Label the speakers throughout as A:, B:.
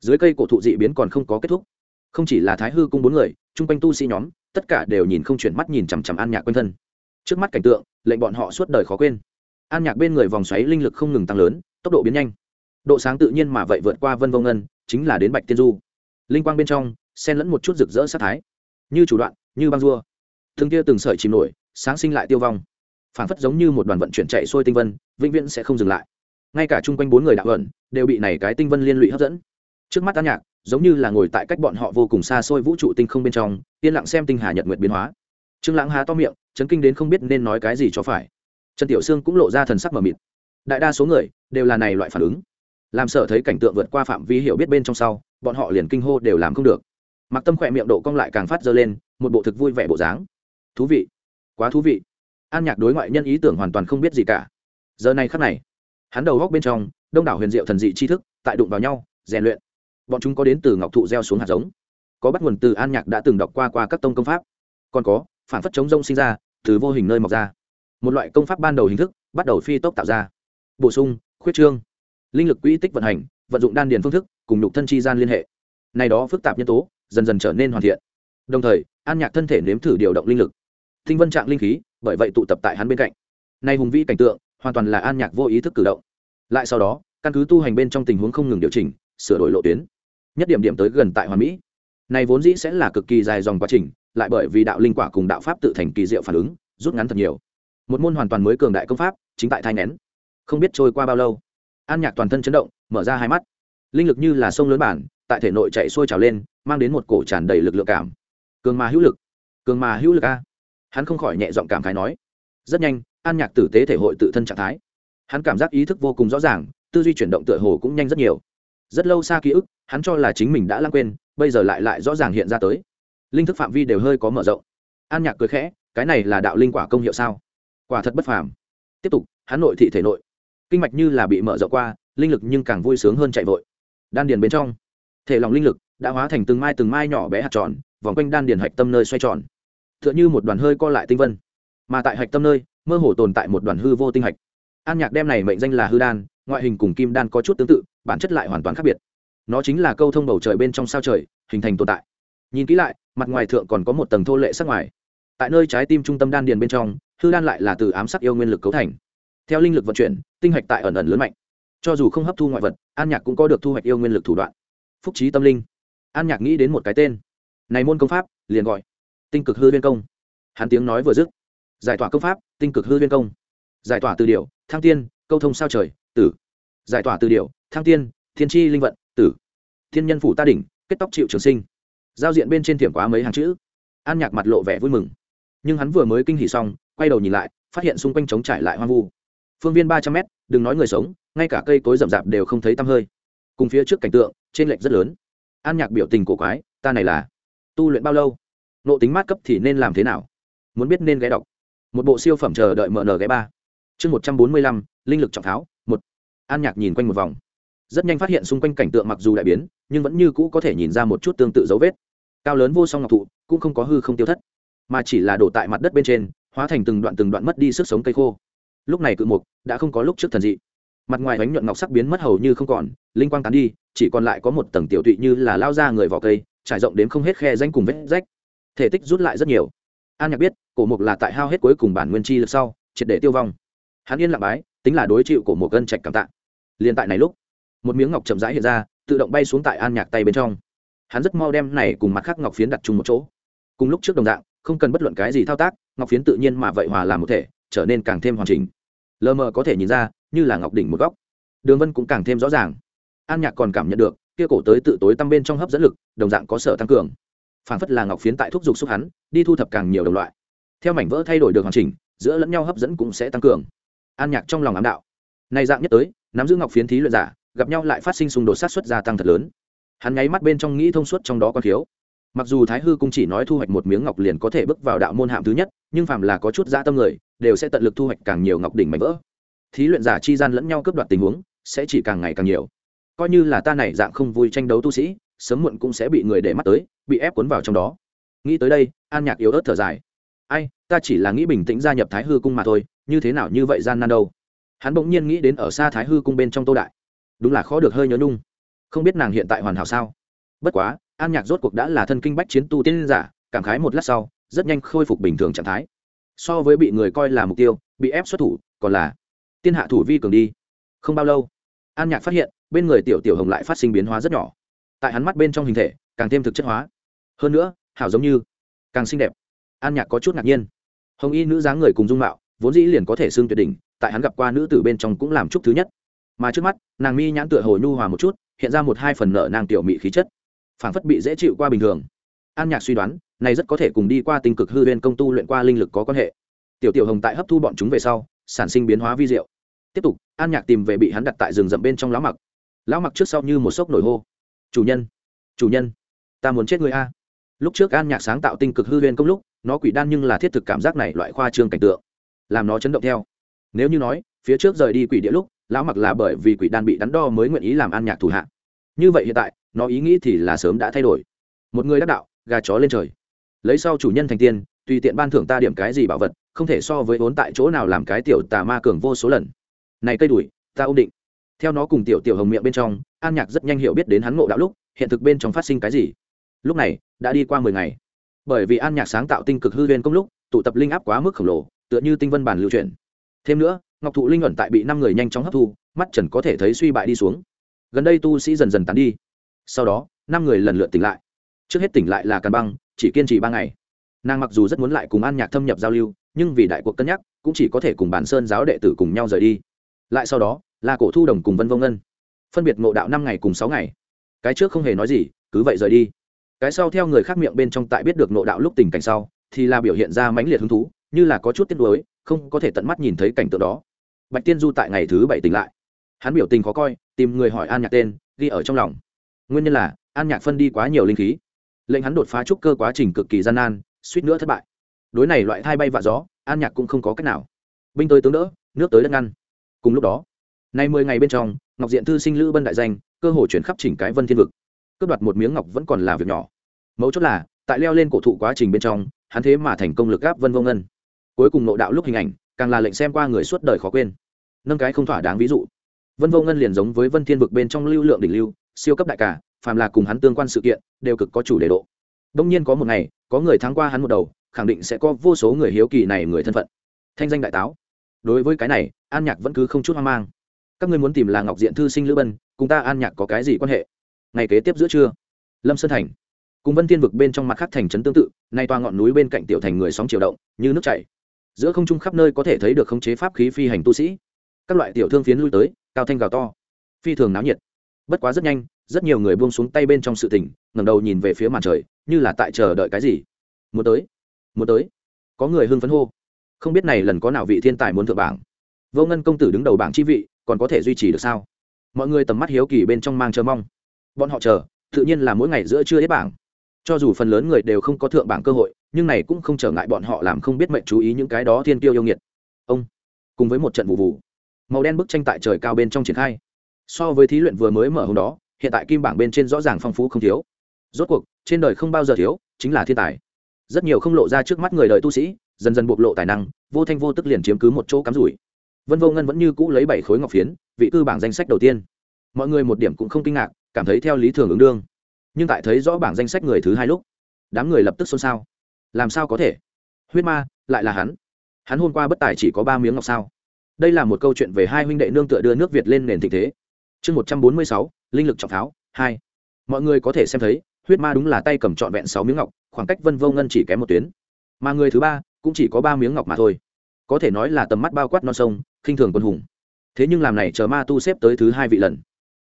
A: dưới cây cổ thụ dị biến còn không có kết thúc. Không chỉ là thái hư cung bốn người, chung quanh tu sĩ nhóm, tất cả đều nhìn không chuyển mắt nhìn chằm chằm an nhạc quanh thân. Trước mắt cảnh tượng, lệnh bọn họ suốt đời khó quên. An nhạc bên người vòng xoáy linh lực không ngừng tăng lớn, tốc độ biến nhanh. Độ sáng tự nhiên mà vậy vượt qua vân vô ngân, chính là đến bạch tiên du. Linh quang bên trong, xen lẫn một chút rực rỡ sát thái. Như chủ đoạn, như băng dua từng tia từng sợi chìm nổi, sáng sinh lại tiêu vong. Phản phất giống như một đoàn vận chuyển chạy xuôi tinh vân, vĩnh viễn sẽ không dừng lại. Ngay cả chung quanh bốn người đạo ẩn, đều bị này cái tinh vân liên lụy hấp dẫn trước mắt an nhạc, giống như là ngồi tại cách bọn họ vô cùng xa xôi vũ trụ tinh không bên trong, yên lặng xem tinh hà nhật nguyệt biến hóa. Trương lãng há to miệng, chấn kinh đến không biết nên nói cái gì cho phải. Trần tiểu sương cũng lộ ra thần sắc mờ mịt. Đại đa số người đều là này loại phản ứng. Làm sợ thấy cảnh tượng vượt qua phạm vi hiểu biết bên trong sau, bọn họ liền kinh hô đều làm không được. Mặc tâm khỏe miệng độ cong lại càng phát dơ lên, một bộ thực vui vẻ bộ dáng. Thú vị. Quá thú vị. An nhạc đối ngoại nhân ý tưởng hoàn toàn không biết gì cả. Giờ này khắc này, hắn đầu góc bên trong, đông đảo huyền diệu thần dị tri thức, tại đụng vào nhau, rèn luyện bọn chúng có đến từ ngọc thụ gieo xuống hạt giống. Có bắt nguồn từ an nhạc đã từng đọc qua qua các tông công pháp. Còn có, phản phất chống rông sinh ra, từ vô hình nơi mọc ra. Một loại công pháp ban đầu hình thức, bắt đầu phi tốc tạo ra. Bổ sung, khuyết trương. Linh lực quỹ tích vận hành, vận dụng đan điền phương thức, cùng nhục thân chi gian liên hệ. Này đó phức tạp nhân tố, dần dần trở nên hoàn thiện. Đồng thời, an nhạc thân thể nếm thử điều động linh lực. Thinh vân trạng linh khí, bởi vậy tụ tập tại hắn bên cạnh. Nay hùng vĩ cảnh tượng, hoàn toàn là an nhạc vô ý thức cử động. Lại sau đó, căn cứ tu hành bên trong tình huống không ngừng điều chỉnh, sửa đổi lộ tuyến nhất điểm điểm tới gần tại hoàn mỹ. Này vốn dĩ sẽ là cực kỳ dài dòng quá trình, lại bởi vì đạo linh quả cùng đạo pháp tự thành kỳ diệu phản ứng, rút ngắn thật nhiều. Một môn hoàn toàn mới cường đại công pháp, chính tại thai nén. Không biết trôi qua bao lâu, an nhạc toàn thân chấn động, mở ra hai mắt. Linh lực như là sông lớn bản, tại thể nội chạy sôi trào lên, mang đến một cổ tràn đầy lực lượng cảm. Cường mà hữu lực, cường mà hữu lực a. Hắn không khỏi nhẹ giọng cảm khái nói. Rất nhanh, an nhạc tử tế thể hội tự thân trạng thái. Hắn cảm giác ý thức vô cùng rõ ràng, tư duy chuyển động tựa hồ cũng nhanh rất nhiều rất lâu xa ký ức, hắn cho là chính mình đã lãng quên, bây giờ lại lại rõ ràng hiện ra tới. Linh thức phạm vi đều hơi có mở rộng. An nhạc cười khẽ, cái này là đạo linh quả công hiệu sao? Quả thật bất phàm. Tiếp tục, hắn nội thị thể nội. Kinh mạch như là bị mở rộng qua, linh lực nhưng càng vui sướng hơn chạy vội. Đan điền bên trong, thể lòng linh lực đã hóa thành từng mai từng mai nhỏ bé hạt tròn, vòng quanh đan điền hạch tâm nơi xoay tròn. T h ư ợ n h ư một đoàn hơi co lại tinh vân. Mà tại hạch tâm nơi, mơ hồ tồn tại một đoàn hư vô tinh hạch. An nhạc đem này mệnh danh là hư đan ngoại hình cùng kim đan có chút tương tự, bản chất lại hoàn toàn khác biệt. Nó chính là câu thông bầu trời bên trong sao trời, hình thành tồn tại. Nhìn kỹ lại, mặt ngoài thượng còn có một tầng thô lệ sắc ngoài. Tại nơi trái tim trung tâm đan điền bên trong, hư đan lại là từ ám sắc yêu nguyên lực cấu thành. Theo linh lực vận chuyển, tinh hạch tại ẩn ẩn lớn mạnh. Cho dù không hấp thu ngoại vật, an nhạc cũng có được thu hoạch yêu nguyên lực thủ đoạn. Phúc trí tâm linh. An nhạc nghĩ đến một cái tên. Này môn công pháp, liền gọi tinh cực hư viên công. Hắn tiếng nói vừa dứt, giải tỏa công pháp, tinh cực hư viên công. Giải tỏa từ điệu thăng tiên, câu thông sao trời, tử giải tỏa từ điều, thăng tiên thiên tri linh vận tử. Thiên nhân phủ ta đỉnh kết tóc chịu trường sinh. Giao diện bên trên thiểm quá mấy hàng chữ. An nhạc mặt lộ vẻ vui mừng. Nhưng hắn vừa mới kinh hỉ xong quay đầu nhìn lại phát hiện xung quanh trống trải lại hoang vu. Phương viên ba trăm mét đừng nói người sống ngay cả cây cối rậm rạp đều không thấy tăm hơi. Cùng phía trước cảnh tượng trên lệch rất lớn. An nhạc biểu tình cổ quái ta này là tu luyện bao lâu? Nộ tính mát cấp thì nên làm thế nào? Muốn biết nên ghé đọc. Một bộ siêu phẩm chờ đợi mở nở ghé ba. Chương một trăm bốn mươi lăm linh lực trọng tháo an nhạc nhìn quanh một vòng. Rất nhanh phát hiện xung quanh cảnh tượng mặc dù đại biến, nhưng vẫn như cũ có thể nhìn ra một chút tương tự dấu vết. Cao lớn vô song ngọc thụ, cũng không có hư không tiêu thất, mà chỉ là đổ tại mặt đất bên trên, hóa thành từng đoạn từng đoạn mất đi sức sống cây khô. Lúc này cự mục đã không có lúc trước thần dị. Mặt ngoài bánh nhuận ngọc sắc biến mất hầu như không còn, linh quang tán đi, chỉ còn lại có một tầng tiểu tụy như là lao ra người vỏ cây, trải rộng đến không hết khe danh cùng vết rách. Thể tích rút lại rất nhiều. An nhạc biết, cổ mục là tại hao hết cuối cùng bản nguyên chi lực sau, triệt để tiêu vong. Hắn yên lặng bái, tính là đối chịu của một gân trạch cảm tạ liền tại này lúc, một miếng ngọc chậm rãi hiện ra, tự động bay xuống tại an nhạc tay bên trong. Hắn rất mau đem này cùng mặt khác ngọc phiến đặt chung một chỗ. Cùng lúc trước đồng dạng, không cần bất luận cái gì thao tác, ngọc phiến tự nhiên mà vậy hòa làm một thể, trở nên càng thêm hoàn chỉnh. Lờ mờ có thể nhìn ra, như là ngọc đỉnh một góc. Đường vân cũng càng thêm rõ ràng. An nhạc còn cảm nhận được, kia cổ tới tự tối tăm bên trong hấp dẫn lực, đồng dạng có sở tăng cường. Phản phất là ngọc phiến tại thúc giục xúc hắn, đi thu thập càng nhiều đồng loại. Theo mảnh vỡ thay đổi được hoàn chỉnh, giữa lẫn nhau hấp dẫn cũng sẽ tăng cường. An nhạc trong lòng ám đạo này dạng nhất tới, nắm giữ ngọc phiến thí luyện giả, gặp nhau lại phát sinh xung đột sát xuất gia tăng thật lớn. Hắn nháy mắt bên trong nghĩ thông suốt trong đó có thiếu mặc dù thái hư cũng chỉ nói thu hoạch một miếng ngọc liền có thể bước vào đạo môn hạm thứ nhất, nhưng phàm là có chút dã tâm người, đều sẽ tận lực thu hoạch càng nhiều ngọc đỉnh mảnh vỡ. Thí luyện giả chi gian lẫn nhau cướp đoạt tình huống, sẽ chỉ càng ngày càng nhiều. Coi như là ta này dạng không vui tranh đấu tu sĩ, sớm muộn cũng sẽ bị người để mắt tới, bị ép cuốn vào trong đó. Nghĩ tới đây, an nhạc yếu ớt thở dài. Ai, ta chỉ là nghĩ bình tĩnh gia nhập thái hư cung mà thôi, như thế nào như vậy gian nan đâu? Hắn bỗng nhiên nghĩ đến ở xa thái hư cung bên trong tô đại đúng là khó được hơi nhớ nhung không biết nàng hiện tại hoàn hảo sao bất quá an nhạc rốt cuộc đã là thân kinh bách chiến tu tiên giả cảm khái một lát sau rất nhanh khôi phục bình thường trạng thái so với bị người coi là mục tiêu bị ép xuất thủ còn là tiên hạ thủ vi cường đi không bao lâu an nhạc phát hiện bên người tiểu tiểu hồng lại phát sinh biến hóa rất nhỏ tại hắn mắt bên trong hình thể càng thêm thực chất hóa hơn nữa hảo giống như càng xinh đẹp an nhạc có chút ngạc nhiên hồng y nữ dáng người cùng dung mạo vốn dĩ liền có thể xương tuyệt đỉnh tại hắn gặp qua nữ tử bên trong cũng làm chút thứ nhất. Mà trước mắt, nàng mi nhãn tựa hồ nhu hòa một chút, hiện ra một hai phần nợ nàng tiểu mị khí chất. Phảng phất bị dễ chịu qua bình thường. An nhạc suy đoán, này rất có thể cùng đi qua tinh cực hư nguyên công tu luyện qua linh lực có quan hệ. Tiểu tiểu hồng tại hấp thu bọn chúng về sau, sản sinh biến hóa vi diệu. Tiếp tục, an nhạc tìm về bị hắn đặt tại rừng rậm bên trong lão mặc. Lão mặc trước sau như một sốc nổi hô. Chủ nhân chủ nhân, ta muốn chết người a. Lúc trước an nhạc sáng tạo tinh cực hư nguyên công lúc, nó quỷ đan nhưng là thiết thực cảm giác này loại khoa trương cảnh tượng, làm nó chấn động theo nếu như nói, phía trước rời đi quỷ địa lúc, lão mặc là bởi vì quỷ đan bị đắn đo mới nguyện ý làm an nhạc thủ hạ. Như vậy hiện tại, nó ý nghĩ thì là sớm đã thay đổi. Một người đắc đạo, gà chó lên trời. Lấy sau chủ nhân thành tiên, tùy tiện ban thưởng ta điểm cái gì bảo vật, không thể so với vốn tại chỗ nào làm cái tiểu tà ma cường vô số lần. Này cây đuổi, ta ưu định. Theo nó cùng tiểu tiểu hồng miệng bên trong, an nhạc rất nhanh hiểu biết đến hắn ngộ đạo lúc, hiện thực bên trong phát sinh cái gì. Lúc này, đã đi qua mười ngày. Bởi vì an nhạc sáng tạo tinh cực hư huyên công lúc, tụ tập linh áp quá mức khổng lồ, tựa như tinh vân bản lưu truyền thêm nữa, ngọc thụ linh ẩn tại bị năm người nhanh chóng hấp thu, mắt trần có thể thấy suy bại đi xuống. Gần đây tu sĩ dần dần tán đi. Sau đó, năm người lần lượt tỉnh lại. Trước hết tỉnh lại là càn băng, chỉ kiên trì ba ngày. Nàng mặc dù rất muốn lại cùng an nhạc thâm nhập giao lưu, nhưng vì đại cuộc cân nhắc, cũng chỉ có thể cùng bản sơn giáo đệ tử cùng nhau rời đi. Lại sau đó, là cổ thu đồng cùng vân vô ngân. Phân biệt ngộ đạo năm ngày cùng sáu ngày. Cái trước không hề nói gì, cứ vậy rời đi. Cái sau theo người khác miệng bên trong tại biết được ngộ đạo lúc tình cảnh sau, thì là biểu hiện ra mãnh liệt hứng thú, như là có chút tiếc nuối không có thể tận mắt nhìn thấy cảnh tượng đó. Bạch tiên du tại ngày thứ bảy tỉnh lại. Hắn biểu tình khó coi, tìm người hỏi an nhạc tên, ghi ở trong lòng. Nguyên nhân là, an nhạc phân đi quá nhiều linh khí. Lệnh hắn đột phá trúc cơ quá trình cực kỳ gian nan, suýt nữa thất bại. Đối này loại thai bay vạ gió, an nhạc cũng không có cách nào. Binh tới tướng đỡ, nước tới đất ngăn. Cùng lúc đó, nay mười ngày bên trong, ngọc diện thư sinh lữ bân đại danh, cơ hội chuyển khắp chỉnh cái vân thiên vực. Cướp đoạt một miếng ngọc vẫn còn là việc nhỏ. Mấu chốt là, tại leo lên cổ thụ quá trình bên trong, hắn thế mà thành công lực gáp vân vô ngân cuối cùng nộ đạo lúc hình ảnh, càng là lệnh xem qua người suốt đời khó quên. Nâng cái không thỏa đáng ví dụ. Vân vô ngân liền giống với vân thiên vực bên trong lưu lượng đỉnh lưu, siêu cấp đại cả, phàm là cùng hắn tương quan sự kiện, đều cực có chủ đề độ. Đông nhiên có một ngày, có người thắng qua hắn một đầu, khẳng định sẽ có vô số người hiếu kỳ này người thân phận. Thanh danh đại táo. Đối với cái này, an nhạc vẫn cứ không chút hoang mang. Các ngươi muốn tìm là ngọc diện thư sinh lữ bân, cùng ta an nhạc có cái gì quan hệ? Ngày kế tiếp giữa trưa, lâm sơn thành. Cùng vân thiên vực bên trong mặt khác thành trấn tương tự, nay toa ngọn núi bên cạnh tiểu thành người sóng chiều động, như nước chảy giữa không trung khắp nơi có thể thấy được khống chế pháp khí phi hành tu sĩ. Các loại tiểu thương phiến lui tới, cao thanh gào to. Phi thường náo nhiệt. Bất quá rất nhanh, rất nhiều người buông xuống tay bên trong sự tỉnh ngẩng đầu nhìn về phía màn trời, như là tại chờ đợi cái gì. Muốn tới muốn tới. Có người hưng phấn hô. Không biết này lần có nào vị thiên tài muốn thượng bảng. Vô ngân công tử đứng đầu bảng chi vị, còn có thể duy trì được sao? Mọi người tầm mắt hiếu kỳ bên trong mang chờ mong. Bọn họ chờ, tự nhiên là mỗi ngày giữa trưa hết bảng cho dù phần lớn người đều không có thượng bảng cơ hội, nhưng này cũng không trở ngại bọn họ làm không biết mệnh chú ý những cái đó thiên tiêu yêu nghiệt. Ông, cùng với một trận vụ vụ, màu đen bức tranh tại trời cao bên trong triển khai. So với thí luyện vừa mới mở hôm đó, hiện tại kim bảng bên trên rõ ràng phong phú không thiếu. Rốt cuộc, trên đời không bao giờ thiếu, chính là thiên tài. Rất nhiều không lộ ra trước mắt người đời tu sĩ, dần dần bộc lộ tài năng, vô thanh vô tức liền chiếm cứ một chỗ cắm rủi. Vân vô ngân vẫn như cũ lấy bảy khối ngọc phiến, vị cư bảng danh sách đầu tiên. Mọi người một điểm cũng không kinh ngạc, cảm thấy theo lý thường ứng đương nhưng tại thấy rõ bảng danh sách người thứ hai lúc, đám người lập tức xôn xao. Làm sao có thể? Huyết ma, lại là hắn. Hắn hôm qua bất tài chỉ có ba miếng ngọc sao? Đây là một câu chuyện về hai huynh đệ nương tựa đưa nước việt lên nền tình thế. Chương một trăm bốn mươi sáu, linh lực trọng tháo hai. Mọi người có thể xem thấy, huyết ma đúng là tay cầm trọn vẹn sáu miếng ngọc, khoảng cách vân vô ngân chỉ kém một tuyến. Mà người thứ ba, cũng chỉ có ba miếng ngọc mà thôi. Có thể nói là tầm mắt bao quát non sông, khinh thường quân hùng. Thế nhưng làm này chờ ma tu xếp tới thứ hai vị lần.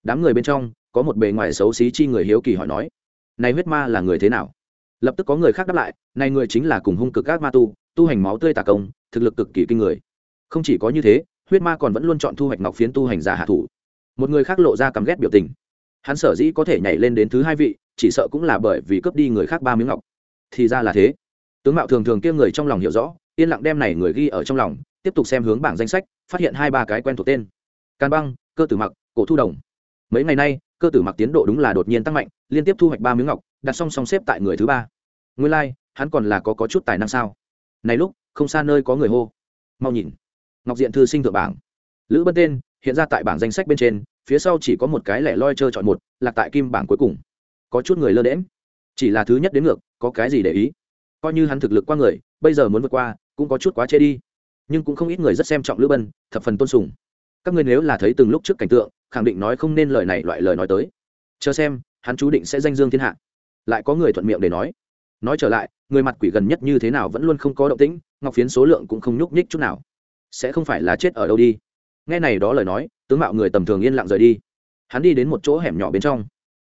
A: Đám người bên trong có một bề ngoài xấu xí chi người hiếu kỳ hỏi nói, này huyết ma là người thế nào? Lập tức có người khác đáp lại, này người chính là cùng hung cực các ma tu tu hành máu tươi tà công, thực lực cực kỳ kinh người. Không chỉ có như thế, huyết ma còn vẫn luôn chọn thu hoạch ngọc phiến tu hành giả hạ thủ. Một người khác lộ ra căm ghét biểu tình. Hắn sở dĩ có thể nhảy lên đến thứ hai vị, chỉ sợ cũng là bởi vì cướp đi người khác ba miếng ngọc. Thì ra là thế. Tướng mạo thường thường kia người trong lòng hiểu rõ, yên lặng đem này người ghi ở trong lòng, tiếp tục xem hướng bảng danh sách, phát hiện hai ba cái quen thuộc tên. Can băng, cơ tử mặc, cổ thu đồng. Mấy ngày nay cơ tử mặc tiến độ đúng là đột nhiên tăng mạnh liên tiếp thu hoạch ba miếng ngọc đặt song song xếp tại người thứ ba. Nguyên lai、like, hắn còn là có, có chút tài năng sao? Này lúc không xa nơi có người hô. Mau nhìn. Ngọc diện thư sinh thượng bảng. Lữ bân tên hiện ra tại bảng danh sách bên trên phía sau chỉ có một cái lẻ loi trơ chọn một là tại kim bảng cuối cùng. Có chút người lơ đễm chỉ là thứ nhất đến ngược có cái gì để ý? Coi như hắn thực lực qua người bây giờ muốn vượt qua cũng có chút quá chê đi. Nhưng cũng không ít người rất xem trọng lữ bân thập phần tôn sùng. Các ngươi nếu là thấy từng lúc trước cảnh tượng khẳng định nói không nên lời này loại lời nói tới. Chờ xem, hắn chú định sẽ danh dương thiên hạ. Lại có người thuận miệng để nói. Nói trở lại, người mặt quỷ gần nhất như thế nào vẫn luôn không có động tĩnh, ngọc phiến số lượng cũng không nhúc nhích chút nào. Sẽ không phải là chết ở đâu đi. Nghe này đó lời nói, tướng mạo người tầm thường yên lặng rời đi. Hắn đi đến một chỗ hẻm nhỏ bên trong.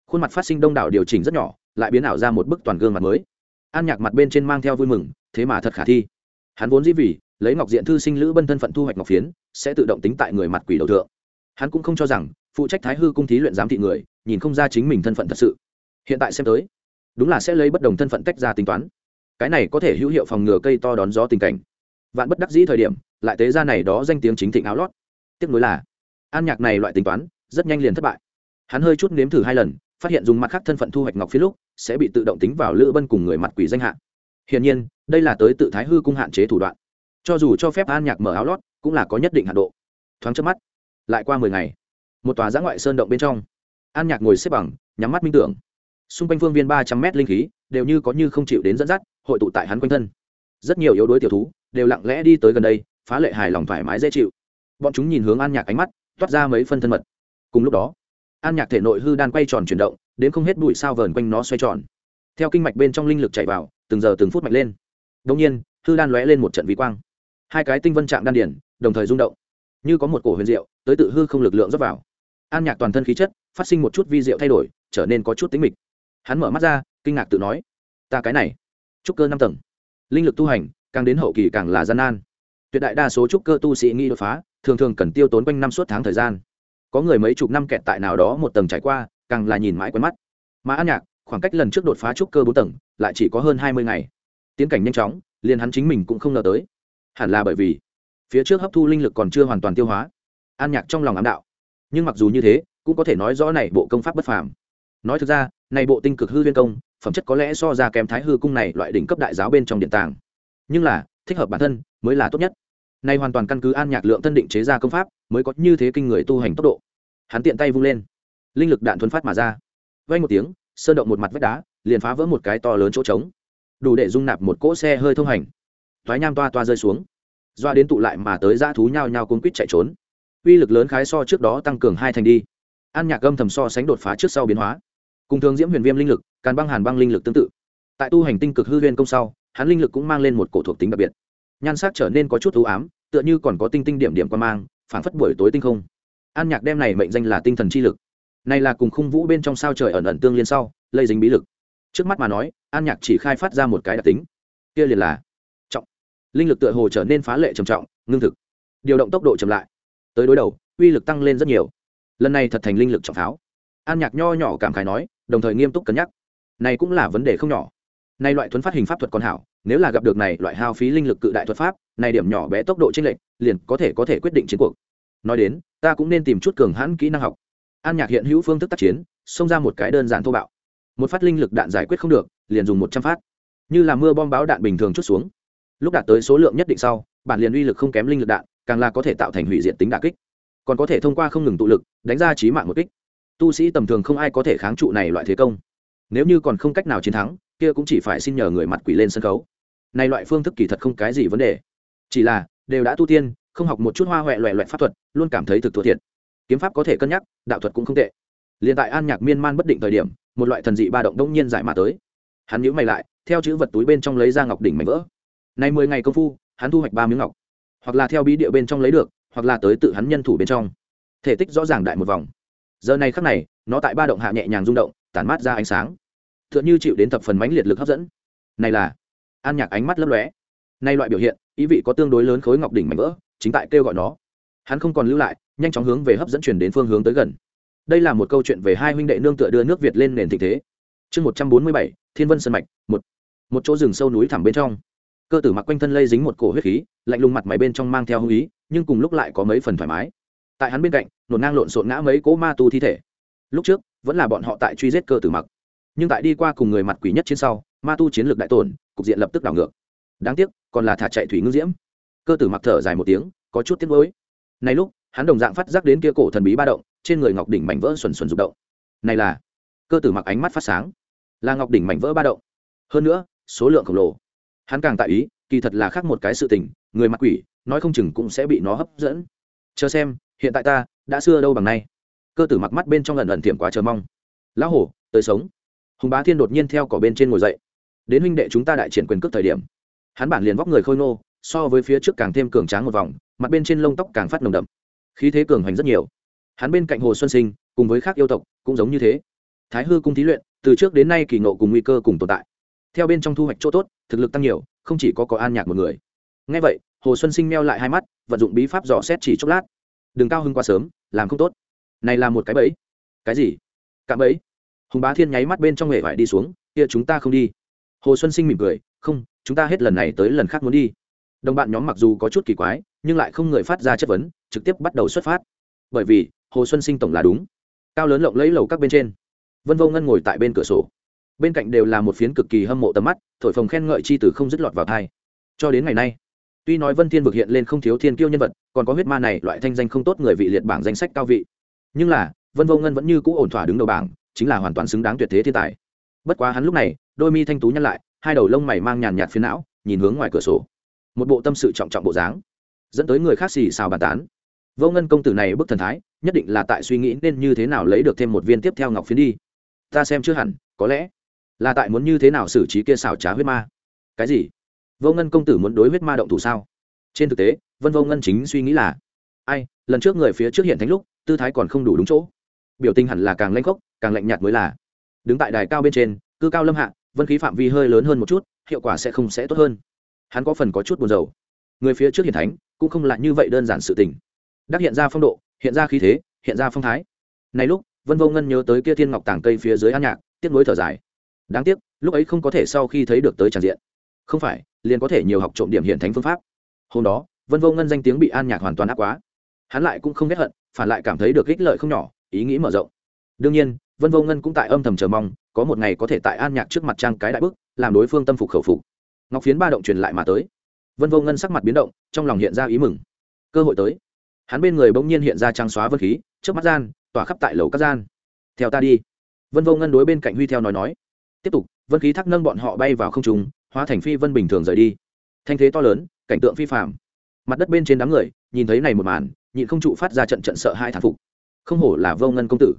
A: Khuôn mặt phát sinh đông đảo điều chỉnh rất nhỏ, lại biến ảo ra một bức toàn gương mặt mới. An nhạc mặt bên trên mang theo vui mừng, thế mà thật khả thi. Hắn vốn dĩ vì, lấy ngọc diện thư sinh lữ bân thân phận thu hoạch ngọc phiến, sẽ tự động tính tại người mặt quỷ đầu thượng hắn cũng không cho rằng, phụ trách thái hư cung thí luyện giám thị người, nhìn không ra chính mình thân phận thật sự. Hiện tại xem tới, đúng là sẽ lấy bất đồng thân phận tách ra tính toán. Cái này có thể hữu hiệu phòng ngừa cây to đón gió tình cảnh. Vạn bất đắc dĩ thời điểm, lại tế ra này đó danh tiếng chính thịnh áo lót. Tiếc nuối là, an nhạc này loại tính toán, rất nhanh liền thất bại. Hắn hơi chút nếm thử hai lần, phát hiện dùng mặt khác thân phận thu hoạch ngọc phía lúc, sẽ bị tự động tính vào lữ bân cùng người mặt quỷ danh hạ. Hiển nhiên, đây là tới tự thái hư cung hạn chế thủ đoạn. Cho dù cho phép an nhạc mở áo lót, cũng là có nhất định hạn độ. Thoáng trước mắt lại qua mười ngày, một tòa giã ngoại sơn động bên trong, an nhạc ngồi xếp bằng, nhắm mắt minh tưởng. Xung quanh phương viên ba trăm mét linh khí đều như có như không chịu đến dẫn dắt, hội tụ tại hắn quanh thân. Rất nhiều yếu đuối tiểu thú đều lặng lẽ đi tới gần đây, phá lệ hài lòng thoải mái dễ chịu. Bọn chúng nhìn hướng an nhạc ánh mắt, toát ra mấy phân thân mật. Cùng lúc đó, an nhạc thể nội hư đan quay tròn chuyển động, đến không hết bụi sao vờn quanh nó xoay tròn. Theo kinh mạch bên trong linh lực chạy vào, từng giờ từng phút mạnh lên. Đông nhiên, hư đan lóe lên một trận vi quang. Hai cái tinh vân trạng đan điển đồng thời rung động. Như có một cổ huyền diệu tới tự hư không lực lượng rót vào. An nhạc toàn thân khí chất, phát sinh một chút vi diệu thay đổi, trở nên có chút tính mịch. Hắn mở mắt ra, kinh ngạc tự nói, ta cái này, trúc cơ năm tầng, linh lực tu hành, càng đến hậu kỳ càng là gian nan. Tuyệt đại đa số trúc cơ tu sĩ nghi đột phá, thường thường cần tiêu tốn quanh năm suốt tháng thời gian. Có người mấy chục năm kẹt tại nào đó một tầng trải qua, càng là nhìn mãi quen mắt. Mà an nhạc, khoảng cách lần trước đột phá trúc cơ bốn tầng, lại chỉ có hơn hai mươi ngày. Tiến cảnh nhanh chóng, liền hắn chính mình cũng không ngờ tới. Hẳn là bởi vì, phía trước hấp thu linh lực còn chưa hoàn toàn tiêu hóa an nhạc trong lòng ám đạo. Nhưng mặc dù như thế, cũng có thể nói rõ này bộ công pháp bất phàm. Nói thực ra, này bộ tinh cực hư viên công, phẩm chất có lẽ so ra kém thái hư cung này loại đỉnh cấp đại giáo bên trong điện tàng. Nhưng là, thích hợp bản thân mới là tốt nhất. Này hoàn toàn căn cứ an nhạc lượng thân định chế ra công pháp, mới có như thế kinh người tu hành tốc độ. Hắn tiện tay vung lên. Linh lực đạn thuấn phát mà ra. Vay một tiếng, sơn động một mặt vách đá, liền phá vỡ một cái to lớn chỗ trống. Đủ để dung nạp một cỗ xe hơi thông hành. Thoái nham toa toa rơi xuống. Doa đến tụ lại mà tới dã thú nhao nhao cuốn quýt chạy trốn uy lực lớn khái so trước đó tăng cường hai thành đi. An nhạc âm thầm so sánh đột phá trước sau biến hóa. Cùng thường diễm huyền viêm linh lực, càn băng hàn băng linh lực tương tự. Tại tu hành tinh cực hư huyên công sau, hắn linh lực cũng mang lên một cổ thuộc tính đặc biệt. Nhan sắc trở nên có chút ưu ám, tựa như còn có tinh tinh điểm điểm quan mang, phảng phất buổi tối tinh không. An nhạc đem này mệnh danh là tinh thần chi lực. Này là cùng khung vũ bên trong sao trời ẩn ẩn tương liên sau, lây dính bí lực. Trước mắt mà nói, an nhạc chỉ khai phát ra một cái đặc tính. Kia liền là trọng. Linh lực tựa hồ trở nên phá lệ trầm trọng, ngưng thực. Điều động tốc độ chậm lại tới đối đầu, uy lực tăng lên rất nhiều. Lần này thật thành linh lực trọng pháo. An nhạc nho nhỏ cảm khái nói, đồng thời nghiêm túc cân nhắc. Này cũng là vấn đề không nhỏ. Nay loại thuấn phát hình pháp thuật còn hảo, nếu là gặp được này loại hao phí linh lực cự đại thuật pháp, này điểm nhỏ bé tốc độ chênh lệch, liền có thể có thể quyết định chiến cuộc. Nói đến, ta cũng nên tìm chút cường hãn kỹ năng học. An nhạc hiện hữu phương thức tác chiến, xông ra một cái đơn giản thô bạo. Một phát linh lực đạn giải quyết không được, liền dùng một trăm phát. Như là mưa bom báo đạn bình thường chút xuống. Lúc đạt tới số lượng nhất định sau, bản liền uy lực không kém linh lực đạn càng là có thể tạo thành hủy diện tính đà kích. Còn có thể thông qua không ngừng tụ lực, đánh ra trí mạng một kích. Tu sĩ tầm thường không ai có thể kháng trụ này loại thế công. Nếu như còn không cách nào chiến thắng, kia cũng chỉ phải xin nhờ người mặt quỷ lên sân khấu. Này loại phương thức kỳ thật không cái gì vấn đề. Chỉ là, đều đã tu tiên, không học một chút hoa huệ loẹ loẹt pháp thuật, luôn cảm thấy thực thua thiệt. Kiếm pháp có thể cân nhắc, đạo thuật cũng không tệ. Liền tại an nhạc miên man bất định thời điểm, một loại thần dị ba động đông nhiên giải mà tới. Hắn nhíu mày lại, theo chữ vật túi bên trong lấy ra ngọc đỉnh mảnh vỡ. Nay mười ngày công phu, hắn thu hoạch ba miếng ngọc hoặc là theo bí địa bên trong lấy được, hoặc là tới tự hắn nhân thủ bên trong. Thể tích rõ ràng đại một vòng. Giờ này khắc này, nó tại ba động hạ nhẹ nhàng rung động, tản mát ra ánh sáng. T h ư ợ n h ư chịu đến thập phần mánh liệt lực hấp dẫn. Này là, an nhạc ánh mắt lấp lóe. Nay loại biểu hiện, ý vị có tương đối lớn khối ngọc đỉnh mảnh vỡ, chính tại kêu gọi nó. Hắn không còn lưu lại, nhanh chóng hướng về hấp dẫn chuyển đến phương hướng tới gần. Đây là một câu chuyện về hai huynh đệ nương tựa đưa nước việt lên nền thịnh thế. Chương một trăm bốn mươi bảy, thiên vân sân mạch, một. Một chỗ rừng sâu núi thẳm bên trong cơ tử mặc quanh thân lây dính một cổ huyết khí, lạnh lùng mặt mày bên trong mang theo hung ý, nhưng cùng lúc lại có mấy phần thoải mái. Tại hắn bên cạnh, nổ ngang lộn xộn ngã mấy cỗ ma tu thi thể. Lúc trước, vẫn là bọn họ tại truy giết cơ tử mặc. Nhưng tại đi qua cùng người mặt quỷ nhất trên sau, ma tu chiến lược đại tổn, cục diện lập tức đảo ngược. Đáng tiếc, còn là thả chạy thủy ngưng diễm. Cơ tử mặc thở dài một tiếng, có chút tiếc nuối. Này lúc, hắn đồng dạng phát giác đến kia cổ thần bí ba động, trên người ngọc đỉnh mảnh vỡ xuẩn xuẩn rụng động. Này là, cơ tử mặc ánh mắt phát sáng. Là ngọc đỉnh mảnh vỡ ba động. Hơn nữa, số lượng khổng lồ hắn càng tại ý, kỳ thật là khác một cái sự tình, người mặc quỷ, nói không chừng cũng sẽ bị nó hấp dẫn. Chờ xem, hiện tại ta đã xưa đâu bằng nay. Cơ tử mặc mắt bên trong lần ẩn thiểm quá chờ mong. Lão hổ, tới sống. Hùng bá thiên đột nhiên theo cỏ bên trên ngồi dậy. Đến huynh đệ chúng ta đại triển quyền cước thời điểm. Hắn bản liền vóc người khôi nô so với phía trước càng thêm cường tráng một vòng, mặt bên trên lông tóc càng phát nồng đậm. Khí thế cường hoành rất nhiều. Hắn bên cạnh hồ xuân sinh, cùng với khác yêu tộc, cũng giống như thế. Thái hư cung thí luyện, từ trước đến nay kỳ ngộ cùng nguy cơ cùng tồn tại. Theo bên trong thu hoạch chỗ tốt thực lực tăng nhiều, không chỉ có có an nhạc một người. Ngay vậy, hồ xuân sinh meo lại hai mắt, vận dụng bí pháp dò xét chỉ chốc lát. Đừng cao hưng quá sớm, làm không tốt. Này là một cái bẫy. Cái gì? Cạm bẫy? Hùng bá thiên nháy mắt bên trong hệ vải đi xuống, kia chúng ta không đi. Hồ xuân sinh mỉm cười, không, chúng ta hết lần này tới lần khác muốn đi. Đồng bạn nhóm mặc dù có chút kỳ quái, nhưng lại không người phát ra chất vấn, trực tiếp bắt đầu xuất phát. Bởi vì, hồ xuân sinh tổng là đúng. Cao lớn lộng lấy lầu các bên trên. Vân vô ngân ngồi tại bên cửa sổ bên cạnh đều là một phiến cực kỳ hâm mộ tầm mắt, thổi phồng khen ngợi chi từ không dứt lọt vào thai. Cho đến ngày nay, tuy nói vân thiên vực hiện lên không thiếu thiên kiêu nhân vật, còn có huyết ma này loại thanh danh không tốt người vị liệt bảng danh sách cao vị. Nhưng là, vân vô ngân vẫn như cũ ổn thỏa đứng đầu bảng, chính là hoàn toàn xứng đáng tuyệt thế thiên tài. Bất quá hắn lúc này, đôi mi thanh tú nhăn lại, hai đầu lông mày mang nhàn nhạt phiến não, nhìn hướng ngoài cửa sổ. Một bộ tâm sự trọng trọng bộ dáng, dẫn tới người khác xì xào bàn tán. Vô ngân công tử này bức thần thái, nhất định là tại suy nghĩ nên như thế nào lấy được thêm một viên tiếp theo ngọc phiến đi. Ta xem chưa hẳn, có lẽ là tại muốn như thế nào xử trí kia xảo trá huyết ma? Cái gì? Vô ngân công tử muốn đối huyết ma động thủ sao? Trên thực tế, vân vô ngân chính suy nghĩ là, ai, lần trước người phía trước hiện thánh lúc, tư thái còn không đủ đúng chỗ. Biểu tình hẳn là càng lanh khốc, càng lạnh nhạt mới là. Đứng tại đài cao bên trên, cư cao lâm hạ, vân khí phạm vi hơi lớn hơn một chút, hiệu quả sẽ không sẽ tốt hơn. Hắn có phần có chút buồn rầu. Người phía trước hiện thánh, cũng không lại như vậy đơn giản sự tình. Đắc hiện ra phong độ, hiện ra khí thế, hiện ra phong thái. Này lúc, vân vô ngân nhớ tới kia thiên ngọc tảng cây phía dưới an nhạc, tiếc nuối thở dài đáng tiếc, lúc ấy không có thể sau khi thấy được tới tràn diện. Không phải, liền có thể nhiều học trộm điểm hiện thánh phương pháp. Hôm đó, vân vô ngân danh tiếng bị an nhạc hoàn toàn áp quá. Hắn lại cũng không ghét hận, phản lại cảm thấy được ích lợi không nhỏ, ý nghĩ mở rộng. Đương nhiên, vân vô ngân cũng tại âm thầm chờ mong, có một ngày có thể tại an nhạc trước mặt trang cái đại bức, làm đối phương tâm phục khẩu phục. Ngọc phiến ba động truyền lại mà tới. Vân vô ngân sắc mặt biến động, trong lòng hiện ra ý mừng. Cơ hội tới. Hắn bên người bỗng nhiên hiện ra trang xóa vân khí trước mắt gian, tỏa khắp tại lầu các gian. Theo ta đi. Vân vô ngân đối bên cạnh huy theo nói nói tiếp tục, vân khí thác nâng bọn họ bay vào không trùng hóa thành phi vân bình thường rời đi. Thanh thế to lớn, cảnh tượng phi phạm mặt đất bên trên đám người, nhìn thấy này một màn, nhịn không trụ phát ra trận trận sợ hai thản phục. Không hổ là vô ngân công tử.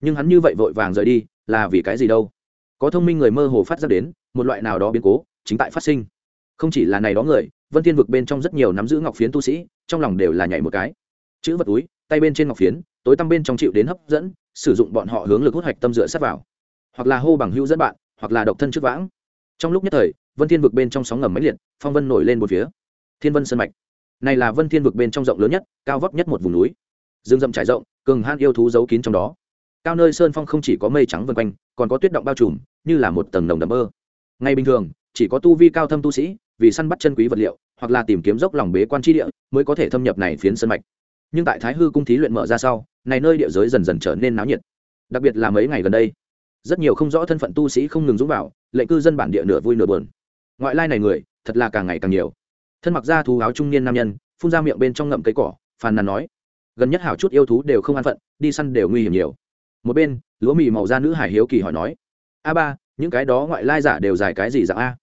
A: Nhưng hắn như vậy vội vàng rời đi, là vì cái gì đâu? Có thông minh người mơ hồ phát ra đến, một loại nào đó biến cố, chính tại phát sinh. Không chỉ là này đó người, vân thiên vực bên trong rất nhiều nắm giữ ngọc phiến tu sĩ, trong lòng đều là nhảy một cái. Chữ vật túi, tay bên trên ngọc phiến, tối tăm bên trong chịu đến hấp dẫn, sử dụng bọn họ hướng lực hút hạch tâm dựa sát vào. Hoặc là hô bằng hữu dẫn bạn hoặc là độc thân trước vãng. Trong lúc nhất thời, vân thiên vực bên trong sóng ngầm máy liệt, phong vân nổi lên một phía. Thiên vân sơn mạch. Này là vân thiên vực bên trong rộng lớn nhất, cao vóc nhất một vùng núi. Rừng rậm trải rộng, cường han yêu thú giấu kín trong đó. Cao nơi sơn phong không chỉ có mây trắng vân quanh, còn có tuyết động bao trùm, như là một tầng đồng đầm mơ. Ngay bình thường, chỉ có tu vi cao thâm tu sĩ, vì săn bắt chân quý vật liệu, hoặc là tìm kiếm dốc lòng bế quan tri địa, mới có thể thâm nhập này phiến sơn mạch. Nhưng tại thái hư cung thí luyện mở ra sau, này nơi địa giới dần dần trở nên náo nhiệt. Đặc biệt là mấy ngày gần đây rất nhiều không rõ thân phận tu sĩ không ngừng dũng vào, lệnh cư dân bản địa nửa vui nửa buồn. Ngoại lai này người, thật là càng ngày càng nhiều. Thân mặc ra thú áo trung niên nam nhân, phun ra miệng bên trong ngậm cây cỏ, phàn nàn nói, gần nhất hảo chút yêu thú đều không an phận, đi săn đều nguy hiểm nhiều. Một bên, lúa mì màu da nữ hải hiếu kỳ hỏi nói, a ba, những cái đó ngoại lai giả đều dài cái gì dạng a?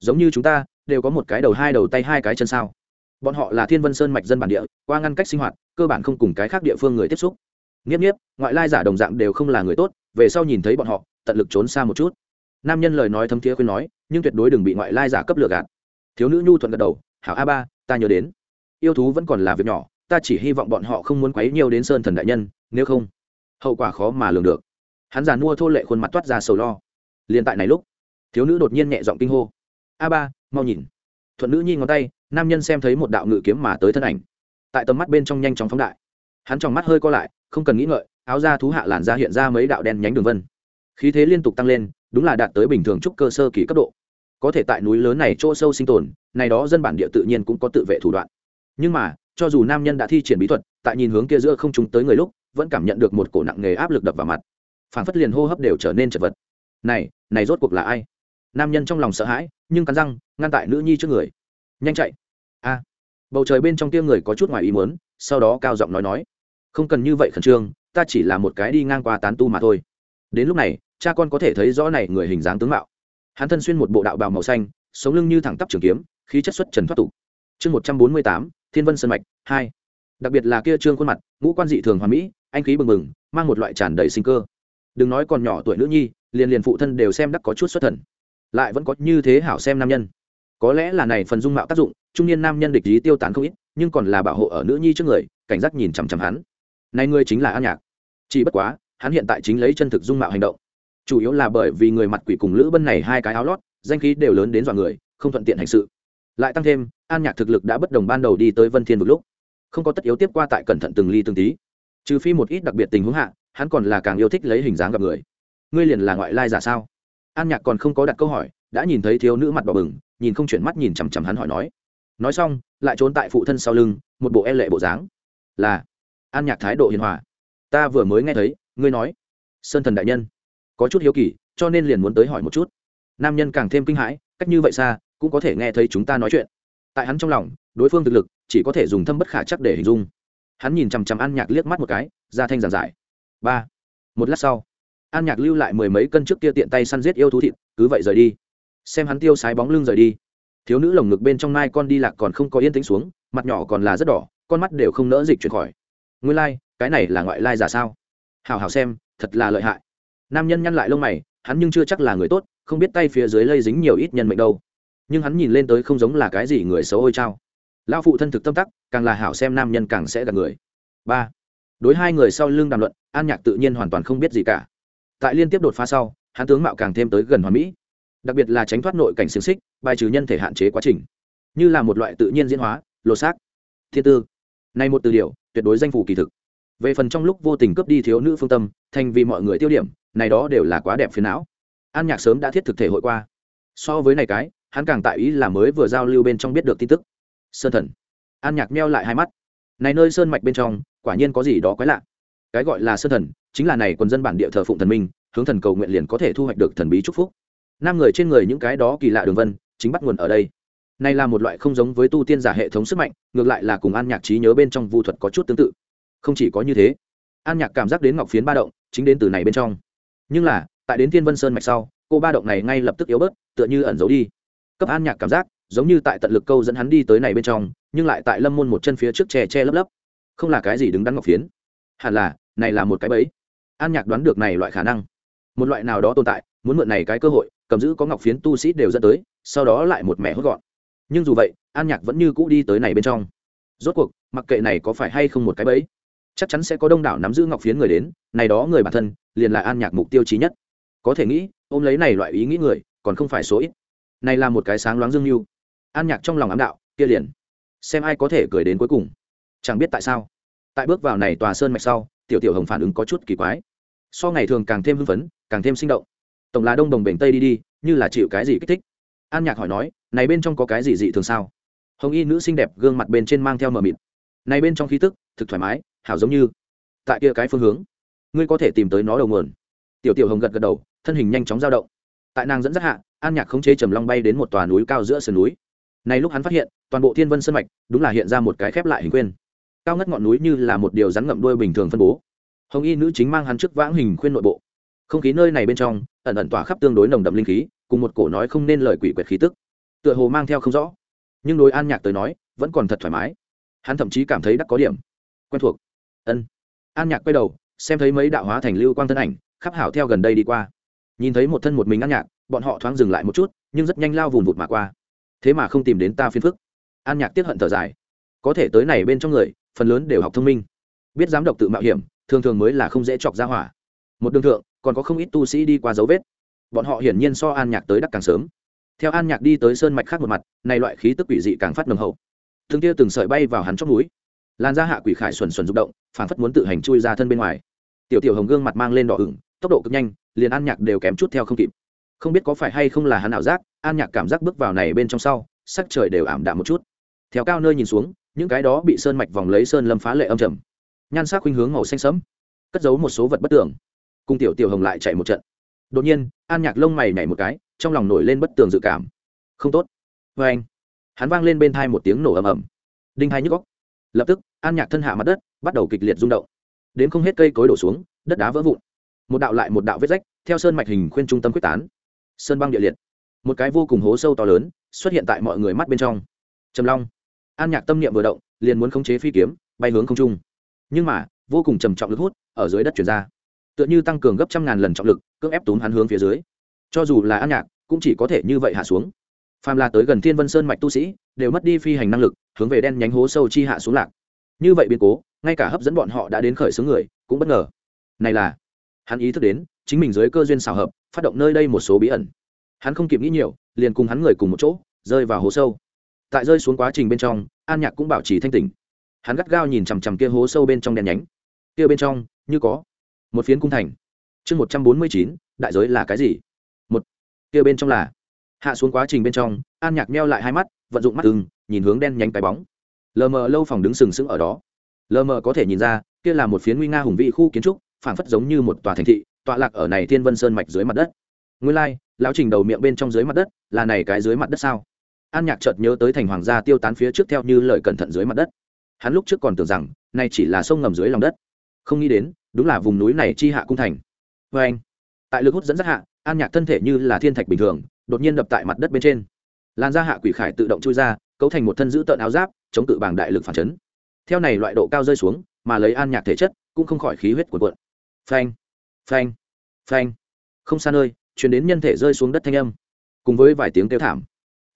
A: Giống như chúng ta, đều có một cái đầu hai đầu tay hai cái chân sao? Bọn họ là thiên vân sơn mạch dân bản địa, qua ngăn cách sinh hoạt, cơ bản không cùng cái khác địa phương người tiếp xúc nghiếp nghiếp, ngoại lai giả đồng dạng đều không là người tốt, về sau nhìn thấy bọn họ, tận lực trốn xa một chút. Nam nhân lời nói thấm thiế khuyên nói, nhưng tuyệt đối đừng bị ngoại lai giả cấp lừa gạt. Thiếu nữ nhu thuận gật đầu, hảo a ba, ta nhớ đến. Yêu thú vẫn còn là việc nhỏ, ta chỉ hy vọng bọn họ không muốn quấy nhiều đến sơn thần đại nhân, nếu không, hậu quả khó mà lường được. Hắn giàn mua thô lệ khuôn mặt toát ra sầu lo. Liền tại này lúc, thiếu nữ đột nhiên nhẹ giọng kinh hô, a ba, mau nhìn. Thuận nữ nhi ngón tay, nam nhân xem thấy một đạo ngự kiếm mà tới thân ảnh. Tại tầm mắt bên trong nhanh chóng phóng đại hắn trong mắt hơi co lại, không cần nghĩ ngợi, áo da thú hạ làn da hiện ra mấy đạo đen nhánh đường vân. Khí thế liên tục tăng lên, đúng là đạt tới bình thường trúc cơ sơ kỳ cấp độ. Có thể tại núi lớn này chỗ sâu sinh tồn, này đó dân bản địa tự nhiên cũng có tự vệ thủ đoạn. Nhưng mà, cho dù nam nhân đã thi triển bí thuật, tại nhìn hướng kia giữa không chúng tới người lúc, vẫn cảm nhận được một cổ nặng nghề áp lực đập vào mặt. Phản phất liền hô hấp đều trở nên chật vật. Này này rốt cuộc là ai? Nam nhân trong lòng sợ hãi, nhưng cắn răng, ngăn tại nữ nhi trước người. Nhanh chạy. A. Bầu trời bên trong tia người có chút ngoài ý muốn, sau đó cao giọng nói nói không cần như vậy khẩn trương, ta chỉ là một cái đi ngang qua tán tu mà thôi. Đến lúc này, cha con có thể thấy rõ này người hình dáng tướng mạo. Hắn thân xuyên một bộ đạo bào màu xanh, sống lưng như thẳng tắp trường kiếm, khí chất xuất trần thoát tục. Chương một trăm bốn mươi tám, thiên vân sơn mạch hai. Đặc biệt là kia trương khuôn mặt, ngũ quan dị thường hoàn mỹ, anh khí bừng bừng, mang một loại tràn đầy sinh cơ. Đừng nói còn nhỏ tuổi nữ nhi, liền liền phụ thân đều xem đắc có chút xuất thần. Lại vẫn có như thế hảo xem nam nhân. Có lẽ là này phần dung mạo tác dụng, trung niên nam nhân địch ý tiêu tán không ít, nhưng còn là bảo hộ ở nữ nhi trước người, cảnh giác nhìn chằm chằm hắn này ngươi chính là an nhạc. Chỉ bất quá, hắn hiện tại chính lấy chân thực dung mạo hành động. Chủ yếu là bởi vì người mặt quỷ cùng lữ bân này hai cái áo lót, danh khí đều lớn đến dọa người, không thuận tiện hành sự. Lại tăng thêm an nhạc thực lực đã bất đồng ban đầu đi tới vân thiên một lúc. Không có tất yếu tiếp qua tại cẩn thận từng ly từng tí. Trừ phi một ít đặc biệt tình huống hạ, hắn còn là càng yêu thích lấy hình dáng gặp người. Ngươi liền là ngoại lai giả sao? An nhạc còn không có đặt câu hỏi, đã nhìn thấy thiếu nữ mặt đỏ bừng, nhìn không chuyển mắt nhìn chằm chằm hắn hỏi nói. Nói xong, lại trốn tại phụ thân sau lưng, một bộ e lệ bộ dáng. Là an nhạc thái độ hiền hòa. Ta vừa mới nghe thấy, ngươi nói, sơn thần đại nhân, có chút hiếu kỳ, cho nên liền muốn tới hỏi một chút. Nam nhân càng thêm kinh hãi, cách như vậy xa, cũng có thể nghe thấy chúng ta nói chuyện. Tại hắn trong lòng, đối phương thực lực chỉ có thể dùng thâm bất khả chắc để hình dung. Hắn nhìn chằm chằm an nhạc liếc mắt một cái, ra thanh giản giải. Ba, một lát sau. An nhạc lưu lại mười mấy cân trước kia tiện tay săn giết yêu thú thịt, cứ vậy rời đi. Xem hắn tiêu sái bóng lưng rời đi. Thiếu nữ lồng ngực bên trong mai con đi lạc còn không có yên tĩnh xuống, mặt nhỏ còn là rất đỏ, con mắt đều không nỡ dịch chuyển khỏi nguyên lai、like, cái này là ngoại lai giả sao? Hào hào xem thật là lợi hại. Nam nhân nhăn lại lông mày hắn nhưng chưa chắc là người tốt không biết tay phía dưới lây dính nhiều ít nhân mệnh đâu. Nhưng hắn nhìn lên tới không giống là cái gì người xấu ôi trao lao phụ thân thực tâm tắc càng là hảo xem nam nhân càng sẽ gặp người. Ba. Đối hai người sau lưng đàm luận an nhạc tự nhiên hoàn toàn không biết gì cả. Tại liên tiếp đột phá sau hắn tướng mạo càng thêm tới gần hoàn mỹ. Đặc biệt là tránh thoát nội cảnh xiềng xích bài trừ nhân thể hạn chế quá trình. Như là một loại tự nhiên diễn hóa lột xác. Thiên tư này một từ điều tuyệt đối danh phủ kỳ thực. Về phần trong lúc vô tình cướp đi thiếu nữ phương tâm, thành vì mọi người tiêu điểm, này đó đều là quá đẹp phiền não. An nhạc sớm đã thiết thực thể hội qua. So với này cái, hắn càng tại ý là mới vừa giao lưu bên trong biết được tin tức. Sơn thần. An nhạc meo lại hai mắt. Này nơi sơn mạch bên trong, quả nhiên có gì đó quái lạ. Cái gọi là sơn thần, chính là này quần dân bản địa thờ phụng thần minh, hướng thần cầu nguyện liền có thể thu hoạch được thần bí chúc phúc. Nam người trên người những cái đó kỳ lạ đường vân, chính bắt nguồn ở đây này là một loại không giống với tu tiên giả hệ thống sức mạnh, ngược lại là cùng an nhạc trí nhớ bên trong vu thuật có chút tương tự. Không chỉ có như thế, an nhạc cảm giác đến ngọc phiến ba động chính đến từ này bên trong. Nhưng là, tại đến thiên vân sơn mạch sau, cô ba động này ngay lập tức yếu bớt, tựa như ẩn giấu đi. Cấp an nhạc cảm giác, giống như tại tận lực câu dẫn hắn đi tới này bên trong, nhưng lại tại lâm môn một chân phía trước che che lấp lấp. Không là cái gì đứng đắn ngọc phiến. Hẳn là, này là một cái bẫy. An nhạc đoán được này loại khả năng. Một loại nào đó tồn tại, muốn mượn này cái cơ hội, cầm giữ có ngọc phiến tu sĩ đều dẫn tới, sau đó lại một mẻ hốt gọn nhưng dù vậy, an nhạc vẫn như cũ đi tới này bên trong. Rốt cuộc, mặc kệ này có phải hay không một cái bẫy, chắc chắn sẽ có đông đảo nắm giữ ngọc phiến người đến, này đó người bản thân, liền là an nhạc mục tiêu trí nhất. Có thể nghĩ, ôm lấy này loại ý nghĩ người, còn không phải số ít. Này là một cái sáng loáng dương mưu. An nhạc trong lòng ám đạo, kia liền. Xem ai có thể cười đến cuối cùng. Chẳng biết tại sao, tại bước vào này tòa sơn mạch sau, tiểu tiểu hồng phản ứng có chút kỳ quái. So ngày thường càng thêm hưng phấn, càng thêm sinh động. Tổng là đông đồng bềnh tây đi đi, như là chịu cái gì kích thích an nhạc hỏi nói, này bên trong có cái gì dị thường sao? Hồng y nữ xinh đẹp gương mặt bên trên mang theo mờ mịt. Này bên trong khí tức, thực thoải mái, hảo giống như tại kia cái phương hướng. Ngươi có thể tìm tới nó đầu nguồn. Tiểu tiểu hồng gật gật đầu, thân hình nhanh chóng dao động. Tại nàng dẫn dắt hạ, an nhạc khống chế trầm long bay đến một tòa núi cao giữa sườn núi. Này lúc hắn phát hiện, toàn bộ thiên vân sơn mạch đúng là hiện ra một cái khép lại hình khuyên cao ngất ngọn núi như là một điều rắn ngậm đuôi bình thường phân bố. Hồng y nữ chính mang hắn trước vãng hình khuyên nội bộ không khí nơi này bên trong, ẩn ẩn tỏa khắp tương đối nồng đậm linh khí, cùng một cổ nói không nên lời quỷ quyệt khí tức. Tựa hồ mang theo không rõ. Nhưng đối an nhạc tới nói, vẫn còn thật thoải mái. Hắn thậm chí cảm thấy đắc có điểm quen thuộc. Ân. An nhạc quay đầu, xem thấy mấy đạo hóa thành lưu quang thân ảnh, khắp hảo theo gần đây đi qua. Nhìn thấy một thân một mình an nhạc, bọn họ thoáng dừng lại một chút, nhưng rất nhanh lao vùng vụt mà qua. Thế mà không tìm đến ta phiền phức. An nhạc tiếp hận thở dài. Có thể tới này bên trong người, phần lớn đều học thông minh. Biết dám độc tự mạo hiểm, thường thường mới là không dễ chọc ra hỏa. Một đường thượng còn có không ít tu sĩ đi qua dấu vết. Bọn họ hiển nhiên so an nhạc tới đắc càng sớm. Theo an nhạc đi tới sơn mạch khác một mặt, này loại khí tức quỷ dị càng phát nồng hậu. Thương tia từng sợi bay vào hắn trong núi lan ra hạ quỷ khải xuẩn xuẩn rụng động phản phất muốn tự hành chui ra thân bên ngoài. Tiểu tiểu hồng gương mặt mang lên đỏ ửng, tốc độ cực nhanh, liền an nhạc đều kém chút theo không kịp. Không biết có phải hay không là hắn ảo giác, an nhạc cảm giác bước vào này bên trong sau, sắc trời đều ảm đạm một chút. Theo cao nơi nhìn xuống, những cái đó bị sơn mạch vòng lấy sơn lâm phá lệ âm trầm. Nhan sắc khuynh hướng màu xanh sẫm, cất giấu một số vật bất tưởng cùng tiểu tiểu hồng lại chạy một trận. Đột nhiên, an nhạc lông mày nhảy một cái, trong lòng nổi lên bất tường dự cảm. Không tốt. Vê anh, hắn vang lên bên thai một tiếng nổ ầm ầm. Đinh hai nhức góc lập tức, an nhạc thân hạ mặt đất, bắt đầu kịch liệt rung động. Đến không hết cây cối đổ xuống, đất đá vỡ vụn. Một đạo lại một đạo vết rách, theo sơn mạch hình khuyên trung tâm quyết tán. Sơn băng địa liệt. Một cái vô cùng hố sâu to lớn, xuất hiện tại mọi người mắt bên trong. Trầm long. An nhạc tâm niệm vừa động, liền muốn khống chế phi kiếm, bay hướng không trung. Nhưng mà, vô cùng trầm trọng lực hút, ở dưới đất chuyển ra tựa như tăng cường gấp trăm ngàn lần trọng lực, cưỡng ép túm hắn hướng phía dưới. Cho dù là an nhạc, cũng chỉ có thể như vậy hạ xuống. Phàm là tới gần thiên vân sơn mạch tu sĩ, đều mất đi phi hành năng lực, hướng về đen nhánh hố sâu chi hạ xuống lạc. Như vậy biến cố, ngay cả hấp dẫn bọn họ đã đến khởi xướng người, cũng bất ngờ. Này là, hắn ý thức đến, chính mình dưới cơ duyên xào hợp, phát động nơi đây một số bí ẩn. Hắn không kịp nghĩ nhiều, liền cùng hắn người cùng một chỗ, rơi vào hố sâu. Tại rơi xuống quá trình bên trong, an nhạc cũng bảo trì thanh tỉnh. Hắn gắt gao nhìn chằm chằm kia hố sâu bên trong đen nhánh. Kia bên trong, như có một phiến cung thành. Chương một trăm bốn mươi chín đại giới là cái gì? Một kia bên trong là. Hạ xuống quá trình bên trong an nhạc meo lại hai mắt vận dụng mắt ưng nhìn hướng đen nhánh cái bóng. Lờ mờ lâu phòng đứng sừng sững ở đó. Lờ mờ có thể nhìn ra kia là một phiến nguy nga hùng vị khu kiến trúc phảng phất giống như một tòa thành thị tọa lạc ở này thiên vân sơn mạch dưới mặt đất. Nguyên lai、like, lão trình đầu miệng bên trong dưới mặt đất là này cái dưới mặt đất sao? An nhạc chợt nhớ tới thành hoàng gia tiêu tán phía trước theo như lời cẩn thận dưới mặt đất. Hắn lúc trước còn tưởng rằng nay chỉ là sông ngầm dưới lòng đất không nghĩ đến, đúng là vùng núi này chi hạ cung thành. Vê anh, tại lực hút dẫn dắt hạ, an nhạc thân thể như là thiên thạch bình thường, đột nhiên đập tại mặt đất bên trên. Lan ra hạ quỷ khải tự động chui ra, cấu thành một thân giữ tợn áo giáp, chống tự bảng đại lực phản chấn. Theo này loại độ cao rơi xuống, mà lấy an nhạc thể chất, cũng không khỏi khí huyết của cuộn. Phanh phanh phanh. Không xa nơi chuyển đến nhân thể rơi xuống đất thanh âm, cùng với vài tiếng kêu thảm.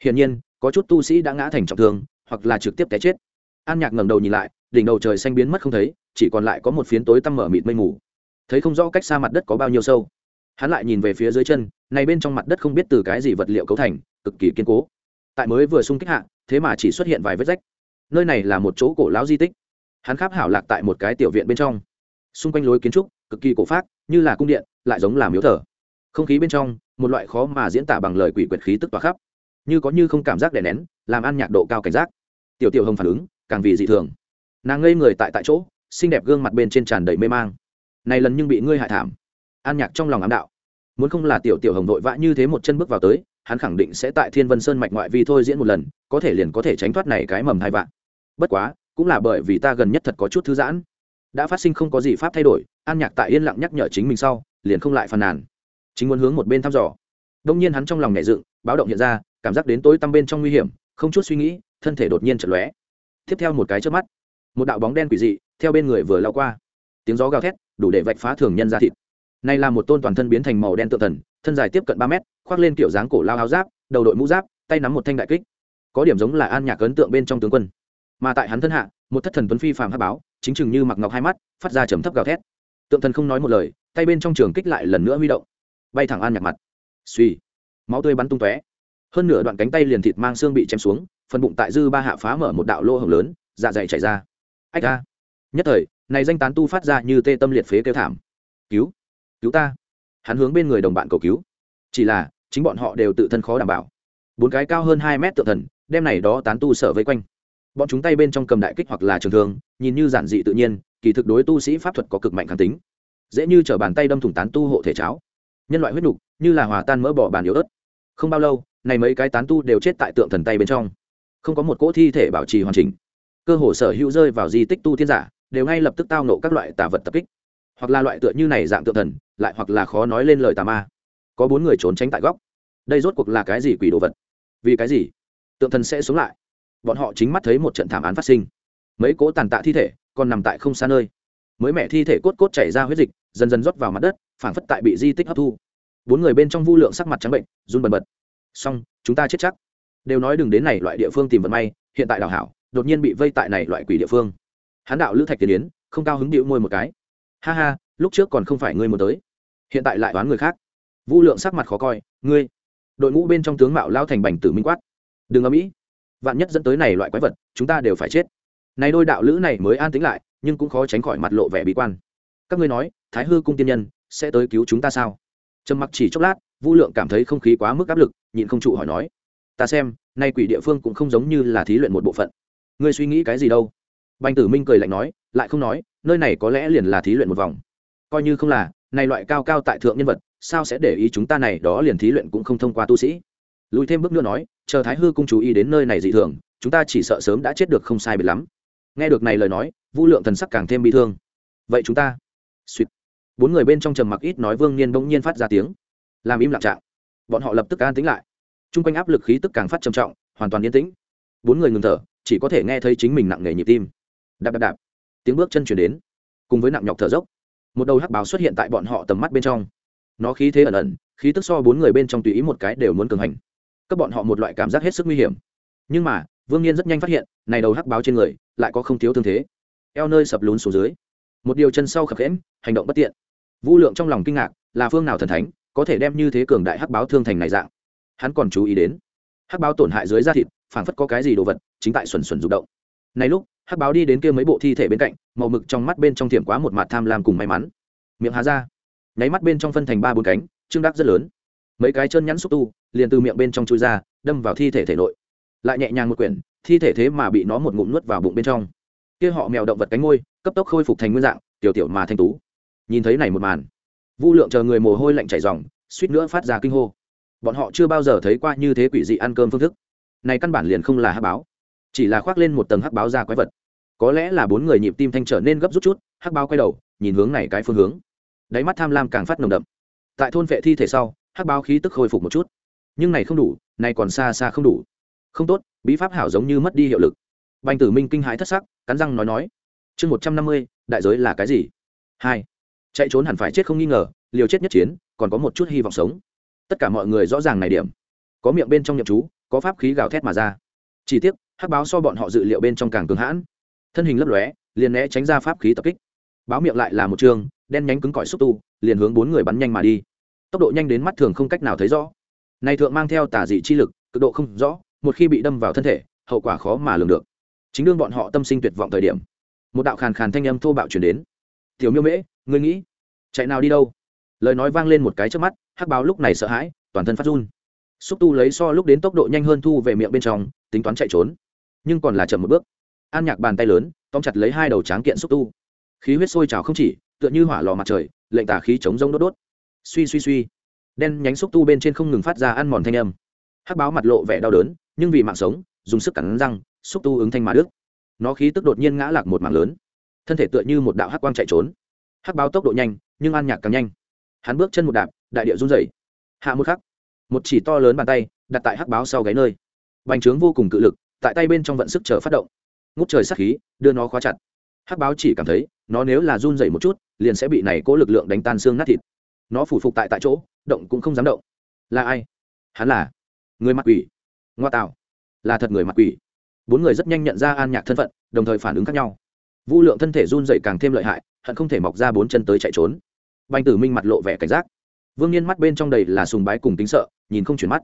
A: Hiển nhiên, có chút tu sĩ đã ngã thành trọng thương, hoặc là trực tiếp té chết. An nhạc ngẩng đầu nhìn lại đỉnh đầu trời xanh biến mất không thấy, chỉ còn lại có một phiến tối tăm mở mịt mây mù. Thấy không rõ cách xa mặt đất có bao nhiêu sâu. Hắn lại nhìn về phía dưới chân, này bên trong mặt đất không biết từ cái gì vật liệu cấu thành, cực kỳ kiên cố. Tại mới vừa xung kích hạ, thế mà chỉ xuất hiện vài vết rách. Nơi này là một chỗ cổ lão di tích. Hắn kháp hảo lạc tại một cái tiểu viện bên trong. Xung quanh lối kiến trúc, cực kỳ cổ phát như là cung điện, lại giống là miếu thờ. Không khí bên trong, một loại khó mà diễn tả bằng lời quỷ quyệt khí tức tỏa khắp. Như có như không cảm giác đè nén, làm ăn nhạc độ cao cảnh giác. Tiểu tiểu hồng phản ứng, càng vì dị thường nàng ngây người tại tại chỗ, xinh đẹp gương mặt bên trên tràn đầy mê mang. Này lần nhưng bị ngươi hại thảm. An nhạc trong lòng ám đạo. Muốn không là tiểu tiểu hồng vội vã như thế một chân bước vào tới, hắn khẳng định sẽ tại thiên vân sơn mạch ngoại vi thôi diễn một lần, có thể liền có thể tránh thoát này cái mầm hai vạn. Bất quá, cũng là bởi vì ta gần nhất thật có chút thư giãn. Đã phát sinh không có gì pháp thay đổi, an nhạc tại yên lặng nhắc nhở chính mình sau, liền không lại phàn nàn. Chính muốn hướng một bên thăm dò. Đông nhiên hắn trong lòng nhảy dựng, báo động hiện ra, cảm giác đến tối tăm bên trong nguy hiểm, không chút suy nghĩ, thân thể đột nhiên chật lóe. Tiếp theo một cái trước mắt một đạo bóng đen quỷ dị theo bên người vừa lao qua. Tiếng gió gào thét, đủ để vạch phá thường nhân ra thịt. Này là một tôn toàn thân biến thành màu đen tự thần, thân dài tiếp cận ba mét, khoác lên kiểu dáng cổ lao áo giáp, đầu đội mũ giáp, tay nắm một thanh đại kích. Có điểm giống là an nhạc ấn tượng bên trong tướng quân. Mà tại hắn thân hạ, một thất thần tuấn phi phàm hát báo, chính chừng như mặc ngọc hai mắt, phát ra trầm thấp gào thét. Tượng thần không nói một lời, tay bên trong trường kích lại lần nữa huy động. Bay thẳng an nhạc mặt. Suy máu tươi bắn tung tóe. Hơn nửa đoạn cánh tay liền thịt mang xương bị chém xuống, phần bụng tại dư ba hạ phá mở một đạo lô hồng lớn dạ dày chảy ra ách ra nhất thời, này danh tán tu phát ra như tê tâm liệt phế kêu thảm. Cứu cứu ta. Hắn hướng bên người đồng bạn cầu cứu. Chỉ là, chính bọn họ đều tự thân khó đảm bảo. Bốn cái cao hơn hai mét tự thần đem này đó tán tu sở vây quanh. Bọn chúng tay bên trong cầm đại kích hoặc là trường thường nhìn như giản dị tự nhiên, kỳ thực đối tu sĩ pháp thuật có cực mạnh kháng tính. Dễ như t bàn tay đâm thủng tán tu hộ thể cháo. Nhân loại huyết nhục, như là hòa tan mỡ bỏ bàn yếu ớt. Không bao lâu, này mấy cái tán tu đều chết tại tượng thần tay bên trong. Không có một cỗ thi thể bảo trì hoàn chỉnh cơ hồ sở hữu rơi vào di tích tu tiên giả, đều ngay lập tức tao nộ các loại tà vật tập kích. Hoặc là loại tựa như này dạng tượng thần, lại hoặc là khó nói lên lời tà ma. Có bốn người trốn tránh tại góc. Đây rốt cuộc là cái gì quỷ đồ vật? Vì cái gì? Tượng thần sẽ sống lại. Bọn họ chính mắt thấy một trận thảm án phát sinh. Mấy cỗ tàn tạ thi thể còn nằm tại không xa nơi. Mới mẹ thi thể cốt cốt chảy ra huyết dịch, dần dần rót vào mặt đất phản phất tại bị di tích hấp thu. Bốn người bên trong vu lượng sắc mặt trắng bệnh, run bần bật. Xong, chúng ta chết chắc. Đều nói đừng đến này loại địa phương tìm vận may hiện tại đào hảo, đột nhiên bị vây tại này loại quỷ địa phương. Hán đạo lữ thạch tiền yến, không cao hứng điệu môi một cái. Ha ha, lúc trước còn không phải ngươi một tới. Hiện tại lại đoán người khác. Vu lượng sắc mặt khó coi, ngươi. Đội ngũ bên trong tướng mạo lao thành bành tử minh quát. Đừng âm mỹ vạn nhất dẫn tới này loại quái vật, chúng ta đều phải chết. Này đôi đạo lữ này mới an tính lại, nhưng cũng khó tránh khỏi mặt lộ vẻ bí quan. Các ngươi nói, thái hư cung tiên nhân, sẽ tới cứu chúng ta sao? Trầm mặc chỉ chốc lát, vu lượng cảm thấy không khí quá mức áp lực, nhịn không trụ hỏi nói. Ta xem nay quỷ địa phương cũng không giống như là thí luyện một bộ phận. Ngươi suy nghĩ cái gì đâu? Bành tử minh cười lạnh nói, lại không nói, nơi này có lẽ liền là thí luyện một vòng. Coi như không là, này loại cao cao tại thượng nhân vật, sao sẽ để ý chúng ta này đó liền thí luyện cũng không thông qua tu sĩ? Lùi thêm bước nữa nói, chờ thái hư cung chú ý đến nơi này dị thường, chúng ta chỉ sợ sớm đã chết được không sai biệt lắm. Nghe được này lời nói, vu lượng thần sắc càng thêm bị thương. Vậy chúng ta? Suýt. Bốn người bên trong trầm mặc ít nói, vương niên bỗng nhiên phát ra tiếng. Làm im lặng trạng. Bọn họ lập tức an tính lại t r u n g quanh áp lực khí tức càng phát trầm trọng, hoàn toàn yên tĩnh. Bốn người ngừng thở, chỉ có thể nghe thấy chính mình nặng nề nhịp tim. Đạp đạp đạp. Tiếng bước chân chuyển đến. Cùng với nặng nhọc thở dốc, một đầu hắc báo xuất hiện tại bọn họ tầm mắt bên trong. Nó khí thế ẩn ẩn, khí tức so bốn người bên trong tùy ý một cái đều muốn cường hành. Cấp bọn họ một loại cảm giác hết sức nguy hiểm. Nhưng mà, vương nhiên rất nhanh phát hiện, này đầu hắc báo trên người lại có không thiếu thương thế. Eo nơi sập lún xuống dưới. Một điều chân sau khập khẽm hành động bất tiện. Vũ lượng trong lòng kinh ngạc, là phương nào thần thánh có thể đem như thế cường đại hắc báo thương thành này dạng? Hắn còn chú ý đến. Hắc báo tổn hại dưới da thịt, phảng phất có cái gì đồ vật, chính tại xuẩn xuẩn rụng động. Này lúc, hắc báo đi đến kia mấy bộ thi thể bên cạnh, màu mực trong mắt bên trong thiểm quá một mặt tham lam cùng may mắn. Miệng há ra, nháy mắt bên trong phân thành ba bốn cánh, trương đắc rất lớn. Mấy cái chân nhắn xúc tu, liền từ miệng bên trong chui ra, đâm vào thi thể thể nội. Lại nhẹ nhàng một quyển, thi thể thế mà bị nó một ngụm nuốt vào bụng bên trong. Kia họ mèo động vật cánh ngôi cấp tốc khôi phục thành nguyên dạng, tiểu tiểu mà thanh tú. Nhìn thấy này một màn, vu lượng chờ người mồ hôi lạnh chảy ròng, suýt nữa phát ra kinh hô bọn họ chưa bao giờ thấy qua như thế quỷ dị ăn cơm phương thức. Này căn bản liền không là hắc báo, chỉ là khoác lên một tầng hắc báo ra quái vật. Có lẽ là bốn người nhịp tim thanh trở nên gấp rút chút, hắc báo quay đầu, nhìn hướng này cái phương hướng. Đáy mắt tham lam càng phát nồng đậm. Tại thôn vệ thi thể sau, hắc báo khí tức khôi phục một chút. Nhưng này không đủ, này còn xa xa không đủ. Không tốt, bí pháp hảo giống như mất đi hiệu lực. Bành tử minh kinh hãi thất sắc, cắn răng nói nói. Chương một trăm năm mươi, đại giới là cái gì? Hai. Chạy trốn hẳn phải chết không nghi ngờ, liều chết nhất chiến, còn có một chút hy vọng sống tất cả mọi người rõ ràng này điểm. Có miệng bên trong nhậm chú, có pháp khí gào thét mà ra. Chỉ tiếc, hắc báo so bọn họ dự liệu bên trong càng cường hãn. Thân hình lấp lóe, liền né tránh ra pháp khí tập kích. Báo miệng lại là một trường, đen nhánh cứng cỏi xúc tu, liền hướng bốn người bắn nhanh mà đi. Tốc độ nhanh đến mắt thường không cách nào thấy rõ. Này thượng mang theo tà dị chi lực, cực độ không rõ, một khi bị đâm vào thân thể, hậu quả khó mà lường được. Chính đương bọn họ tâm sinh tuyệt vọng thời điểm, một đạo khàn khàn thanh âm thô bạo chuyển đến. Tiểu miêu mễ, ngươi nghĩ, chạy nào đi đâu? Lời nói vang lên một cái trước mắt hắc báo lúc này sợ hãi, toàn thân phát run. Xúc tu lấy so lúc đến tốc độ nhanh hơn thu về miệng bên trong, tính toán chạy trốn. Nhưng còn là chậm một bước. An nhạc bàn tay lớn, tóm chặt lấy hai đầu tráng kiện xúc tu. Khí huyết sôi trào không chỉ, tựa như hỏa lò mặt trời, lệnh tả khí chống rông đốt đốt. Suy suy suy. Đen nhánh xúc tu bên trên không ngừng phát ra ăn mòn thanh âm. Hắc báo mặt lộ vẻ đau đớn, nhưng vì mạng sống, dùng sức cắn răng, xúc tu ứng thanh mà đức. Nó khí tức đột nhiên ngã lạc một mạng lớn. Thân thể tựa như một đạo hắc quang chạy trốn. Hắc báo tốc độ nhanh, nhưng an nhạc càng nhanh hắn bước chân một đạp, đại địa run rẩy. Hạ một khắc, một chỉ to lớn bàn tay đặt tại hắc báo sau gáy nơi. Bành trướng vô cùng cự lực, tại tay bên trong vận sức chờ phát động. Ngút trời sắc khí, đưa nó khóa chặt. Hắc báo chỉ cảm thấy, nó nếu là run rẩy một chút, liền sẽ bị này cố lực lượng đánh tan xương nát thịt. Nó phủ phục tại tại chỗ, động cũng không dám động. Là ai? Hắn là người mặt quỷ. Ngoa tạo. Là thật người mặt quỷ. Bốn người rất nhanh nhận ra an nhạc thân phận, đồng thời phản ứng khác nhau. Vũ lượng thân thể run dậy càng thêm lợi hại, hận không thể mọc ra bốn chân tới chạy trốn banh tử minh mặt lộ vẻ cảnh giác. Vương nhiên mắt bên trong đầy là sùng bái cùng tính sợ, nhìn không chuyển mắt.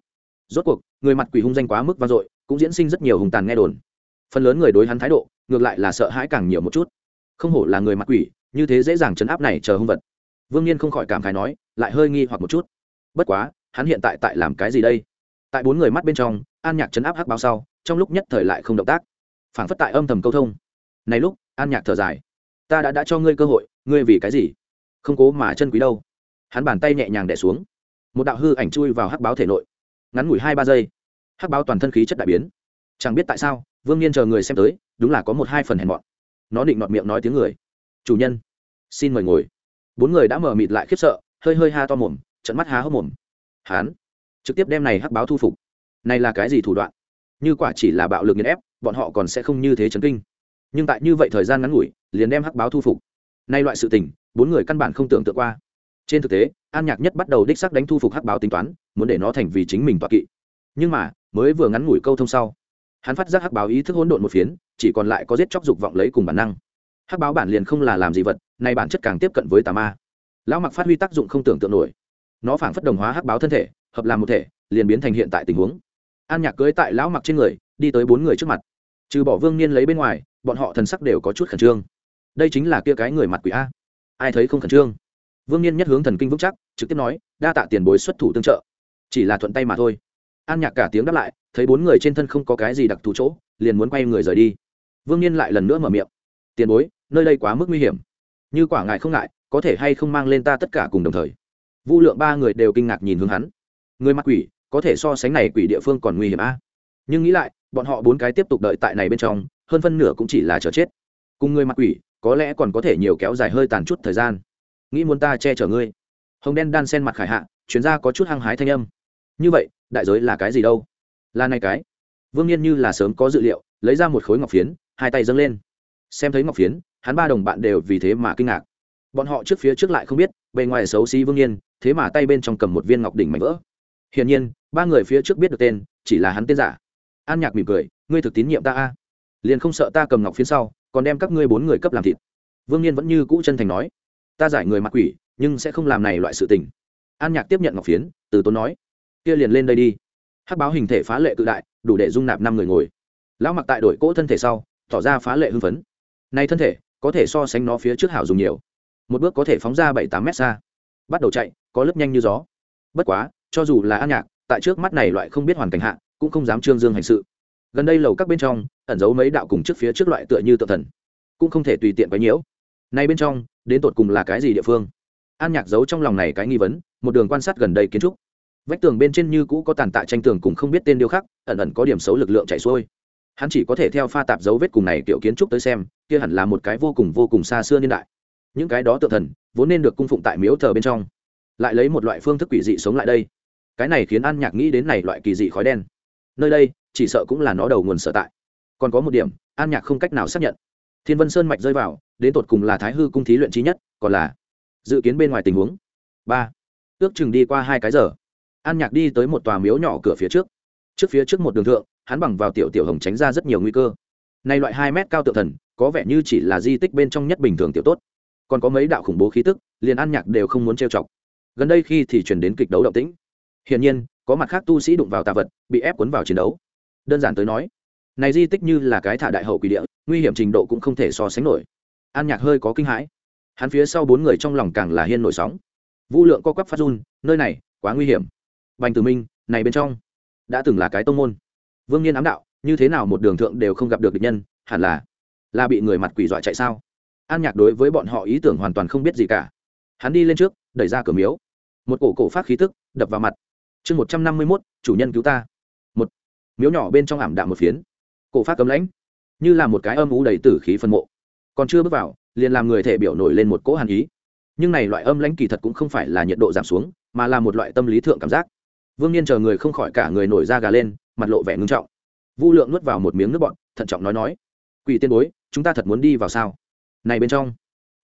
A: Rốt cuộc, người mặt quỷ hung danh quá mức vang dội, cũng diễn sinh rất nhiều hùng tàn nghe đồn. Phần lớn người đối hắn thái độ, ngược lại là sợ hãi càng nhiều một chút. Không hổ là người mặt quỷ, như thế dễ dàng chấn áp này chờ hung vật. Vương nhiên không khỏi cảm khái nói, lại hơi nghi hoặc một chút. Bất quá, hắn hiện tại tại làm cái gì đây? Tại bốn người mắt bên trong, an nhạc chấn áp hắc báo sau, trong lúc nhất thời lại không động tác. Phản phất tại âm thầm câu thông. Này lúc, an nhạc thở dài. Ta đã đã cho ngươi cơ hội, ngươi vì cái gì? Không cố mà chân quý đâu. Hắn bàn tay nhẹ nhàng đẻ xuống. Một đạo hư ảnh chui vào hắc báo thể nội. Ngắn ngủi hai ba giây, hắc báo toàn thân khí chất đại biến. Chẳng biết tại sao, vương nhiên chờ người xem tới, đúng là có một hai phần hèn mọn. Nó định nọt miệng nói tiếng người. Chủ nhân, xin mời ngồi. Bốn người đã mở mịt lại khiếp sợ, hơi hơi ha to mồm trận mắt há hốc mồm. Hán trực tiếp đem này hắc báo thu phục. Này là cái gì thủ đoạn? Như quả chỉ là bạo lực nghiền ép, bọn họ còn sẽ không như thế chấn kinh. Nhưng tại như vậy thời gian ngắn ngủi, liền đem hắc báo thu phục. Nay loại sự tình bốn người căn bản không tưởng tượng qua. Trên thực tế, an nhạc nhất bắt đầu đích sắc đánh thu phục hắc báo tính toán, muốn để nó thành vì chính mình tọa kỵ. Nhưng mà, mới vừa ngắn ngủi câu thông sau, hắn phát giác hắc báo ý thức hỗn độn một phiến, chỉ còn lại có giết chóc dục vọng lấy cùng bản năng. Hắc báo bản liền không là làm gì vật, nay bản chất càng tiếp cận với tà ma. Lão mặc phát huy tác dụng không tưởng tượng nổi. Nó phảng phất đồng hóa hắc báo thân thể, hợp làm một thể, liền biến thành hiện tại tình huống. An nhạc cưới tại lão mặc trên người, đi tới bốn người trước mặt. Trừ bỏ vương niên lấy bên ngoài, bọn họ thần sắc đều có chút khẩn trương. Đây chính là kia cái người mặt quỷ a ai thấy không khẩn trương. Vương niên nhất hướng thần kinh vững chắc, trực tiếp nói, đa tạ tiền bối xuất thủ tương trợ. Chỉ là thuận tay mà thôi. An nhạc cả tiếng đáp lại, thấy bốn người trên thân không có cái gì đặc thù chỗ, liền muốn quay người rời đi. Vương niên lại lần nữa mở miệng. Tiền bối, nơi đây quá mức nguy hiểm. Như quả ngài không ngại, có thể hay không mang lên ta tất cả cùng đồng thời. Vu lượng ba người đều kinh ngạc nhìn hướng hắn. Người mặc quỷ, có thể so sánh này quỷ địa phương còn nguy hiểm a. Nhưng nghĩ lại, bọn họ bốn cái tiếp tục đợi tại này bên trong, hơn phân nửa cũng chỉ là chờ chết. Cùng người mặc quỷ có lẽ còn có thể nhiều kéo dài hơi tàn chút thời gian. Nghĩ muốn ta che chở ngươi? Hồng đen đan sen mặt khải hạ chuyến ra có chút hăng hái thanh âm. Như vậy, đại giới là cái gì đâu? Là này cái. Vương nhiên như là sớm có dự liệu, lấy ra một khối ngọc phiến, hai tay dâng lên. Xem thấy ngọc phiến, hắn ba đồng bạn đều vì thế mà kinh ngạc. Bọn họ trước phía trước lại không biết, bề ngoài xấu xí vương nhiên thế mà tay bên trong cầm một viên ngọc đỉnh mảnh vỡ. Hiển nhiên, ba người phía trước biết được tên, chỉ là hắn tên giả. An nhạc mỉm cười, ngươi thực tín nhiệm ta a? Liền không sợ ta cầm ngọc phiến sau còn đem các ngươi bốn người cấp làm thịt. Vương nhiên vẫn như cũ chân thành nói, ta giải người mặc quỷ, nhưng sẽ không làm này loại sự tình. An nhạc tiếp nhận ngọc phiến, từ tốn nói, kia liền lên đây đi. Hắc báo hình thể phá lệ cự đại, đủ để dung nạp năm người ngồi. Lão mặc tại đội cỗ thân thể sau, tỏ ra phá lệ hưng phấn. Nay thân thể, có thể so sánh nó phía trước hảo dùng nhiều. Một bước có thể phóng ra bảy tám mét xa. Bắt đầu chạy, có lớp nhanh như gió. Bất quá, cho dù là an nhạc, tại trước mắt này loại không biết hoàn cảnh hạ, cũng không dám trương dương hành sự gần đây lầu các bên trong, ẩn giấu mấy đạo cùng trước phía trước loại tựa như tự thần. Cũng không thể tùy tiện quấy nhiễu. Nay bên trong, đến tột cùng là cái gì địa phương? An nhạc giấu trong lòng này cái nghi vấn, một đường quan sát gần đây kiến trúc. Vách tường bên trên như cũ có tàn tạ tranh tường cùng không biết tên điêu khắc, ẩn ẩn có điểm xấu lực lượng chạy xuôi. Hắn chỉ có thể theo pha tạp dấu vết cùng này kiểu kiến trúc tới xem, kia hẳn là một cái vô cùng vô cùng xa xưa niên đại. Những cái đó tự thần, vốn nên được cung phụng tại miếu thờ bên trong. Lại lấy một loại phương thức quỷ dị sống lại đây. Cái này khiến an nhạc nghĩ đến này loại kỳ dị khói đen. Nơi đây chỉ sợ cũng là nó đầu nguồn sở tại. Còn có một điểm, an nhạc không cách nào xác nhận. Thiên vân sơn mạch rơi vào, đến tột cùng là thái hư cung thí luyện trí nhất, còn là dự kiến bên ngoài tình huống. Ba. Ước chừng đi qua hai cái giờ. An nhạc đi tới một tòa miếu nhỏ cửa phía trước. Trước phía trước một đường thượng, hắn bằng vào tiểu tiểu hồng tránh ra rất nhiều nguy cơ. Nay loại hai mét cao tự thần, có vẻ như chỉ là di tích bên trong nhất bình thường tiểu tốt. Còn có mấy đạo khủng bố khí tức, liền an nhạc đều không muốn trêu chọc. Gần đây khi thì chuyển đến kịch đấu động tĩnh. Hiển nhiên, có mặt khác tu sĩ đụng vào tà vật, bị ép cuốn vào chiến đấu đơn giản tới nói, này di tích như là cái thả đại hậu quỷ địa, nguy hiểm trình độ cũng không thể so sánh nổi. An nhạc hơi có kinh hãi. Hắn phía sau bốn người trong lòng càng là hiên nổi sóng. Vũ lượng co quắp phát run, nơi này, quá nguy hiểm. Bành tử minh, này bên trong, đã từng là cái tông môn. Vương nhiên ám đạo, như thế nào một đường thượng đều không gặp được địch nhân, hẳn là là bị người mặt quỷ dọa chạy sao? An nhạc đối với bọn họ ý tưởng hoàn toàn không biết gì cả. Hắn đi lên trước, đẩy ra cửa miếu. Một cổ cổ phát khí tức, đập vào mặt. Chương một trăm năm mươi mốt, chủ nhân cứu ta miếu nhỏ bên trong ảm đạm một phiến. Cổ phát cấm lãnh, như là một cái âm u đầy tử khí phân mộ. Còn chưa bước vào, liền làm người thể biểu nổi lên một cỗ hàn ý. Nhưng này loại âm lãnh kỳ thật cũng không phải là nhiệt độ giảm xuống, mà là một loại tâm lý thượng cảm giác. Vương nhiên chờ người không khỏi cả người nổi da gà lên, mặt lộ vẻ ngưng trọng. Vu lượng nuốt vào một miếng nước bọn thận trọng nói nói, quỷ tiên bối, chúng ta thật muốn đi vào sao? Này bên trong,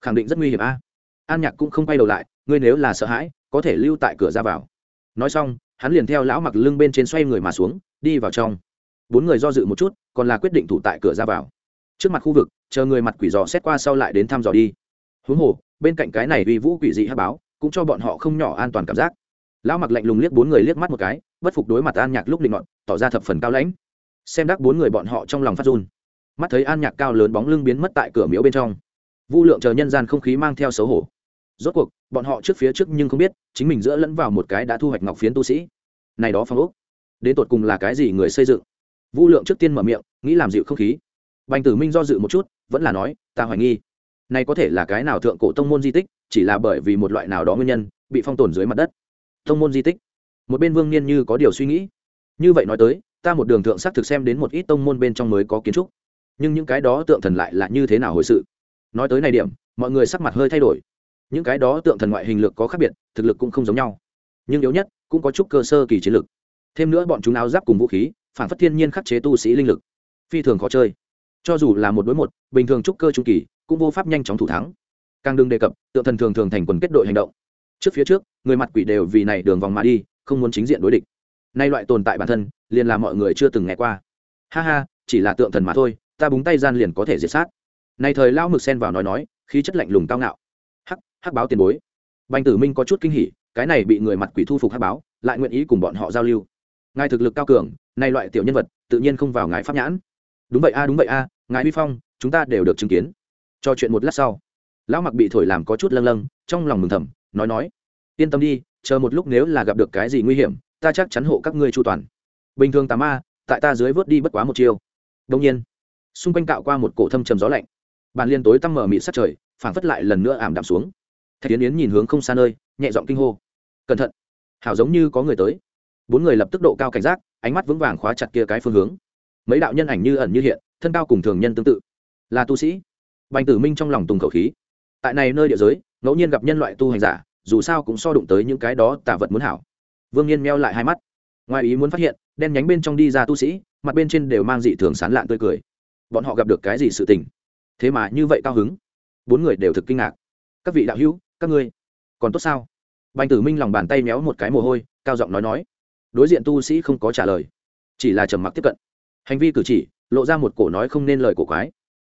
A: khẳng định rất nguy hiểm a. An nhạc cũng không quay đầu lại, ngươi nếu là sợ hãi, có thể lưu tại cửa ra vào. Nói xong, hắn liền theo lão mặc lưng bên trên xoay người mà xuống đi vào trong. Bốn người do dự một chút, còn là quyết định thủ tại cửa ra vào. Trước mặt khu vực, chờ người mặt quỷ dò xét qua sau lại đến thăm dò đi. Huống hồ, bên cạnh cái này uy vũ quỷ dị hát báo, cũng cho bọn họ không nhỏ an toàn cảm giác. Lão mặc lạnh lùng liếc bốn người liếc mắt một cái, bất phục đối mặt an nhạc lúc định ngọn tỏ ra thập phần cao lãnh. Xem đắc bốn người bọn họ trong lòng phát run. Mắt thấy an nhạc cao lớn bóng lưng biến mất tại cửa miếu bên trong. Vu lượng chờ nhân gian không khí mang theo xấu hổ. Rốt cuộc, bọn họ trước phía trước nhưng không biết, chính mình giữa lẫn vào một cái đã thu hoạch ngọc phiến tu sĩ. Này đó phong ốc đến tột cùng là cái gì người xây dựng? Vu lượng trước tiên mở miệng, nghĩ làm dịu không khí. Bành tử minh do dự một chút, vẫn là nói, ta hoài nghi, này có thể là cái nào thượng cổ tông môn di tích, chỉ là bởi vì một loại nào đó nguyên nhân, bị phong tồn dưới mặt đất. Tông môn di tích? Một bên vương niên như có điều suy nghĩ. Như vậy nói tới, ta một đường thượng xác thực xem đến một ít tông môn bên trong mới có kiến trúc, nhưng những cái đó tượng thần lại là như thế nào hồi sự? Nói tới này điểm, mọi người sắc mặt hơi thay đổi. Những cái đó tượng thần ngoại hình lực có khác biệt, thực lực cũng không giống nhau, nhưng yếu nhất cũng có chút cơ sơ kỳ chiến lực thêm nữa bọn chúng áo giáp cùng vũ khí, phản phất thiên nhiên khắc chế tu sĩ linh lực. Phi thường khó chơi. Cho dù là một đối một, bình thường trúc cơ trung kỳ, cũng vô pháp nhanh chóng thủ thắng. Càng đừng đề cập, tượng thần thường thường thành quần kết đội hành động. Trước phía trước, người mặt quỷ đều vì này đường vòng mà đi, không muốn chính diện đối địch. Nay loại tồn tại bản thân, liền là mọi người chưa từng nghe qua. Ha ha, chỉ là tượng thần mà thôi, ta búng tay gian liền có thể diệt sát. Này thời lao mực sen vào nói nói, khí chất lạnh lùng cao ngạo. Hắc hắc báo tiền bối. Bành tử minh có chút kinh hỉ, cái này bị người mặt quỷ thu phục hắc báo, lại nguyện ý cùng bọn họ giao lưu ngài thực lực cao cường, nay loại tiểu nhân vật, tự nhiên không vào ngài pháp nhãn. Đúng vậy a, đúng vậy a, ngài vi phong, chúng ta đều được chứng kiến. Cho chuyện một lát sau, lão mặc bị thổi làm có chút lâng lâng, trong lòng mừng thầm, nói nói, yên tâm đi, chờ một lúc nếu là gặp được cái gì nguy hiểm, ta chắc chắn hộ các ngươi chu toàn. Bình thường tà ma, tại ta dưới vớt đi bất quá một chiêu. Đông nhiên, xung quanh cạo qua một cổ thâm trầm gió lạnh. Bàn liên tối tăm mở mịt sát trời, phảng phất lại lần nữa ảm đạm xuống. Thạch tiến yến nhìn hướng không xa nơi, nhẹ giọng kinh hô, cẩn thận, hảo giống như có người tới bốn người lập tức độ cao cảnh giác, ánh mắt vững vàng khóa chặt kia cái phương hướng. Mấy đạo nhân ảnh như ẩn như hiện, thân cao cùng thường nhân tương tự. Là tu sĩ. Bành tử minh trong lòng tùng khẩu khí. Tại này nơi địa giới, ngẫu nhiên gặp nhân loại tu hành giả, dù sao cũng so đụng tới những cái đó tả vật muốn hảo. Vương nhiên meo lại hai mắt. Ngoài ý muốn phát hiện, đen nhánh bên trong đi ra tu sĩ, mặt bên trên đều mang dị thường sán lạn tươi cười. Bọn họ gặp được cái gì sự tình? Thế mà như vậy cao hứng. Bốn người đều thực kinh ngạc. Các vị đạo hữu, các ngươi còn tốt sao? Bành tử minh lòng bàn tay méo một cái mồ hôi, cao giọng nói nói đối diện tu sĩ không có trả lời, chỉ là trầm mặc tiếp cận. Hành vi cử chỉ, lộ ra một cổ nói không nên lời cổ quái.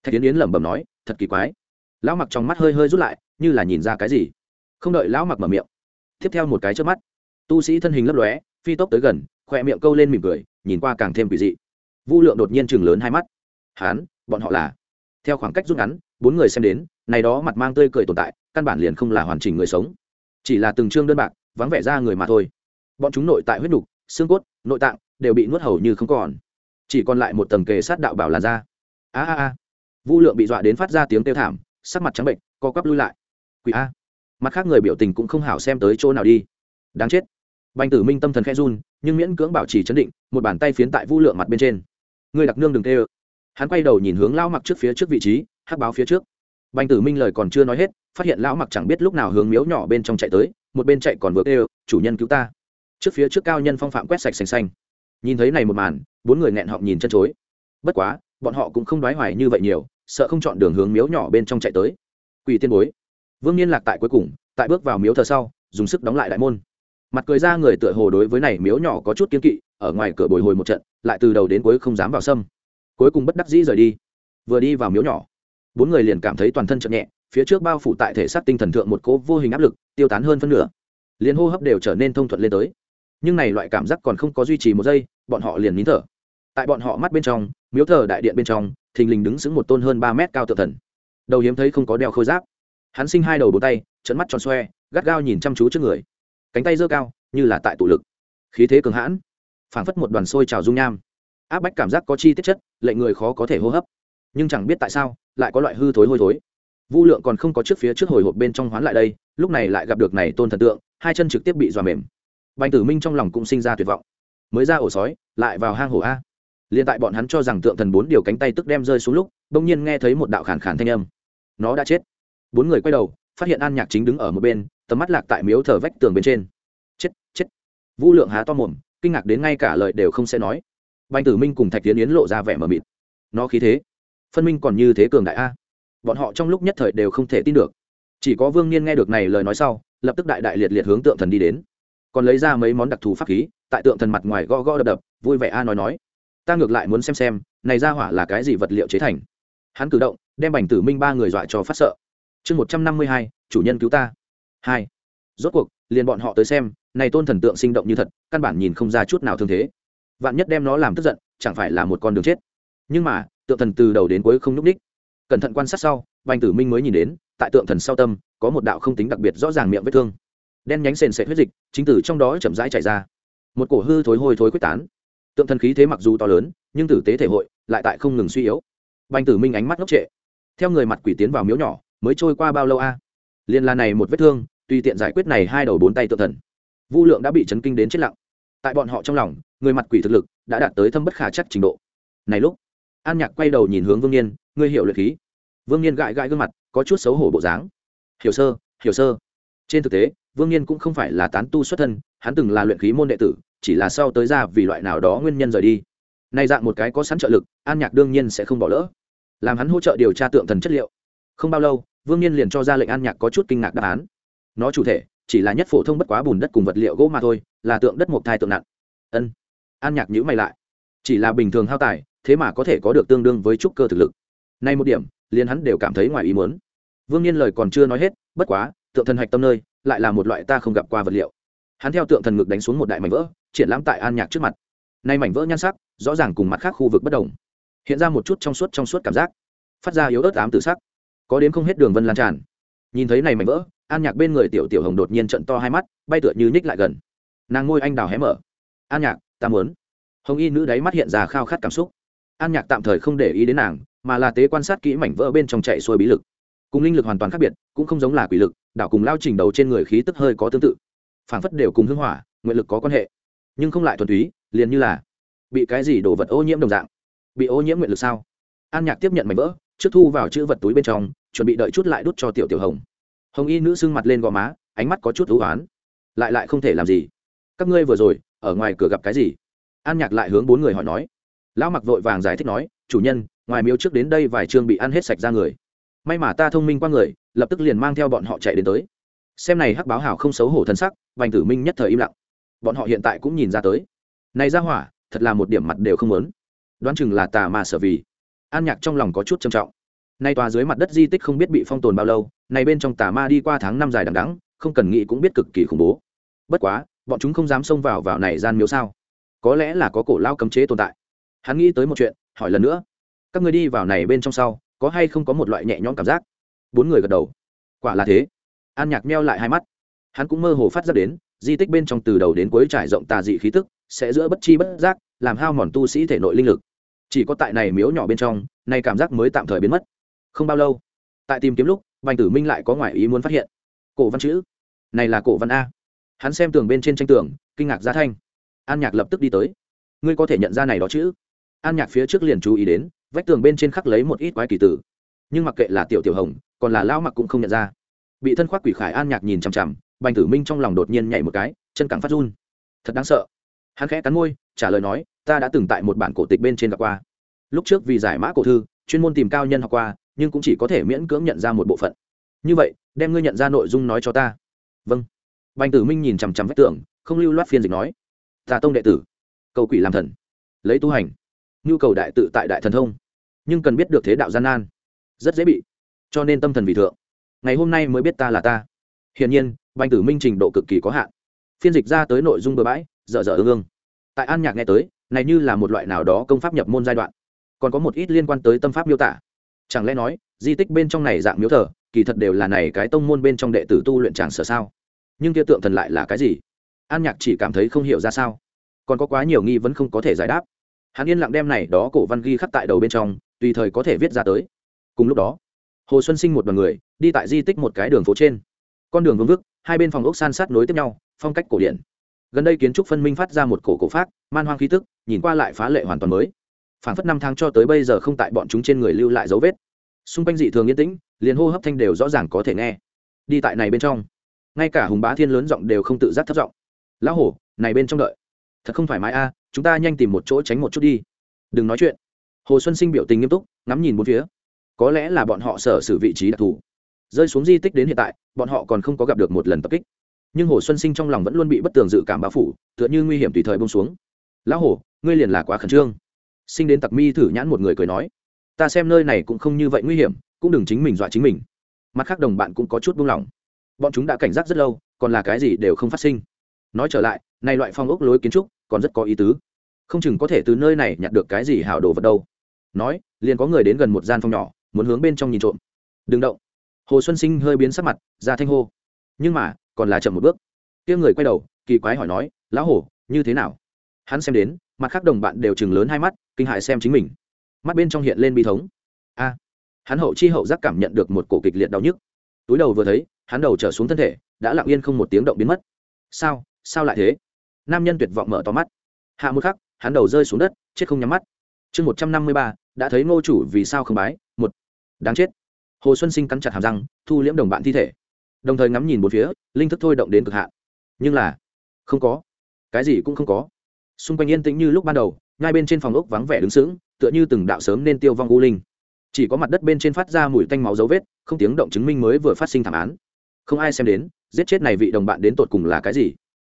A: Thạch tiến yến lẩm bẩm nói, thật kỳ quái. Lão mặc trong mắt hơi hơi rút lại, như là nhìn ra cái gì. Không đợi lão mặc mở miệng, tiếp theo một cái trước mắt, tu sĩ thân hình lấp lóe, phi tốc tới gần khỏe miệng câu lên mỉm cười, nhìn qua càng thêm quỷ dị. Vu lượng đột nhiên chừng lớn hai mắt. Hán, bọn họ là? Theo khoảng cách rút ngắn, bốn người xem đến, này đó mặt mang tươi cười tồn tại, căn bản liền không là hoàn chỉnh người sống. Chỉ là từng chương đơn bạc, vắng vẻ ra người mà thôi bọn chúng nội tại huyết đục, xương cốt, nội tạng đều bị nuốt hầu như không còn. Chỉ còn lại một tầng kề sát đạo bảo làn da. A a a. Vu lượng bị dọa đến phát ra tiếng kêu thảm, sắc mặt trắng bệnh, co quắp lui lại. Quỷ a. Mặt khác người biểu tình cũng không hảo xem tới chỗ nào đi. Đáng chết. Bành tử minh tâm thần khẽ run, nhưng miễn cưỡng bảo trì chấn định, một bàn tay phiến tại vu lượng mặt bên trên. Người đặc nương đừng tê ơ. Hắn quay đầu nhìn hướng lão mặc trước phía trước vị trí, hắc báo phía trước. Bành tử minh lời còn chưa nói hết, phát hiện lão mặc chẳng biết lúc nào hướng miếu nhỏ bên trong chạy tới, một bên chạy còn vừa tê chủ nhân cứu ta trước phía trước cao nhân phong phạm quét sạch xanh xanh. Nhìn thấy này một màn, bốn người nghẹn họng nhìn chân chối. Bất quá, bọn họ cũng không đoái hoài như vậy nhiều, sợ không chọn đường hướng miếu nhỏ bên trong chạy tới. Quỷ tiên bối. Vương niên lạc tại cuối cùng, tại bước vào miếu thờ sau, dùng sức đóng lại đại môn. Mặt cười ra người tựa hồ đối với này miếu nhỏ có chút kiên kỵ, ở ngoài cửa bồi hồi một trận, lại từ đầu đến cuối không dám vào sâm. Cuối cùng bất đắc dĩ rời đi. Vừa đi vào miếu nhỏ, bốn người liền cảm thấy toàn thân chậm nhẹ, phía trước bao phủ tại thể xác tinh thần thượng một cố vô hình áp lực, tiêu tán hơn phân nửa. Liền hô hấp đều trở nên thông thuận lên tới nhưng này loại cảm giác còn không có duy trì một giây, bọn họ liền nín thở. Tại bọn họ mắt bên trong, miếu thờ đại điện bên trong, thình lình đứng sững một tôn hơn ba mét cao tự thần. Đầu hiếm thấy không có đeo khôi giáp. Hắn sinh hai đầu bốn tay trận mắt tròn xoe, gắt gao nhìn chăm chú trước người. Cánh tay giơ cao, như là tại tụ lực. Khí thế cường hãn, phảng phất một đoàn sôi trào dung nham. Áp bách cảm giác có chi tiết chất lệnh người khó có thể hô hấp. Nhưng chẳng biết tại sao, lại có loại hư thối hôi thối. Vu lượng còn không có trước phía trước hồi hộp bên trong hoán lại đây, lúc này lại gặp được này tôn thần tượng, hai chân trực tiếp bị dọa mềm bành tử minh trong lòng cũng sinh ra tuyệt vọng. Mới ra ổ sói, lại vào hang hổ a. Liền tại bọn hắn cho rằng tượng thần bốn điều cánh tay tức đem rơi xuống lúc, bỗng nhiên nghe thấy một đạo khản khản thanh âm. Nó đã chết. Bốn người quay đầu, phát hiện an nhạc chính đứng ở một bên, tầm mắt lạc tại miếu thờ vách tường bên trên. Chết chết. Vũ lượng há to mồm, kinh ngạc đến ngay cả lời đều không sẽ nói. Bành tử minh cùng thạch tiến yến lộ ra vẻ mờ mịt. Nó khí thế, phân minh còn như thế cường đại a. Bọn họ trong lúc nhất thời đều không thể tin được. Chỉ có vương niên nghe được này lời nói sau, lập tức đại đại liệt liệt hướng tượng thần đi đến còn lấy ra mấy món đặc thù pháp khí, tại tượng thần mặt ngoài gõ gõ đập đập, vui vẻ a nói nói. Ta ngược lại muốn xem xem, này ra hỏa là cái gì vật liệu chế thành. Hắn cử động, đem bành tử minh ba người dọa cho phát sợ. Chương một trăm năm mươi hai, chủ nhân cứu ta. Hai. Rốt cuộc, liền bọn họ tới xem, này tôn thần tượng sinh động như thật, căn bản nhìn không ra chút nào thương thế. Vạn nhất đem nó làm tức giận, chẳng phải là một con đường chết. Nhưng mà, tượng thần từ đầu đến cuối không n ú c ních cẩn thận quan sát sau, bành tử minh mới nhìn đến, tại tượng thần sau tâm, có một đạo không tính đặc biệt rõ ràng miệng vết thương đen nhánh sền sệt huyết dịch, chính từ trong đó chậm rãi chảy ra. Một cổ hư thối hôi thối quyết tán. Tượng thần khí thế mặc dù to lớn, nhưng tử tế thể hội lại tại không ngừng suy yếu. Banh tử minh ánh mắt ngốc trệ. Theo người mặt quỷ tiến vào miếu nhỏ, mới trôi qua bao lâu a? À? liên là này một vết thương, tùy tiện giải quyết này hai đầu bốn tay tự thần. Vu lượng đã bị chấn kinh đến chết lặng. Tại bọn họ trong lòng, người mặt quỷ thực lực đã đạt tới thâm bất khả chắc trình độ. Này lúc, an nhạc quay đầu nhìn hướng vương niên ngươi hiểu luyện khí. Vương niên gãi gãi gương mặt, có chút xấu hổ bộ dáng. Hiểu sơ hiểu sơ. Trên thực tế vương niên cũng không phải là tán tu xuất thân, hắn từng là luyện khí môn đệ tử, chỉ là sau tới ra vì loại nào đó nguyên nhân rời đi. Nay dạng một cái có sẵn trợ lực, an nhạc đương nhiên sẽ không bỏ lỡ. Làm hắn hỗ trợ điều tra tượng thần chất liệu. Không bao lâu, vương nhiên liền cho ra lệnh an nhạc có chút kinh ngạc đáp án. Nó chủ thể, chỉ là nhất phổ thông bất quá bùn đất cùng vật liệu gỗ mà thôi, là tượng đất mộc thai tượng nặng. Ân. An nhạc nhữ mày lại. Chỉ là bình thường hao tài, thế mà có thể có được tương đương với trúc cơ thực lực. Nay một điểm, liền hắn đều cảm thấy ngoài ý muốn. Vương nhiên lời còn chưa nói hết, bất quá, tượng thần hạch tâm nơi lại là một loại ta không gặp qua vật liệu. Hắn theo tượng thần ngực đánh xuống một đại mảnh vỡ, triển lãm tại an nhạc trước mặt. Nay mảnh vỡ nhan sắc, rõ ràng cùng mặt khác khu vực bất đồng. Hiện ra một chút trong suốt trong suốt cảm giác. Phát ra yếu ớt ám tự sắc. Có đến không hết đường vân lan tràn. Nhìn thấy này mảnh vỡ, an nhạc bên người tiểu tiểu hồng đột nhiên trận to hai mắt, bay tựa như nhích lại gần. Nàng ngôi anh đào hé mở. An nhạc, ta muốn. Hồng y nữ đáy mắt hiện ra khao khát cảm xúc. An nhạc tạm thời không để ý đến nàng, mà là tế quan sát kỹ mảnh vỡ bên trong chạy xuôi bí lực. Cùng linh lực hoàn toàn khác biệt, cũng không giống là quỷ lực đảo cùng lao trình đầu trên người khí tức hơi có tương tự. Phảng phất đều cùng hưng hỏa, nguyện lực có quan hệ. Nhưng không lại thuần túy, liền như là bị cái gì đổ vật ô nhiễm đồng dạng. Bị ô nhiễm nguyện lực sao? An nhạc tiếp nhận mảnh vỡ, trước thu vào chữ vật túi bên trong, chuẩn bị đợi chút lại đút cho tiểu tiểu hồng. Hồng y nữ sưng mặt lên gò má, ánh mắt có chút thú oán. Lại lại không thể làm gì. Các ngươi vừa rồi, ở ngoài cửa gặp cái gì? An nhạc lại hướng bốn người hỏi nói. Lão mặc vội vàng giải thích nói, chủ nhân, ngoài miếu trước đến đây vài chương bị ăn hết sạch ra người. May mà ta thông minh qua người lập tức liền mang theo bọn họ chạy đến tới. Xem này hắc báo hảo không xấu hổ thân sắc, vành tử minh nhất thời im lặng. Bọn họ hiện tại cũng nhìn ra tới. Này ra hỏa, thật là một điểm mặt đều không lớn đoán chừng là tà mà sở vì. An nhạc trong lòng có chút trầm trọng. Nay tòa dưới mặt đất di tích không biết bị phong tồn bao lâu, này bên trong tà ma đi qua tháng năm dài đằng đẵng, không cần nghĩ cũng biết cực kỳ khủng bố. Bất quá, bọn chúng không dám xông vào vào này gian miếu sao? Có lẽ là có cổ lao cấm chế tồn tại. Hắn nghĩ tới một chuyện, hỏi lần nữa. Các người đi vào này bên trong sau, có hay không có một loại nhẹ nhõm cảm giác? Bốn người gật đầu. Quả là thế. An nhạc meo lại hai mắt. Hắn cũng mơ hồ phát ra đến, di tích bên trong từ đầu đến cuối trải rộng tà dị khí tức, sẽ giữa bất chi bất giác, làm hao mòn tu sĩ thể nội linh lực. Chỉ có tại này miếu nhỏ bên trong, nay cảm giác mới tạm thời biến mất. Không bao lâu, tại tìm kiếm lúc, bành tử minh lại có ngoại ý muốn phát hiện. Cổ văn chữ. Này là cổ văn a. Hắn xem tường bên trên tranh tường, kinh ngạc ra thanh. An nhạc lập tức đi tới. Ngươi có thể nhận ra này đó chữ an nhạc phía trước liền chú ý đến, vách tường bên trên khắc lấy một ít quái kỳ tử. Nhưng mặc kệ là tiểu tiểu hồng còn là lão mặc cũng không nhận ra. Bị thân khoác quỷ khải an nhạc nhìn chằm chằm, bành tử minh trong lòng đột nhiên nhảy một cái, chân cẳng phát run. Thật đáng sợ. Hắn khẽ cắn môi, trả lời nói, ta đã từng tại một bản cổ tịch bên trên gặp qua. Lúc trước vì giải mã cổ thư, chuyên môn tìm cao nhân học qua, nhưng cũng chỉ có thể miễn cưỡng nhận ra một bộ phận. Như vậy, đem ngươi nhận ra nội dung nói cho ta. Vâng. Bành tử minh nhìn chằm chằm vách tưởng không lưu loát phiên dịch nói tà tông đệ tử, cầu quỷ làm thần, lấy tu hành, nhu cầu đại tự tại đại thần thông, nhưng cần biết được thế đạo gian nan, rất dễ bị cho nên tâm thần vị thượng. Ngày hôm nay mới biết ta là ta. Hiển nhiên banh tử minh trình độ cực kỳ có hạn. Phiên dịch ra tới nội dung bừa bãi, dở dở ương ương. Tại an nhạc nghe tới, này như là một loại nào đó công pháp nhập môn giai đoạn. Còn có một ít liên quan tới tâm pháp miêu tả. Chẳng lẽ nói, di tích bên trong này dạng miếu thờ, kỳ thật đều là này cái tông môn bên trong đệ tử tu luyện tràng sở sao? Nhưng kia tượng thần lại là cái gì? An nhạc chỉ cảm thấy không hiểu ra sao. Còn có quá nhiều nghi vẫn không có thể giải đáp. Hắn yên lặng đem này đó cổ văn ghi khắc tại đầu bên trong, tùy thời có thể viết ra tới. Cùng lúc đó hồ xuân sinh một đoàn người, đi tại di tích một cái đường phố trên. Con đường vương vức, hai bên phòng ốc san sát nối tiếp nhau, phong cách cổ điển. Gần đây kiến trúc phân minh phát ra một cổ cổ phát man hoang khí tức, nhìn qua lại phá lệ hoàn toàn mới. Phản phất năm tháng cho tới bây giờ không tại bọn chúng trên người lưu lại dấu vết. Xung quanh dị thường yên tĩnh, liền hô hấp thanh đều rõ ràng có thể nghe. Đi tại này bên trong, ngay cả hùng bá thiên lớn giọng đều không tự giác thất giọng. Lão hổ, này bên trong đợi. Thật không phải mái a, chúng ta nhanh tìm một chỗ tránh một chút đi. Đừng nói chuyện. Hồ xuân sinh biểu tình nghiêm túc, ngắm nhìn bốn phía có lẽ là bọn họ sở xử vị trí đặc thù. Rơi xuống di tích đến hiện tại, bọn họ còn không có gặp được một lần tập kích. Nhưng hồ xuân sinh trong lòng vẫn luôn bị bất tường dự cảm bao phủ, tựa như nguy hiểm tùy thời bông xuống. Lão hổ ngươi liền là quá khẩn trương. Sinh đến tặc mi thử nhãn một người cười nói. Ta xem nơi này cũng không như vậy nguy hiểm, cũng đừng chính mình dọa chính mình. Mặt khác đồng bạn cũng có chút buông lỏng. Bọn chúng đã cảnh giác rất lâu, còn là cái gì đều không phát sinh. Nói trở lại này loại phong ốc lối kiến trúc còn rất có ý tứ. Không chừng có thể từ nơi này nhặt được cái gì hảo đồ vật đâu. Nói, liền có người đến gần một gian phòng nhỏ muốn hướng bên trong nhìn trộm. Đừng động. Hồ xuân sinh hơi biến sắc mặt, ra thanh hô. Nhưng mà, còn là chậm một bước. Tiếng người quay đầu, kỳ quái hỏi nói, lão hổ, như thế nào? Hắn xem đến, mặt khác đồng bạn đều chừng lớn hai mắt, kinh hại xem chính mình. Mắt bên trong hiện lên bi thống. A! Hắn hậu chi hậu giác cảm nhận được một cổ kịch liệt đau nhức. Túi đầu vừa thấy, hắn đầu trở xuống thân thể, đã lặng yên không một tiếng động biến mất. Sao? Sao lại thế? Nam nhân tuyệt vọng mở to mắt. Hạ một khắc, hắn đầu rơi xuống đất, chết không nhắm mắt. Chương một trăm năm mươi ba, đã thấy ngô chủ vì sao không bái đáng chết. Hồ xuân sinh cắn chặt hàm răng, thu liễm đồng bạn thi thể. Đồng thời ngắm nhìn một phía, linh thức thôi động đến cực hạn. Nhưng là, không có. Cái gì cũng không có. Xung quanh yên tĩnh như lúc ban đầu, ngay bên trên phòng ốc vắng vẻ đứng sững, tựa như từng đạo sớm nên tiêu vong u linh. Chỉ có mặt đất bên trên phát ra mùi tanh máu dấu vết, không tiếng động chứng minh mới vừa phát sinh thảm án. Không ai xem đến, giết chết này vị đồng bạn đến tột cùng là cái gì.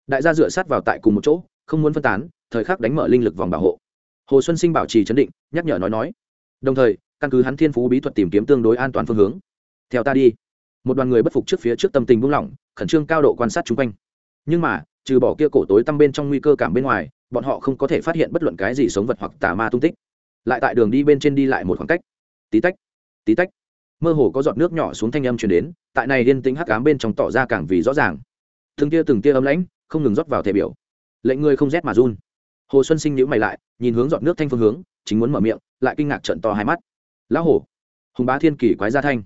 A: Đại gia dựa sát vào tại cùng một chỗ, không muốn phân tán, thời khắc đánh mở linh lực vòng bảo hộ. Hồ xuân sinh bảo trì chấn định, nhắc nhở nói nói. Đồng thời căn cứ hắn thiên phú bí thuật tìm kiếm tương đối an toàn phương hướng. Theo ta đi. Một đoàn người bất phục trước phía trước tâm tình buông lỏng, khẩn trương cao độ quan sát chung quanh. Nhưng mà, trừ bỏ kia cổ tối tăm bên trong nguy cơ cảm bên ngoài, bọn họ không có thể phát hiện bất luận cái gì sống vật hoặc tà ma tung tích. Lại tại đường đi bên trên đi lại một khoảng cách. Tí tách tí tách. Mơ hồ có giọt nước nhỏ xuống thanh âm truyền đến, tại này liên tính hắc ám bên trong tỏ ra càng vì rõ ràng. Từng tia từng tia ấm lãnh, không ngừng rót vào thể biểu. Lệnh người không rét mà run. Hồ xuân sinh nhíu mày lại, nhìn hướng giọt nước thanh phương hướng, chính muốn mở miệng, lại kinh ngạc trận to hai mắt lão hổ. Hùng bá thiên kỳ quái ra thanh.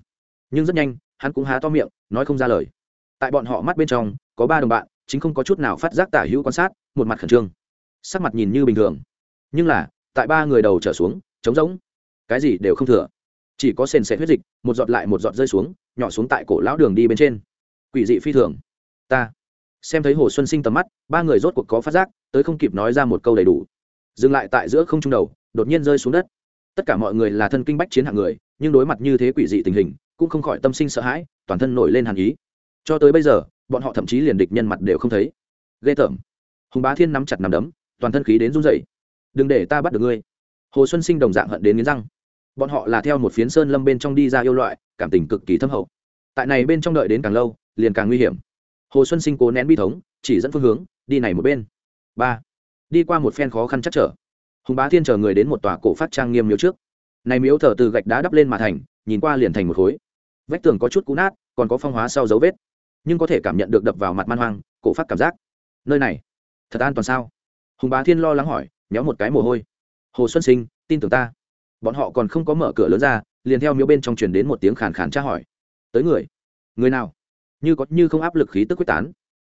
A: Nhưng rất nhanh, hắn cũng há to miệng, nói không ra lời. Tại bọn họ mắt bên trong, có ba đồng bạn, chính không có chút nào phát giác tả hữu quan sát, một mặt khẩn trương. Sắc mặt nhìn như bình thường. Nhưng là, tại ba người đầu trở xuống, trống rỗng. Cái gì đều không thừa. Chỉ có sền sệt huyết dịch, một giọt lại một giọt rơi xuống, nhỏ xuống tại cổ lão đường đi bên trên. Quỷ dị phi thường. Ta. Xem thấy hồ xuân sinh tầm mắt, ba người rốt cuộc có phát giác, tới không kịp nói ra một câu đầy đủ. Dừng lại tại giữa không trung đầu, đột nhiên rơi xuống đất tất cả mọi người là thân kinh bách chiến hạng người, nhưng đối mặt như thế quỷ dị tình hình, cũng không khỏi tâm sinh sợ hãi, toàn thân nổi lên hàn ý. Cho tới bây giờ, bọn họ thậm chí liền địch nhân mặt đều không thấy. Ghê tởm. Hùng bá thiên nắm chặt nằm đấm, toàn thân khí đến run rẩy. Đừng để ta bắt được ngươi. Hồ xuân sinh đồng dạng hận đến nghiến răng. Bọn họ là theo một phiến sơn lâm bên trong đi ra yêu loại, cảm tình cực kỳ thâm hậu. Tại này bên trong đợi đến càng lâu, liền càng nguy hiểm. Hồ xuân sinh cố nén bi thống, chỉ dẫn phương hướng, đi này một bên. Ba. Đi qua một phen khó khăn chắc trở hùng bá thiên chờ người đến một tòa cổ phát trang nghiêm miếu trước. Này miếu thờ từ gạch đá đắp lên mà thành, nhìn qua liền thành một khối. Vách tường có chút cũ nát, còn có phong hóa sau dấu vết. Nhưng có thể cảm nhận được đập vào mặt man hoang, cổ phát cảm giác. Nơi này, thật an toàn sao? Hùng bá thiên lo lắng hỏi nhéo một cái mồ hôi. Hồ xuân sinh, tin tưởng ta. Bọn họ còn không có mở cửa lớn ra, liền theo miếu bên trong truyền đến một tiếng khàn khàn tra hỏi. Tới người. Người nào? Như có như không áp lực khí tức quyết tán.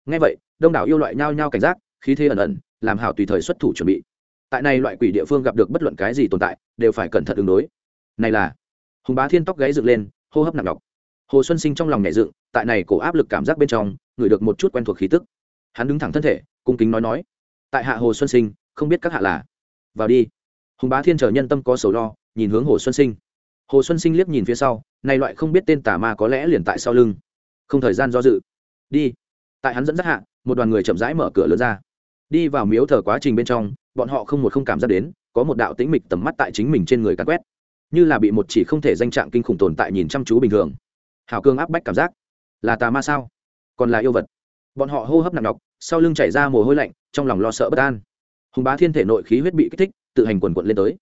A: Ngay vậy, đông đảo yêu loại nhao nhao cảnh giác, khí thế ẩn ẩn, làm hảo tùy thời xuất thủ chuẩn bị tại này loại quỷ địa phương gặp được bất luận cái gì tồn tại, đều phải cẩn thận ứng đối. Này là, hùng bá thiên tóc gáy dựng lên, hô hấp nặng nhọc. Hồ xuân sinh trong lòng nhẹ dựng, tại này cổ áp lực cảm giác bên trong, ngửi được một chút quen thuộc khí tức. Hắn đứng thẳng thân thể, cung kính nói nói, tại hạ hồ xuân sinh, không biết các hạ là? Vào đi. Hùng bá thiên trở nhân tâm có sầu lo, nhìn hướng hồ xuân sinh. Hồ xuân sinh liếc nhìn phía sau, này loại không biết tên tà ma có lẽ liền tại sau lưng. Không thời gian do dự. Đi. Tại hắn dẫn dắt hạ, một đoàn người chậm rãi mở cửa lớn ra. Đi vào miếu thờ quá trình bên trong bọn họ không một không cảm giác đến, có một đạo tĩnh mịch tầm mắt tại chính mình trên người cắn quét. Như là bị một chỉ không thể danh trạng kinh khủng tồn tại nhìn chăm chú bình thường. Hào cương áp bách cảm giác. Là tà ma sao? Còn là yêu vật. Bọn họ hô hấp nặng nọc, sau lưng chảy ra mồ hôi lạnh, trong lòng lo sợ bất an. Hùng bá thiên thể nội khí huyết bị kích thích, tự hành quần quận lên tới.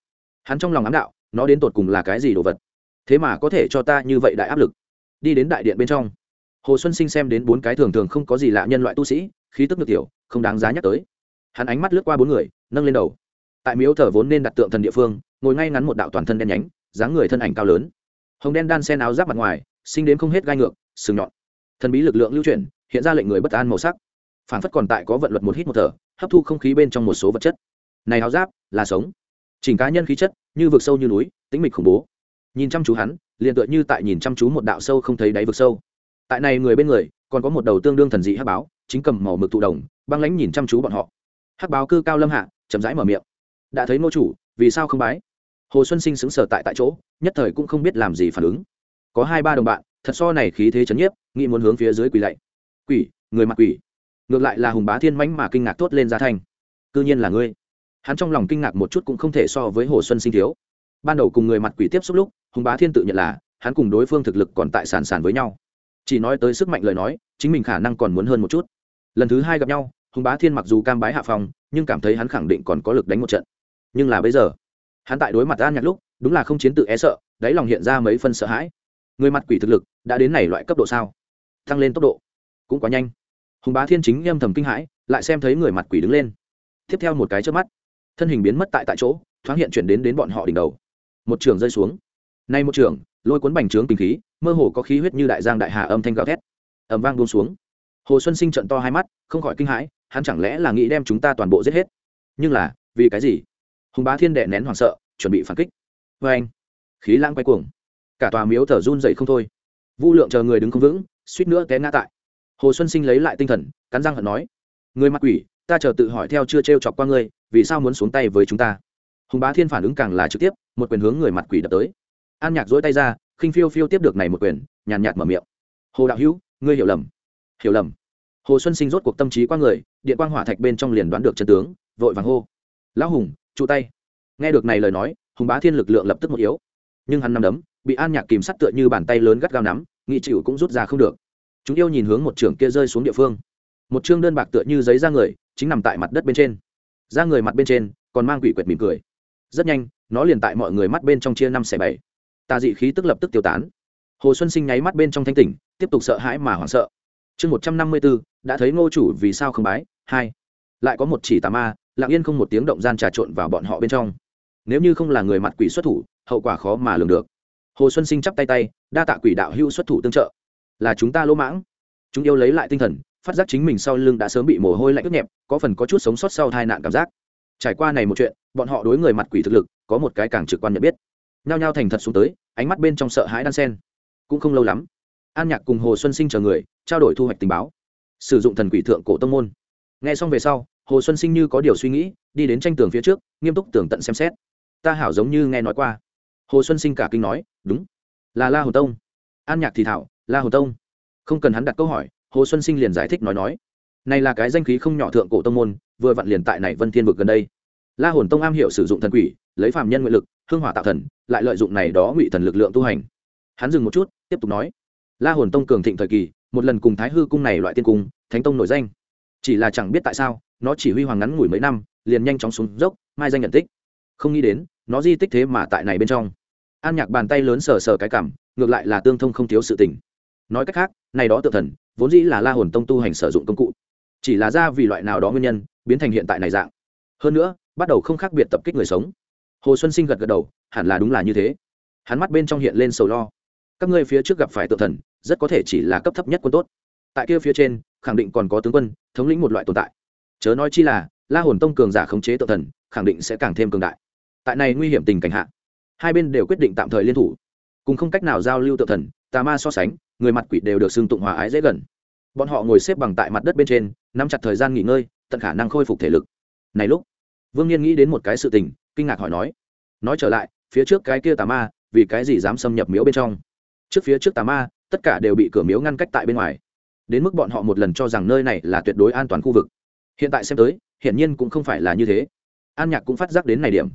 A: Hắn trong lòng ám đạo, nó đến tột cùng là cái gì đồ vật? Thế mà có thể cho ta như vậy đại áp lực. Đi đến đại điện bên trong. Hồ xuân sinh xem đến bốn cái thường thường không có gì lạ nhân loại tu sĩ, khí tức nước tiểu, không đáng giá nhắc tới. Hắn ánh mắt lướt qua bốn người nâng lên đầu. Tại miếu thờ vốn nên đặt tượng thần địa phương, ngồi ngay ngắn một đạo toàn thân đen nhánh, dáng người thân ảnh cao lớn. Hồng đen đan sen áo giáp mặt ngoài, sinh đến không hết gai ngược, sừng nhọn. Thần bí lực lượng lưu chuyển, hiện ra lệnh người bất an màu sắc. Phản phất còn tại có vận luật một hít một thở, hấp thu không khí bên trong một số vật chất. Này áo giáp, là sống. Chỉnh cá nhân khí chất, như vực sâu như núi, tĩnh mịch khủng bố. Nhìn chăm chú hắn, liền tựa như tại nhìn chăm chú một đạo sâu không thấy đáy vực sâu. Tại này người bên người, còn có một đầu tương đương thần dị hắc báo, chính cầm màu mực thụ đồng, băng lãnh nhìn chăm chú bọn họ. Hắc báo cư cao lâm hạ chậm rãi mở miệng. Đã thấy ngô chủ, vì sao không bái? Hồ xuân sinh xứng sở tại tại chỗ, nhất thời cũng không biết làm gì phản ứng. Có hai ba đồng bạn, thật so này khí thế chấn nhiếp, nghĩ muốn hướng phía dưới quỳ lạy. Quỷ, người mặc quỷ. Ngược lại là hùng bá thiên mãnh mà kinh ngạc tốt lên ra thành cư nhiên là ngươi. Hắn trong lòng kinh ngạc một chút cũng không thể so với hồ xuân sinh thiếu. Ban đầu cùng người mặt quỷ tiếp xúc lúc, hùng bá thiên tự nhận là, hắn cùng đối phương thực lực còn tại sàn sàn với nhau. Chỉ nói tới sức mạnh lời nói, chính mình khả năng còn muốn hơn một chút. Lần thứ hai gặp nhau, hùng bá thiên mặc dù cam bái hạ phòng nhưng cảm thấy hắn khẳng định còn có lực đánh một trận. Nhưng là bây giờ, hắn tại đối mặt an nhạc lúc, đúng là không chiến tự e sợ, đáy lòng hiện ra mấy phân sợ hãi. Người mặt quỷ thực lực đã đến này loại cấp độ sao? Tăng lên tốc độ, cũng quá nhanh. Hùng bá thiên chính âm thầm kinh hãi, lại xem thấy người mặt quỷ đứng lên. Tiếp theo một cái trước mắt, thân hình biến mất tại tại chỗ, thoáng hiện chuyển đến đến bọn họ đỉnh đầu. Một trường rơi xuống. Nay một trường, lôi cuốn bành trướng kinh khí, mơ hồ có khí huyết như đại giang đại hà âm thanh gào thét. Ẩm vang buông xuống. Hồ xuân sinh trận to hai mắt, không khỏi kinh hãi hắn chẳng lẽ là nghĩ đem chúng ta toàn bộ giết hết? Nhưng là, vì cái gì? Hùng bá thiên đệ nén hoảng sợ, chuẩn bị phản kích. Vê anh, khí lãng quay cuồng. Cả tòa miếu thở run dậy không thôi. Vu lượng chờ người đứng không vững, suýt nữa té ngã tại. Hồ xuân sinh lấy lại tinh thần, cắn răng hận nói, người mặc quỷ, ta chờ tự hỏi theo chưa t r e o chọc qua ngươi, vì sao muốn xuống tay với chúng ta? Hùng bá thiên phản ứng càng là trực tiếp, một quyền hướng người mặt quỷ đập tới. An nhạc dỗi tay ra, khinh phiêu phiêu tiếp được này một quyền, nhàn nhạt mở miệng. Hồ đạo hữu, ngươi hiểu lầm. Hiểu lầm? Hồ xuân sinh rốt cuộc tâm trí qua người, điện quang hỏa thạch bên trong liền đoán được chân tướng, vội vàng hô. Lão hùng, trụ tay. Nghe được này lời nói, hùng bá thiên lực lượng lập tức một yếu. Nhưng hắn nằm đấm, bị an nhạc kìm sắt tựa như bàn tay lớn gắt gao nắm nghị chịu cũng rút ra không được. Chúng yêu nhìn hướng một trưởng kia rơi xuống địa phương. Một chương đơn bạc tựa như giấy ra người, chính nằm tại mặt đất bên trên. Ra người mặt bên trên, còn mang quỷ quyệt mỉm cười. Rất nhanh, nó liền tại mọi người mắt bên trong chia năm xẻ bảy. Tà dị khí tức lập tức tiêu tán. Hồ xuân sinh nháy mắt bên trong thanh tỉnh, tiếp tục sợ hãi mà hoảng sợ. Chương một trăm năm mươi bốn đã thấy ngô chủ vì sao không bái? Hai, lại có một chỉ tà ma, lặng yên không một tiếng động gian trà trộn vào bọn họ bên trong. Nếu như không là người mặt quỷ xuất thủ, hậu quả khó mà lường được. Hồ xuân sinh chắp tay tay, đa tạ quỷ đạo hưu xuất thủ tương trợ. Là chúng ta lỗ mãng. Chúng yêu lấy lại tinh thần, phát giác chính mình sau lưng đã sớm bị mồ hôi lạnh ướt nhẹp, có phần có chút sống sót sau tai nạn cảm giác. Trải qua này một chuyện, bọn họ đối người mặt quỷ thực lực, có một cái càng trực quan nhận biết. Nhao nhao thành thật xuống tới, ánh mắt bên trong sợ hãi đan sen. Cũng không lâu lắm, an nhạc cùng hồ xuân sinh chờ người, trao đổi thu hoạch tình báo sử dụng thần quỷ thượng cổ tông môn. Nghe xong về sau, hồ xuân sinh như có điều suy nghĩ, đi đến tranh tường phía trước, nghiêm túc tường tận xem xét. Ta hảo giống như nghe nói qua. Hồ xuân sinh cả kinh nói, đúng, là la hồ tông. An nhạc thì thảo, la hồ tông? Không cần hắn đặt câu hỏi, hồ xuân sinh liền giải thích nói nói, này là cái danh khí không nhỏ thượng cổ tông môn, vừa vặn liền tại này vân thiên vực gần đây. La hồn tông am hiểu sử dụng thần quỷ, lấy phàm nhân nguyện lực, hương hỏa tạo thần, lại lợi dụng này đó ngụy thần lực lượng tu hành. Hắn dừng một chút, tiếp tục nói, la hồn tông cường thịnh thời kỳ một lần cùng thái hư cung này loại tiên cung, thánh tông nổi danh. Chỉ là chẳng biết tại sao, nó chỉ huy hoàng ngắn ngủi mấy năm, liền nhanh chóng xuống dốc, mai danh nhận tích. Không nghĩ đến, nó di tích thế mà tại này bên trong. An nhạc bàn tay lớn sờ sờ cái cảm, ngược lại là tương thông không thiếu sự tình. Nói cách khác, này đó tự thần, vốn dĩ là la hồn tông tu hành sử dụng công cụ. Chỉ là ra vì loại nào đó nguyên nhân, biến thành hiện tại này dạng. Hơn nữa, bắt đầu không khác biệt tập kích người sống. Hồ xuân sinh gật gật đầu, hẳn là đúng là như thế. Hắn mắt bên trong hiện lên sầu lo. Các ngươi phía trước gặp phải tự thần rất có thể chỉ là cấp thấp nhất quân tốt. Tại kia phía trên, khẳng định còn có tướng quân, thống lĩnh một loại tồn tại. Chớ nói chi là, la hồn tông cường giả khống chế tự thần, khẳng định sẽ càng thêm cường đại. Tại này nguy hiểm tình cảnh hạ, hai bên đều quyết định tạm thời liên thủ. Cùng không cách nào giao lưu tự thần, tà ma so sánh, người mặt quỷ đều được xưng tụng hòa ái dễ gần. Bọn họ ngồi xếp bằng tại mặt đất bên trên, nắm chặt thời gian nghỉ ngơi, tận khả năng khôi phục thể lực. Này lúc, vương nhiên nghĩ đến một cái sự tình, kinh ngạc hỏi nói. Nói trở lại, phía trước cái kia tà ma, vì cái gì dám xâm nhập miếu bên trong? Trước phía trước tà ma tất cả đều bị cửa miếu ngăn cách tại bên ngoài. Đến mức bọn họ một lần cho rằng nơi này là tuyệt đối an toàn khu vực. Hiện tại xem tới, hiển nhiên cũng không phải là như thế. An nhạc cũng phát giác đến này điểm.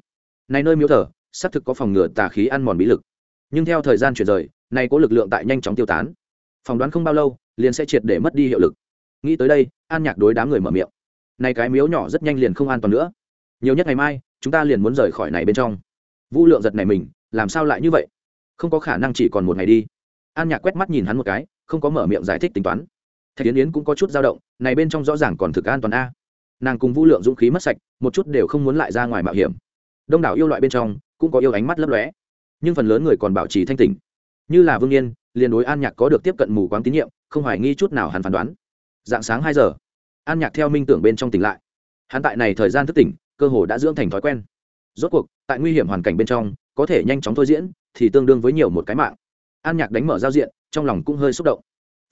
A: Này nơi miếu thờ, xác thực có phòng ngừa tà khí ăn mòn bí lực. Nhưng theo thời gian chuyển rời nay có lực lượng tại nhanh chóng tiêu tán. Phỏng đoán không bao lâu, liền sẽ triệt để mất đi hiệu lực. Nghĩ tới đây, an nhạc đối đám người mở miệng. Nay cái miếu nhỏ rất nhanh liền không an toàn nữa. Nhiều nhất ngày mai, chúng ta liền muốn rời khỏi này bên trong. Vũ lượng giật này mình, làm sao lại như vậy? Không có khả năng chỉ còn một ngày đi an nhạc quét mắt nhìn hắn một cái, không có mở miệng giải thích tính toán. Thạch yến yến cũng có chút dao động, này bên trong rõ ràng còn thực an toàn a. Nàng cùng vũ lượng dũng khí mất sạch, một chút đều không muốn lại ra ngoài mạo hiểm. Đông đảo yêu loại bên trong, cũng có yêu ánh mắt lấp lóe. Nhưng phần lớn người còn bảo trì thanh tỉnh. Như là vương yên, liền đối an nhạc có được tiếp cận mù quáng tín nhiệm, không hoài nghi chút nào hắn phán đoán. Dạng sáng hai giờ, an nhạc theo minh tưởng bên trong tỉnh lại. Hắn tại này thời gian thức tỉnh, cơ hồ đã dưỡng thành thói quen. Rốt cuộc, tại nguy hiểm hoàn cảnh bên trong, có thể nhanh chóng thôi diễn, thì tương đương với nhiều một cái mạng an nhạc đánh mở giao diện, trong lòng cũng hơi xúc động.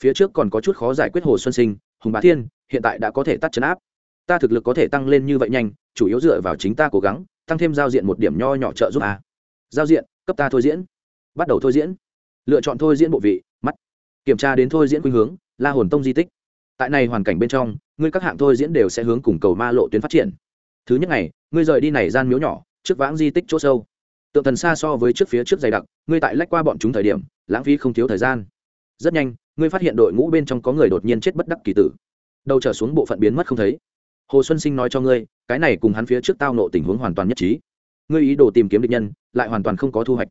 A: Phía trước còn có chút khó giải quyết hồ xuân sinh, hùng bá thiên, hiện tại đã có thể tắt chấn áp. Ta thực lực có thể tăng lên như vậy nhanh, chủ yếu dựa vào chính ta cố gắng, tăng thêm giao diện một điểm nho nhỏ trợ giúp à? giao diện, cấp ta thôi diễn. Bắt đầu thôi diễn. Lựa chọn thôi diễn bộ vị, mắt. Kiểm tra đến thôi diễn khuynh hướng, la hồn tông di tích. Tại này hoàn cảnh bên trong, ngươi các hạng thôi diễn đều sẽ hướng cùng cầu ma lộ tuyến phát triển. Thứ nhất ngày, ngươi rời đi này gian miếu nhỏ, trước vãng di tích chỗ sâu tượng thần xa so với trước phía trước dày đặc, ngươi tại lách qua bọn chúng thời điểm, lãng phí không thiếu thời gian. Rất nhanh, ngươi phát hiện đội ngũ bên trong có người đột nhiên chết bất đắc kỳ tử. Đầu trở xuống bộ phận biến mất không thấy. Hồ xuân sinh nói cho ngươi, cái này cùng hắn phía trước tao nộ tình huống hoàn toàn nhất trí. Ngươi ý đồ tìm kiếm địch nhân, lại hoàn toàn không có thu hoạch.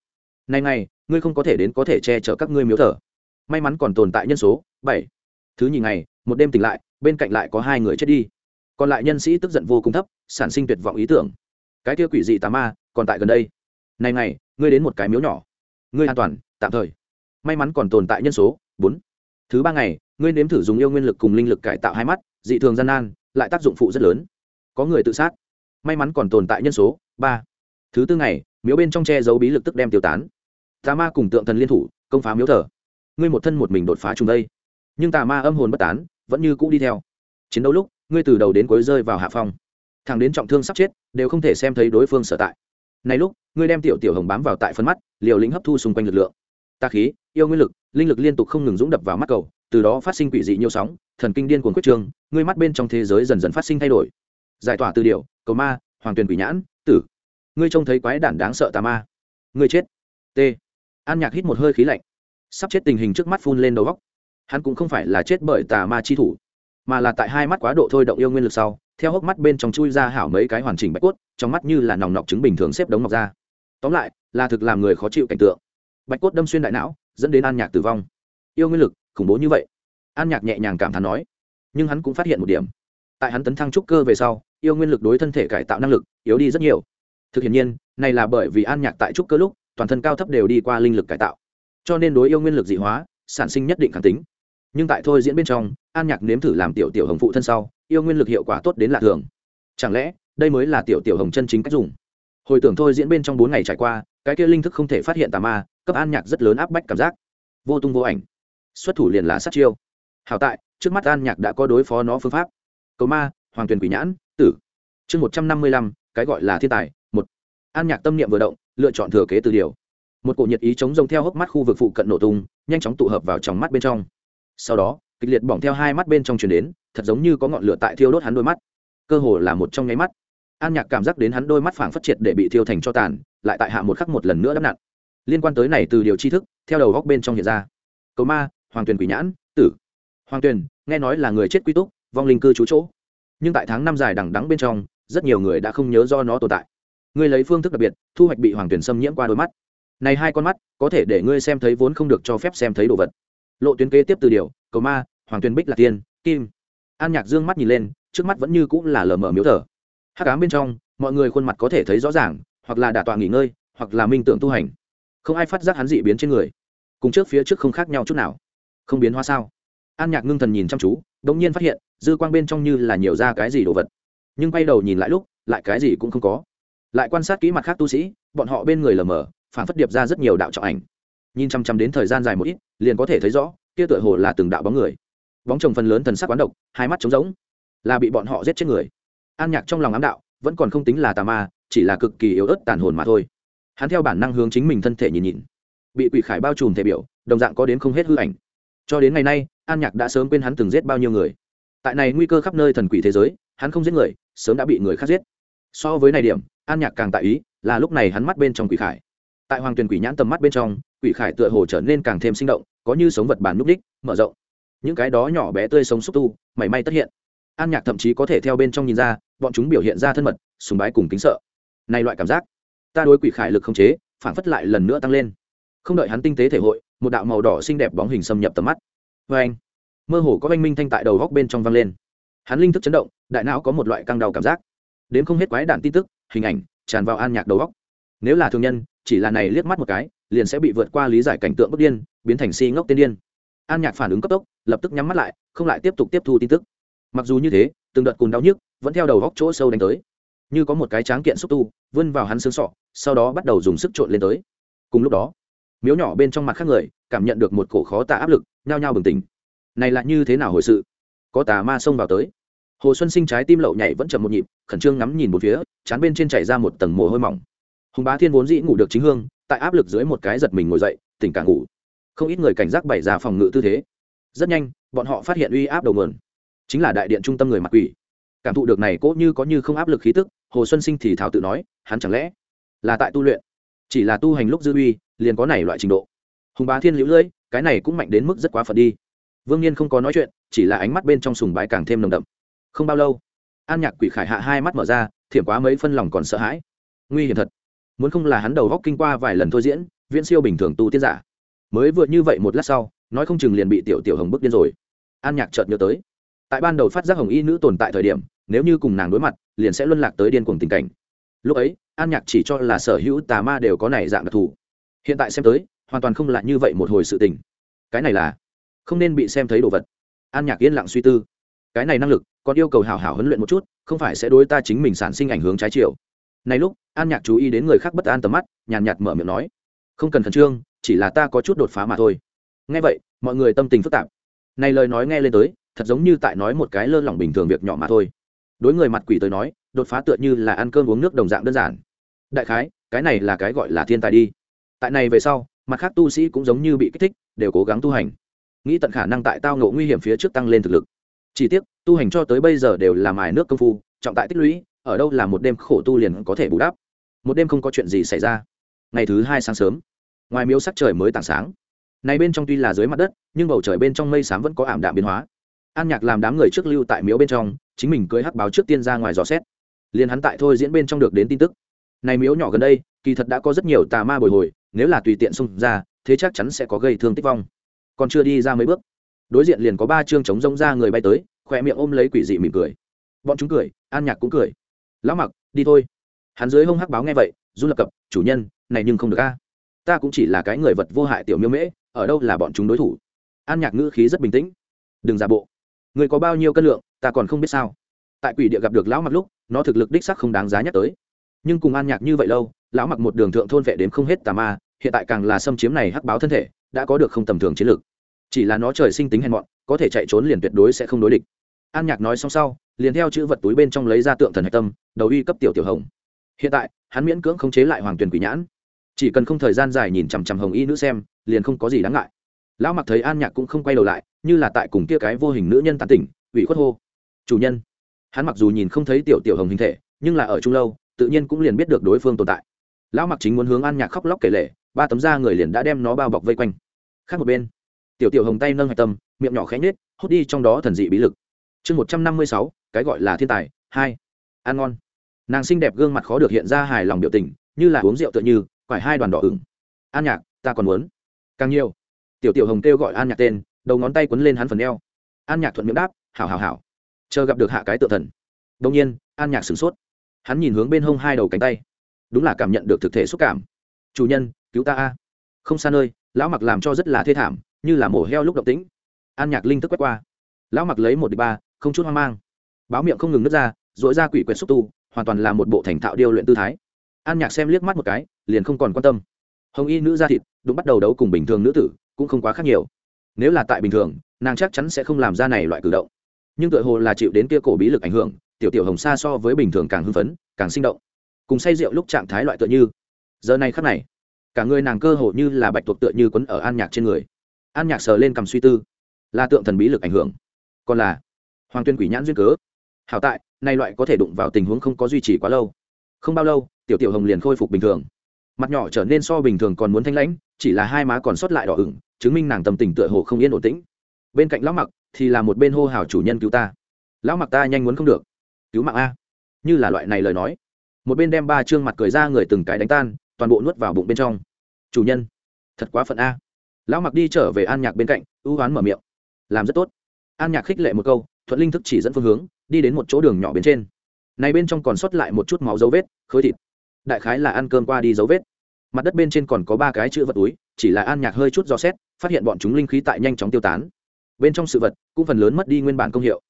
A: Nay này, ngươi không có thể đến có thể che chở các ngươi miếu thở. may mắn còn tồn tại nhân số, bảy. Thứ nhì ngày, một đêm tỉnh lại, bên cạnh lại có hai người chết đi. Còn lại nhân sĩ tức giận vô cùng thấp, sản sinh tuyệt vọng ý tưởng. Cái kia quỷ dị tà ma, còn tại gần đây này này, ngươi đến một cái miếu nhỏ. Ngươi an toàn tạm thời. May mắn còn tồn tại nhân số bốn. Thứ ba ngày ngươi nếm thử dùng yêu nguyên lực cùng linh lực cải tạo hai mắt dị thường gian nan lại tác dụng phụ rất lớn. Có người tự sát. May mắn còn tồn tại nhân số ba. Thứ tư ngày miếu bên trong che giấu bí lực tức đem tiêu tán. Tà ma cùng tượng thần liên thủ công phá miếu thờ. Ngươi một thân một mình đột phá trùng đây. Nhưng tà ma âm hồn bất tán vẫn như cũ đi theo. Chiến đấu lúc ngươi từ đầu đến cuối rơi vào hạ phong. Thằng đến trọng thương sắp chết đều không thể xem thấy đối phương sở tại này lúc, ngươi đem tiểu tiểu hồng bám vào tại phân mắt, liều lĩnh hấp thu xung quanh lực lượng. Tà khí, yêu nguyên lực, linh lực liên tục không ngừng dũng đập vào mắt cầu, từ đó phát sinh quỷ dị nhiều sóng, thần kinh điên cuồng quyết trương ngươi mắt bên trong thế giới dần dần phát sinh thay đổi. Giải tỏa từ điệu cầu ma, hoàng tuyền quỷ nhãn, tử. Ngươi trông thấy quái đản đáng sợ tà ma. Ngươi chết. T. An nhạc hít một hơi khí lạnh. Sắp chết tình hình trước mắt phun lên đầu góc hắn cũng không phải là chết bởi tà ma chi thủ, mà là tại hai mắt quá độ thôi động yêu nguyên lực sau theo hốc mắt bên trong chui ra hảo mấy cái hoàn chỉnh bạch cốt, trong mắt như là nòng nọc trứng bình thường xếp đống ngọc ra. Tóm lại, là thực làm người khó chịu cảnh tượng. Bạch cốt đâm xuyên đại não, dẫn đến an nhạc tử vong. Yêu nguyên lực, khủng bố như vậy. An nhạc nhẹ nhàng cảm thán nói, nhưng hắn cũng phát hiện một điểm. Tại hắn tấn thăng trúc cơ về sau, yêu nguyên lực đối thân thể cải tạo năng lực yếu đi rất nhiều. Thực hiện nhiên, này là bởi vì an nhạc tại trúc cơ lúc, toàn thân cao thấp đều đi qua linh lực cải tạo. Cho nên đối yêu nguyên lực dị hóa, sản sinh nhất định khẳng tính. Nhưng tại thôi diễn bên trong, an nhạc nếm thử làm tiểu tiểu hồng phụ thân sau yêu nguyên lực hiệu quả tốt đến lạ thường. Chẳng lẽ, đây mới là tiểu tiểu hồng chân chính cách dùng? Hồi tưởng thôi diễn bên trong bốn ngày trải qua, cái kia linh thức không thể phát hiện tà ma, cấp an nhạc rất lớn áp bách cảm giác. Vô tung vô ảnh. Xuất thủ liền là sát chiêu. Hảo tại, trước mắt an nhạc đã có đối phó nó phương pháp. Cầu ma, hoàng tuyền quỷ nhãn, tử. Chương một trăm năm mươi lăm, cái gọi là thiên tài, một. An nhạc tâm niệm vừa động, lựa chọn thừa kế từ điều. Một cổ nhiệt ý chống rông theo hốc mắt khu vực phụ cận nổ tung, nhanh chóng tụ hợp vào trong mắt bên trong. Sau đó kịch liệt bỏng theo hai mắt bên trong truyền đến, thật giống như có ngọn lửa tại thiêu đốt hắn đôi mắt. Cơ hồ là một trong nháy mắt. An nhạc cảm giác đến hắn đôi mắt phảng phất triệt để bị thiêu thành cho tàn, lại tại hạ một khắc một lần nữa đắp nặn. Liên quan tới này từ điều tri thức, theo đầu góc bên trong hiện ra. Cầu ma, hoàng tuyền quỷ nhãn, tử. Hoàng tuyền, nghe nói là người chết quy túc, vong linh cư trú chỗ. Nhưng tại tháng năm dài đằng đắng bên trong, rất nhiều người đã không nhớ do nó tồn tại. Ngươi lấy phương thức đặc biệt, thu hoạch bị hoàng tuyền xâm nhiễm qua đôi mắt. Này hai con mắt, có thể để ngươi xem thấy vốn không được cho phép xem thấy đồ vật. Lộ tuyến kế tiếp từ điều cầu ma, hoàng tuyền bích là tiên, kim. An nhạc dương mắt nhìn lên, trước mắt vẫn như cũng là lờ mờ miếu thờ. Hát cám bên trong, mọi người khuôn mặt có thể thấy rõ ràng, hoặc là đả tọa nghỉ ngơi, hoặc là minh tưởng tu hành. Không ai phát giác hắn dị biến trên người. Cùng trước phía trước không khác nhau chút nào. Không biến hóa sao? An nhạc ngưng thần nhìn chăm chú đ ỗ n g nhiên phát hiện, dư quang bên trong như là nhiều ra cái gì đồ vật. Nhưng bay đầu nhìn lại lúc, lại cái gì cũng không có. Lại quan sát kỹ mặt khác tu sĩ, bọn họ bên người lờ mờ phản phất điệp ra rất nhiều đạo trọng ảnh. Nhìn chăm chăm đến thời gian dài một ít, liền có thể thấy rõ kia tựa hồ là từng đạo bóng người. Bóng chồng phần lớn thần sắc quán độc, hai mắt trống rỗng. Là bị bọn họ giết chết người. An nhạc trong lòng ám đạo, vẫn còn không tính là tà ma, chỉ là cực kỳ yếu ớt tàn hồn mà thôi. Hắn theo bản năng hướng chính mình thân thể nhìn nhìn. Bị quỷ khải bao trùm thể biểu, đồng dạng có đến không hết hư ảnh. Cho đến ngày nay, an nhạc đã sớm quên hắn từng giết bao nhiêu người. Tại này nguy cơ khắp nơi thần quỷ thế giới, hắn không giết người, sớm đã bị người khác giết. So với này điểm, an nhạc càng tại ý, là lúc này hắn mắt bên trong quỷ khải. Tại hoàng tuyền quỷ nhãn tầm mắt bên trong quỷ khải tựa hồ trở nên càng thêm sinh động, có như sống vật bản núp đích, mở rộng. Những cái đó nhỏ bé tươi sống xúc tu, mảy may tất hiện. An nhạc thậm chí có thể theo bên trong nhìn ra, bọn chúng biểu hiện ra thân mật, sùng bái cùng kính sợ. Này loại cảm giác, ta đối quỷ khải lực không chế phản phất lại lần nữa tăng lên. Không đợi hắn tinh tế thể hội, một đạo màu đỏ xinh đẹp bóng hình xâm nhập tầm mắt. Vê anh, mơ hồ có oanh minh thanh tại đầu góc bên trong vang lên. Hắn linh thức chấn động, đại não có một loại căng đau cảm giác. Đến không hết quái đạn tin tức, hình ảnh tràn vào an nhạc đầu góc. Nếu là thương nhân, chỉ là này liếc mắt một cái liền sẽ bị vượt qua lý giải cảnh tượng bất điên, biến thành si ngốc tiên điên. An nhạc phản ứng cấp tốc, lập tức nhắm mắt lại, không lại tiếp tục tiếp thu tin tức. Mặc dù như thế, từng đợt cùng đau nhức vẫn theo đầu góc chỗ sâu đánh tới. Như có một cái tráng kiện xúc tu, vươn vào hắn xương sọ, sau đó bắt đầu dùng sức trộn lên tới. Cùng lúc đó, miếu nhỏ bên trong mặt khác người cảm nhận được một cổ khó tả áp lực, nhao nhao bừng tỉnh. Này là như thế nào hồi sự? Có tà ma xông vào tới. Hồ xuân sinh trái tim lậu nhảy vẫn chậm một nhịp, khẩn trương ngắm nhìn một phía, chán bên trên chảy ra một tầng mồ hôi mỏng. Hùng bá thiên vốn dĩ ngủ được chính hương tại áp lực dưới một cái giật mình ngồi dậy, tỉnh cả ngủ. Không ít người cảnh giác bày ra phòng ngự tư thế. Rất nhanh, bọn họ phát hiện uy áp đầu nguồn. Chính là đại điện trung tâm người mặc quỷ. Cảm thụ được này cỗ như có như không áp lực khí tức, hồ xuân sinh thì thảo tự nói, hắn chẳng lẽ là tại tu luyện? Chỉ là tu hành lúc dư uy, liền có này loại trình độ. Hùng bá thiên liễu lưỡi cái này cũng mạnh đến mức rất quá phận đi. Vương nhiên không có nói chuyện, chỉ là ánh mắt bên trong sùng bái càng thêm nồng đậm. Không bao lâu, an nhạc quỷ khải hạ hai mắt mở ra, thiểm quá mấy phân lòng còn sợ hãi. Nguy hiểm thật muốn không là hắn đầu góc kinh qua vài lần thôi diễn, viễn siêu bình thường tu tiên giả. Mới vượt như vậy một lát sau, nói không chừng liền bị tiểu tiểu hồng bức điên rồi. An nhạc chợt nhớ tới, tại ban đầu phát giác hồng y nữ tồn tại thời điểm, nếu như cùng nàng đối mặt, liền sẽ luân lạc tới điên cuồng tình cảnh. Lúc ấy, an nhạc chỉ cho là sở hữu tà ma đều có này dạng đặc thù. Hiện tại xem tới, hoàn toàn không là như vậy một hồi sự tình. Cái này là không nên bị xem thấy đồ vật. An nhạc yên lặng suy tư. Cái này năng lực còn yêu cầu hào hào huấn luyện một chút, không phải sẽ đối ta chính mình sản sinh ảnh hướng trái chiều này lúc, an nhạc chú ý đến người khác bất an tầm mắt, nhàn nhạt mở miệng nói. Không cần khẩn trương, chỉ là ta có chút đột phá mà thôi. Nghe vậy, mọi người tâm tình phức tạp. Này lời nói nghe lên tới, thật giống như tại nói một cái lơ lỏng bình thường việc nhỏ mà thôi. Đối người mặt quỷ tới nói, đột phá tựa như là ăn cơm uống nước đồng dạng đơn giản. Đại khái, cái này là cái gọi là thiên tài đi. Tại này về sau, mặt khác tu sĩ cũng giống như bị kích thích, đều cố gắng tu hành. Nghĩ tận khả năng tại tao ngộ nguy hiểm phía trước tăng lên thực lực. Chỉ tiếc, tu hành cho tới bây giờ đều là mài nước công phu, trọng tại tích lũy ở đâu là một đêm khổ tu liền có thể bù đắp? Một đêm không có chuyện gì xảy ra. Ngày thứ hai sáng sớm, ngoài miếu sắc trời mới tảng sáng. Này bên trong tuy là dưới mặt đất, nhưng bầu trời bên trong mây xám vẫn có ảm đạm biến hóa. An nhạc làm đám người trước lưu tại miếu bên trong, chính mình cưới hắc báo trước tiên ra ngoài dò xét. Liền hắn tại thôi diễn bên trong được đến tin tức. Này miếu nhỏ gần đây, kỳ thật đã có rất nhiều tà ma bồi hồi, nếu là tùy tiện xung ra, thế chắc chắn sẽ có gây thương tích vong. Còn chưa đi ra mấy bước, đối diện liền có ba chương chống rông ra người bay tới, khỏe miệng ôm lấy quỷ dị mỉm cười. Bọn chúng cười, an nhạc cũng cười lão mặc, đi thôi. Hắn dưới hông hắc báo nghe vậy, run lập cập, chủ nhân, này nhưng không được a. Ta cũng chỉ là cái người vật vô hại tiểu miêu mễ, ở đâu là bọn chúng đối thủ? An nhạc ngữ khí rất bình tĩnh. Đừng giả bộ. Người có bao nhiêu cân lượng, ta còn không biết sao. Tại quỷ địa gặp được lão mặc lúc, nó thực lực đích sắc không đáng giá nhắc tới. Nhưng cùng an nhạc như vậy lâu, lão mặc một đường thượng thôn vệ đến không hết tà ma, hiện tại càng là xâm chiếm này hắc báo thân thể, đã có được không tầm thường chiến lược. Chỉ là nó trời sinh tính hèn mọn, có thể chạy trốn liền tuyệt đối sẽ không đối địch. An nhạc nói xong sau liền theo chữ vật túi bên trong lấy ra tượng thần hạch tâm, đầu uy cấp tiểu tiểu hồng. Hiện tại, hắn miễn cưỡng khống chế lại hoàng tuyền quỷ nhãn. Chỉ cần không thời gian dài nhìn chằm chằm hồng y nữ xem, liền không có gì đáng ngại. Lão mặc thấy an nhạc cũng không quay đầu lại, như là tại cùng kia cái vô hình nữ nhân tán tỉnh, ủy khuất hô. Chủ nhân. Hắn mặc dù nhìn không thấy tiểu tiểu hồng hình thể, nhưng là ở chung lâu, tự nhiên cũng liền biết được đối phương tồn tại. Lão mặc chính muốn hướng an nhạc khóc lóc kể lể, ba tấm da người liền đã đem nó bao bọc vây quanh. Khác một bên, tiểu tiểu hồng tay nâng hạch tâm, miệng nhỏ khẽ nhết hút đi trong đó thần dị bí lực. Chương một trăm năm mươi sáu cái gọi là thiên tài, hai, ăn ngon. Nàng xinh đẹp gương mặt khó được hiện ra hài lòng biểu tình, như là uống rượu tựa như, quải hai đoàn đỏ ửng. An nhạc, ta còn muốn. Càng nhiều. Tiểu tiểu hồng kêu gọi an nhạc tên, đầu ngón tay quấn lên hắn phần eo. An nhạc thuận miệng đáp, hảo hảo hảo. Chờ gặp được hạ cái tự thần. Đông nhiên, an nhạc sửng sốt. Hắn nhìn hướng bên hông hai đầu cánh tay. Đúng là cảm nhận được thực thể xúc cảm. Chủ nhân, cứu ta a. Không xa nơi, lão mặc làm cho rất là thê thảm, như là mổ heo lúc động tĩnh. An nhạc linh thức quét qua. Lão mặc lấy một đ ba, không chút hoang mang báo miệng không ngừng nứt ra dội ra quỷ quyệt xúc tu, hoàn toàn là một bộ thành thạo điêu luyện tư thái. An nhạc xem liếc mắt một cái, liền không còn quan tâm. Hồng y nữ da thịt, đúng bắt đầu đấu cùng bình thường nữ tử, cũng không quá khác nhiều. Nếu là tại bình thường, nàng chắc chắn sẽ không làm ra này loại cử động. Nhưng tựa hồ là chịu đến kia cổ bí lực ảnh hưởng, tiểu tiểu hồng xa so với bình thường càng hưng phấn, càng sinh động. Cùng say rượu lúc trạng thái loại tựa như. Giờ này khắc này, cả người nàng cơ hồ như là bạch tuộc tựa như quấn ở an nhạc trên người. An nhạc sờ lên cầm suy tư, là tượng thần bí lực ảnh hưởng. Còn là hoàng tuyên quỷ nhãn duyên cớ hảo tại nay loại có thể đụng vào tình huống không có duy trì quá lâu. Không bao lâu, tiểu tiểu hồng liền khôi phục bình thường. Mặt nhỏ trở nên so bình thường còn muốn thanh lãnh, chỉ là hai má còn sót lại đỏ ửng, chứng minh nàng tâm tình tựa hồ không yên ổn tĩnh. Bên cạnh lão mặc thì là một bên hô hào chủ nhân cứu ta. Lão mặc ta nhanh muốn không được. Cứu mạng a. Như là loại này lời nói. Một bên đem ba trương mặt cười ra người từng cái đánh tan, toàn bộ nuốt vào bụng bên trong. Chủ nhân, thật quá phận a. Lão mặc đi trở về an nhạc bên cạnh, ưu oán mở miệng. Làm rất tốt. An nhạc khích lệ một câu, thuận linh thức chỉ dẫn phương hướng đi đến một chỗ đường nhỏ bên trên. Này bên trong còn sót lại một chút máu dấu vết, khối thịt. Đại khái là ăn cơm qua đi dấu vết. Mặt đất bên trên còn có ba cái chữ vật túi, chỉ là an nhạc hơi chút dò xét, phát hiện bọn chúng linh khí tại nhanh chóng tiêu tán. Bên trong sự vật cũng phần lớn mất đi nguyên bản công hiệu.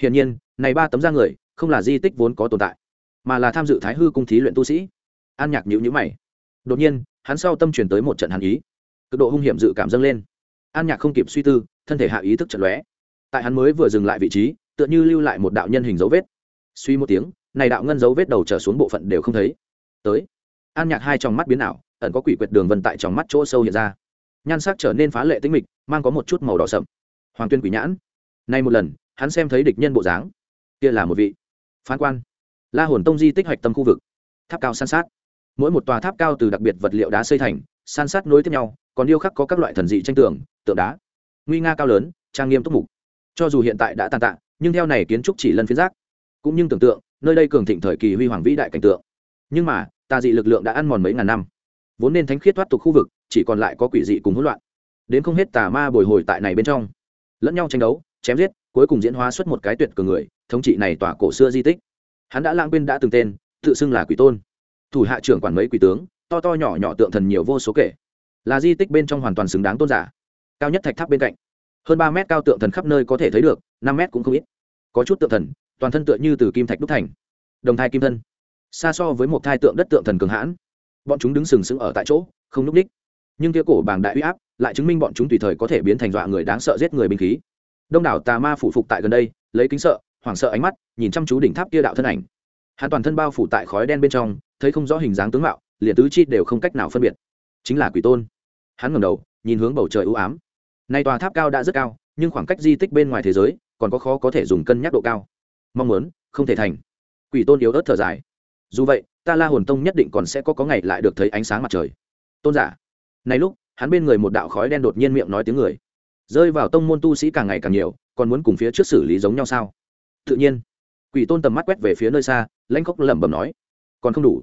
A: Hiển nhiên, này ba tấm da người không là di tích vốn có tồn tại, mà là tham dự thái hư cung thí luyện tu sĩ. An nhạc nhữ nhữ mày. Đột nhiên, hắn sau tâm chuyển tới một trận hàn ý. Cực độ hung hiểm dự cảm dâng lên. An nhạc không kịp suy tư, thân thể hạ ý thức trận lóe. Tại hắn mới vừa dừng lại vị trí tựa như lưu lại một đạo nhân hình dấu vết. Suy một tiếng, này đạo ngân dấu vết đầu trở xuống bộ phận đều không thấy. Tới, an nhạc hai trong mắt biến ảo, ẩn có quỷ quyệt đường vân tại trong mắt chỗ sâu hiện ra. Nhan sắc trở nên phá lệ tinh mịch, mang có một chút màu đỏ sậm. Hoàng tuyên quỷ nhãn. Nay một lần, hắn xem thấy địch nhân bộ dáng. Kia là một vị phán quan. La hồn tông di tích hoạch tâm khu vực. Tháp cao san sát. Mỗi một tòa tháp cao từ đặc biệt vật liệu đá xây thành, san sát nối tiếp nhau, còn điêu khắc có các loại thần dị tranh tường, tượng đá. Nguy nga cao lớn, trang nghiêm túc mục. Cho dù hiện tại đã tàn tạ nhưng theo này kiến trúc chỉ lân phiến giác cũng như tưởng tượng, nơi đây cường thịnh thời kỳ huy hoàng vĩ đại cảnh tượng. Nhưng mà tà dị lực lượng đã ăn mòn mấy ngàn năm. Vốn nên thánh khiết thoát tục khu vực, chỉ còn lại có quỷ dị cùng hỗn loạn. Đến không hết tà ma bồi hồi tại này bên trong. Lẫn nhau tranh đấu, chém giết, cuối cùng diễn hóa xuất một cái tuyệt cường người, thống trị này tỏa cổ xưa di tích. Hắn đã lãng quên đã từng tên, tự xưng là quỷ tôn. Thủ hạ trưởng quản mấy quỷ tướng, to to nhỏ nhỏ tượng thần nhiều vô số kể. Là di tích bên trong hoàn toàn xứng đáng tôn giả. Cao nhất thạch tháp bên cạnh. Hơn ba mét cao tượng thần khắp nơi có thể thấy được, năm mét cũng không ít có chút tượng thần, toàn thân tựa như từ kim thạch đúc thành. Đồng thai kim thân. Xa so với một thai tượng đất tượng thần cường hãn. Bọn chúng đứng sừng sững ở tại chỗ, không n ú c ních. Nhưng kia cổ bảng đại uy áp lại chứng minh bọn chúng tùy thời có thể biến thành dọa người đáng sợ giết người binh khí. Đông đảo tà ma phủ phục tại gần đây, lấy kính sợ, hoảng sợ ánh mắt, nhìn chăm chú đỉnh tháp kia đạo thân ảnh. Hắn toàn thân bao phủ tại khói đen bên trong, thấy không rõ hình dáng tướng mạo, liền tứ chi đều không cách nào phân biệt. Chính là quỷ tôn. Hắn ngầm đầu, nhìn hướng bầu trời ưu ám. Nay tòa tháp cao đã rất cao, nhưng khoảng cách di tích bên ngoài thế giới còn có khó có thể dùng cân nhắc độ cao. Mong muốn, không thể thành. Quỷ tôn yếu ớt thở dài. Dù vậy, ta la hồn tông nhất định còn sẽ có có ngày lại được thấy ánh sáng mặt trời. Tôn giả. Này lúc, hắn bên người một đạo khói đen đột nhiên miệng nói tiếng người. Rơi vào tông môn tu sĩ càng ngày càng nhiều, còn muốn cùng phía trước xử lý giống nhau sao? Tự nhiên. Quỷ tôn tầm mắt quét về phía nơi xa, lãnh cốc lẩm bẩm nói. Còn không đủ.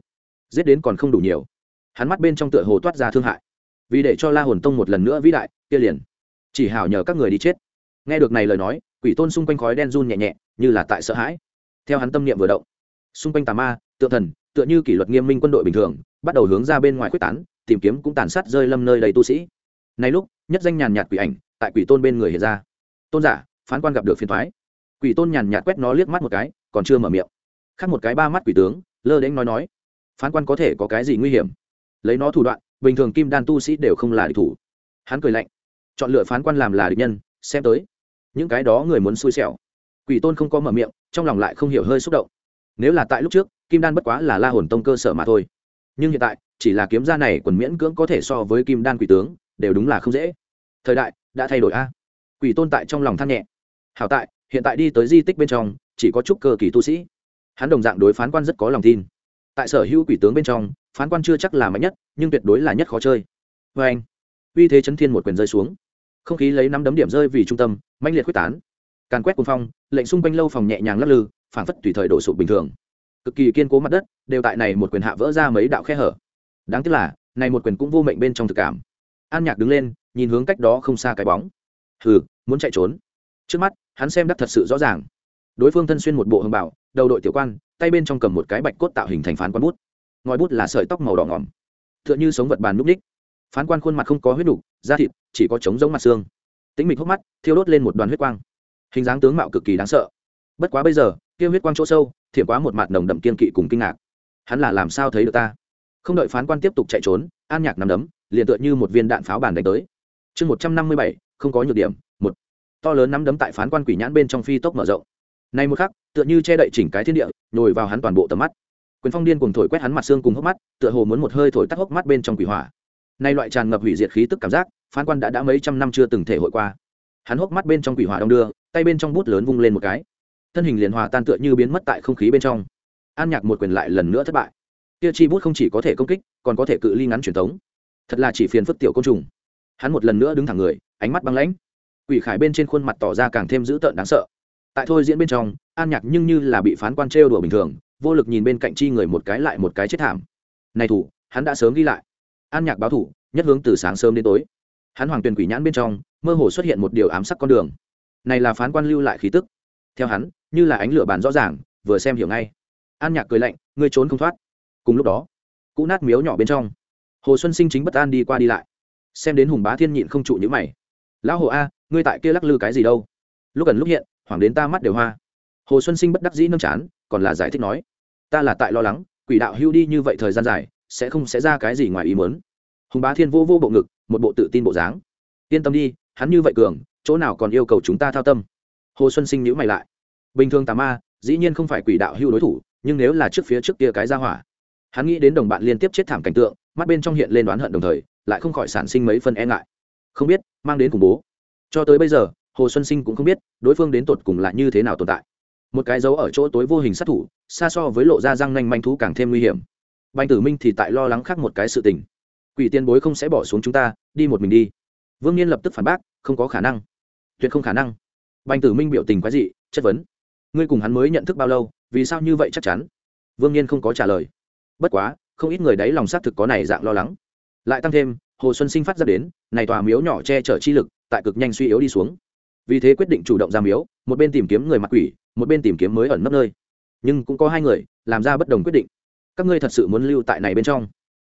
A: Giết đến còn không đủ nhiều. Hắn mắt bên trong tựa hồ toát ra thương hại. Vì để cho la hồn tông một lần nữa vĩ đại, kia liền. Chỉ hảo nhờ các người đi chết. Nghe được này lời nói quỷ tôn xung quanh khói đen run nhẹ nhẹ, như là tại sợ hãi. Theo hắn tâm niệm vừa động, xung quanh tà ma, tượng thần, tựa như kỷ luật nghiêm minh quân đội bình thường, bắt đầu hướng ra bên ngoài quyết tán, tìm kiếm cũng tàn sát rơi lâm nơi đầy tu sĩ. Này lúc, nhất danh nhàn nhạt quỷ ảnh tại quỷ tôn bên người hiện ra. Tôn giả, phán quan gặp được phiền thoái quỷ tôn nhàn nhạt quét nó liếc mắt một cái, còn chưa mở miệng. Khác một cái ba mắt quỷ tướng, lơ đễnh nói nói, phán quan có thể có cái gì nguy hiểm? Lấy nó thủ đoạn, bình thường kim đan tu sĩ đều không là địch thủ. Hắn cười lạnh, chọn lựa phán quan làm là địch nhân, xem tới những cái đó người muốn xui xẻo. Quỷ tôn không có mở miệng, trong lòng lại không hiểu hơi xúc động. Nếu là tại lúc trước, kim đan bất quá là la hồn tông cơ sở mà thôi. Nhưng hiện tại, chỉ là kiếm gia này quần miễn cưỡng có thể so với kim đan quỷ tướng, đều đúng là không dễ. Thời đại đã thay đổi a. Quỷ tôn tại trong lòng than nhẹ. Hảo tại, hiện tại đi tới di tích bên trong, chỉ có chút cơ kỳ tu sĩ. Hắn đồng dạng đối phán quan rất có lòng tin. Tại sở hữu quỷ tướng bên trong, phán quan chưa chắc là mạnh nhất, nhưng tuyệt đối là nhất khó chơi. Vê anh, uy thế chấn thiên một quyền rơi xuống không khí lấy năm đấm điểm rơi vì trung tâm mạnh liệt quyết tán. Càn quét cuồng phong, lệnh xung quanh lâu phòng nhẹ nhàng lắc lư, phảng phất tùy thời đổ sụp bình thường. Cực kỳ kiên cố mặt đất, đều tại này một quyền hạ vỡ ra mấy đạo khe hở. Đáng tiếc là, này một quyền cũng vô mệnh bên trong thực cảm. An nhạc đứng lên, nhìn hướng cách đó không xa cái bóng. Hừ, muốn chạy trốn. Trước mắt, hắn xem đắc thật sự rõ ràng. Đối phương thân xuyên một bộ hương bảo đầu đội tiểu quan, tay bên trong cầm một cái bạch cốt tạo hình thành phán quan bút. Ngòi bút là sợi tóc màu đỏ ngỏm. T h ư ợ n h ư sống vật bàn núp ních phán quan khuôn mặt không có huyết đủ, da thịt chỉ có trống giống mặt xương. Tính mịch hốc mắt thiêu đốt lên một đoàn huyết quang. Hình dáng tướng mạo cực kỳ đáng sợ. Bất quá bây giờ kia huyết quang chỗ sâu thiểm quá một mặt nồng đậm kiên kỵ cùng kinh ngạc. Hắn là làm sao thấy được ta? Không đợi phán quan tiếp tục chạy trốn an nhạc nằm đấm liền tựa như một viên đạn pháo bàn đánh tới. Chương một trăm năm mươi bảy không có nhược điểm một. To lớn nắm đấm tại phán quan quỷ nhãn bên trong phi tốc mở rộng. Nay một khắc tựa như che đậy chỉnh cái thiên địa nhồi vào hắn toàn bộ tầm mắt. Quyền phong điên cùng thổi quét hắn mặt xương cùng hốc mắt tựa hồ muốn một hơi thổi tắt hốc mắt bên trong quỷ hỏa nay loại tràn ngập hủy diệt khí tức cảm giác, phán quan đã đã mấy trăm năm chưa từng thể hội qua. Hắn hốc mắt bên trong quỷ hỏa đông đưa, tay bên trong bút lớn vung lên một cái. Thân hình liền hòa tan tựa như biến mất tại không khí bên trong. An nhạc một quyền lại lần nữa thất bại. Kia chi bút không chỉ có thể công kích, còn có thể cự ly ngắn truyền thống. Thật là chỉ phiền phức tiểu côn trùng. Hắn một lần nữa đứng thẳng người, ánh mắt băng lãnh. Quỷ khải bên trên khuôn mặt tỏ ra càng thêm dữ tợn đáng sợ. Tại thôi diễn bên trong, an nhạc nhưng như là bị phán quan trêu đùa bình thường, vô lực nhìn bên cạnh chi người một cái lại một cái chết thảm. Này thủ, hắn đã sớm ghi lại an nhạc báo thủ, nhất hướng từ sáng sớm đến tối. Hắn hoàng tuyền quỷ nhãn bên trong, mơ hồ xuất hiện một điều ám sắc con đường. Này là phán quan lưu lại khí tức. Theo hắn, như là ánh lửa bàn rõ ràng, vừa xem hiểu ngay. An nhạc cười lạnh, ngươi trốn không thoát. Cùng lúc đó, cũ nát miếu nhỏ bên trong, hồ xuân sinh chính bất an đi qua đi lại. Xem đến hùng bá thiên nhịn không trụ nhữ mày. Lão hồ a, ngươi tại kia lắc lư cái gì đâu? Lúc gần lúc hiện hoảng đến ta mắt đều hoa. Hồ xuân sinh bất đắc dĩ nâng chán, còn là giải thích nói. Ta là tại lo lắng, quỷ đạo hưu đi như vậy thời gian dài sẽ không sẽ ra cái gì ngoài ý muốn. hùng bá thiên vô vô bộ ngực, một bộ tự tin bộ dáng. Yên tâm đi, hắn như vậy cường, chỗ nào còn yêu cầu chúng ta thao tâm. Hồ xuân sinh nhữ mày lại. Bình thường tà ma, dĩ nhiên không phải quỷ đạo hưu đối thủ, nhưng nếu là trước phía trước kia cái ra hỏa, hắn nghĩ đến đồng bạn liên tiếp chết thảm cảnh tượng, mắt bên trong hiện lên đoán hận đồng thời, lại không khỏi sản sinh mấy phân e ngại. Không biết, mang đến khủng bố. Cho tới bây giờ, hồ xuân sinh cũng không biết, đối phương đến tột cùng là như thế nào tồn tại. Một cái dấu ở chỗ tối vô hình sát thủ, xa so với lộ ra răng nanh manh thú càng thêm nguy hiểm bành tử minh thì tại lo lắng khác một cái sự tình. Quỷ tiên bối không sẽ bỏ xuống chúng ta, đi một mình đi. Vương Niên lập tức phản bác, không có khả năng. Tuyệt không khả năng. Bành tử minh biểu tình quái dị, chất vấn. Ngươi cùng hắn mới nhận thức bao lâu, vì sao như vậy chắc chắn? Vương Niên không có trả lời. Bất quá, không ít người đấy lòng xác thực có này dạng lo lắng. Lại tăng thêm, hồ xuân sinh phát ra đến, này tòa miếu nhỏ che chở chi lực, tại cực nhanh suy yếu đi xuống. Vì thế quyết định chủ động ra miếu, một bên tìm kiếm người mặc quỷ, một bên tìm kiếm mới ẩn nấp nơi. Nhưng cũng có hai người, làm ra bất đồng quyết định các ngươi thật sự muốn lưu tại này bên trong?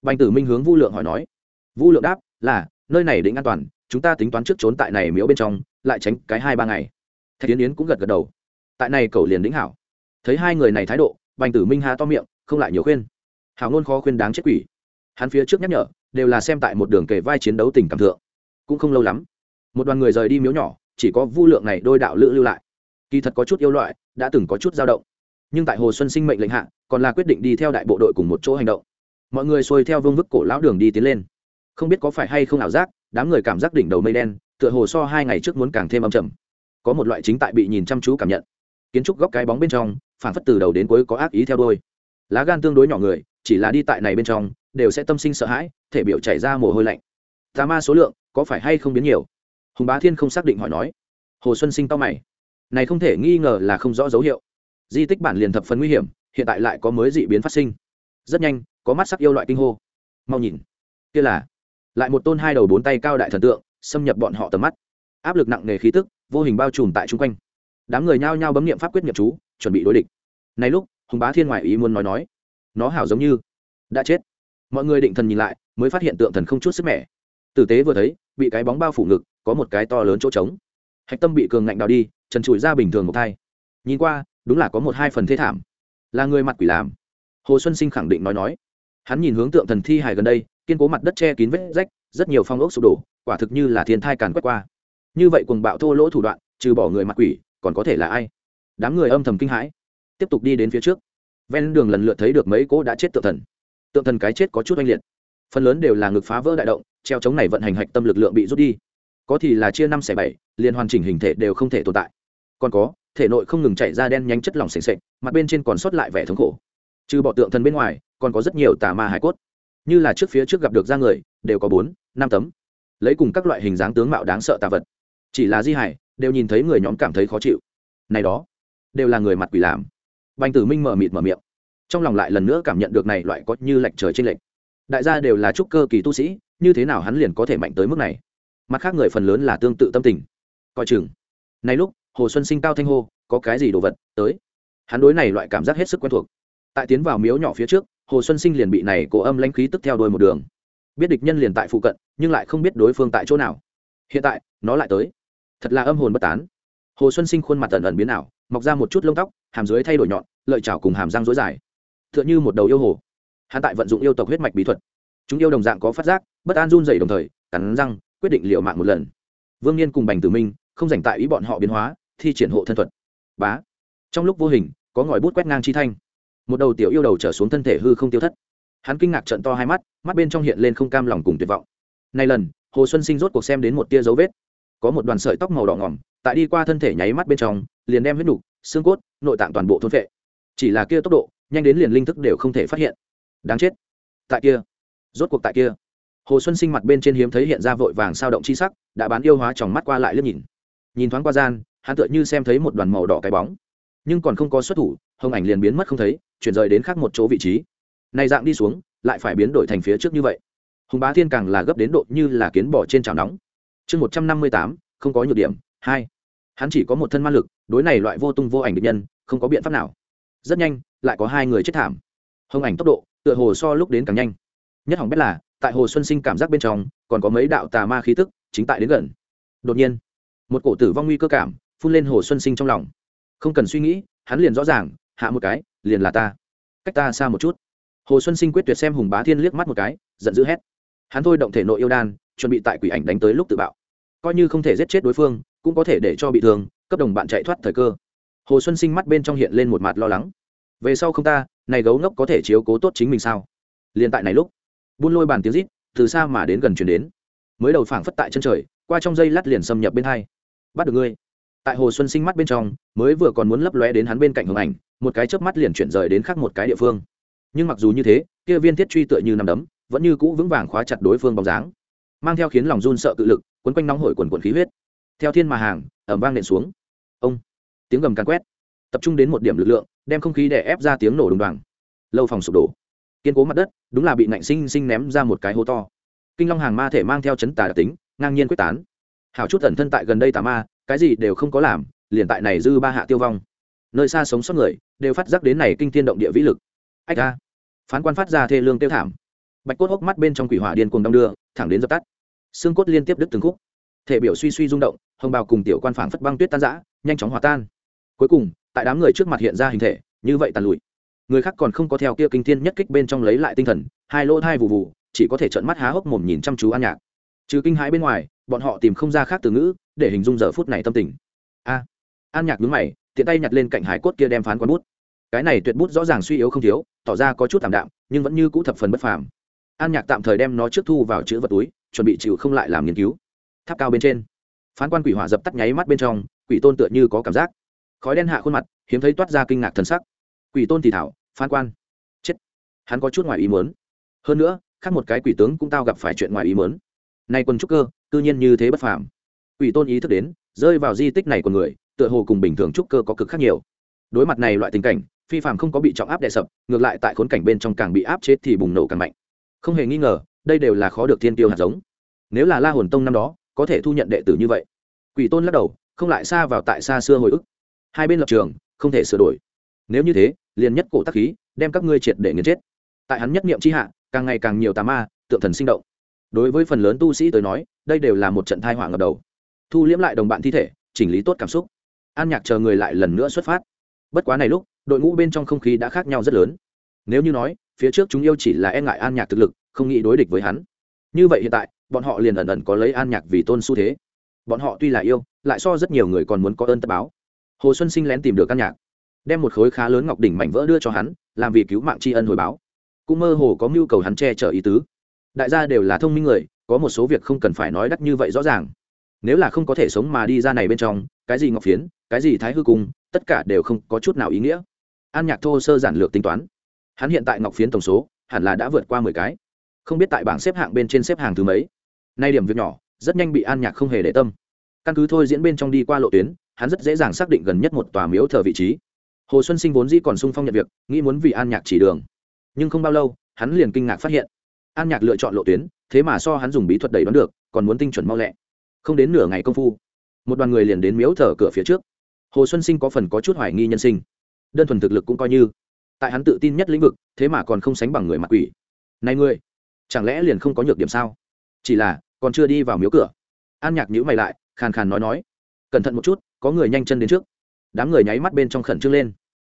A: Bành tử minh hướng vu lượng hỏi nói. Vu lượng đáp, là, nơi này định an toàn, chúng ta tính toán trước trốn tại này miếu bên trong, lại tránh cái hai ba ngày. Thạch tiến yến cũng gật gật đầu. Tại này cầu liền đĩnh hảo. Thấy hai người này thái độ, bành tử minh hà to miệng, không lại nhiều khuyên. Hảo ngôn khó khuyên đáng chết quỷ. Hắn phía trước nhắc nhở, đều là xem tại một đường kề vai chiến đấu tình cảm thượng. Cũng không lâu lắm, một đoàn người rời đi miếu nhỏ, chỉ có vu lượng này đôi đạo lữ lưu lại. Kỳ thật có chút yêu loại, đã từng có chút dao động nhưng tại hồ xuân sinh mệnh lệnh hạ, còn là quyết định đi theo đại bộ đội cùng một chỗ hành động. Mọi người xuôi theo vương vức cổ lão đường đi tiến lên. Không biết có phải hay không ảo giác, đám người cảm giác đỉnh đầu mây đen, tựa hồ so hai ngày trước muốn càng thêm âm trầm. Có một loại chính tại bị nhìn chăm chú cảm nhận. Kiến trúc góc cái bóng bên trong phản phất từ đầu đến cuối có ác ý theo đôi lá gan tương đối nhỏ người, chỉ là đi tại này bên trong, đều sẽ tâm sinh sợ hãi, thể biểu chảy ra mồ hôi lạnh. Tà ma số lượng, có phải hay không biến nhiều? Hùng bá thiên không xác định hỏi nói. Hồ xuân sinh to mày. Này không thể nghi ngờ là không rõ dấu hiệu di tích bản liền thập phần nguy hiểm, hiện tại lại có mới dị biến phát sinh. Rất nhanh, có mắt sắc yêu loại kinh hô. Mau nhìn. Kia là, lại một tôn hai đầu bốn tay cao đại thần tượng, xâm nhập bọn họ tầm mắt. Áp lực nặng nề khí tức, vô hình bao trùm tại chung quanh. Đám người nhao nhao bấm nghiệm pháp quyết nghiệm chú, chuẩn bị đối địch. Này lúc, hùng bá thiên ngoại ý muốn nói nói. Nó hảo giống như, đã chết. Mọi người định thần nhìn lại, mới phát hiện tượng thần không chút sức mẻ. Tử tế vừa thấy, bị cái bóng bao phủ ngực, có một cái to lớn chỗ trống. Hạch tâm bị cường ngạnh đào đi, trần trụi ra bình thường một thai. Nhìn qua đúng là có một hai phần thế thảm. Là người mặt quỷ làm. Hồ xuân sinh khẳng định nói nói. Hắn nhìn hướng tượng thần thi hài gần đây, kiên cố mặt đất che kín vết rách, rất nhiều phong ốc sụp đổ, quả thực như là thiên thai càn quét qua. Như vậy cuồng bạo thô lỗ thủ đoạn, trừ bỏ người mặt quỷ, còn có thể là ai? Đám người âm thầm kinh hãi. Tiếp tục đi đến phía trước. Ven đường lần lượt thấy được mấy cỗ đã chết tượng thần. Tượng thần cái chết có chút oanh liệt. Phần lớn đều là ngực phá vỡ đại động, treo chống này vận hành hạch tâm lực lượng bị rút đi. Có thì là chia năm xẻ bảy, liền hoàn chỉnh hình thể đều không thể tồn tại. Còn có thể nội không ngừng chảy ra đen nhánh chất lỏng s ề n mặt bên trên còn sót lại vẻ thống khổ. Trừ bộ tượng thần bên ngoài, còn có rất nhiều tà ma hải cốt. Như là trước phía trước gặp được ra người, đều có bốn, năm tấm. Lấy cùng các loại hình dáng tướng mạo đáng sợ tà vật. Chỉ là di hải, đều nhìn thấy người nhóm cảm thấy khó chịu. Này đó, đều là người mặt quỷ làm. Bành tử minh mở mịt mở miệng. Trong lòng lại lần nữa cảm nhận được này loại có như lệch trời trên lệch. Đại gia đều là trúc cơ kỳ tu sĩ, như thế nào hắn liền có thể mạnh tới mức này? Mặt khác người phần lớn là tương tự tâm tình. Coi chừng. Này lúc hồ xuân sinh cao thanh hô, có cái gì đồ vật, tới. Hắn đối này loại cảm giác hết sức quen thuộc. Tại tiến vào miếu nhỏ phía trước, hồ xuân sinh liền bị này cổ âm lãnh khí tức theo đuôi một đường. Biết địch nhân liền tại phụ cận, nhưng lại không biết đối phương tại chỗ nào. Hiện tại, nó lại tới. Thật là âm hồn bất tán. Hồ xuân sinh khuôn mặt tần ẩn biến ảo, mọc ra một chút lông tóc, hàm dưới thay đổi nhọn, lợi chảo cùng hàm răng rối dài. T h ư ợ n h ư một đầu yêu hồ. Hắn tại vận dụng yêu tộc huyết mạch bí thuật. Chúng yêu đồng dạng có phát giác, bất an run dày đồng thời, cắn răng, quyết định liệu mạng một lần. Vương niên cùng bành tử minh, không dành tại ý bọn họ biến hóa thi triển hộ thân thuật. Bá. Trong lúc vô hình, có ngòi bút quét ngang chi thanh. Một đầu tiểu yêu đầu trở xuống thân thể hư không tiêu thất. Hắn kinh ngạc trận to hai mắt mắt bên trong hiện lên không cam lòng cùng tuyệt vọng. Nay lần, hồ xuân sinh rốt cuộc xem đến một tia dấu vết. Có một đoàn sợi tóc màu đỏ ngỏm tại đi qua thân thể nháy mắt bên trong, liền đem huyết nục, xương cốt, nội tạng toàn bộ thôn vệ chỉ là kia tốc độ, nhanh đến liền linh thức đều không thể phát hiện. Đáng chết. Tại kia. Rốt cuộc tại kia. Hồ xuân sinh mặt bên trên hiếm thấy hiện ra vội vàng sao động chi sắc, đã bán yêu hóa tròng mắt qua lại liếc nhìn. Nhìn thoáng qua gian hắn tựa như xem thấy một đoàn màu đỏ cái bóng. Nhưng còn không có xuất thủ, hồng ảnh liền biến mất không thấy, chuyển rời đến khác một chỗ vị trí. Này dạng đi xuống, lại phải biến đổi thành phía trước như vậy. Hùng bá thiên càng là gấp đến độ như là kiến bỏ trên chảo nóng. Chương một trăm năm mươi tám, không có nhược điểm, hai. Hắn chỉ có một thân man lực, đối này loại vô tung vô ảnh địch nhân, không có biện pháp nào. Rất nhanh, lại có hai người chết thảm. Hồng ảnh tốc độ, tựa hồ so lúc đến càng nhanh. Nhất hỏng biết là, tại hồ xuân sinh cảm giác bên trong, còn có mấy đạo tà ma khí tức, chính tại đến gần. Đột nhiên, một cổ tử vong nguy cơ cảm phun lên hồ xuân sinh trong lòng. Không cần suy nghĩ, hắn liền rõ ràng, hạ một cái, liền là ta. Cách ta xa một chút. Hồ xuân sinh quyết tuyệt xem hùng bá thiên liếc mắt một cái, giận dữ hét. Hắn thôi động thể nội yêu đan, chuẩn bị tại quỷ ảnh đánh tới lúc tự bạo. Coi như không thể giết chết đối phương, cũng có thể để cho bị thương, cấp đồng bạn chạy thoát thời cơ. Hồ xuân sinh mắt bên trong hiện lên một mặt lo lắng. Về sau không ta, này gấu ngốc có thể chiếu cố tốt chính mình sao? Liền tại này lúc, buôn lôi bàn tiếng rít, từ xa mà đến gần chuyển đến. Mới đầu phảng phất tại chân trời, qua trong dây lát liền xâm nhập bên hai. Bắt được ngươi tại hồ xuân sinh mắt bên trong, mới vừa còn muốn lấp lóe đến hắn bên cạnh hồng ảnh, một cái chớp mắt liền chuyển rời đến khác một cái địa phương. Nhưng mặc dù như thế, kia viên thiết truy tựa như nằm đấm, vẫn như cũ vững vàng khóa chặt đối phương bóng dáng. Mang theo khiến lòng run sợ cự lực quấn quanh nóng hổi quần quần khí huyết. Theo thiên mà hàng ẩm vang nện xuống. Ông! Tiếng gầm càn quét. Tập trung đến một điểm lực lượng, đem không khí để ép ra tiếng nổ đùng đoàng. Lâu phòng sụp đổ. Kiên cố mặt đất, đúng là bị nạnh sinh sinh ném ra một cái hố to. Kinh long hàng ma thể mang theo chấn tà đặc tính, ngang nhiên quyết tán. Hào chút thần thân tại gần đây tà ma cái gì đều không có làm, liền tại này dư ba hạ tiêu vong. Nơi xa sống sót người, đều phát giác đến này kinh thiên động địa vĩ lực. Ách ra phán quan phát ra thê lương tiêu thảm. Bạch cốt hốc mắt bên trong quỷ hỏa điên cuồng đong đưa, thẳng đến dập tắt. Xương cốt liên tiếp đứt từng khúc. Thể biểu suy suy rung động, hồng bào cùng tiểu quan phảng phất băng tuyết tan rã, nhanh chóng hòa tan. Cuối cùng, tại đám người trước mặt hiện ra hình thể, như vậy tàn lụi. Người khác còn không có theo kia kinh thiên nhất kích bên trong lấy lại tinh thần, hai lỗ thai vụ vụ chỉ có thể trợn mắt há hốc mồm nhìn chăm chú an nhạc. Trừ kinh hãi bên ngoài, bọn họ tìm không ra khác từ ngữ để hình dung giờ phút này tâm tình. A. An nhạc nhướng mày, tiện tay nhặt lên cạnh hải cốt kia đem phán quán bút. Cái này tuyệt bút rõ ràng suy yếu không thiếu, tỏ ra có chút thảm đạm, nhưng vẫn như cũ thập phần bất phàm. An nhạc tạm thời đem nó trước thu vào chữ vật túi, chuẩn bị chịu không lại làm nghiên cứu. Tháp cao bên trên, phán quan quỷ hỏa dập tắt nháy mắt bên trong, quỷ tôn tựa như có cảm giác. Khói đen hạ khuôn mặt, hiếm thấy toát ra kinh ngạc thần sắc. Quỷ tôn thì thảo, phán quan. Chết. Hắn có chút ngoài ý muốn. Hơn nữa, khác một cái quỷ tướng cũng tao gặp phải chuyện ngoài ý muốn. Nay quân trúc cơ, cư nhiên như thế bất phàm quỷ tôn ý thức đến, rơi vào di tích này của người, tựa hồ cùng bình thường trúc cơ có cực khác nhiều. Đối mặt này loại tình cảnh, phi phàm không có bị trọng áp đè sập, ngược lại tại khốn cảnh bên trong càng bị áp chế thì bùng nổ càng mạnh. Không hề nghi ngờ, đây đều là khó được thiên tiêu hạt giống. Nếu là la hồn tông năm đó, có thể thu nhận đệ tử như vậy. Quỷ tôn lắc đầu, không lại xa vào tại xa xưa hồi ức. Hai bên lập trường, không thể sửa đổi. Nếu như thế, liền nhất cổ tác khí, đem các ngươi triệt để nghiền chết. Tại hắn nhất niệm chi hạ, càng ngày càng nhiều tà ma, tượng thần sinh động. Đối với phần lớn tu sĩ tới nói, đây đều là một trận tai họa ngập đầu thu liễm lại đồng bạn thi thể, chỉnh lý tốt cảm xúc. An nhạc chờ người lại lần nữa xuất phát. Bất quá này lúc, đội ngũ bên trong không khí đã khác nhau rất lớn. Nếu như nói, phía trước chúng yêu chỉ là e ngại an nhạc thực lực, không nghĩ đối địch với hắn. Như vậy hiện tại, bọn họ liền ẩn ẩn có lấy an nhạc vì tôn xu thế. Bọn họ tuy là yêu, lại so rất nhiều người còn muốn có ơn tất báo. Hồ xuân sinh lén tìm được an nhạc, đem một khối khá lớn ngọc đỉnh mảnh vỡ đưa cho hắn, làm vì cứu mạng tri ân hồi báo. Cũng mơ hồ có mưu cầu hắn che chở ý tứ. Đại gia đều là thông minh người, có một số việc không cần phải nói đắt như vậy rõ ràng nếu là không có thể sống mà đi ra này bên trong, cái gì ngọc phiến, cái gì thái hư cung, tất cả đều không có chút nào ý nghĩa. An nhạc thô sơ giản lược tính toán. Hắn hiện tại ngọc phiến tổng số, hẳn là đã vượt qua mười cái. Không biết tại bảng xếp hạng bên trên xếp hàng thứ mấy. Nay điểm việc nhỏ, rất nhanh bị an nhạc không hề để tâm. Căn cứ thôi diễn bên trong đi qua lộ tuyến, hắn rất dễ dàng xác định gần nhất một tòa miếu thờ vị trí. Hồ xuân sinh vốn dĩ còn sung phong nhận việc, nghĩ muốn vì an nhạc chỉ đường. Nhưng không bao lâu, hắn liền kinh ngạc phát hiện. An nhạc lựa chọn lộ tuyến, thế mà so hắn dùng bí thuật đẩy đoán được, còn muốn tinh chuẩn mau lẹ không đến nửa ngày công phu, một đoàn người liền đến miếu thờ cửa phía trước. Hồ xuân sinh có phần có chút hoài nghi nhân sinh. Đơn thuần thực lực cũng coi như. Tại hắn tự tin nhất lĩnh vực, thế mà còn không sánh bằng người mặt quỷ. Này ngươi, chẳng lẽ liền không có nhược điểm sao? Chỉ là, còn chưa đi vào miếu cửa. An nhạc nhữ mày lại, khàn khàn nói nói, cẩn thận một chút, có người nhanh chân đến trước. Đám người nháy mắt bên trong khẩn trương lên.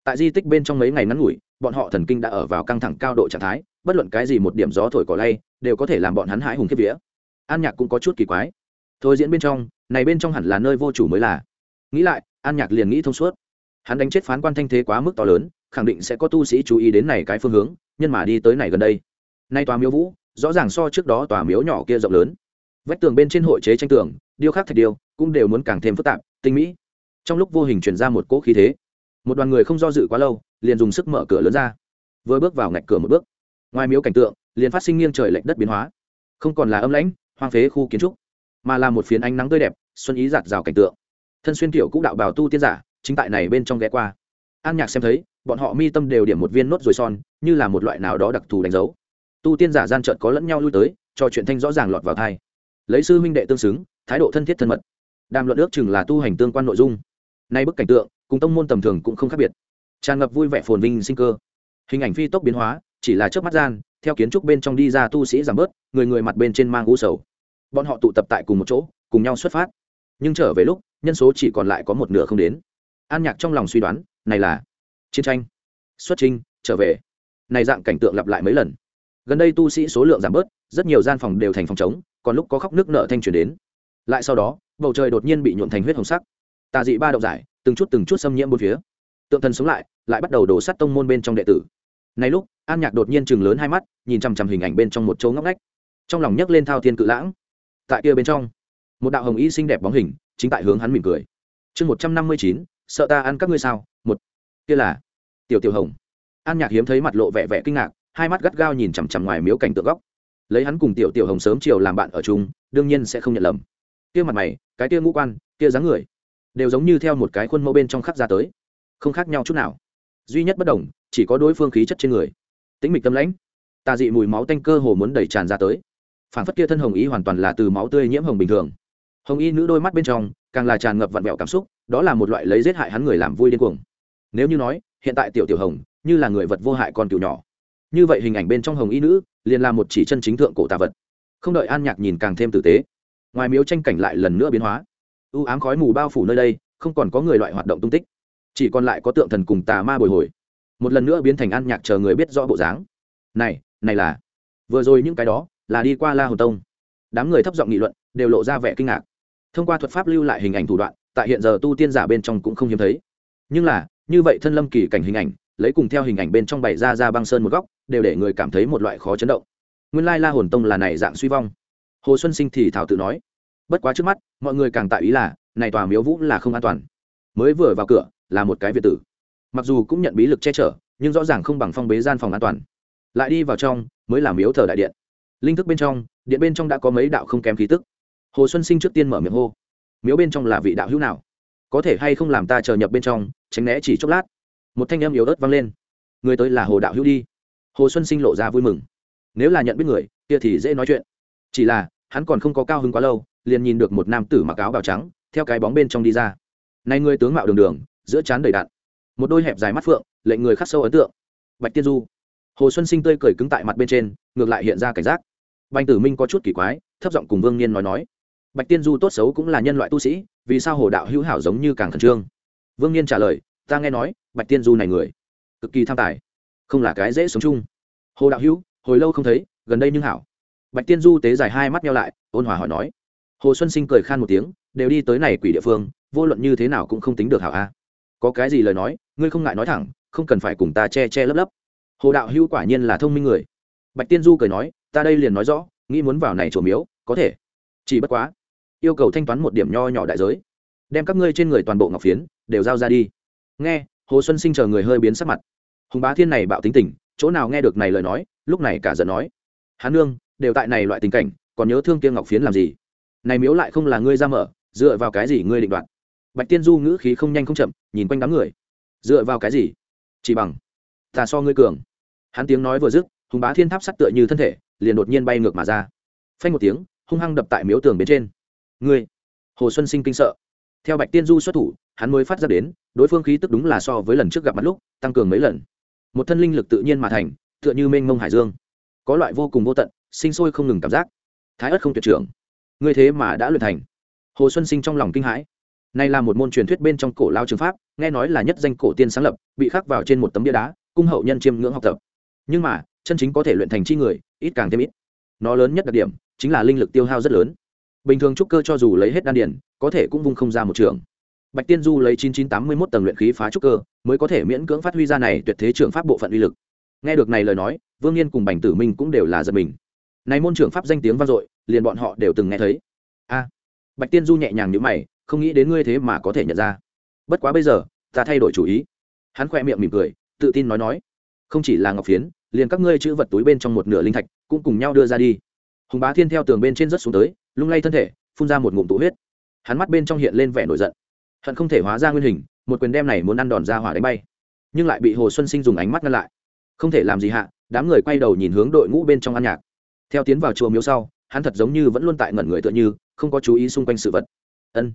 A: Tại di tích bên trong mấy ngày ngắn ngủi, bọn họ thần kinh đã ở vào căng thẳng cao độ trạng thái, bất luận cái gì một điểm gió thổi cỏ lay, đều có thể làm bọn hắn hãi hùng kiếp vía. An nhạc cũng có chút kỳ quái thôi diễn bên trong, này bên trong hẳn là nơi vô chủ mới là. Nghĩ lại, an nhạc liền nghĩ thông suốt. Hắn đánh chết phán quan thanh thế quá mức to lớn, khẳng định sẽ có tu sĩ chú ý đến này cái phương hướng, nhân mà đi tới này gần đây. Nay tòa miếu vũ, rõ ràng so trước đó tòa miếu nhỏ kia rộng lớn. Vách tường bên trên hội chế tranh tường, điêu khắc thạch điêu, cũng đều muốn càng thêm phức tạp, tinh mỹ. Trong lúc vô hình truyền ra một cỗ khí thế. Một đoàn người không do dự quá lâu, liền dùng sức mở cửa lớn ra. Vừa bước vào ngạch cửa một bước, ngoài miếu cảnh tượng, liền phát sinh nghiêng trời lệch đất biến hóa. Không còn là âm lãnh, hoang phế khu kiến trúc mà là một phiến ánh nắng tươi đẹp, xuân ý giạt rào cảnh tượng. Thân xuyên kiểu cũ đạo bào tu tiên giả, chính tại này bên trong ghé qua. An nhạc xem thấy, bọn họ mi tâm đều điểm một viên nốt rồi son, như là một loại nào đó đặc thù đánh dấu. Tu tiên giả gian trợt có lẫn nhau lui tới, cho chuyện thanh rõ ràng lọt vào thai lấy sư huynh đệ tương xứng, thái độ thân thiết thân mật. Đàm luận ước chừng là tu hành tương quan nội dung. Nay bức cảnh tượng, cùng tông môn tầm thường cũng không khác biệt. Tràn ngập vui vẻ phồn vinh sinh cơ. Hình ảnh phi tốc biến hóa, chỉ là trước mắt gian, theo kiến trúc bên trong đi ra tu sĩ giảm bớt, người người mặt bên trên mang u sầu bọn họ tụ tập tại cùng một chỗ, cùng nhau xuất phát. Nhưng trở về lúc, nhân số chỉ còn lại có một nửa không đến. An nhạc trong lòng suy đoán, này là chiến tranh. Xuất trinh trở về. Này dạng cảnh tượng lặp lại mấy lần. Gần đây tu sĩ số lượng giảm bớt, rất nhiều gian phòng đều thành phòng trống, còn lúc có khóc nước nợ thanh chuyển đến. Lại sau đó, bầu trời đột nhiên bị nhuộm thành huyết hồng sắc. Tà dị ba động giải, từng chút từng chút xâm nhiễm bốn phía. Tượng thần sống lại lại bắt đầu đổ sắt tông môn bên trong đệ tử. Này lúc, an nhạc đột nhiên chừng lớn hai mắt, nhìn chằm chằm hình ảnh bên trong một chỗ ngóc ngách. Trong lòng nhấc lên thao thiên cự lãng tại kia bên trong. Một đạo hồng y xinh đẹp bóng hình, chính tại hướng hắn mỉm cười. Chương một trăm năm mươi chín, sợ ta ăn các ngươi sao? Một. Kia là tiểu tiểu hồng. An nhạc hiếm thấy mặt lộ vẻ vẻ kinh ngạc, hai mắt gắt gao nhìn chằm chằm ngoài miếu cảnh tượng góc. Lấy hắn cùng tiểu tiểu hồng sớm chiều làm bạn ở chung, đương nhiên sẽ không nhận lầm. Kia mặt mày, cái kia ngũ quan, kia dáng người, đều giống như theo một cái khuôn mẫu bên trong khắc ra tới. Không khác nhau chút nào. Duy nhất bất đồng, chỉ có đối phương khí chất trên người. Tĩnh mịch tâm lãnh. Tà dị mùi máu tanh cơ hồ muốn đẩy tràn ra tới phản phất kia thân hồng y hoàn toàn là từ máu tươi nhiễm hồng bình thường. Hồng y nữ đôi mắt bên trong, càng là tràn ngập vặn vẹo cảm xúc, đó là một loại lấy giết hại hắn người làm vui điên cuồng. Nếu như nói, hiện tại tiểu tiểu hồng, như là người vật vô hại con cừu nhỏ. Như vậy hình ảnh bên trong hồng y nữ, liền là một chỉ chân chính thượng cổ tà vật. Không đợi an nhạc nhìn càng thêm tử tế, ngoài miếu tranh cảnh lại lần nữa biến hóa. U ám khói mù bao phủ nơi đây, không còn có người loại hoạt động tung tích, chỉ còn lại có tượng thần cùng tà ma bồi hồi. Một lần nữa biến thành an nhạc chờ người biết rõ bộ dáng. Này này là, vừa rồi những cái đó là đi qua la hồn tông. Đám người thấp giọng nghị luận, đều lộ ra vẻ kinh ngạc. Thông qua thuật pháp lưu lại hình ảnh thủ đoạn, tại hiện giờ tu tiên giả bên trong cũng không hiếm thấy. Nhưng là, như vậy thân lâm kỳ cảnh hình ảnh, lấy cùng theo hình ảnh bên trong bày ra ra băng sơn một góc, đều để người cảm thấy một loại khó chấn động. Nguyên lai la hồn tông là này dạng suy vong. Hồ xuân sinh thì thảo tự nói, bất quá trước mắt, mọi người càng tại ý là, này tòa miếu vũ là không an toàn. Mới vừa vào cửa, là một cái việt tử. Mặc dù cũng nhận bí lực che chở, nhưng rõ ràng không bằng phong bế gian phòng an toàn. Lại đi vào trong, mới là miếu thờ đại điện linh thức bên trong điện bên trong đã có mấy đạo không kém khí tức hồ xuân sinh trước tiên mở miệng hô miếu bên trong là vị đạo hữu nào có thể hay không làm ta chờ nhập bên trong tránh né chỉ chốc lát một thanh âm yếu ớt vang lên người tới là hồ đạo hữu đi hồ xuân sinh lộ ra vui mừng nếu là nhận biết người kia thì dễ nói chuyện chỉ là hắn còn không có cao hứng quá lâu liền nhìn được một nam tử mặc áo bào trắng theo cái bóng bên trong đi ra nay người tướng mạo đường đường giữa trán đầy đạn một đôi hẹp dài mắt phượng lệnh người khắc sâu ấn tượng bạch tiên du hồ xuân sinh tươi cười cứng tại mặt bên trên ngược lại hiện ra cảnh giác bành tử minh có chút kỳ quái, thấp giọng cùng vương niên nói nói, bạch tiên du tốt xấu cũng là nhân loại tu sĩ, vì sao hồ đạo hữu hảo giống như càng khẩn trương? Vương niên trả lời, ta nghe nói, bạch tiên du này người, cực kỳ tham tài, không là cái dễ sống chung. Hồ đạo hữu, hồi lâu không thấy, gần đây nhưng hảo. Bạch tiên du tế dài hai mắt nhau lại, ôn hòa hỏi nói, hồ xuân sinh cười khan một tiếng, đều đi tới này quỷ địa phương, vô luận như thế nào cũng không tính được hảo a. Có cái gì lời nói, ngươi không ngại nói thẳng, không cần phải cùng ta che che lấp lấp. Hồ đạo hữu quả nhiên là thông minh người. Bạch tiên du cười nói ta đây liền nói rõ, nghĩ muốn vào này chùa miếu, có thể. Chỉ bất quá, yêu cầu thanh toán một điểm nho nhỏ đại giới. Đem các ngươi trên người toàn bộ ngọc phiến, đều giao ra đi. Nghe, hồ xuân sinh chờ người hơi biến sắc mặt. Hùng bá thiên này bạo tính tình, chỗ nào nghe được này lời nói, lúc này cả giận nói. Hán nương, đều tại này loại tình cảnh, còn nhớ thương kia ngọc phiến làm gì? Này miếu lại không là ngươi ra mở, dựa vào cái gì ngươi định đoạt? Bạch tiên du ngữ khí không nhanh không chậm, nhìn quanh đám người. Dựa vào cái gì? Chỉ bằng, ta so ngươi cường. Hắn tiếng nói vừa dứt, hùng bá thiên tháp sắt tựa như thân thể liền đột nhiên bay ngược mà ra. Phanh một tiếng, hung hăng đập tại miếu tường bên trên. Ngươi, hồ xuân sinh kinh sợ. Theo bạch tiên du xuất thủ, hắn mới phát ra đến, đối phương khí tức đúng là so với lần trước gặp mặt lúc, tăng cường mấy lần. Một thân linh lực tự nhiên mà thành, tựa như mênh mông hải dương. Có loại vô cùng vô tận, sinh sôi không ngừng cảm giác. Thái ất không tuyệt trưởng. Ngươi thế mà đã luyện thành. Hồ xuân sinh trong lòng kinh hãi. Nay là một môn truyền thuyết bên trong cổ lao trường pháp, nghe nói là nhất danh cổ tiên sáng lập, bị khắc vào trên một tấm bia đá, cung hậu nhân chiêm ngưỡng học tập. Nhưng mà, chân chính có thể luyện thành chi người ít càng thêm ít. Nó lớn nhất đặc điểm chính là linh lực tiêu hao rất lớn. Bình thường trúc cơ cho dù lấy hết đan điển có thể cũng vung không ra một trường. Bạch tiên du lấy chín chín tám mươi mốt tầng luyện khí phá trúc cơ, mới có thể miễn cưỡng phát huy ra này tuyệt thế trường pháp bộ phận uy lực. Nghe được này lời nói, vương nhiên cùng bành tử minh cũng đều là giật mình. Này môn trưởng pháp danh tiếng vang dội, liền bọn họ đều từng nghe thấy. A! Bạch tiên du nhẹ nhàng nhữ mày, không nghĩ đến ngươi thế mà có thể nhận ra. Bất quá bây giờ, ta thay đổi chủ ý. Hắn khoe miệng mỉm cười, tự tin nói nói. Không chỉ là ngọc phiến liền các ngươi chữ vật túi bên trong một nửa linh thạch cũng cùng nhau đưa ra đi. Hùng bá thiên theo tường bên trên rất xuống tới, lung lay thân thể, phun ra một ngụm tụ huyết. Hắn mắt bên trong hiện lên vẻ nổi giận. Hận không thể hóa ra nguyên hình, một quyền đem này muốn ăn đòn ra hỏa đánh bay. Nhưng lại bị hồ xuân sinh dùng ánh mắt ngăn lại. Không thể làm gì hạ, đám người quay đầu nhìn hướng đội ngũ bên trong ăn nhạc. Theo tiến vào chùa miếu sau, hắn thật giống như vẫn luôn tại ngẩn người tựa như, không có chú ý xung quanh sự vật. Ân.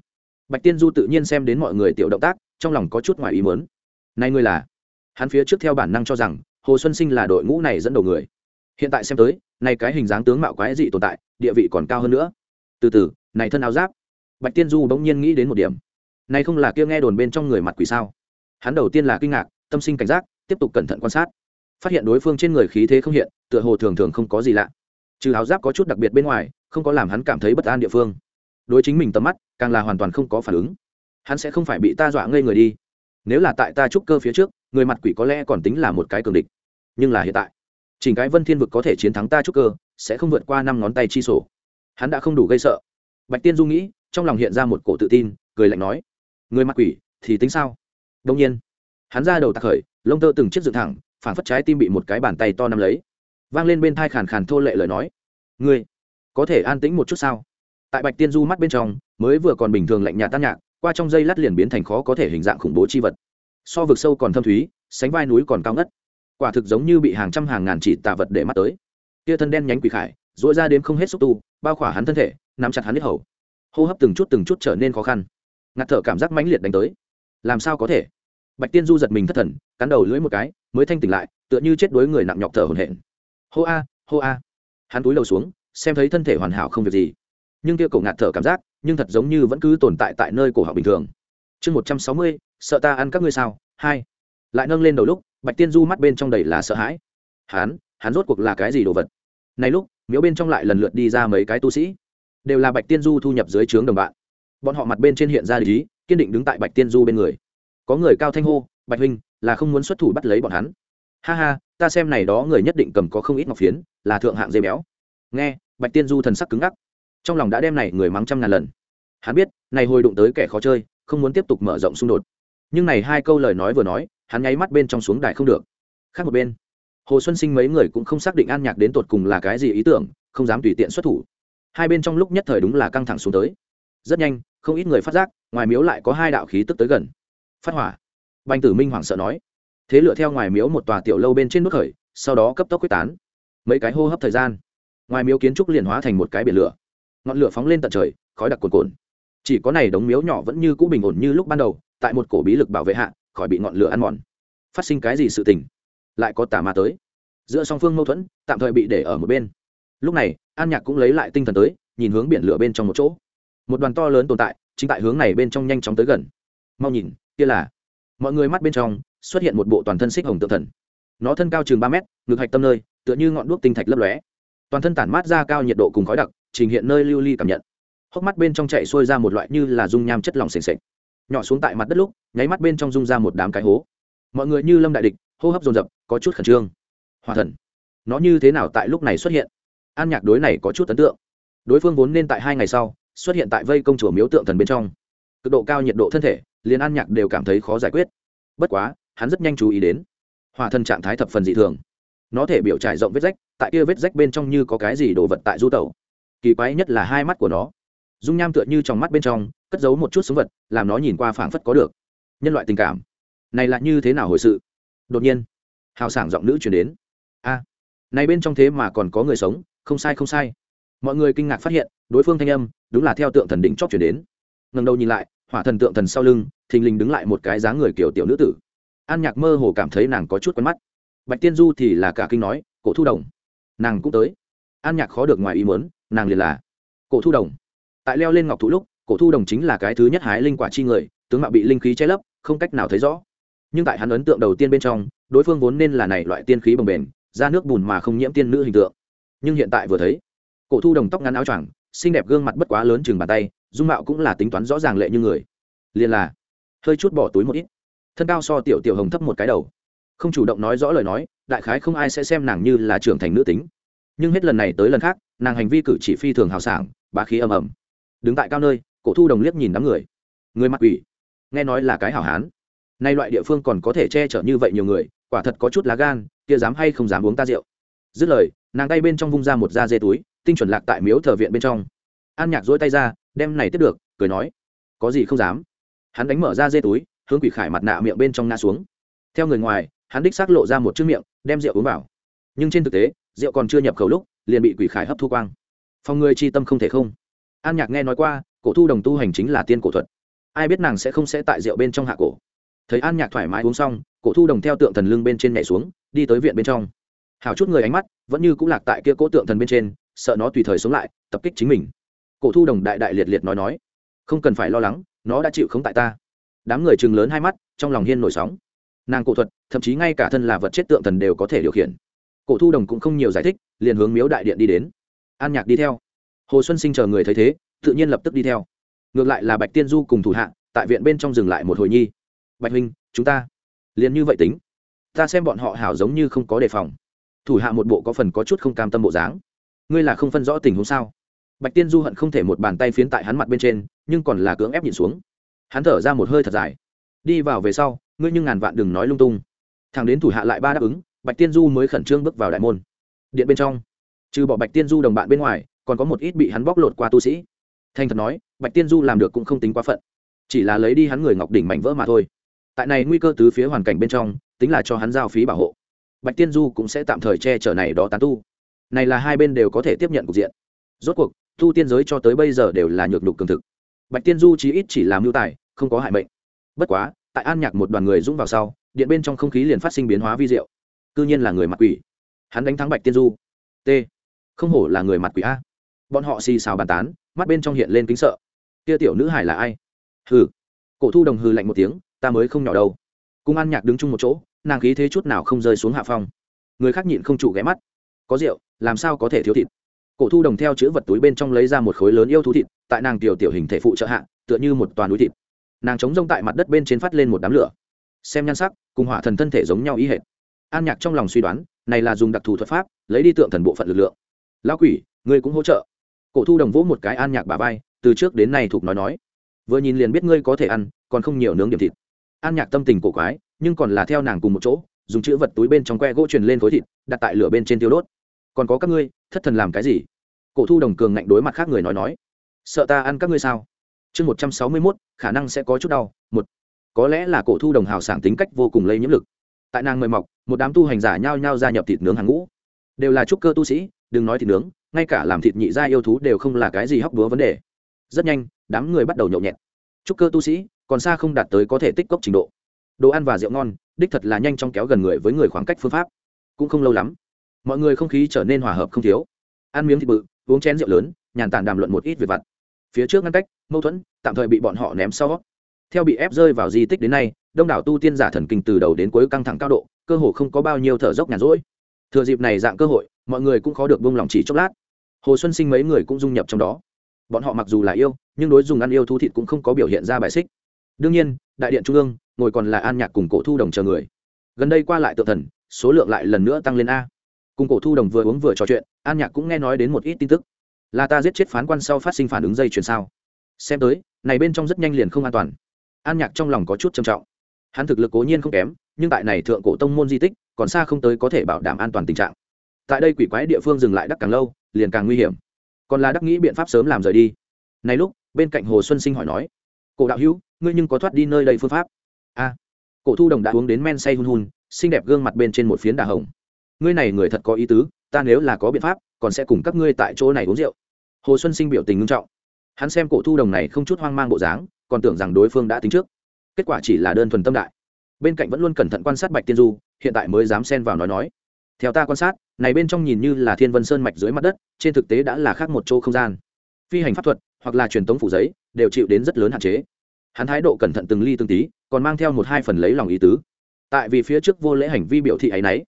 A: Bạch tiên du tự nhiên xem đến mọi người tiểu động tác, trong lòng có chút ngoài ý mớn nay ngươi là? Hắn phía trước theo bản năng cho rằng hồ xuân sinh là đội ngũ này dẫn đầu người. Hiện tại xem tới, nay cái hình dáng tướng mạo quái dị tồn tại, địa vị còn cao hơn nữa. Từ từ, này thân áo giáp. Bạch tiên du bỗng nhiên nghĩ đến một điểm. Này không là kia nghe đồn bên trong người mặt quỷ sao? Hắn đầu tiên là kinh ngạc, tâm sinh cảnh giác, tiếp tục cẩn thận quan sát. Phát hiện đối phương trên người khí thế không hiện, tựa hồ thường thường không có gì lạ. Trừ áo giáp có chút đặc biệt bên ngoài, không có làm hắn cảm thấy bất an địa phương. Đối chính mình tầm mắt, càng là hoàn toàn không có phản ứng. Hắn sẽ không phải bị ta dọa ngây người đi. Nếu là tại ta trúc cơ phía trước người mặt quỷ có lẽ còn tính là một cái cường địch. Nhưng là hiện tại chỉnh cái vân thiên vực có thể chiến thắng ta trúc cơ, sẽ không vượt qua năm ngón tay chi sổ. Hắn đã không đủ gây sợ. Bạch tiên du nghĩ, trong lòng hiện ra một cổ tự tin, cười lạnh nói, người mặt quỷ thì tính sao? Đông nhiên, hắn ra đầu tạc khởi, lông tơ từng chiếc dựng thẳng, phản phất trái tim bị một cái bàn tay to nắm lấy. Vang lên bên thai khàn khàn thô lệ lời nói, ngươi có thể an tĩnh một chút sao? Tại bạch tiên du mắt bên trong, mới vừa còn bình thường lạnh nhạt tan nhạc, qua trong dây lát liền biến thành khó có thể hình dạng khủng bố chi vật so vực sâu còn thâm thúy, sánh vai núi còn cao ngất. Quả thực giống như bị hàng trăm hàng ngàn chỉ tạ vật để mắt tới. Tia thân đen nhánh quỷ khải dỗi ra đến không hết xúc tu, bao khỏa hắn thân thể, nắm chặt hắn hết hầu. Hô hấp từng chút từng chút trở nên khó khăn. Ngạt thở cảm giác mãnh liệt đánh tới. Làm sao có thể? Bạch tiên du giật mình thất thần, cắn đầu lưỡi một cái, mới thanh tỉnh lại, tựa như chết đuối người nặng nhọc thở hổn hển. Hô a hô a. Hắn túi đầu xuống, xem thấy thân thể hoàn hảo không việc gì. Nhưng kia cổ ngạt thở cảm giác, nhưng thật giống như vẫn cứ tồn tại tại nơi cổ họng bình thường. Chương một trăm sáu mươi sợ ta ăn các ngươi sao? Hai. Lại nâng lên đầu lúc, bạch tiên du mắt bên trong đầy là sợ hãi. Hắn hắn rốt cuộc là cái gì đồ vật? Này lúc, miếu bên trong lại lần lượt đi ra mấy cái tu sĩ. Đều là bạch tiên du thu nhập dưới trướng đồng bạn. Bọn họ mặt bên trên hiện ra lý, kiên định đứng tại bạch tiên du bên người. Có người cao thanh hô, bạch huynh, là không muốn xuất thủ bắt lấy bọn hắn. Ha ha, ta xem này đó người nhất định cầm có không ít ngọc phiến, là thượng hạng dây béo. Nghe, bạch tiên du thần sắc cứng ngắc. Trong lòng đã đem này người mắng trăm ngàn lần. Hắn biết, này hồi đụng tới kẻ khó chơi, không muốn tiếp tục mở rộng xung đột nhưng này hai câu lời nói vừa nói, hắn nháy mắt bên trong xuống đài không được. Khác một bên, hồ xuân sinh mấy người cũng không xác định an nhạc đến tột cùng là cái gì ý tưởng, không dám tùy tiện xuất thủ. Hai bên trong lúc nhất thời đúng là căng thẳng xuống tới. Rất nhanh, không ít người phát giác, ngoài miếu lại có hai đạo khí tức tới gần. Phát hỏa. Banh tử minh hoảng sợ nói. Thế lựa theo ngoài miếu một tòa tiểu lâu bên trên nước khởi, sau đó cấp tốc quyết tán. Mấy cái hô hấp thời gian. Ngoài miếu kiến trúc liền hóa thành một cái biển lửa. Ngọn lửa phóng lên tận trời, khói đặc cồn cồn chỉ có này đống miếu nhỏ vẫn như cũ bình ổn như lúc ban đầu, tại một cổ bí lực bảo vệ hạ, khỏi bị ngọn lửa ăn mòn. Phát sinh cái gì sự tình? Lại có tà ma tới. Giữa song phương mâu thuẫn, tạm thời bị để ở một bên. Lúc này, an nhạc cũng lấy lại tinh thần tới, nhìn hướng biển lửa bên trong một chỗ. Một đoàn to lớn tồn tại, chính tại hướng này bên trong nhanh chóng tới gần. Mau nhìn, kia là. Mọi người mắt bên trong, xuất hiện một bộ toàn thân xích hồng tự thần. Nó thân cao chừng ba mét, ngực hạch tâm nơi, tựa như ngọn đuốc tinh thạch lấp lóe. Toàn thân tản mát ra cao nhiệt độ cùng khói đặc, trình hiện nơi lưu ly cảm nhận hốc mắt bên trong chạy xuôi ra một loại như là dung nham chất lỏng s ề nhỏ xuống tại mặt đất lúc, nháy mắt bên trong rung ra một đám cái hố. Mọi người như lâm đại địch, hô hấp dồn dập, có chút khẩn trương. Hòa thần, nó như thế nào tại lúc này xuất hiện? An nhạc đối này có chút ấn tượng. Đối phương vốn nên tại hai ngày sau, xuất hiện tại vây công chùa miếu tượng thần bên trong. Cực độ cao nhiệt độ thân thể, liền an nhạc đều cảm thấy khó giải quyết. Bất quá, hắn rất nhanh chú ý đến hòa thần trạng thái thập phần dị thường. Nó thể biểu trải rộng vết rách, tại kia vết rách bên trong như có cái gì đồ vật tại du tẩu. Kỳ quái nhất là hai mắt của nó dung nham tựa như trong mắt bên trong, cất giấu một chút sống vật, làm nó nhìn qua phảng phất có được. Nhân loại tình cảm. Này là như thế nào hồi sự? Đột nhiên, hào sảng giọng nữ chuyển đến. A, này bên trong thế mà còn có người sống, không sai không sai. Mọi người kinh ngạc phát hiện, đối phương thanh âm, đúng là theo tượng thần đỉnh chót chuyển đến. Ngần đầu nhìn lại, hỏa thần tượng thần sau lưng, thình lình đứng lại một cái dáng người kiểu tiểu nữ tử. An nhạc mơ hồ cảm thấy nàng có chút quen mắt. Bạch tiên du thì là cả kinh nói, cổ thu đồng, nàng cũng tới. An nhạc khó được ngoài ý muốn, nàng liền là, cổ thu đồng tại leo lên ngọc thụ lúc, cổ thu đồng chính là cái thứ nhất hái linh quả chi người, tướng mạo bị linh khí che lấp, không cách nào thấy rõ. Nhưng tại hắn ấn tượng đầu tiên bên trong, đối phương vốn nên là này loại tiên khí bồng bềnh ra nước bùn mà không nhiễm tiên nữ hình tượng. Nhưng hiện tại vừa thấy, cổ thu đồng tóc ngắn áo choàng, xinh đẹp gương mặt bất quá lớn chừng bàn tay, dung mạo cũng là tính toán rõ ràng lệ như người. Liền là, hơi chút bỏ túi một ít. Thân cao so tiểu tiểu hồng thấp một cái đầu. Không chủ động nói rõ lời nói, đại khái không ai sẽ xem nàng như là trưởng thành nữ tính. Nhưng hết lần này tới lần khác, nàng hành vi cử chỉ phi thường hào sảng, bá khí ầm ầm đứng tại cao nơi, cổ thu đồng liếc nhìn đám người. Người mặc quỷ. Nghe nói là cái hảo hán. Nay loại địa phương còn có thể che chở như vậy nhiều người, quả thật có chút lá gan, kia dám hay không dám uống ta rượu. Dứt lời, nàng tay bên trong vung ra một da dê túi, tinh chuẩn lạc tại miếu thờ viện bên trong. An nhạc dỗi tay ra, đem này tiếp được, cười nói, có gì không dám. Hắn đánh mở ra dê túi, hướng quỷ khải mặt nạ miệng bên trong ngã xuống. Theo người ngoài, hắn đích xác lộ ra một chiếc miệng, đem rượu uống vào. Nhưng trên thực tế, rượu còn chưa nhập khẩu lúc, liền bị quỷ khải hấp thu quang. Phòng người chi tâm không thể không an nhạc nghe nói qua, cổ thu đồng tu hành chính là tiên cổ thuật. Ai biết nàng sẽ không sẽ tại rượu bên trong hạ cổ. Thấy an nhạc thoải mái uống xong, cổ thu đồng theo tượng thần lưng bên trên nhảy xuống, đi tới viện bên trong. Hào chút người ánh mắt, vẫn như cũng lạc tại kia cỗ tượng thần bên trên, sợ nó tùy thời sống lại, tập kích chính mình. Cổ thu đồng đại đại liệt liệt nói nói, không cần phải lo lắng, nó đã chịu không tại ta. Đám người chừng lớn hai mắt, trong lòng hiên nổi sóng. Nàng cổ thuật, thậm chí ngay cả thân là vật chết tượng thần đều có thể điều khiển. Cổ thu đồng cũng không nhiều giải thích, liền hướng miếu đại điện đi đến. An nhạc đi theo hồ xuân sinh chờ người thấy thế, tự nhiên lập tức đi theo. Ngược lại là bạch tiên du cùng thủ hạ, tại viện bên trong dừng lại một hồi nhi. Bạch huynh, chúng ta liền như vậy tính. Ta xem bọn họ hảo giống như không có đề phòng. Thủ hạ một bộ có phần có chút không cam tâm bộ dáng. Ngươi là không phân rõ tình huống sao? Bạch tiên du hận không thể một bàn tay phiến tại hắn mặt bên trên, nhưng còn là cưỡng ép nhìn xuống. Hắn thở ra một hơi thật dài. Đi vào về sau, ngươi nhưng ngàn vạn đừng nói lung tung. Thằng đến thủ hạ lại ba đáp ứng, bạch tiên du mới khẩn trương bước vào đại môn. Điện bên trong. Trừ bỏ bạch tiên du đồng bạn bên ngoài còn có một ít bị hắn bóc lột qua tu sĩ. Thành thật nói, bạch tiên du làm được cũng không tính quá phận, chỉ là lấy đi hắn người ngọc đỉnh mảnh vỡ mà thôi. Tại này nguy cơ tứ phía hoàn cảnh bên trong, tính là cho hắn giao phí bảo hộ. Bạch tiên du cũng sẽ tạm thời che chở này đó tán tu. Này là hai bên đều có thể tiếp nhận cục diện. Rốt cuộc, tu tiên giới cho tới bây giờ đều là nhược đục cường thực. Bạch tiên du chí ít chỉ làm mưu tài, không có hại mệnh. Bất quá, tại an nhạc một đoàn người dũng vào sau, điện bên trong không khí liền phát sinh biến hóa vi diệu. Cư nhiên là người mặt quỷ. Hắn đánh thắng bạch tiên du. T. Không hổ là người mặt quỷ a bọn họ xì xào bàn tán, mắt bên trong hiện lên kính sợ. Kia tiểu nữ hải là ai? Hừ. Cổ thu đồng hừ lạnh một tiếng, ta mới không nhỏ đâu. Cung an nhạc đứng chung một chỗ, nàng khí thế chút nào không rơi xuống hạ phong. Người khác nhịn không trụ ghé mắt. Có rượu, làm sao có thể thiếu thịt? Cổ thu đồng theo chữ vật túi bên trong lấy ra một khối lớn yêu thú thịt, tại nàng tiểu tiểu hình thể phụ trợ hạ, tựa như một toàn núi thịt. Nàng chống rông tại mặt đất bên trên phát lên một đám lửa. Xem nhan sắc, cùng hỏa thần thân thể giống nhau ý hệt. An nhạc trong lòng suy đoán, này là dùng đặc thù thuật pháp, lấy đi tượng thần bộ phận lực lượng. Lão quỷ, ngươi cũng hỗ trợ cổ thu đồng vỗ một cái an nhạc bà vai, từ trước đến nay thục nói nói. Vừa nhìn liền biết ngươi có thể ăn, còn không nhiều nướng điểm thịt. An nhạc tâm tình cổ quái, nhưng còn là theo nàng cùng một chỗ, dùng chữ vật túi bên trong que gỗ truyền lên khối thịt, đặt tại lửa bên trên tiêu đốt. Còn có các ngươi, thất thần làm cái gì? Cổ thu đồng cường ngạnh đối mặt khác người nói nói. Sợ ta ăn các ngươi sao? Chương một trăm sáu mươi mốt, khả năng sẽ có chút đau, một. Có lẽ là cổ thu đồng hào sảng tính cách vô cùng lây nhiễm lực. Tại nàng mời mọc, một đám tu hành giả nhao nhao gia nhập thịt nướng hàng ngũ. Đều là trúc cơ tu sĩ, đừng nói thịt nướng ngay cả làm thịt nhị gia yêu thú đều không là cái gì hóc búa vấn đề. Rất nhanh, đám người bắt đầu nhậu nhẹt. Trúc cơ tu sĩ, còn xa không đạt tới có thể tích cốc trình độ. Đồ ăn và rượu ngon, đích thật là nhanh chóng kéo gần người với người khoảng cách phương pháp. Cũng không lâu lắm, mọi người không khí trở nên hòa hợp không thiếu. Ăn miếng thịt bự, uống chén rượu lớn, nhàn tản đàm luận một ít về vặt. Phía trước ngăn cách, mâu thuẫn, tạm thời bị bọn họ ném sau. Theo bị ép rơi vào di tích đến nay, đông đảo tu tiên giả thần kinh từ đầu đến cuối căng thẳng cao độ, cơ hồ không có bao nhiêu thở dốc nhàn rỗi. Thừa dịp này dạng cơ hội, mọi người cũng khó được buông lòng chỉ chốc lát hồ xuân sinh mấy người cũng dung nhập trong đó. Bọn họ mặc dù là yêu, nhưng đối dùng ăn yêu thú thịt cũng không có biểu hiện ra bài xích. Đương nhiên, đại điện trung ương, ngồi còn là an nhạc cùng cổ thu đồng chờ người. Gần đây qua lại tự thần, số lượng lại lần nữa tăng lên a. Cùng cổ thu đồng vừa uống vừa trò chuyện, an nhạc cũng nghe nói đến một ít tin tức. Là ta giết chết phán quan sau phát sinh phản ứng dây chuyền sao? Xem tới, này bên trong rất nhanh liền không an toàn. An nhạc trong lòng có chút trầm trọng. Hắn thực lực cố nhiên không kém, nhưng tại này thượng cổ tông môn di tích, còn xa không tới có thể bảo đảm an toàn tình trạng. Tại đây quỷ quái địa phương dừng lại đắc càng lâu liền càng nguy hiểm. Còn là đắc nghĩ biện pháp sớm làm rời đi. Này lúc, bên cạnh hồ xuân sinh hỏi nói, cổ đạo hữu, ngươi nhưng có thoát đi nơi đây phương pháp? A. Cổ thu đồng đã uống đến men say hun hun, xinh đẹp gương mặt bên trên một phiến đà hồng. Ngươi này người thật có ý tứ, ta nếu là có biện pháp, còn sẽ cùng các ngươi tại chỗ này uống rượu. Hồ xuân sinh biểu tình nghiêm trọng. Hắn xem cổ thu đồng này không chút hoang mang bộ dáng, còn tưởng rằng đối phương đã tính trước. Kết quả chỉ là đơn thuần tâm đại. Bên cạnh vẫn luôn cẩn thận quan sát bạch tiên du, hiện tại mới dám xen vào nói nói theo ta quan sát, này bên trong nhìn như là thiên vân sơn mạch dưới mặt đất, trên thực tế đã là khác một chỗ không gian. Phi hành pháp thuật, hoặc là truyền tống phủ giấy, đều chịu đến rất lớn hạn chế. Hắn thái độ cẩn thận từng ly từng tí, còn mang theo một hai phần lấy lòng ý tứ. Tại vì phía trước vô lễ hành vi biểu thị ấy y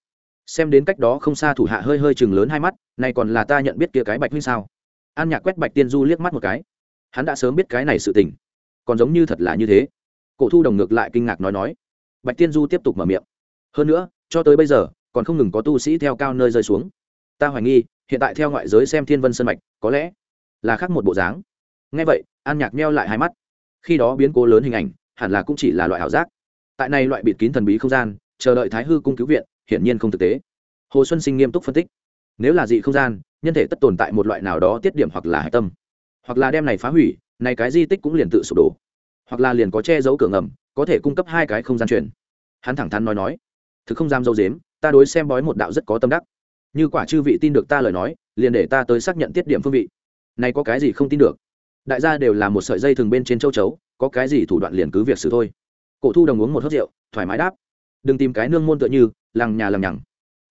A: xem đến cách đó không xa thủ hạ hơi hơi chừng lớn hai mắt, này còn là ta nhận biết kia cái bạch huynh sao? An nhạc quét bạch tiên du liếc mắt một cái. Hắn đã sớm biết cái này sự tình. Còn giống như thật là như thế. Cổ thu đồng ngược lại kinh ngạc nói nói. Bạch tiên du tiếp tục mở miệng. Hơn nữa, cho tới bây giờ còn không ngừng có tu sĩ theo cao nơi rơi xuống. Ta hoài nghi, hiện tại theo ngoại giới xem thiên vân sân mạch, có lẽ là khác một bộ dáng. Ngay vậy, an nhạc meo lại hai mắt. Khi đó biến cố lớn hình ảnh, hẳn là cũng chỉ là loại ảo giác. Tại này loại bịt kín thần bí không gian, chờ đợi thái hư cung cứu viện, hiển nhiên không thực tế. Hồ xuân sinh nghiêm túc phân tích. Nếu là dị không gian, nhân thể tất tồn tại một loại nào đó tiết điểm hoặc là hạch tâm. Hoặc là đem này phá hủy, này cái di tích cũng liền tự sụp đổ. Hoặc là liền có che giấu cửa ngầm, có thể cung cấp hai cái không gian truyền. Hắn thẳng thắn nói nói. Thực không dám dâu dếm ta đối xem bói một đạo rất có tâm đắc. Như quả chư vị tin được ta lời nói, liền để ta tới xác nhận tiết điểm phương vị. Này có cái gì không tin được? Đại gia đều là một sợi dây thường bên trên châu chấu, có cái gì thủ đoạn liền cứ việc xử thôi. Cổ thu đồng uống một hớt rượu, thoải mái đáp. Đừng tìm cái nương môn tựa như, lằng nhà lằng nhằng.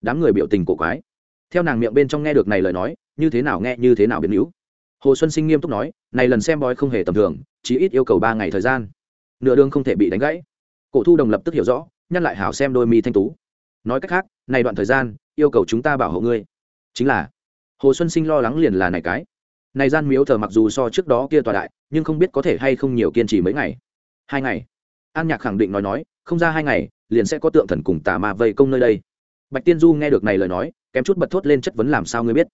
A: Đám người biểu tình cổ quái. Theo nàng miệng bên trong nghe được này lời nói, như thế nào nghe, như thế nào biến hữu. Hồ xuân sinh nghiêm túc nói, này lần xem bói không hề tầm thường chỉ ít yêu cầu ba ngày thời gian. Nửa đường không thể bị đánh gãy. Cổ thu đồng lập tức hiểu rõ, nhắc lại hảo xem đôi mi thanh tú nói cách khác, này đoạn thời gian, yêu cầu chúng ta bảo hộ ngươi. Chính là, hồ xuân sinh lo lắng liền là này cái. Này gian miếu thờ mặc dù so trước đó kia tòa đại, nhưng không biết có thể hay không nhiều kiên trì mấy ngày. Hai ngày. An nhạc khẳng định nói nói, không ra hai ngày, liền sẽ có tượng thần cùng tà ma vây công nơi đây. Bạch tiên du nghe được này lời nói, kém chút bật thốt lên chất vấn làm sao ngươi biết.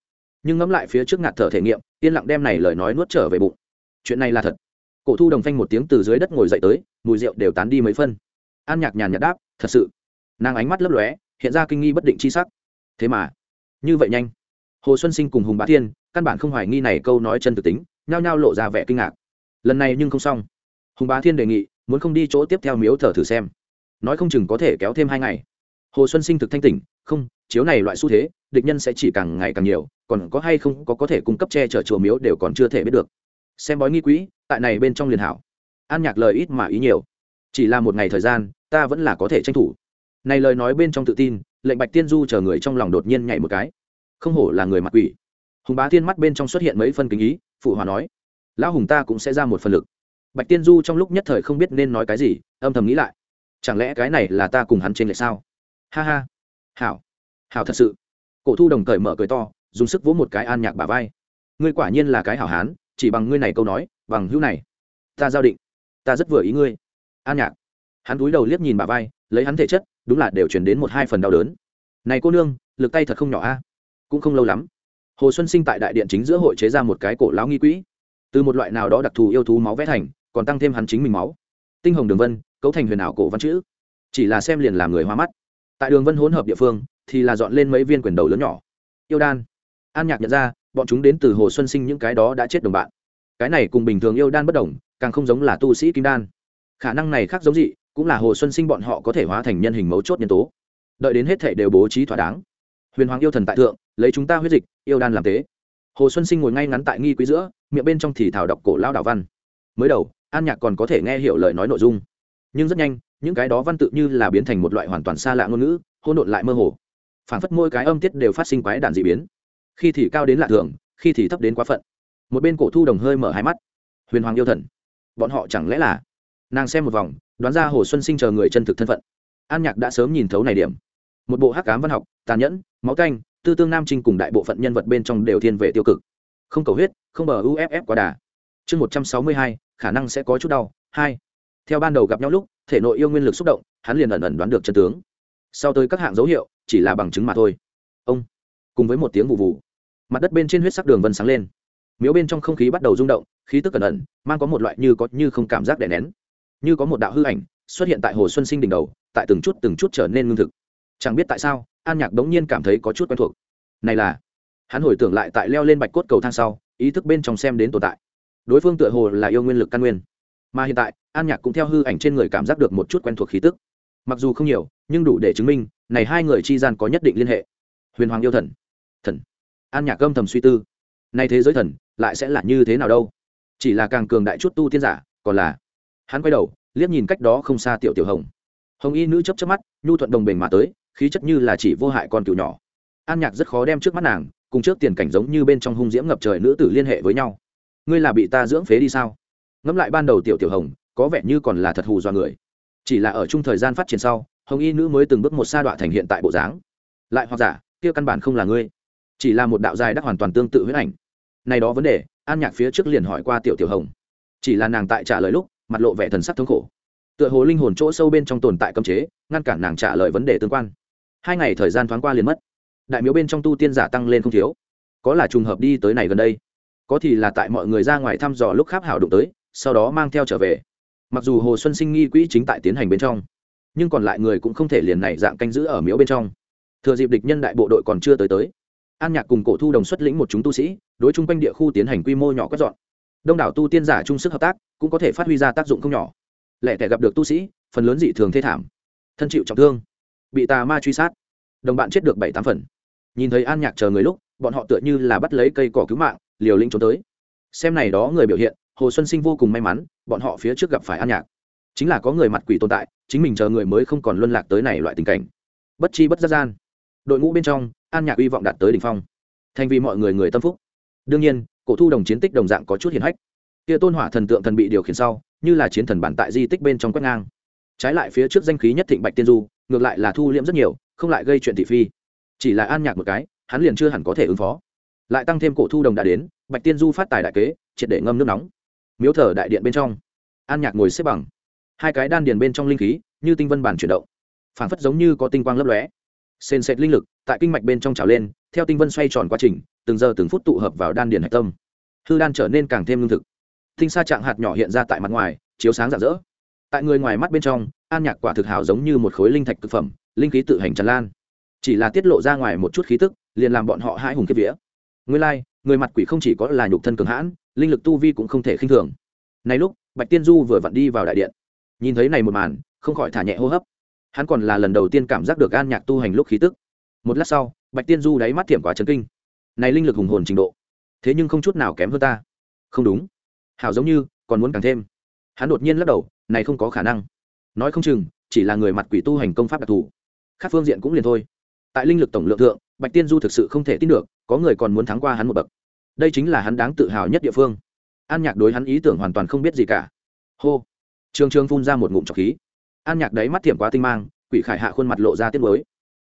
A: Nhưng ngẫm lại phía trước ngạt thở thể nghiệm, yên lặng đem này lời nói nuốt trở về bụng. Chuyện này là thật. Cổ thu đồng phanh một tiếng từ dưới đất ngồi dậy tới, mùi rượu đều tán đi mấy phân. An nhạc nhàn nhạt đáp, thật sự nàng ánh mắt lấp lóe, hiện ra kinh nghi bất định chi sắc. Thế mà, như vậy nhanh. Hồ xuân sinh cùng hùng bá thiên, căn bản không hoài nghi này câu nói chân thực tính, nhao nhao lộ ra vẻ kinh ngạc. Lần này nhưng không xong. Hùng bá thiên đề nghị, muốn không đi chỗ tiếp theo miếu thở thử xem. Nói không chừng có thể kéo thêm hai ngày. Hồ xuân sinh thực thanh tỉnh, không, chiếu này loại xu thế, địch nhân sẽ chỉ càng ngày càng nhiều, còn có hay không có có thể cung cấp che chở chùa miếu đều còn chưa thể biết được. Xem bói nghi quỹ, tại này bên trong liền hảo. An nhạc lời ít mà ý nhiều. Chỉ là một ngày thời gian, ta vẫn là có thể tranh thủ này lời nói bên trong tự tin, lệnh bạch tiên du chờ người trong lòng đột nhiên nhảy một cái. Không hổ là người mặt quỷ. Hùng bá thiên mắt bên trong xuất hiện mấy phân kính ý, phụ hòa nói, lão hùng ta cũng sẽ ra một phần lực. Bạch tiên du trong lúc nhất thời không biết nên nói cái gì, âm thầm nghĩ lại, chẳng lẽ cái này là ta cùng hắn trên lệ sao? Ha ha. Hảo. Hảo thật sự. Cổ thu đồng cởi mở cười to, dùng sức vỗ một cái an nhạc bà vai. Ngươi quả nhiên là cái hảo hán, chỉ bằng ngươi này câu nói, bằng hữu này, ta giao định, ta rất vừa ý ngươi. An nhạc, hắn cúi đầu liếc nhìn bà vai, lấy hắn thể chất đúng là đều chuyển đến một hai phần đau đớn. Này cô nương, lực tay thật không nhỏ a. Cũng không lâu lắm, hồ xuân sinh tại đại điện chính giữa hội chế ra một cái cổ lão nghi quỹ. Từ một loại nào đó đặc thù yêu thú máu vẽ thành, còn tăng thêm hắn chính mình máu. Tinh hồng đường vân, cấu thành huyền ảo cổ văn chữ. Chỉ là xem liền làm người hoa mắt. Tại đường vân hỗn hợp địa phương, thì là dọn lên mấy viên quyền đầu lớn nhỏ. Yêu đan. An nhạc nhận ra, bọn chúng đến từ hồ xuân sinh những cái đó đã chết đồng bạn. Cái này cùng bình thường yêu đan bất đồng, càng không giống là tu sĩ kim đan. Khả năng này khác giống dị cũng là hồ xuân sinh bọn họ có thể hóa thành nhân hình mấu chốt nhân tố. Đợi đến hết thể đều bố trí thỏa đáng, huyền hoàng yêu thần tại thượng, lấy chúng ta huyết dịch, yêu đan làm tế. Hồ xuân sinh ngồi ngay ngắn tại nghi quý giữa, miệng bên trong thì thảo đọc cổ lao đạo văn. Mới đầu, an nhạc còn có thể nghe hiểu lời nói nội dung. Nhưng rất nhanh, những cái đó văn tự như là biến thành một loại hoàn toàn xa lạ ngôn ngữ hôn độn lại mơ hồ. Phản phất mỗi cái âm tiết đều phát sinh quái đạn dị biến. Khi thì cao đến lạ thường, khi thì thấp đến quá phận. Một bên cổ thu đồng hơi mở hai mắt. Huyền hoàng yêu thần. Bọn họ chẳng lẽ là? Nàng xem một vòng đoán ra hồ xuân sinh chờ người chân thực thân phận. An nhạc đã sớm nhìn thấu này điểm. Một bộ hắc cám văn học, tàn nhẫn, máu canh, tư tương nam trinh cùng đại bộ phận nhân vật bên trong đều thiên về tiêu cực. Không cầu huyết, không bờ uff quá đà. Chương một trăm sáu mươi hai, khả năng sẽ có chút đau. Hai. Theo ban đầu gặp nhau lúc, thể nội yêu nguyên lực xúc động, hắn liền ẩn ẩn đoán được chân tướng. Sau tới các hạng dấu hiệu, chỉ là bằng chứng mà thôi. Ông. Cùng với một tiếng vụ vụ. Mặt đất bên trên huyết sắc đường vân sáng lên. Miếu bên trong không khí bắt đầu rung động, khí tức cẩn ẩn, mang có một loại như có như không cảm giác đè nén như có một đạo hư ảnh xuất hiện tại hồ xuân sinh đỉnh đầu, tại từng chút từng chút trở nên ngưng thực. Chẳng biết tại sao, an nhạc đống nhiên cảm thấy có chút quen thuộc. Này là, hắn hồi tưởng lại tại leo lên bạch cốt cầu thang sau, ý thức bên trong xem đến tồn tại. Đối phương tựa hồ là yêu nguyên lực căn nguyên. Mà hiện tại, an nhạc cũng theo hư ảnh trên người cảm giác được một chút quen thuộc khí tức. Mặc dù không nhiều, nhưng đủ để chứng minh, này hai người chi gian có nhất định liên hệ. Huyền hoàng yêu thần. Thần. An nhạc âm thầm suy tư. Nay thế giới thần, lại sẽ là như thế nào đâu? Chỉ là càng cường đại chút tu tiên giả, còn là hắn quay đầu, liếc nhìn cách đó không xa tiểu tiểu hồng. Hồng y nữ chấp chấp mắt, nhu thuận đồng bình mà tới, khí chất như là chỉ vô hại con cựu nhỏ. An nhạc rất khó đem trước mắt nàng, cùng trước tiền cảnh giống như bên trong hung diễm ngập trời nữ tử liên hệ với nhau. Ngươi là bị ta dưỡng phế đi sao? Ngẫm lại ban đầu tiểu tiểu hồng, có vẻ như còn là thật hù do người. Chỉ là ở chung thời gian phát triển sau, hồng y nữ mới từng bước một sa đọa thành hiện tại bộ dáng. Lại hoặc giả, kia căn bản không là ngươi. Chỉ là một đạo dài đắc hoàn toàn tương tự huyết ảnh. Này đó vấn đề, an nhạc phía trước liền hỏi qua tiểu tiểu hồng. Chỉ là nàng tại trả lời lúc mặt lộ vẻ thần sắc thống khổ. Tựa hồ linh hồn chỗ sâu bên trong tồn tại cấm chế, ngăn cản nàng trả lời vấn đề tương quan. Hai ngày thời gian thoáng qua liền mất. Đại miếu bên trong tu tiên giả tăng lên không thiếu. Có là trùng hợp đi tới này gần đây? Có thì là tại mọi người ra ngoài thăm dò lúc kháp hảo đụng tới, sau đó mang theo trở về. Mặc dù hồ xuân sinh nghi quỹ chính tại tiến hành bên trong, nhưng còn lại người cũng không thể liền này dạng canh giữ ở miếu bên trong. Thừa dịp địch nhân đại bộ đội còn chưa tới tới, an nhạc cùng cổ thu đồng xuất lĩnh một chúng tu sĩ, đối chung quanh địa khu tiến hành quy mô nhỏ quét dọn. Đông đảo tu tiên giả chung sức hợp tác cũng có thể phát huy ra tác dụng không nhỏ. Lẻ tẻ gặp được tu sĩ, phần lớn dị thường thê thảm. Thân chịu trọng thương. Bị tà ma truy sát. Đồng bạn chết được bảy tám phần. Nhìn thấy an nhạc chờ người lúc, bọn họ tựa như là bắt lấy cây cỏ cứu mạng, liều lĩnh trốn tới. Xem này đó người biểu hiện, hồ xuân sinh vô cùng may mắn, bọn họ phía trước gặp phải an nhạc. Chính là có người mặt quỷ tồn tại, chính mình chờ người mới không còn luân lạc tới này loại tình cảnh. Bất chi bất giác gian, đội ngũ bên trong, an nhạc hy vọng đạt tới đ ỉ n h phong. Thành vì mọi người người tâm phúc. Đương nhiên, cổ thu đồng chiến tích đồng dạng có chút hiển hách kia tôn hỏa thần tượng thần bị điều khiển sau, như là chiến thần bản tại di tích bên trong quét ngang. Trái lại phía trước danh khí nhất thịnh bạch tiên du, ngược lại là thu liễm rất nhiều, không lại gây chuyện thị phi. Chỉ là an nhạc một cái, hắn liền chưa hẳn có thể ứng phó. Lại tăng thêm cổ thu đồng đã đến, bạch tiên du phát tài đại kế, triệt để ngâm nước nóng. Miếu thờ đại điện bên trong, an nhạc ngồi xếp bằng. Hai cái đan điền bên trong linh khí, như tinh vân bản chuyển động. Phản phất giống như có tinh quang lấp lóe. Sền sệt linh lực, tại kinh mạch bên trong trào lên, theo tinh vân xoay tròn quá trình, từng giờ từng phút tụ hợp vào đan điền hạch tâm. Hư đan trở nên càng thêm lương thực tinh sa trạng hạt nhỏ hiện ra tại mặt ngoài chiếu sáng rạng rỡ. Tại người ngoài mắt bên trong an nhạc quả thực hào giống như một khối linh thạch thực phẩm linh khí tự hành tràn lan. Chỉ là tiết lộ ra ngoài một chút khí tức liền làm bọn họ hai hùng kiếp vía. Nguyên lai、like, người mặt quỷ không chỉ có là nhục thân cường hãn linh lực tu vi cũng không thể khinh thường. Này lúc bạch tiên du vừa vặn đi vào đại điện. Nhìn thấy này một màn không khỏi thả nhẹ hô hấp. Hắn còn là lần đầu tiên cảm giác được an nhạc tu hành lúc khí tức. Một lát sau bạch tiên du đáy mắt thiểm quá chấn kinh. Này linh lực hùng hồn trình độ thế nhưng không chút nào kém hơn ta. Không đúng hảo giống như, còn muốn càng thêm. Hắn đột nhiên lắc đầu, này không có khả năng. Nói không chừng, chỉ là người mặt quỷ tu hành công pháp đặc thù. Khác phương diện cũng liền thôi. Tại linh lực tổng lượng thượng, bạch tiên du thực sự không thể tin được, có người còn muốn thắng qua hắn một bậc. Đây chính là hắn đáng tự hào nhất địa phương. An nhạc đối hắn ý tưởng hoàn toàn không biết gì cả. Hô. Trường trường phun ra một ngụm trọc khí. An nhạc đấy mắt thiểm quá tinh mang, quỷ khải hạ khuôn mặt lộ ra tiết mới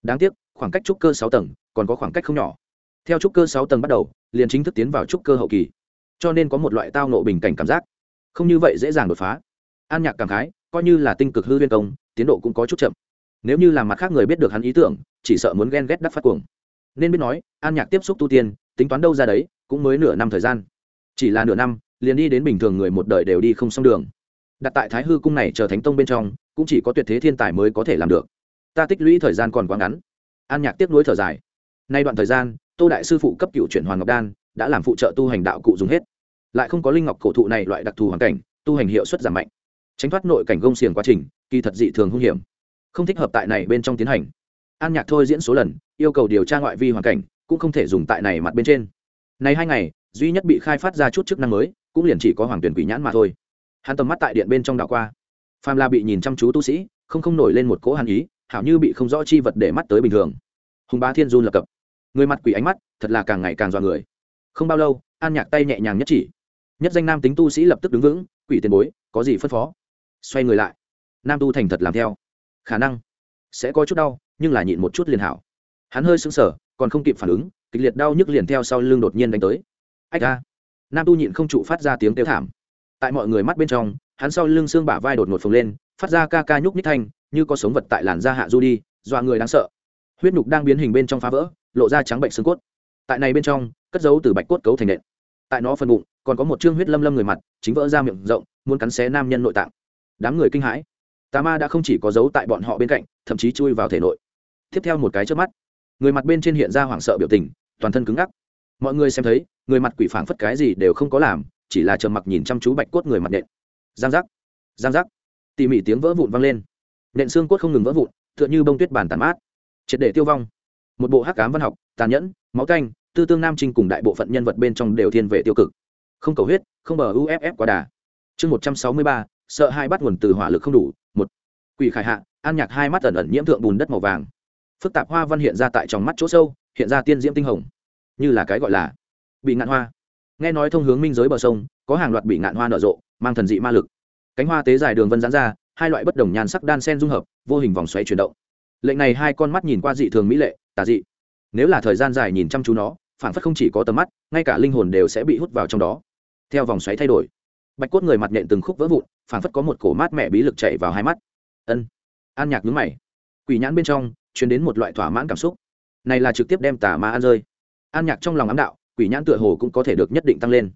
A: đáng tiếc, khoảng cách trúc cơ sáu tầng, còn có khoảng cách không nhỏ. Theo trúc cơ sáu tầng bắt đầu, liền chính thức tiến vào trúc cơ hậu kỳ cho nên có một loại tao nộ bình cảnh cảm giác. Không như vậy dễ dàng đột phá. An nhạc cảm khái, coi như là tinh cực hư viên công, tiến độ cũng có chút chậm. Nếu như là mặt khác người biết được hắn ý tưởng, chỉ sợ muốn ghen ghét đắc phát cuồng. Nên biết nói, an nhạc tiếp xúc tu tiên, tính toán đâu ra đấy, cũng mới nửa năm thời gian. Chỉ là nửa năm, liền đi đến bình thường người một đời đều đi không xong đường. Đặt tại thái hư cung này chờ thánh tông bên trong, cũng chỉ có tuyệt thế thiên tài mới có thể làm được. Ta tích lũy thời gian còn quá ngắn. An nhạc tiếp nối thở dài. Nay đoạn thời gian, tô đại sư phụ cấp cựu chuyển hoàng ngọc đan đã làm phụ trợ tu hành đạo cụ dùng hết. Lại không có linh ngọc cổ thụ này loại đặc thù hoàn cảnh, tu hành hiệu suất giảm mạnh. Tránh thoát nội cảnh gông xiềng quá trình, kỳ thật dị thường hung hiểm. Không thích hợp tại này bên trong tiến hành. An nhạc thôi diễn số lần, yêu cầu điều tra ngoại vi hoàn cảnh, cũng không thể dùng tại này mặt bên trên. Này hai ngày, duy nhất bị khai phát ra chút chức năng mới, cũng liền chỉ có hoàng tuyển quỷ nhãn mà thôi. Hắn tầm mắt tại điện bên trong đảo qua. Phàm la bị nhìn chăm chú tu sĩ, không không nổi lên một cỗ hàn ý, hảo như bị không rõ chi vật để mắt tới bình thường. Hùng bá thiên run lập cập. Người mặt quỷ ánh mắt, thật là càng ngày càng dọa người không bao lâu, an nhạc tay nhẹ nhàng nhất chỉ. Nhất danh nam tính tu sĩ lập tức đứng vững, quỷ tiền bối, có gì phân phó? Xoay người lại. Nam tu thành thật làm theo. Khả năng sẽ có chút đau, nhưng là nhịn một chút liền hảo. Hắn hơi sững sờ, còn không kịp phản ứng, kịch liệt đau nhức liền theo sau lưng đột nhiên đánh tới. Ách ra nam tu nhịn không trụ phát ra tiếng kêu thảm. Tại mọi người mắt bên trong, hắn sau lưng xương bả vai đột ngột phồng lên, phát ra ca ca nhúc nhích thanh, như có sống vật tại làn da hạ du đi, dọa người đáng sợ. Huyết nhục đang biến hình bên trong phá vỡ, lộ ra trắng bệnh xương cốt. Tại này bên trong cất giấu từ bạch cốt cấu thành nện. Tại nó phần bụng, còn có một chương huyết lâm lâm người mặt, chính vỡ ra miệng rộng, muốn cắn xé nam nhân nội tạng. Đám người kinh hãi. Tà ma đã không chỉ có dấu tại bọn họ bên cạnh, thậm chí chui vào thể nội. Tiếp theo một cái trước mắt, người mặt bên trên hiện ra hoảng sợ biểu tình, toàn thân cứng ngắc. Mọi người xem thấy, người mặt quỷ phảng phất cái gì đều không có làm, chỉ là trầm mặc nhìn chăm chú bạch cốt người mặt nện. Giang giác giang giác. Tỉ mỉ tiếng vỡ vụn vang lên. Nện xương cốt không ngừng vỡ vụn, tựa như bông tuyết bàn tàn mát. Triệt để tiêu vong. Một bộ hắc cám văn học, tàn nhẫn, máu canh tư tương nam trinh cùng đại bộ phận nhân vật bên trong đều thiên về tiêu cực. Không cầu huyết, không bờ uff quá đà. Chương một trăm sáu mươi ba, sợ hai bắt nguồn từ hỏa lực không đủ, một. Quỷ khải hạ, an nhạc hai mắt ẩn ẩn nhiễm thượng bùn đất màu vàng. Phức tạp hoa văn hiện ra tại trong mắt chỗ sâu, hiện ra tiên diễm tinh hồng. Như là cái gọi là bị ngạn hoa. Nghe nói thông hướng minh giới bờ sông, có hàng loạt bị ngạn hoa nở rộ, mang thần dị ma lực. Cánh hoa tế dài đường vân giãn ra, hai loại bất đồng nhan sắc đan sen dung hợp, vô hình vòng xoáy chuyển động. Lệnh này hai con mắt nhìn qua dị thường mỹ lệ, tà dị nếu là thời gian dài nhìn chăm chú nó phản phất không chỉ có tầm mắt, ngay cả linh hồn đều sẽ bị hút vào trong đó. Theo vòng xoáy thay đổi, bạch cốt người mặt nện từng khúc vỡ vụn phản phất có một cổ mát mẹ bí lực chạy vào hai mắt. Ân. An nhạc nhúng mày. Quỷ nhãn bên trong chuyển đến một loại thỏa mãn cảm xúc. Này là trực tiếp đem tà ma ăn rơi. An nhạc trong lòng ám đạo, quỷ nhãn tựa hồ cũng có thể được nhất định tăng lên.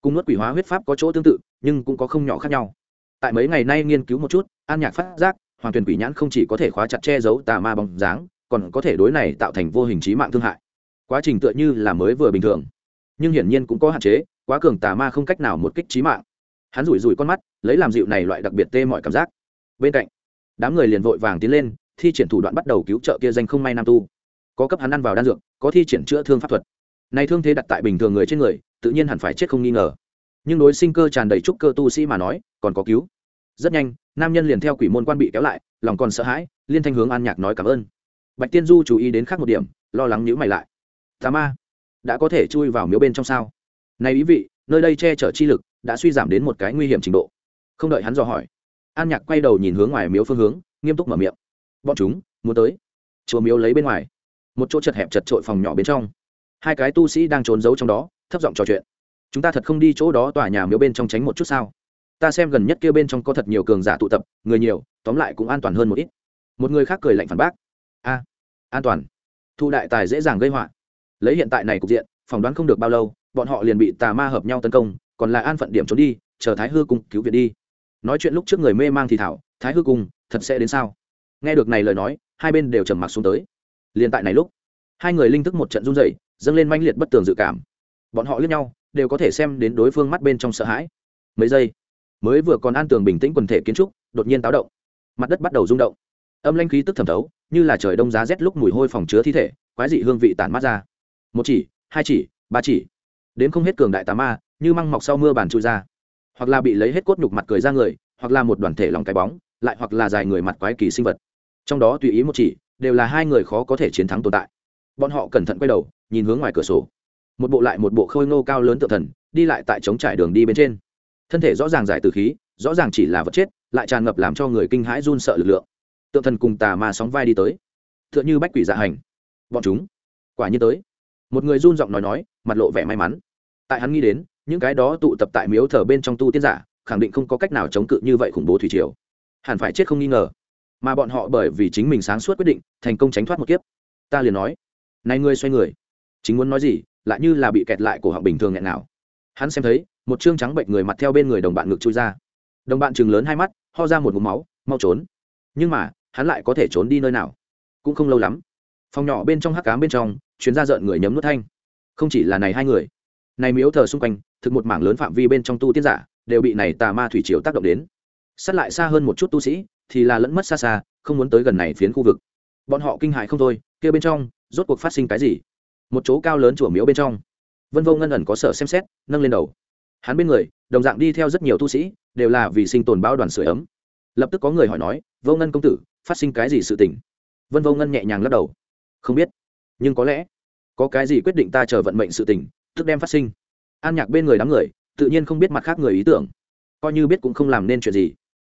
A: Cùng nuốt quỷ hóa huyết pháp có chỗ tương tự, nhưng cũng có không nhỏ khác nhau. Tại mấy ngày nay nghiên cứu một chút, an nhạc phát giác, hoàng tuyền quỷ nhãn không chỉ có thể khóa chặt che giấu tà ma bóng dáng còn có thể đối này tạo thành vô hình trí mạng thương hại. Quá trình tựa như là mới vừa bình thường. Nhưng hiển nhiên cũng có hạn chế, quá cường tà ma không cách nào một kích trí mạng. Hắn rủi rủi con mắt, lấy làm dịu này loại đặc biệt tê mọi cảm giác. Bên cạnh, đám người liền vội vàng tiến lên, thi triển thủ đoạn bắt đầu cứu trợ kia danh không may nam tu. Có cấp hắn ăn vào đan dược, có thi triển chữa thương pháp thuật. Này thương thế đặt tại bình thường người trên người, tự nhiên hẳn phải chết không nghi ngờ. Nhưng đối sinh cơ tràn đầy trúc cơ tu sĩ mà nói, còn có cứu. Rất nhanh, nam nhân liền theo quỷ môn quan bị kéo lại, lòng còn sợ hãi, liên thanh hướng an nhạc nói cảm ơn bạch tiên du chú ý đến khác một điểm, lo lắng nhữ mày lại. Tà ma, đã có thể chui vào miếu bên trong sao? Này ý vị, nơi đây che chở chi lực đã suy giảm đến một cái nguy hiểm trình độ. Không đợi hắn dò hỏi, an nhạc quay đầu nhìn hướng ngoài miếu phương hướng, nghiêm túc mở miệng. Bọn chúng, muốn tới. Chùa miếu lấy bên ngoài. Một chỗ chật hẹp chật trội phòng nhỏ bên trong. Hai cái tu sĩ đang trốn giấu trong đó, thấp giọng trò chuyện. Chúng ta thật không đi chỗ đó tòa nhà miếu bên trong tránh một chút sao? Ta xem gần nhất kia bên trong có thật nhiều cường giả tụ tập, người nhiều, tóm lại cũng an toàn hơn một ít. Một người khác cười lạnh phản bác. A an toàn. Thu đại tài dễ dàng gây họa. Lấy hiện tại này cục diện, phỏng đoán không được bao lâu, bọn họ liền bị tà ma hợp nhau tấn công, còn lại an phận điểm trốn đi, chờ thái hư cung cứu viện đi. Nói chuyện lúc trước người mê mang thì thảo, thái hư cung, thật sẽ đến sao? Nghe được này lời nói, hai bên đều trầm mặc xuống tới. Liền tại này lúc, hai người linh thức một trận run rẩy, dâng lên manh liệt bất tường dự cảm. Bọn họ liếc nhau, đều có thể xem đến đối phương mắt bên trong sợ hãi. Mấy giây, mới vừa còn an tường bình tĩnh quần thể kiến trúc, đột nhiên táo động. Mặt đất bắt đầu rung động. Âm lanh khí tức thẩm thấu như là trời đông giá rét lúc mùi hôi phòng chứa thi thể, quái dị hương vị tản mát ra. Một chỉ, hai chỉ, ba chỉ. Đến không hết cường đại tà ma, như măng mọc sau mưa bàn trôi ra. Hoặc là bị lấy hết cốt nhục mặt cười ra người, hoặc là một đoàn thể lòng cái bóng, lại hoặc là dài người mặt quái kỳ sinh vật. Trong đó tùy ý một chỉ, đều là hai người khó có thể chiến thắng tồn tại. Bọn họ cẩn thận quay đầu, nhìn hướng ngoài cửa sổ. Một bộ lại một bộ khôi ngô cao lớn tự thần, đi lại tại trống trải đường đi bên trên. Thân thể rõ ràng giải từ khí, rõ ràng chỉ là vật chết, lại tràn ngập làm cho người kinh hãi run sợ lực lượng tượng thần cùng tà ma sóng vai đi tới. T h ư ợ n h ư bách quỷ dạ hành. Bọn chúng, quả như tới. Một người run giọng nói nói, mặt lộ vẻ may mắn. Tại hắn nghĩ đến, những cái đó tụ tập tại miếu thờ bên trong tu tiên giả, khẳng định không có cách nào chống cự như vậy khủng bố thủy triều. Hẳn phải chết không nghi ngờ. Mà bọn họ bởi vì chính mình sáng suốt quyết định, thành công tránh thoát một kiếp. Ta liền nói, này ngươi xoay người, chính muốn nói gì, lại như là bị kẹt lại cổ họng bình thường nghẹn nào. Hắn xem thấy, một chương trắng bệnh người mặt theo bên người đồng bạn ngực chui ra. Đồng bạn chừng lớn hai mắt, ho ra một mũ máu, mau trốn. Nhưng mà hắn lại có thể trốn đi nơi nào? Cũng không lâu lắm. Phòng nhỏ bên trong hắc cám bên trong chuyến ra rợn người nhấm nuốt thanh. Không chỉ là này hai người, này miếu thờ xung quanh, thực một mảng lớn phạm vi bên trong tu tiên giả, đều bị này tà ma thủy triều tác động đến. Sát lại xa hơn một chút tu sĩ, thì là lẫn mất xa xa, không muốn tới gần này phiến khu vực. Bọn họ kinh hại không thôi, kia bên trong, rốt cuộc phát sinh cái gì? Một chỗ cao lớn chùa miếu bên trong. Vân vô ngân ẩn có sở xem xét, nâng lên đầu. Hắn bên người, đồng dạng đi theo rất nhiều tu sĩ, đều là vì sinh tồn bao đoàn sửa ấm. Lập tức có người hỏi nói, vô ngân công tử phát sinh cái gì sự tình? Vân vô ngân nhẹ nhàng lắc đầu. Không biết. Nhưng có lẽ, có cái gì quyết định ta chờ vận mệnh sự tình, tức đem phát sinh. An nhạc bên người đám người, tự nhiên không biết mặt khác người ý tưởng. Coi như biết cũng không làm nên chuyện gì.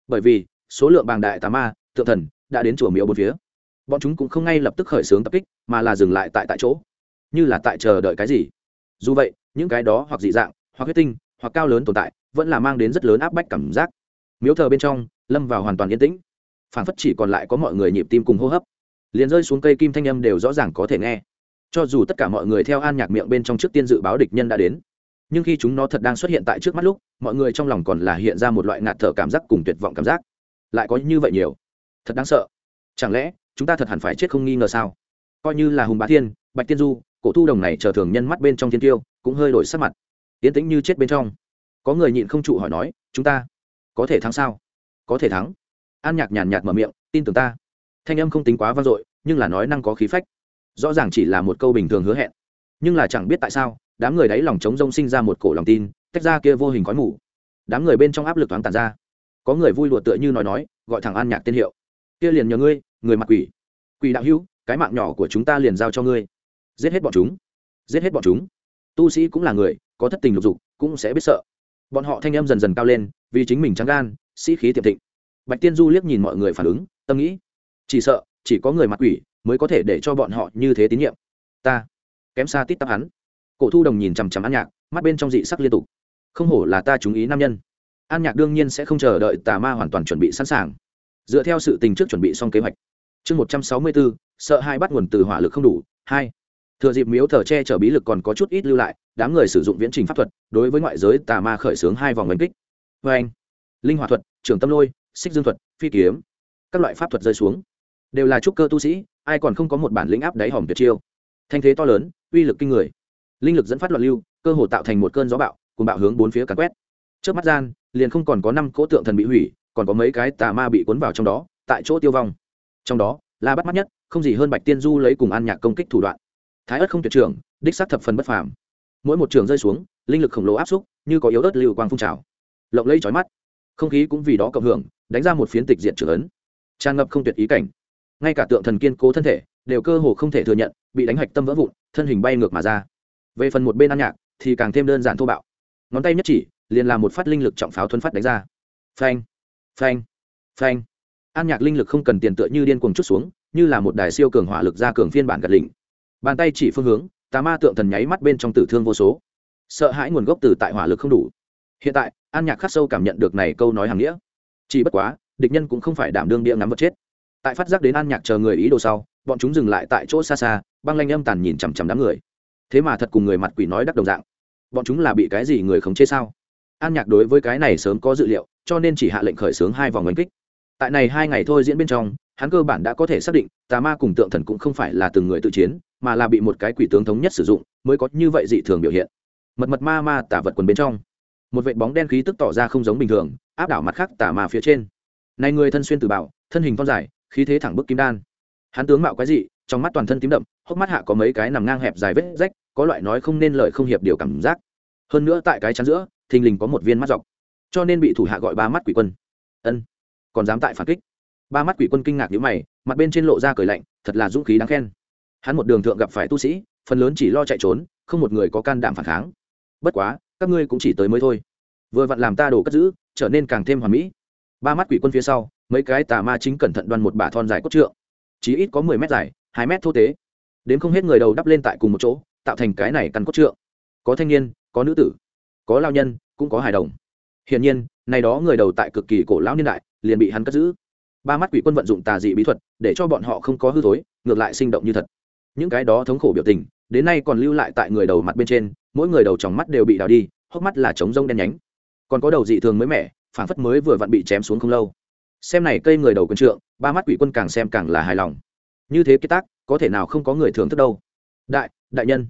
A: Bởi vì, số lượng bàng đại tà ma, thượng thần, đã đến chùa miếu bốn phía. Bọn chúng cũng không ngay lập tức khởi xướng tập kích, mà là dừng lại tại tại chỗ. Như là tại chờ đợi cái gì. Dù vậy, những cái đó hoặc dị dạng, hoặc huyết tinh, hoặc cao lớn tồn tại, vẫn là mang đến rất lớn áp bách cảm giác. Miếu thờ bên trong, lâm vào hoàn toàn yên tĩnh phản phất chỉ còn lại có mọi người nhịp tim cùng hô hấp. Liền rơi xuống cây kim thanh âm đều rõ ràng có thể nghe. Cho dù tất cả mọi người theo an nhạc miệng bên trong trước tiên dự báo địch nhân đã đến, nhưng khi chúng nó thật đang xuất hiện tại trước mắt lúc, mọi người trong lòng còn là hiện ra một loại ngạt thở cảm giác cùng tuyệt vọng cảm giác. Lại có như vậy nhiều. Thật đáng sợ. Chẳng lẽ, chúng ta thật hẳn phải chết không nghi ngờ sao? Coi như là hùng bá thiên, bạch tiên du, cổ thu đồng này chờ thường nhân mắt bên trong thiên tiêu, cũng hơi đổi sắc mặt. Yến tĩnh như chết bên trong. Có người nhịn không trụ hỏi nói, chúng ta có thể thắng sao? Có thể thắng an nhạc nhàn nhạt mở miệng, tin tưởng ta. Thanh âm không tính quá vang dội, nhưng là nói năng có khí phách. Rõ ràng chỉ là một câu bình thường hứa hẹn. Nhưng là chẳng biết tại sao, đám người đáy lòng trống rông sinh ra một cổ lòng tin, tách ra kia vô hình khói mù. Đám người bên trong áp lực thoáng tàn ra. Có người vui lụa tựa như nói nói, gọi thằng an nhạc tên hiệu. Kia liền nhờ ngươi, người mặc quỷ. Quỷ đạo hữu, cái mạng nhỏ của chúng ta liền giao cho ngươi. Giết hết bọn chúng. Giết hết bọn chúng. Tu sĩ cũng là người, có thất tình lục dục, cũng sẽ biết sợ. Bọn họ thanh âm dần dần cao lên, vì chính mình trắng gan, sĩ khí tiệm thịnh bạch tiên du liếc nhìn mọi người phản ứng, tâm nghĩ, chỉ sợ, chỉ có người mặt quỷ mới có thể để cho bọn họ như thế tín nhiệm. Ta, kém xa tít tắp hắn. Cổ thu đồng nhìn chằm chằm an nhạc, mắt bên trong dị sắc liên tục. Không hổ là ta chú ý nam nhân. An nhạc đương nhiên sẽ không chờ đợi tà ma hoàn toàn chuẩn bị sẵn sàng. Dựa theo sự tình trước chuẩn bị xong kế hoạch. Chương một trăm sáu mươi bốn, sợ hai bắt nguồn từ hỏa lực không đủ, hai. Thừa dịp miếu thờ che chở bí lực còn có chút ít lưu lại, đám người sử dụng viễn trình pháp thuật, đối với ngoại giới tà ma khởi xướng hai vòng đánh kích. Vê anh linh hoạt thuật trường tâm lôi xích dương thuật, phi kiếm, các loại pháp thuật rơi xuống. Đều là trúc cơ tu sĩ, ai còn không có một bản lĩnh áp đáy hòm tuyệt chiêu. Thanh thế to lớn, uy lực kinh người. Linh lực dẫn phát loạn lưu, cơ hồ tạo thành một cơn gió bạo, cùng bạo hướng bốn phía càn quét. Trước mắt gian, liền không còn có năm cỗ tượng thần bị hủy, còn có mấy cái tà ma bị cuốn vào trong đó, tại chỗ tiêu vong. Trong đó là bắt mắt nhất, không gì hơn bạch tiên du lấy cùng an nhạc công kích thủ đoạn. Thái ất không tuyệt trưởng đích xác thập phần bất phàm. Mỗi một trường rơi xuống, linh lực khổng lồ áp xúc, như có yếu ớt lưu quang phun trào. Lộng lẫy chói mắt. Không khí cũng vì đó cộng hưởng đánh ra một phiến tịch diện trưởng ấn. Tràn ngập không tuyệt ý cảnh. Ngay cả tượng thần kiên cố thân thể đều cơ hồ không thể thừa nhận, bị đánh hạch tâm vỡ vụn, thân hình bay ngược mà ra. Về phần một bên ăn nhạc thì càng thêm đơn giản thô bạo. Ngón tay nhất chỉ liền làm một phát linh lực trọng pháo thuấn phát đánh ra. Phanh phanh phanh. An nhạc linh lực không cần tiền tựa như điên cuồng chút xuống, như là một đài siêu cường hỏa lực ra cường phiên bản gật lỉnh. Bàn tay chỉ phương hướng, tà ma tượng thần nháy mắt bên trong tử thương vô số. Sợ hãi nguồn gốc từ tại hỏa lực không đủ. Hiện tại an nhạc khắc sâu cảm nhận được này câu nói hàng nghĩa chỉ bất quá, địch nhân cũng không phải đảm đương địa ngắm vật chết. Tại phát giác đến an nhạc chờ người ý đồ sau, bọn chúng dừng lại tại chỗ xa xa, băng lanh âm tàn nhìn chằm chằm đám người. Thế mà thật cùng người mặt quỷ nói đắc đồng dạng. Bọn chúng là bị cái gì người khống chế sao? An nhạc đối với cái này sớm có dự liệu, cho nên chỉ hạ lệnh khởi xướng hai vòng đánh kích. Tại này hai ngày thôi diễn bên trong, hắn cơ bản đã có thể xác định, tà ma cùng tượng thần cũng không phải là từng người tự chiến, mà là bị một cái quỷ tướng thống nhất sử dụng, mới có như vậy dị thường biểu hiện. Mật mật ma ma tả vật quần bên trong một vệ bóng đen khí tức tỏ ra không giống bình thường, áp đảo mặt khác tả mà phía trên. Này người thân xuyên từ bảo, thân hình con dài, khí thế thẳng bức kim đan. Hắn tướng mạo quái dị, trong mắt toàn thân tím đậm, hốc mắt hạ có mấy cái nằm ngang hẹp dài vết rách, có loại nói không nên lời không hiệp điều cảm giác. Hơn nữa tại cái chắn giữa, thình lình có một viên mắt dọc, cho nên bị thủ hạ gọi ba mắt quỷ quân. Ân, còn dám tại phản kích? Ba mắt quỷ quân kinh ngạc nhíu mày, mặt bên trên lộ ra cười lạnh, thật là dũng khí đáng khen. Hắn một đường thượng gặp phải tu sĩ, phần lớn chỉ lo chạy trốn, không một người có can đảm phản kháng. Bất quá các ngươi cũng chỉ tới mới thôi. Vừa vặn làm ta đồ cất giữ, trở nên càng thêm hoàn mỹ. Ba mắt quỷ quân phía sau, mấy cái tà ma chính cẩn thận đoan một bả thon dài cốt trượng. Chí ít có mười mét dài, hai mét thô tế. Đến không hết người đầu đắp lên tại cùng một chỗ, tạo thành cái này căn cốt trượng. Có thanh niên, có nữ tử, có lao nhân, cũng có hài đồng. Hiển nhiên, này đó người đầu tại cực kỳ cổ lão niên đại, liền bị hắn cất giữ. Ba mắt quỷ quân vận dụng tà dị bí thuật, để cho bọn họ không có hư thối, ngược lại sinh động như thật. Những cái đó thống khổ biểu tình, đến nay còn lưu lại tại người đầu mặt bên trên mỗi người đầu trong mắt đều bị đào đi, hốc mắt là trống rông đen nhánh. Còn có đầu dị thường mới mẻ, phản phất mới vừa vặn bị chém xuống không lâu. Xem này cây người đầu quân trượng, ba mắt quỷ quân càng xem càng là hài lòng. Như thế kết tác, có thể nào không có người thưởng thức đâu. Đại đại nhân.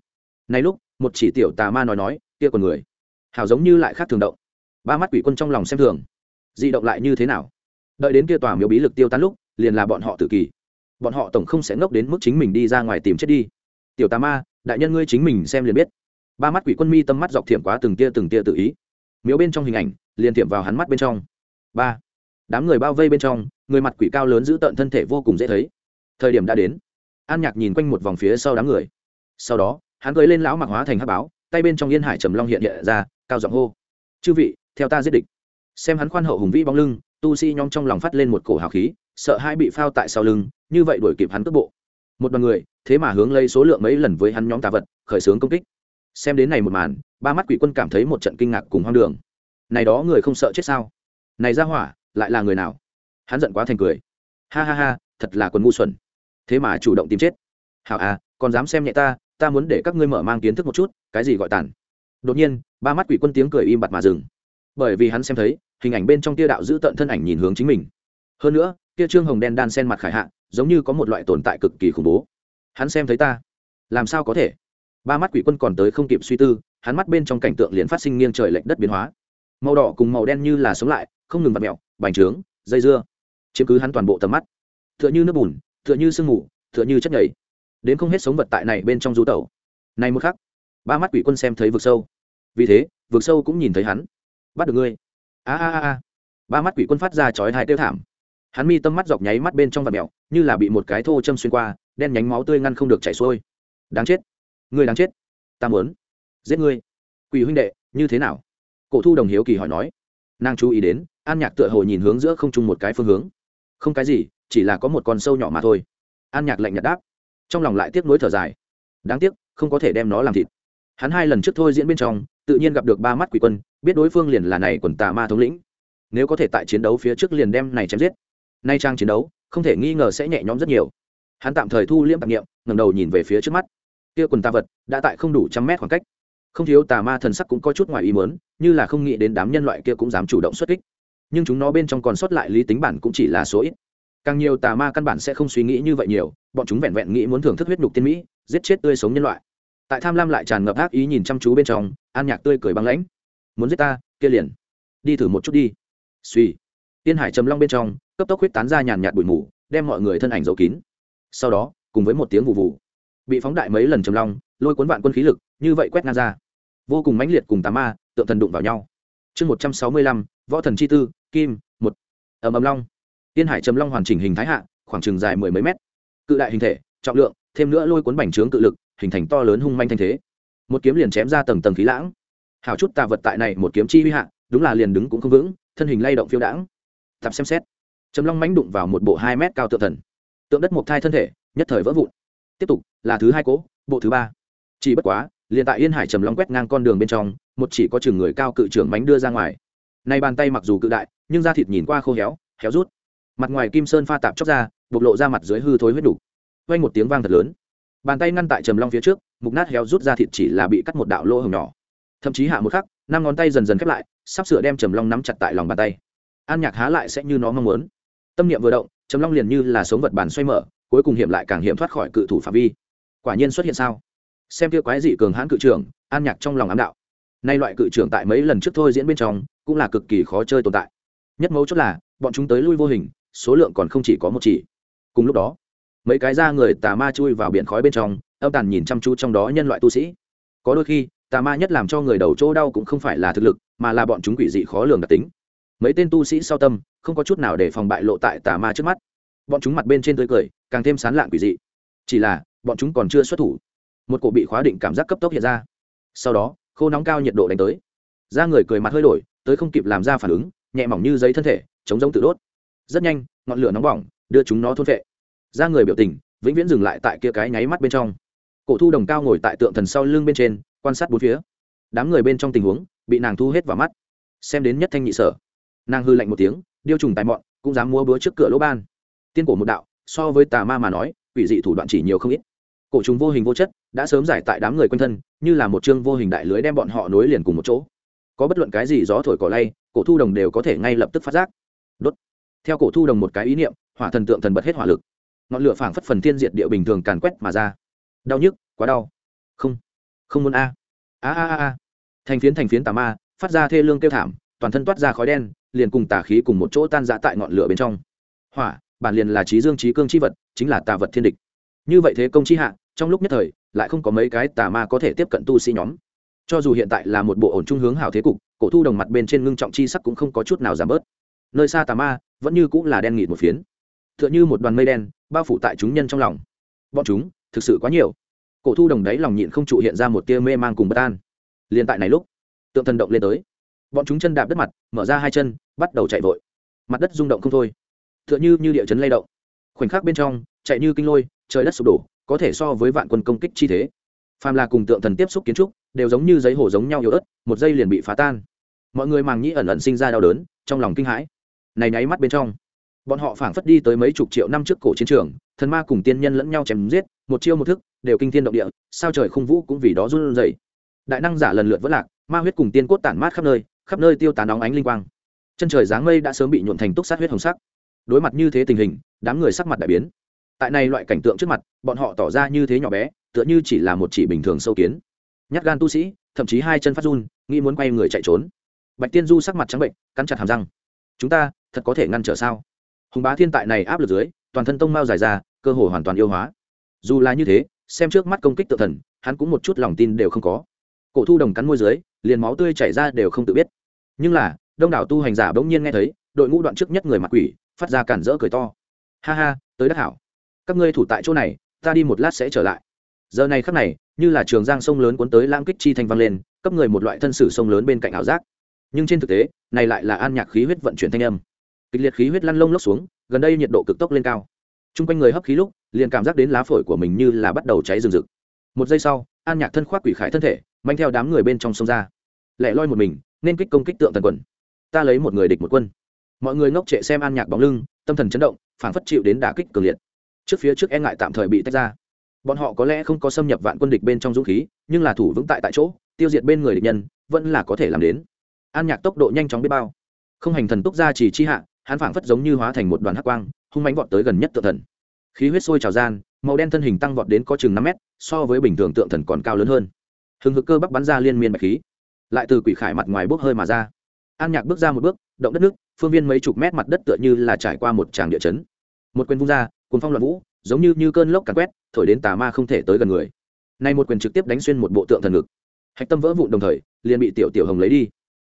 A: Này lúc, một chỉ tiểu tà ma nói nói, kia còn người. Hào giống như lại khác thường động. Ba mắt quỷ quân trong lòng xem thường. Dị động lại như thế nào? Đợi đến kia tòa miếu bí lực tiêu tán lúc, liền là bọn họ tự kỳ. Bọn họ tổng không sẽ ngốc đến mức chính mình đi ra ngoài tìm chết đi. Tiểu tà ma, đại nhân ngươi chính mình xem liền biết ba mắt quỷ quân mi tâm mắt dọc thiểm quá từng tia từng tia tự ý. Miếu bên trong hình ảnh, liền thiểm vào hắn mắt bên trong. Ba, đám người bao vây bên trong, người mặt quỷ cao lớn giữ tợn thân thể vô cùng dễ thấy. Thời điểm đã đến, an nhạc nhìn quanh một vòng phía sau đám người. Sau đó, hắn cưới lên lão mặc hóa thành hát báo, tay bên trong yên hải trầm long hiện hiện ra, cao giọng hô. Chư vị, theo ta giết địch. Xem hắn khoan hậu hùng vĩ bóng lưng, tu sĩ nhóm trong lòng phát lên một cổ hào khí, sợ hai bị phao tại sau lưng, như vậy đuổi kịp hắn cước bộ. Một đoàn người, thế mà hướng lấy số lượng mấy lần với hắn nhóm tà vật, khởi xướng công kích xem đến này một màn, ba mắt quỷ quân cảm thấy một trận kinh ngạc cùng hoang đường. Này đó người không sợ chết sao? Này ra hỏa, lại là người nào? Hắn giận quá thành cười. Ha ha ha, thật là quần ngu xuẩn. Thế mà chủ động tìm chết. Hảo à còn dám xem nhẹ ta ta muốn để các ngươi mở mang kiến thức một chút, cái gì gọi tàn? Đột nhiên, ba mắt quỷ quân tiếng cười im bặt mà dừng. Bởi vì hắn xem thấy, hình ảnh bên trong tia đạo giữ tận thân ảnh nhìn hướng chính mình. Hơn nữa, tia trương hồng đen đan sen mặt khải hạ, giống như có một loại tồn tại cực kỳ khủng bố. Hắn xem thấy ta, làm sao có thể? Ba mắt quỷ quân còn tới không kịp suy tư hắn mắt bên trong cảnh tượng liền phát sinh nghiêng trời lệch đất biến hóa màu đỏ cùng màu đen như là sống lại không ngừng vặt mẹo bành trướng dây dưa chiếm cứ hắn toàn bộ tầm mắt t h ư ợ n h ư nước bùn t h ư ợ n h ư sương mù t h ư ợ n h ư chất nhảy đến không hết sống vật tại này bên trong du tẩu này một khắc ba mắt quỷ quân xem thấy vực sâu vì thế vực sâu cũng nhìn thấy hắn bắt được ngươi a a a a ba mắt quỷ quân phát ra chói hai tiêu thảm hắn mi tâm mắt dọc nháy mắt bên trong vật mẹo như là bị một cái thô châm xuyên qua đen nhánh máu tươi ngăn không được chảy xuôi đáng chết ngươi đáng chết. Ta muốn giết ngươi. Quỷ huynh đệ, như thế nào? Cổ thu đồng hiếu kỳ hỏi nói. Nàng chú ý đến, an nhạc tựa hồ nhìn hướng giữa không chung một cái phương hướng. Không cái gì, chỉ là có một con sâu nhỏ mà thôi. An nhạc lạnh nhạt đáp. Trong lòng lại tiếc nuối thở dài. Đáng tiếc, không có thể đem nó làm thịt. Hắn hai lần trước thôi diễn bên trong, tự nhiên gặp được ba mắt quỷ quân, biết đối phương liền là này quần tà ma thống lĩnh. Nếu có thể tại chiến đấu phía trước liền đem này chém giết. Nay trang chiến đấu, không thể nghi ngờ sẽ nhẹ nhõm rất nhiều. Hắn tạm thời thu liễm tạp nghiệm ngầm đầu nhìn về phía trước mắt kia quần tà vật, đã tại không đủ trăm mét khoảng cách. Không thiếu tà ma thần sắc cũng có chút ngoài ý mớn như là không nghĩ đến đám nhân loại kia cũng dám chủ động xuất kích. Nhưng chúng nó bên trong còn sót lại lý tính bản cũng chỉ là số ít. Càng nhiều tà ma căn bản sẽ không suy nghĩ như vậy nhiều, bọn chúng vẹn vẹn nghĩ muốn thưởng thức huyết nhục tiên mỹ, giết chết tươi sống nhân loại. Tại tham lam lại tràn ngập ác ý nhìn chăm chú bên trong, an nhạc tươi cười băng lãnh. Muốn giết ta, kia liền. Đi thử một chút đi. Suy tiên hải trầm long bên trong, cấp tốc huyết tán ra nhàn nhạt bụi mù, đem mọi người thân ảnh giấu kín. Sau đó, cùng với một tiếng vụ vụ bị phóng đại mấy lần trầm long, lôi cuốn vạn quân khí lực, như vậy quét ngang ra. Vô cùng mãnh liệt cùng tà ma, tượng thần đụng vào nhau. Chương một trăm sáu mươi lăm, võ thần chi tư, kim, một. Ầm ầm long. Tiên hải trầm long hoàn chỉnh hình thái hạ, khoảng chừng dài mười mấy mét. Cự đại hình thể, trọng lượng, thêm nữa lôi cuốn bành trướng cự lực, hình thành to lớn hung manh thanh thế. Một kiếm liền chém ra tầng tầng khí lãng. Hào chút tà vật tại này một kiếm chi huy hạ, đúng là liền đứng cũng không vững, thân hình lay động phiêu đãng. Tập xem xét. Trầm long mánh đụng vào một bộ hai mét cao tượng thần. Tượng đất một thai thân thể, nhất thời vỡ vụn tiếp tục, là thứ hai cỗ bộ thứ ba. Chỉ bất quá, liền tại yên hải trầm long quét ngang con đường bên trong, một chỉ có chừng người cao cự trưởng mánh đưa ra ngoài. Nay bàn tay mặc dù cự đại, nhưng da thịt nhìn qua khô héo héo rút. Mặt ngoài kim sơn pha tạp chóc ra, bộc lộ ra mặt dưới hư thối huyết đủ. vang một tiếng vang thật lớn. Bàn tay ngăn tại trầm long phía trước, mục nát héo rút ra thịt chỉ là bị cắt một đạo lỗ hồng nhỏ. Thậm chí hạ một khắc, năm ngón tay dần dần khép lại, sắp sửa đem trầm long nắm chặt tại lòng bàn tay. An nhạc há lại sẽ như nó mong muốn. Tâm niệm vừa động, trầm long liền như là sống vật bàn xoay mở cuối cùng hiểm lại càng hiểm thoát khỏi cự thủ phạm vi. Quả nhiên xuất hiện sao? Xem kia quái dị cường hãn cự trưởng, an nhạc trong lòng ám đạo. Nay loại cự trưởng tại mấy lần trước thôi diễn bên trong, cũng là cực kỳ khó chơi tồn tại. Nhất mấu chốt là, bọn chúng tới lui vô hình, số lượng còn không chỉ có một chỉ. Cùng lúc đó, mấy cái da người tà ma chui vào biển khói bên trong, âm tàn nhìn chăm chú trong đó nhân loại tu sĩ. Có đôi khi, tà ma nhất làm cho người đầu chỗ đau cũng không phải là thực lực, mà là bọn chúng quỷ dị khó lường đặc tính. Mấy tên tu sĩ sau tâm, không có chút nào để phòng bại lộ tại tà ma trước mắt. Bọn chúng mặt bên trên tươi cười càng thêm sán lạn quỷ dị. Chỉ là, bọn chúng còn chưa xuất thủ. Một cổ bị khóa định cảm giác cấp tốc hiện ra. Sau đó, khô nóng cao nhiệt độ đánh tới. Da người cười mặt hơi đổi, tới không kịp làm ra phản ứng, nhẹ mỏng như giấy thân thể, chống giống tự đốt. Rất nhanh, ngọn lửa nóng bỏng, đưa chúng nó thôn vệ da người biểu tình, vĩnh viễn dừng lại tại kia cái nháy mắt bên trong. Cổ thu đồng cao ngồi tại tượng thần sau lưng bên trên, quan sát bốn phía. Đám người bên trong tình huống, bị nàng thu hết vào mắt. Xem đến nhất thanh nhị sở. Nàng hư lạnh một tiếng, điêu trùng tài mọn, cũng dám mua búa trước cửa lỗ ban. Tiên cổ một đạo so với tà ma mà nói, quỷ dị thủ đoạn chỉ nhiều không ít. Cổ trùng vô hình vô chất đã sớm giải tại đám người quanh thân, như là một chương vô hình đại lưới đem bọn họ nối liền cùng một chỗ. Có bất luận cái gì gió thổi cỏ lay, cổ thu đồng đều có thể ngay lập tức phát giác. Đốt. Theo cổ thu đồng một cái ý niệm, hỏa thần tượng thần bật hết hỏa lực. Ngọn lửa phảng phất phần thiên diệt địa bình thường càn quét mà ra. Đau nhức, quá đau. Không không muốn a. A a a a. Thành phiến thành phiến tà ma, phát ra thê lương kêu thảm, toàn thân toát ra khói đen, liền cùng tà khí cùng một chỗ tan rã tại ngọn lửa bên trong. Hỏa bản liền là trí dương trí cương chi vật, chính là tà vật thiên địch. Như vậy thế công chi hạ, trong lúc nhất thời, lại không có mấy cái tà ma có thể tiếp cận tu sĩ nhóm. Cho dù hiện tại là một bộ ổn trung hướng hảo thế cục, cổ thu đồng mặt bên trên ngưng trọng chi sắc cũng không có chút nào giảm bớt. Nơi xa tà ma, vẫn như cũng là đen nghịt một phiến. Tựa như một đoàn mây đen, bao phủ tại chúng nhân trong lòng. Bọn chúng, thực sự quá nhiều. Cổ thu đồng đáy lòng nhịn không trụ hiện ra một tia mê mang cùng bất an. Liền tại này lúc, tượng thần động lên tới. Bọn chúng chân đạp đất mặt, mở ra hai chân, bắt đầu chạy vội. Mặt đất rung động không thôi tựa như như địa chấn lay động. Khoảnh khắc bên trong, chạy như kinh lôi, trời đất sụp đổ, có thể so với vạn quân công kích chi thế. Phàm là cùng tượng thần tiếp xúc kiến trúc, đều giống như giấy hổ giống nhau yếu ớt, một giây liền bị phá tan. Mọi người màng nhĩ ẩn ẩn sinh ra đau đớn, trong lòng kinh hãi. Này nháy mắt bên trong, bọn họ phảng phất đi tới mấy chục triệu năm trước cổ chiến trường, thần ma cùng tiên nhân lẫn nhau chém giết, một chiêu một thức, đều kinh thiên động địa, sao trời khung vũ cũng vì đó run rẩy. Đại năng giả lần lượt vỡ lạc, ma huyết cùng tiên cốt tản mát khắp nơi khắp nơi tiêu tán nóng ánh linh quang. Chân trời dáng mây đã sớm bị nhuộn thành túc sát huyết hồng sắc đối mặt như thế tình hình, đám người sắc mặt đại biến. Tại này loại cảnh tượng trước mặt, bọn họ tỏ ra như thế nhỏ bé, tựa như chỉ là một chỉ bình thường sâu kiến. Nhát gan tu sĩ, thậm chí hai chân phát run, nghĩ muốn quay người chạy trốn. Bạch tiên du sắc mặt trắng bệnh, cắn chặt hàm răng. Chúng ta, thật có thể ngăn trở sao? Hùng bá thiên tại này áp lực dưới, toàn thân tông mao dài ra, cơ hồ hoàn toàn yêu hóa. Dù là như thế, xem trước mắt công kích tự thần, hắn cũng một chút lòng tin đều không có. Cổ thu đồng cắn môi dưới, liền máu tươi chảy ra đều không tự biết. Nhưng là, đông đảo tu hành giả bỗng nhiên nghe thấy, đội ngũ đoạn trước nhất người mặc quỷ phát ra cản rỡ cười to. Ha ha, tới đất hảo. Các ngươi thủ tại chỗ này, ta đi một lát sẽ trở lại. Giờ này khắc này, như là trường giang sông lớn cuốn tới lãng kích chi thành vang lên, cấp người một loại thân sử sông lớn bên cạnh ảo giác. Nhưng trên thực tế, này lại là an nhạc khí huyết vận chuyển thanh âm. Kịch liệt khí huyết lăn lông lốc xuống, gần đây nhiệt độ cực tốc lên cao. T r u n g quanh người hấp khí lúc, liền cảm giác đến lá phổi của mình như là bắt đầu cháy rừng rực. Một giây sau, an nhạc thân khoác quỷ khải thân thể, manh theo đám người bên trong sông ra. Lẻ loi một mình, nên kích công kích tượng tần quần. Ta lấy một người địch một quân mọi người ngốc trệ xem an nhạc bóng lưng, tâm thần chấn động phản phất chịu đến đả kích cường liệt. Trước phía trước e ngại tạm thời bị tách ra. Bọn họ có lẽ không có xâm nhập vạn quân địch bên trong dũng khí, nhưng là thủ vững tại tại chỗ, tiêu diệt bên người địch nhân, vẫn là có thể làm đến. An nhạc tốc độ nhanh chóng biết bao. Không hành thần túc ra chỉ chi hạ, hắn phảng phất giống như hóa thành một đoàn hắc quang, hung mánh vọt tới gần nhất tượng thần. Khí huyết sôi trào gian, màu đen thân hình tăng vọt đến có chừng năm mét, so với bình thường tượng thần còn cao lớn hơn. Hừng hực cơ bắc bắn ra liên miên bạch khí. Lại từ quỷ khải mặt ngoài bốc hơi mà ra an nhạc bước ra một bước, động đất nước, phương viên mấy chục mét mặt đất tựa như là trải qua một tràng địa chấn. Một quyền vung ra cuốn phong loạn vũ, giống như như cơn lốc càn quét, thổi đến tà ma không thể tới gần người. Nay một quyền trực tiếp đánh xuyên một bộ tượng thần ngực. Hạch tâm vỡ vụn đồng thời, liền bị tiểu tiểu hồng lấy đi.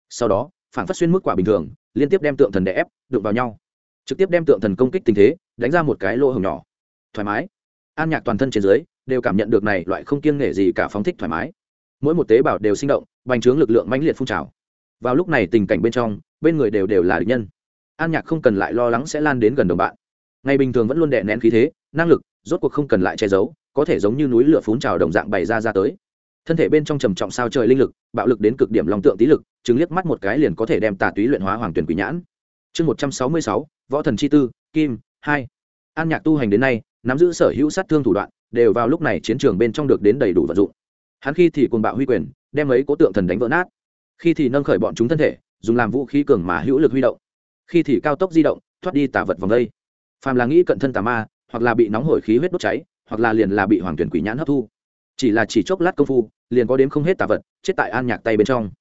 A: Sau đó, phản phát xuyên mức quả bình thường, liên tiếp đem tượng thần đè ép, đụng vào nhau. Trực tiếp đem tượng thần công kích tình thế, đánh ra một cái lỗ hồng nhỏ. Thoải mái. An nhạc toàn thân trên dưới, đều cảm nhận được này loại không kiêng nể gì cả phóng thích thoải mái. Mỗi một tế bào đều sinh động, bành trướng lực lượng mãnh liệt phun trào vào lúc này tình cảnh bên trong, bên người đều đều là địch nhân. An nhạc không cần lại lo lắng sẽ lan đến gần đồng bạn. Ngày bình thường vẫn luôn đè nén khí thế, năng lực, rốt cuộc không cần lại che giấu, có thể giống như núi lửa phun trào đồng dạng bày ra ra tới. Thân thể bên trong trầm trọng sao trời linh lực, bạo lực đến cực điểm lòng tượng tí lực, chứng liếc mắt một cái liền có thể đem tà túy luyện hóa hoàng tuyển quỷ nhãn. Chương một trăm sáu mươi sáu, võ thần chi tư, kim, hai. An nhạc tu hành đến nay, nắm giữ sở hữu sát thương thủ đoạn, đều vào lúc này chiến trường bên trong được đến đầy đủ vận dụng. Hắn khi thì cùng bạo huy quyền, đem lấy cố tượng thần đánh vỡ nát khi thì nâng khởi bọn chúng thân thể, dùng làm vũ khí cường mà hữu lực huy động. Khi thì cao tốc di động, thoát đi tà vật vòng đây. Phàm là nghĩ cận thân tà ma, hoặc là bị nóng hổi khí huyết đốt cháy, hoặc là liền là bị hoàng tuyển quỷ nhãn hấp thu. Chỉ là chỉ chốc lát công phu, liền có đến không hết tà vật, chết tại an nhạc tay bên trong.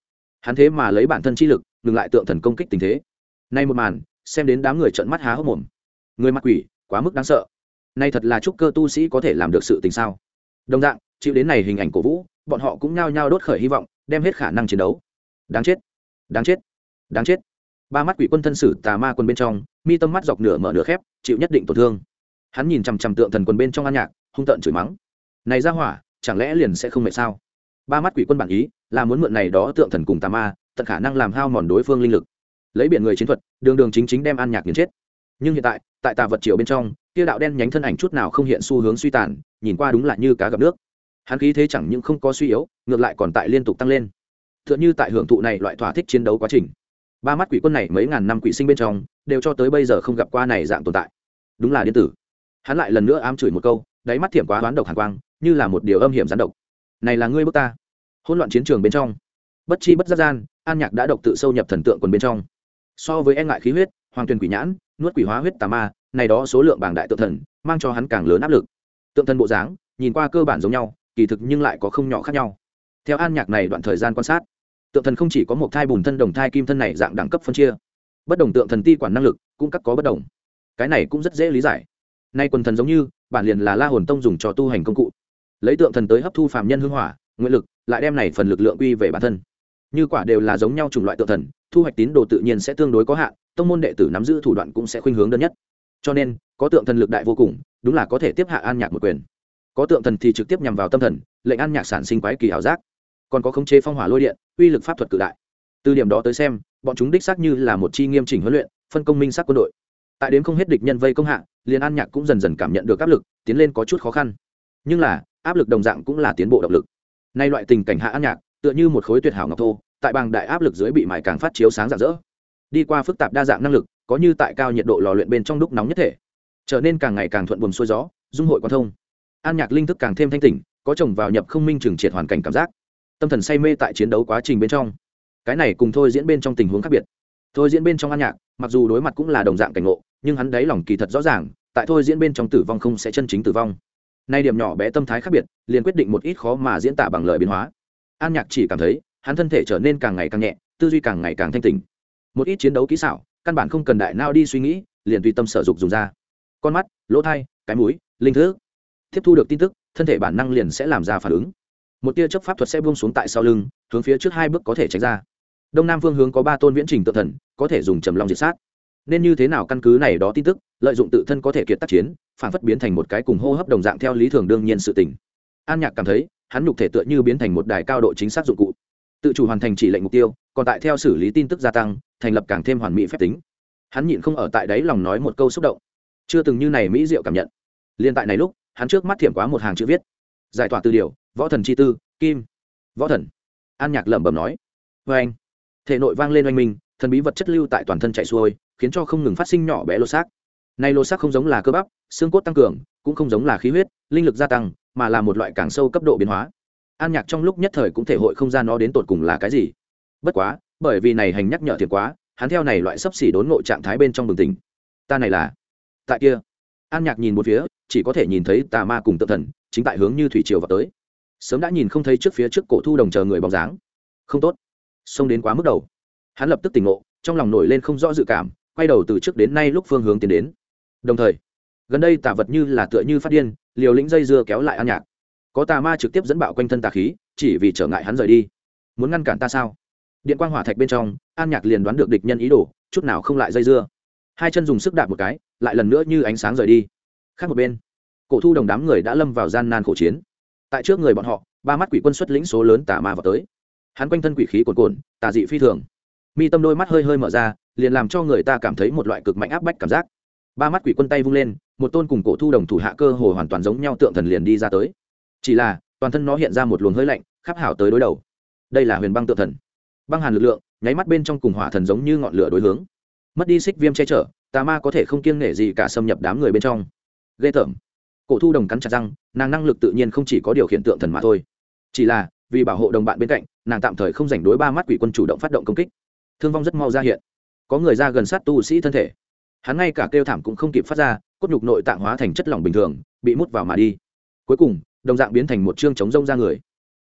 A: Hắn thế mà lấy bản thân chi lực, ngừng lại tượng thần công kích tình thế. Nay một màn, xem đến đám người trợn mắt há hốc mồm. Người mặc quỷ, quá mức đáng sợ. Nay thật là chúc cơ tu sĩ có thể làm được sự tình sao? Đồng dạng, chịu đến này hình ảnh cổ vũ, bọn họ cũng nhao nhao đốt khởi hy vọng, đem hết khả năng chiến đấu đáng chết. Đáng chết. Đáng chết. Ba mắt quỷ quân thân sử tà ma quân bên trong, mi tâm mắt dọc nửa mở nửa khép, chịu nhất định tổn thương. Hắn nhìn chằm chằm tượng thần quân bên trong ăn nhạc, hung tợn chửi mắng. Này ra hỏa, chẳng lẽ liền sẽ không mệt sao? Ba mắt quỷ quân bản ý là muốn mượn này đó tượng thần cùng tà ma, tận khả năng làm hao mòn đối phương linh lực. Lấy biển người chiến thuật, đường đường chính chính đem an nhạc nghiền chết. Nhưng hiện tại tại tà vật triệu bên trong tiêu đạo đen nhánh thân ảnh chút nào không hiện xu hướng suy tàn, nhìn qua đúng là như cá gặp nước. Hắn khí thế chẳng những không có suy yếu, ngược lại còn tại liên tục tăng lên. Tựa như tại hưởng thụ này loại thỏa thích chiến đấu quá trình. Ba mắt quỷ quân này mấy ngàn năm quỷ sinh bên trong, đều cho tới bây giờ không gặp qua này dạng tồn tại. Đúng là điện tử. Hắn lại lần nữa ám chửi một câu, đáy mắt thiểm quá đoán độc hàn quang, như là một điều âm hiểm gián độc. Này là ngươi bước ta. Hỗn loạn chiến trường bên trong. Bất chi bất giác gian, an nhạc đã độc tự sâu nhập thần tượng quần bên trong. So với e ngại khí huyết, hoàng tuyền quỷ nhãn, nuốt quỷ hóa huyết tà ma, này đó số lượng bảng đại tượng thần, mang cho hắn càng lớn áp lực. Tượng thần bộ dáng, nhìn qua cơ bản giống nhau, kỳ thực nhưng lại có không nhỏ khác nhau theo an nhạc này đoạn thời gian quan sát, tượng thần không chỉ có một thai bùn thân, đồng thai kim thân này dạng đẳng cấp phân chia. Bất đồng tượng thần ti quản năng lực cũng cắt có bất đồng. Cái này cũng rất dễ lý giải. Nay quần thần giống như, bản liền là la hồn tông dùng cho tu hành công cụ. Lấy tượng thần tới hấp thu phạm nhân hưng hỏa, nguyện lực, lại đem này phần lực lượng quy về bản thân. Như quả đều là giống nhau chủng loại tượng thần, thu hoạch tín đồ tự nhiên sẽ tương đối có hạn, tông môn đệ tử nắm giữ thủ đoạn cũng sẽ khuynh hướng đơn nhất. Cho nên, có tượng thần lực đại vô cùng, đúng là có thể tiếp hạ an nhạc một quyền. Có tượng thần thì trực tiếp nhằm vào tâm thần, lệnh an nhạc sản sinh quái kỳ ảo giác còn có khống chế phong hỏa lôi điện, uy lực pháp thuật cự đại. Từ điểm đó tới xem, bọn chúng đích xác như là một chi nghiêm chỉnh huấn luyện, phân công minh sắc quân đội. Tại đến không hết địch nhân vây công hạ, liền an nhạc cũng dần dần cảm nhận được áp lực, tiến lên có chút khó khăn. Nhưng là, áp lực đồng dạng cũng là tiến bộ động lực. Nay loại tình cảnh hạ an nhạc, tựa như một khối tuyệt hảo ngọc thô, tại bằng đại áp lực dưới bị mài càng phát chiếu sáng rạng rỡ. Đi qua phức tạp đa dạng năng lực, có như tại cao nhiệt độ lò luyện bên trong đúc nóng nhất thể, trở nên càng ngày càng thuận buồm xuôi gió, dung hội quan thông. An nhạc linh thức càng thêm thanh tỉnh, có chồng vào nhập không minh trừng triệt hoàn cảnh cảm giác tâm thần say mê tại chiến đấu quá trình bên trong. Cái này cùng thôi diễn bên trong tình huống khác biệt. Thôi diễn bên trong an nhạc, mặc dù đối mặt cũng là đồng dạng cảnh ngộ, nhưng hắn đáy lòng kỳ thật rõ ràng, tại thôi diễn bên trong tử vong không sẽ chân chính tử vong. Nay điểm nhỏ bé tâm thái khác biệt, liền quyết định một ít khó mà diễn tả bằng lời biến hóa. An nhạc chỉ cảm thấy, hắn thân thể trở nên càng ngày càng nhẹ, tư duy càng ngày càng thanh tình một ít chiến đấu kỹ xảo, căn bản không cần đại nao đi suy nghĩ, liền tùy tâm sở dục dùng ra. Con mắt, lỗ thai, cái mũi, linh thứ tiếp thu được tin tức, thân thể bản năng liền sẽ làm ra phản ứng một tia chấp pháp thuật sẽ buông xuống tại sau lưng, hướng phía trước hai bước có thể tránh ra. Đông nam phương hướng có ba tôn viễn trình tự thần, có thể dùng trầm long diệt sát. Nên như thế nào căn cứ này đó tin tức, lợi dụng tự thân có thể kiệt tác chiến, phản phất biến thành một cái cùng hô hấp đồng dạng theo lý thường đương nhiên sự tình. An nhạc cảm thấy, hắn nhục thể tựa như biến thành một đài cao độ chính xác dụng cụ. Tự chủ hoàn thành chỉ lệnh mục tiêu, còn tại theo xử lý tin tức gia tăng, thành lập càng thêm hoàn mỹ phép tính. Hắn nhịn không ở tại đấy lòng nói một câu xúc động. Chưa từng như này mỹ diệu cảm nhận. Liên tại này lúc, hắn trước mắt thiểm quá một hàng chữ viết. Giải tỏa từ điều võ thần chi tư, kim, võ thần. An nhạc lẩm bẩm nói. Vê anh, thể nội vang lên oanh minh, thần bí vật chất lưu tại toàn thân chạy xuôi, khiến cho không ngừng phát sinh nhỏ bé lô xác. Nay lô xác không giống là cơ bắp, xương cốt tăng cường, cũng không giống là khí huyết, linh lực gia tăng, mà là một loại càng sâu cấp độ biến hóa. An nhạc trong lúc nhất thời cũng thể hội không ra nó đến tột cùng là cái gì. Bất quá, bởi vì này hành nhắc nhở thiệt quá, hắn theo này loại sấp xỉ đốn ngộ trạng thái bên trong bừng tỉnh. Ta này là? Tại kia. An nhạc nhìn một phía, chỉ có thể nhìn thấy tà ma cùng tự thần, chính tại hướng như thủy triều vào tới sớm đã nhìn không thấy trước phía trước cổ thu đồng chờ người bóng dáng. Không tốt. Xông đến quá mức đầu. Hắn lập tức tỉnh ngộ, trong lòng nổi lên không rõ dự cảm, quay đầu từ trước đến nay lúc phương hướng tiến đến. Đồng thời, gần đây tà vật như là tựa như phát điên, liều lĩnh dây dưa kéo lại an nhạc. Có tà ma trực tiếp dẫn bạo quanh thân tà khí, chỉ vì trở ngại hắn rời đi. Muốn ngăn cản ta sao? Điện quang hỏa thạch bên trong an nhạc liền đoán được địch nhân ý đồ, chút nào không lại dây dưa. Hai chân dùng sức đạp một cái, lại lần nữa như ánh sáng rời đi. Khác một bên, cổ thu đồng đám người đã lâm vào gian nan khổ chiến tại trước người bọn họ, ba mắt quỷ quân xuất lĩnh số lớn tà ma vào tới. Hắn quanh thân quỷ khí cồn cồn tà dị phi thường. Mi tâm đôi mắt hơi hơi mở ra, liền làm cho người ta cảm thấy một loại cực mạnh áp bách cảm giác. Ba mắt quỷ quân tay vung lên, một tôn cùng cổ thu đồng thủ hạ cơ hồ hoàn toàn giống nhau tượng thần liền đi ra tới. Chỉ là, toàn thân nó hiện ra một luồng hơi lạnh, khắp hảo tới đối đầu. Đây là huyền băng tượng thần. Băng hàn lực lượng, nháy mắt bên trong cùng hỏa thần giống như ngọn lửa đối hướng. Mất đi xích viêm che chở, tà ma có thể không kiêng nể gì cả xâm nhập đám người bên trong. Ghê tởm cổ thu đồng cắn chặt răng, nàng năng lực tự nhiên không chỉ có điều khiển tượng thần mà thôi. Chỉ là, vì bảo hộ đồng bạn bên cạnh, nàng tạm thời không giành đối ba mắt quỷ quân chủ động phát động công kích. Thương vong rất mau ra hiện. Có người ra gần sát tu sĩ thân thể. Hắn ngay cả kêu thảm cũng không kịp phát ra, cốt nhục nội tạng hóa thành chất lỏng bình thường, bị mút vào mà đi. Cuối cùng, đồng dạng biến thành một chương chống rông ra người.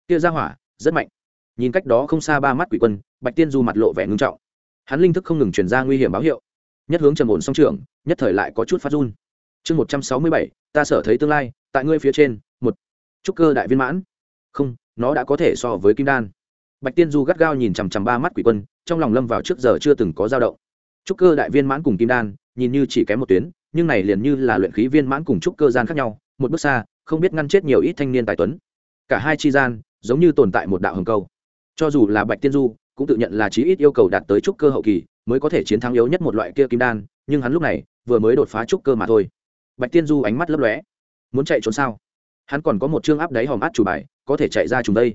A: Kia ra hỏa, rất mạnh. Nhìn cách đó không xa ba mắt quỷ quân, bạch tiên du mặt lộ vẻ ngưng trọng. Hắn linh thức không ngừng truyền ra nguy hiểm báo hiệu. Nhất hướng trầm ổn song trường, nhất thời lại có chút phát run chương một trăm sáu mươi bảy, ta sở thấy tương lai, tại ngươi phía trên, một. Trúc cơ đại viên mãn. Không, nó đã có thể so với kim đan. Bạch tiên du gắt gao nhìn chằm chằm ba mắt quỷ quân, trong lòng lâm vào trước giờ chưa từng có dao động. Trúc cơ đại viên mãn cùng kim đan, nhìn như chỉ kém một tuyến, nhưng này liền như là luyện khí viên mãn cùng trúc cơ gian khác nhau, một bước xa, không biết ngăn chết nhiều ít thanh niên tài tuấn. Cả hai chi gian, giống như tồn tại một đạo hồng câu cho dù là bạch tiên du, cũng tự nhận là chí ít yêu cầu đạt tới trúc cơ hậu kỳ, mới có thể chiến thắng yếu nhất một loại kia kim đan, nhưng hắn lúc này, vừa mới đột phá trúc cơ mà thôi bạch tiên du ánh mắt lấp lóe. Muốn chạy trốn sao? Hắn còn có một chương áp đáy hòm át chủ bài, có thể chạy ra chúng đây.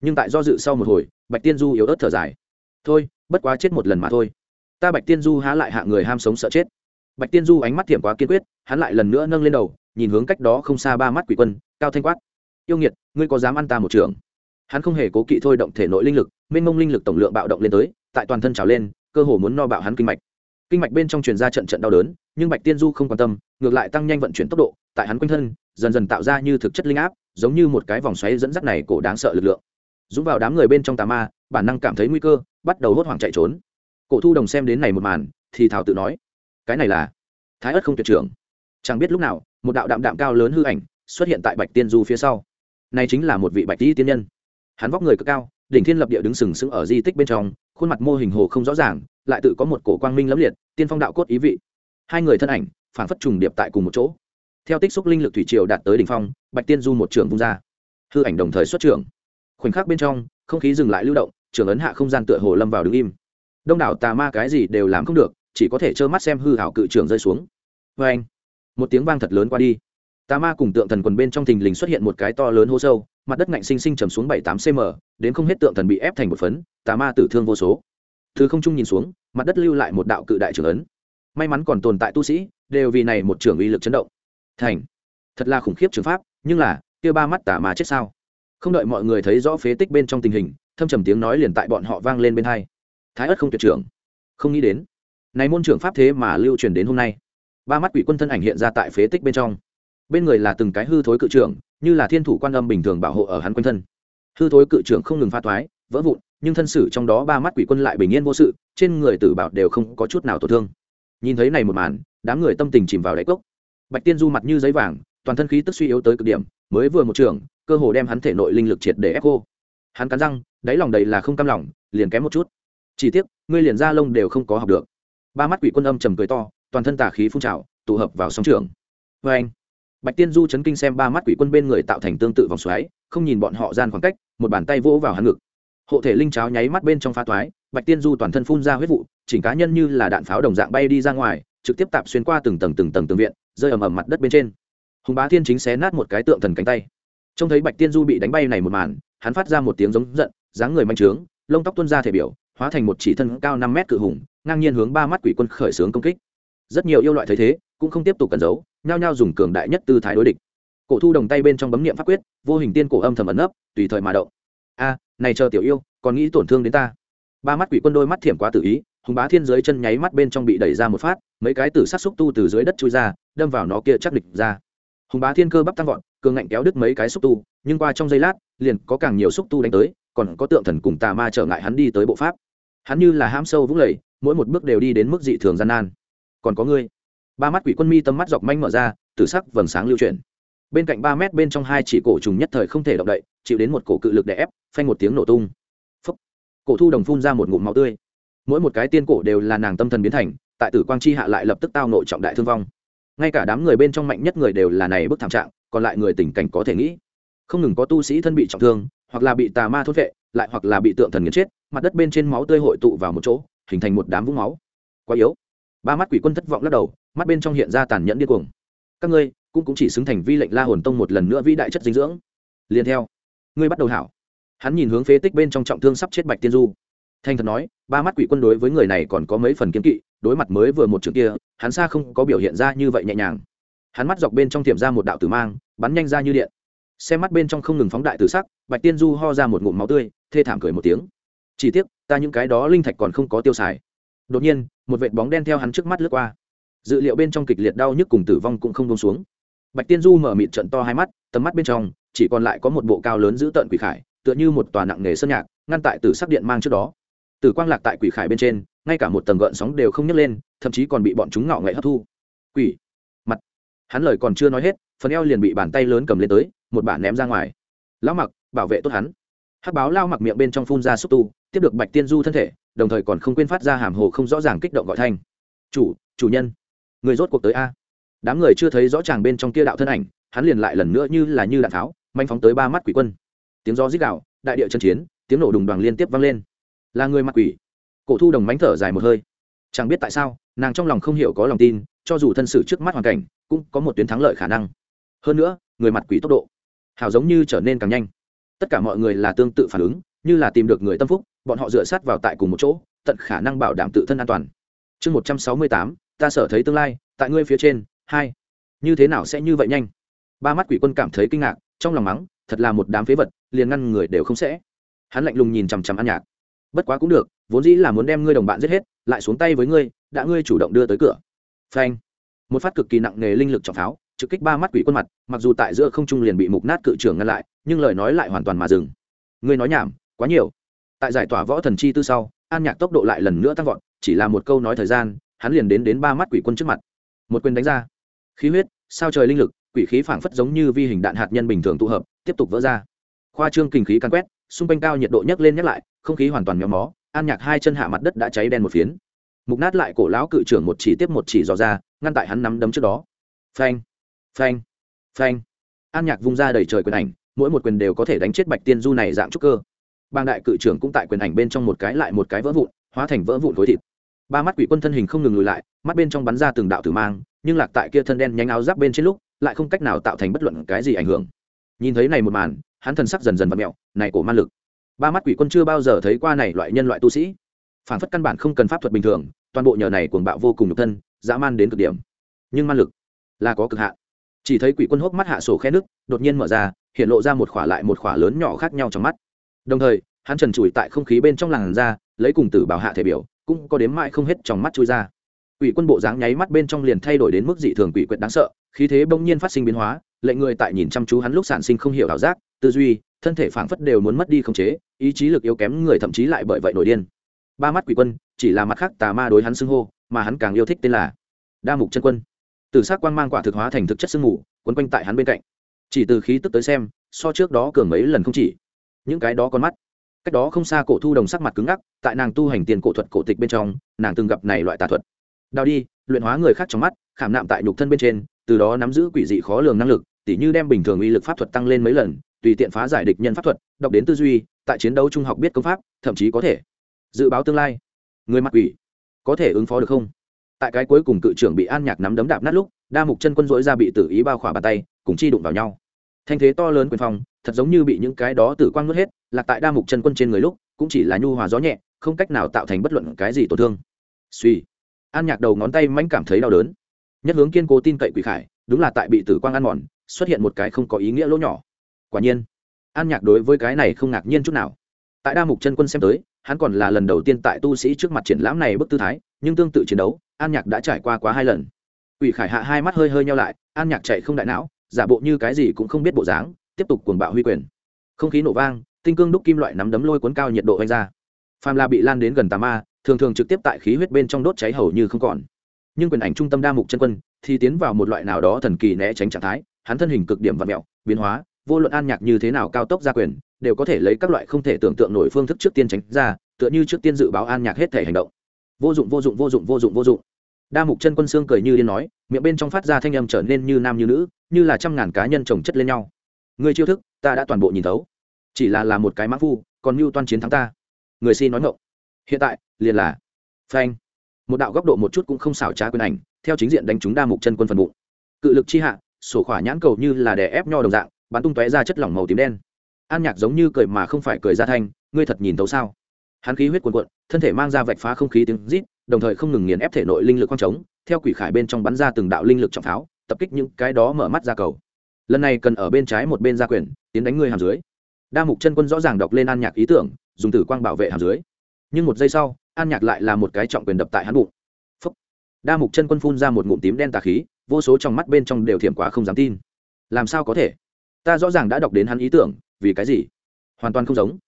A: Nhưng tại do dự sau một hồi, bạch tiên du yếu ớt thở dài. Thôi, bất quá chết một lần mà thôi. Ta bạch tiên du há lại hạ người ham sống sợ chết. Bạch tiên du ánh mắt thiểm quá kiên quyết, hắn lại lần nữa nâng lên đầu, nhìn hướng cách đó không xa ba mắt quỷ quân, cao thanh quát. Yêu nghiệt, ngươi có dám ăn ta một trường? Hắn không hề cố kỵ thôi động thể nội linh lực, mênh mông linh lực tổng lượng bạo động lên tới, tại toàn thân trào lên, cơ hồ muốn no bạo hắn kinh mạch. Kinh mạch bên trong truyền ra trận trận đau đớn nhưng bạch tiên du không quan tâm, ngược lại tăng nhanh vận chuyển tốc độ, tại hắn quanh thân, dần dần tạo ra như thực chất linh áp, giống như một cái vòng xoáy dẫn dắt này cổ đáng sợ lực lượng. Dũng vào đám người bên trong tà ma, bản năng cảm thấy nguy cơ, bắt đầu hốt hoảng chạy trốn. Cổ thu đồng xem đến này một màn, thì thảo tự nói, cái này là thái ất không tuyệt trưởng. Chẳng biết lúc nào, một đạo đạm đạm cao lớn hư ảnh xuất hiện tại bạch tiên du phía sau. Này chính là một vị bạch tỷ tiên nhân. Hắn vóc người cực cao, đỉnh thiên lập địa đứng sừng sững ở di tích bên trong, khuôn mặt mô hình hồ không rõ ràng, lại tự có một cổ quang minh lẫm liệt, tiên phong đạo cốt ý vị hai người thân ảnh phản phất trùng điệp tại cùng một chỗ. Theo tích xúc linh lực thủy triều đạt tới đỉnh phong, bạch tiên du một trường vung ra. Hư ảnh đồng thời xuất trường. khoảnh khắc bên trong, không khí dừng lại lưu động, trường ấn hạ không gian tựa hồ lâm vào đứng im. Đông đảo tà ma cái gì đều làm không được, chỉ có thể trơ mắt xem hư hảo cự trường rơi xuống. Vê anh, một tiếng vang thật lớn qua đi. Tà ma cùng tượng thần quần bên trong thình lình xuất hiện một cái to lớn hô sâu, mặt đất ngạnh sinh sinh trầm xuống bảy tám cm đến không hết tượng thần bị ép thành một phấn, tà ma tử thương vô số. Thứ không trung nhìn xuống, mặt đất lưu lại một đạo cự đại trưởng ấn may mắn còn tồn tại tu sĩ, đều vì này một trưởng uy lực chấn động. Thành. Thật là khủng khiếp trường pháp, nhưng là, kia ba mắt tả mà chết sao? Không đợi mọi người thấy rõ phế tích bên trong tình hình, thâm trầm tiếng nói liền tại bọn họ vang lên bên hai. Thái ất không tuyệt trưởng. Không nghĩ đến. Này môn trưởng pháp thế mà lưu truyền đến hôm nay. Ba mắt quỷ quân thân ảnh hiện ra tại phế tích bên trong. Bên người là từng cái hư thối cự trưởng, như là thiên thủ quan âm bình thường bảo hộ ở hắn quanh thân. Hư thối cự trưởng không ngừng pha thoái vỡ vụn, nhưng thân sử trong đó ba mắt quỷ quân lại bình yên vô sự, trên người tử bảo đều không có chút nào tổn thương nhìn thấy này một màn, đám người tâm tình chìm vào đáy cốc. Bạch tiên du mặt như giấy vàng, toàn thân khí tức suy yếu tới cực điểm, mới vừa một trường, cơ hồ đem hắn thể nội linh lực triệt để ép cô hắn cắn răng, đáy lòng đầy là không cam lòng, liền kém một chút. Chỉ tiếc, ngươi liền ra lông đều không có học được. Ba mắt quỷ quân âm trầm cười to, toàn thân tà khí phun trào, tụ hợp vào sóng trường. Vê anh, bạch tiên du chấn kinh xem ba mắt quỷ quân bên người tạo thành tương tự vòng xoáy, không nhìn bọn họ gian khoảng cách, một bàn tay vỗ vào hắn ngực. Hộ thể linh cháo nháy mắt bên trong pha toái bạch tiên du toàn thân phun ra huyết vụ, chỉnh cá nhân như là đạn pháo đồng dạng bay đi ra ngoài, trực tiếp tạp xuyên qua từng tầng từng tầng tường viện, rơi ầm ầm mặt đất bên trên. Hùng bá thiên chính xé nát một cái tượng thần cánh tay. Trông thấy bạch tiên du bị đánh bay này một màn, hắn phát ra một tiếng giống giận, dáng người manh trướng, lông tóc tuôn ra thể biểu, hóa thành một chỉ thân cao năm mét cự hùng, ngang nhiên hướng ba mắt quỷ quân khởi xướng công kích. Rất nhiều yêu loại thấy thế, cũng không tiếp tục cẩn giấu, nhao nhao dùng cường đại nhất tư thái đối địch. Cổ thu đồng tay bên trong bấm niệm pháp quyết, vô hình tiên cổ âm thầm ẩn nấp, tùy thời mà động. A, này chờ tiểu yêu, còn nghĩ tổn thương đến ta ba mắt quỷ quân đôi mắt thiểm quá tự ý, hùng bá thiên dưới chân nháy mắt bên trong bị đẩy ra một phát, mấy cái tử sát xúc tu từ dưới đất chui ra, đâm vào nó kia chắc địch ra. Hùng bá thiên cơ bắp tăng vọt, cường ngạnh kéo đứt mấy cái xúc tu, nhưng qua trong giây lát, liền có càng nhiều xúc tu đánh tới, còn có tượng thần cùng tà ma trở ngại hắn đi tới bộ pháp. Hắn như là ham sâu vũng lầy, mỗi một bước đều đi đến mức dị thường gian nan. Còn có ngươi. Ba mắt quỷ quân mi tâm mắt dọc manh mở ra, tử sắc vầng sáng lưu chuyển. Bên cạnh ba mét bên trong hai chỉ cổ trùng nhất thời không thể động đậy, chịu đến một cổ cự lực đè ép, phanh một tiếng nổ tung cổ thu đồng phun ra một ngụm máu tươi. Mỗi một cái tiên cổ đều là nàng tâm thần biến thành tại tử quang chi hạ lại lập tức tao nội trọng đại thương vong. Ngay cả đám người bên trong mạnh nhất người đều là này bức thảm trạng còn lại người tình cảnh có thể nghĩ. Không ngừng có tu sĩ thân bị trọng thương hoặc là bị tà ma thốt vệ lại hoặc là bị tượng thần nghiền chết mặt đất bên trên máu tươi hội tụ vào một chỗ hình thành một đám vũng máu. Quá yếu. Ba mắt quỷ quân thất vọng lắc đầu mắt bên trong hiện ra tàn nhẫn điên cuồng. Các ngươi cũng, cũng chỉ xứng thành vi lệnh la hồn tông một lần nữa vĩ đại chất dinh dưỡng. Liền theo. Ngươi bắt đầu hảo hắn nhìn hướng phế tích bên trong trọng thương sắp chết bạch tiên du. Thanh thật nói, ba mắt quỷ quân đối với người này còn có mấy phần kiếm kỵ, đối mặt mới vừa một trường kia, hắn xa không có biểu hiện ra như vậy nhẹ nhàng. Hắn mắt dọc bên trong tiệm ra một đạo tử mang, bắn nhanh ra như điện. Xem mắt bên trong không ngừng phóng đại tử sắc, bạch tiên du ho ra một ngụm máu tươi, thê thảm cười một tiếng. Chỉ tiếc, ta những cái đó linh thạch còn không có tiêu xài. Đột nhiên, một vệt bóng đen theo hắn trước mắt lướt qua. Dự liệu bên trong kịch liệt đau nhức cùng tử vong cũng không bông xuống. Bạch tiên du mở mịt trận to hai mắt, tầm mắt bên trong, chỉ còn lại có một bộ cao lớn giữ tợn quỷ khải tựa như một tòa nặng nghề sơn nhạc, ngăn tại tử sắc điện mang trước đó. Tử quang lạc tại quỷ khải bên trên, ngay cả một tầng gợn sóng đều không nhấc lên, thậm chí còn bị bọn chúng ngạo nghệ hấp thu. Quỷ mặt. Hắn lời còn chưa nói hết, phần eo liền bị bàn tay lớn cầm lên tới, một bản ném ra ngoài. Lão mặc, bảo vệ tốt hắn. Hắc báo lao mặc miệng bên trong phun ra xúc tu, tiếp được bạch tiên du thân thể, đồng thời còn không quên phát ra hàm hồ không rõ ràng kích động gọi thanh. Chủ chủ nhân, người rốt cuộc tới a? Đám người chưa thấy rõ ràng bên trong kia đạo thân ảnh, hắn liền lại lần nữa như là như đạn tháo, manh phóng tới ba mắt quỷ quân tiếng gió rít đạo đại địa chân chiến, tiếng nổ đùng đoàn liên tiếp vang lên. Là người mặc quỷ. Cổ thu đồng mánh thở dài một hơi. Chẳng biết tại sao, nàng trong lòng không hiểu có lòng tin, cho dù thân sự trước mắt hoàn cảnh, cũng có một tuyến thắng lợi khả năng. Hơn nữa, người mặt quỷ tốc độ, hào giống như trở nên càng nhanh. Tất cả mọi người là tương tự phản ứng, như là tìm được người tâm phúc, bọn họ dựa sát vào tại cùng một chỗ, tận khả năng bảo đảm tự thân an toàn. Chương một trăm sáu mươi tám, ta sở thấy tương lai, tại ngươi phía trên, hai. Như thế nào sẽ như vậy nhanh? Ba mắt quỷ quân cảm thấy kinh ngạc, trong lòng mắng thật là một đám phế vật, liền ngăn người đều không sẽ. Hắn lạnh lùng nhìn chằm chằm An nhạc. Bất quá cũng được, vốn dĩ là muốn đem ngươi đồng bạn giết hết, lại xuống tay với ngươi, đã ngươi chủ động đưa tới cửa. Phanh. Một phát cực kỳ nặng nề linh lực trọng pháo, trực kích ba mắt quỷ quân mặt, mặc dù tại giữa không trung liền bị mục nát cự trưởng ngăn lại, nhưng lời nói lại hoàn toàn mà dừng. Ngươi nói nhảm, quá nhiều. Tại giải tỏa võ thần chi tư sau, an nhạc tốc độ lại lần nữa tăng vọt, chỉ là một câu nói thời gian, hắn liền đến đến ba mắt quỷ quân trước mặt. Một quyền đánh ra. Khí huyết, sao trời linh lực quỷ khí phảng phất giống như vi hình đạn hạt nhân bình thường tụ hợp, tiếp tục vỡ ra. Khoa trương kinh khí căn quét, xung quanh cao nhiệt độ nhấc lên nhắc lại, không khí hoàn toàn méo mó, an nhạc hai chân hạ mặt đất đã cháy đen một phiến. Mục nát lại cổ lão cự trưởng một chỉ tiếp một chỉ dò ra, ngăn tại hắn nắm đấm trước đó. Phanh phanh phanh. An nhạc vung ra đầy trời quyền ảnh, mỗi một quyền đều có thể đánh chết bạch tiên du này dạng trúc cơ. Bang đại cự trưởng cũng tại quyền ảnh bên trong một cái lại một cái vỡ vụn, hóa thành vỡ vụn khối thịt. Ba mắt quỷ quân thân hình không ngừng lùi lại, mắt bên trong bắn ra từng đạo tử mang, nhưng lạc tại kia thân đen nhánh áo giáp bên trên lúc lại không cách nào tạo thành bất luận cái gì ảnh hưởng. Nhìn thấy này một màn, hắn thần sắc dần dần vặn mẹo, này cổ man lực. Ba mắt quỷ quân chưa bao giờ thấy qua này loại nhân loại tu sĩ. Phản phất căn bản không cần pháp thuật bình thường, toàn bộ nhờ này cuồng bạo vô cùng nhục thân, dã man đến cực điểm. Nhưng man lực là có cực hạn. Chỉ thấy quỷ quân hốc mắt hạ sổ khe nước, đột nhiên mở ra, hiện lộ ra một khỏa lại một khỏa lớn nhỏ khác nhau trong mắt. Đồng thời, hắn trần trụi tại không khí bên trong làn ra lấy cùng tử bảo hạ thể biểu, cũng có đếm mãi không hết trong mắt chui ra. Quỷ quân bộ dáng nháy mắt bên trong liền thay đổi đến mức dị thường quỷ quyệt đáng sợ khí thế bỗng nhiên phát sinh biến hóa lệnh người tại nhìn chăm chú hắn lúc sản sinh không hiểu ảo giác, tư duy, thân thể phảng phất đều muốn mất đi khống chế, ý chí lực yếu kém người thậm chí lại bởi vậy nổi điên. Ba mắt quỷ quân, chỉ là mặt khác tà ma đối hắn xưng hô, mà hắn càng yêu thích tên là đa mục chân quân. Từ s quan c quang mang quả thực hóa thành thực chất sương mù, quấn quanh tại hắn bên cạnh. Chỉ từ khí tức tới xem, so trước đó cường mấy lần không chỉ. Những cái đó con mắt, cách đó không xa cổ thu đồng sắc mặt cứng ngắc, tại nàng tu hành tiền cổ thuật cổ tịch bên trong, nàng từng gặp này loại tà thuật. Đào đi, luyện hóa người khác trong mắt, khảm nạm tại nhục thân bên trên từ đó nắm giữ quỷ dị khó lường năng lực, tỉ như đem bình thường uy lực pháp thuật tăng lên mấy lần, tùy tiện phá giải địch nhân pháp thuật, đọc đến tư duy, tại chiến đấu trung học biết công pháp, thậm chí có thể dự báo tương lai. Người mặc quỷ có thể ứng phó được không? Tại cái cuối cùng cự trưởng bị an nhạc nắm đấm đạp nát lúc, đa mục chân quân dỗi ra bị tử ý bao khỏa bàn tay, cùng chi đụng vào nhau. Thanh thế to lớn quyền phong, thật giống như bị những cái đó tử quang nuốt hết, lạc tại đa mục chân quân trên người lúc, cũng chỉ là nhu hòa gió nhẹ, không cách nào tạo thành bất luận cái gì tổn thương. Suy an nhạc đầu ngón tay mãnh cảm thấy đau đớn nhất hướng kiên cố tin cậy quỷ khải đúng là tại bị tử quang ăn mòn xuất hiện một cái không có ý nghĩa lỗ nhỏ quả nhiên an nhạc đối với cái này không ngạc nhiên chút nào tại đa mục chân quân xem tới hắn còn là lần đầu tiên tại tu sĩ trước mặt triển lãm này bức tư thái nhưng tương tự chiến đấu an nhạc đã trải qua quá hai lần Quỷ Khải hạ hai mắt hơi hơi nhau lại, An Nhạc chạy không đại não, giả bộ như cái gì cũng không biết bộ dáng, tiếp tục cuồng bạo huy quyền. Không khí nổ vang, tinh cương đúc kim loại nắm đấm lôi cuốn cao nhiệt độ vang ra. Phàm La bị lan đến gần tà ma, thường thường trực tiếp tại khí huyết bên trong đốt cháy hầu như không còn. Nhưng quyền ảnh trung tâm đa mục chân quân thì tiến vào một loại nào đó thần kỳ né tránh trạng thái, hắn thân hình cực điểm và mẹo biến hóa, vô luận An Nhạc như thế nào cao tốc ra quyền, đều có thể lấy các loại không thể tưởng tượng nổi phương thức trước tiên tránh ra, tựa như trước tiên dự báo An Nhạc hết thể hành động. Vô dụng vô dụng vô dụng vô dụng vô dụng. Đa mục chân quân xương cười như điên nói miệng bên trong phát ra thanh âm trở nên như nam như nữ như là trăm ngàn cá nhân trồng chất lên nhau. Người chiêu thức ta đã toàn bộ nhìn thấu. Chỉ là là một cái mã phu còn mưu toan chiến thắng ta. Người xin nói ngộng hiện tại liền là phanh một đạo góc độ một chút cũng không xảo trá quyền ảnh, theo chính diện đánh trúng đa mục chân quân phần bụng. Cự lực chi hạ, sổ khỏa nhãn cầu như là đè ép nho đồng dạng, bắn tung tóe ra chất lỏng màu tím đen. An nhạc giống như cười mà không phải cười ra thanh, ngươi thật nhìn thấu sao? Hắn khí huyết cuồn cuộn, thân thể mang ra vạch phá không khí tiếng rít, đồng thời không ngừng nghiền ép thể nội linh lực quang trống, theo quỷ khải bên trong bắn ra từng đạo linh lực trọng pháo, tập kích những cái đó mở mắt ra cầu. Lần này cần ở bên trái một bên ra quyền, tiến đánh người hàm dưới. Đa mục chân quân rõ ràng đọc lên an nhạc ý tưởng, dùng tử quang bảo vệ hàm dưới. Nhưng một giây sau an nhạc lại là một cái trọng quyền đập tại hắn bụng. Phấp đa mục chân quân phun ra một ngụm tím đen tà khí, vô số trong mắt bên trong đều thiểm quá không dám tin. Làm sao có thể? Ta rõ ràng đã đọc đến hắn ý tưởng, vì cái gì? Hoàn toàn không giống.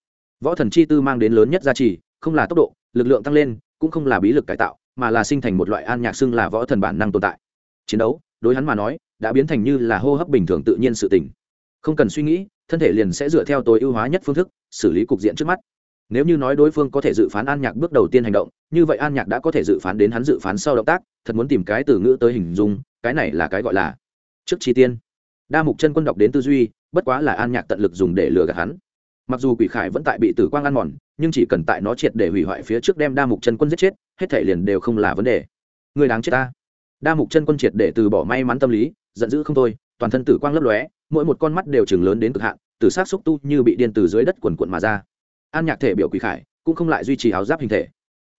A: Võ thần chi tư mang đến lớn nhất giá trị không là tốc độ, lực lượng tăng lên, cũng không là bí lực cải tạo, mà là sinh thành một loại an nhạc xưng là võ thần bản năng tồn tại. Chiến đấu, đối hắn mà nói, đã biến thành như là hô hấp bình thường tự nhiên sự tình. Không cần suy nghĩ, thân thể liền sẽ dựa theo tối ưu hóa nhất phương thức, xử lý cục diện trước mắt nếu như nói đối phương có thể dự phán an nhạc bước đầu tiên hành động, như vậy an nhạc đã có thể dự phán đến hắn dự phán sau động tác, thật muốn tìm cái từ ngữ tới hình dung, cái này là cái gọi là trước chi tiên. Đa mục chân quân đọc đến tư duy, bất quá là an nhạc tận lực dùng để lừa gạt hắn. Mặc dù quỷ khải vẫn tại bị tử quang ăn mòn, nhưng chỉ cần tại nó triệt để hủy hoại phía trước đem đa mục chân quân giết chết, hết thể liền đều không là vấn đề. Người đáng chết ta. Đa mục chân quân triệt để từ bỏ may mắn tâm lý, giận dữ không thôi, toàn thân tử quang lấp lóe, mỗi một con mắt đều chừng lớn đến cực hạn, tử sát xúc tu như bị điên từ dưới đất quần quận mà ra an nhạc thể biểu quỷ khải cũng không lại duy trì áo giáp hình thể.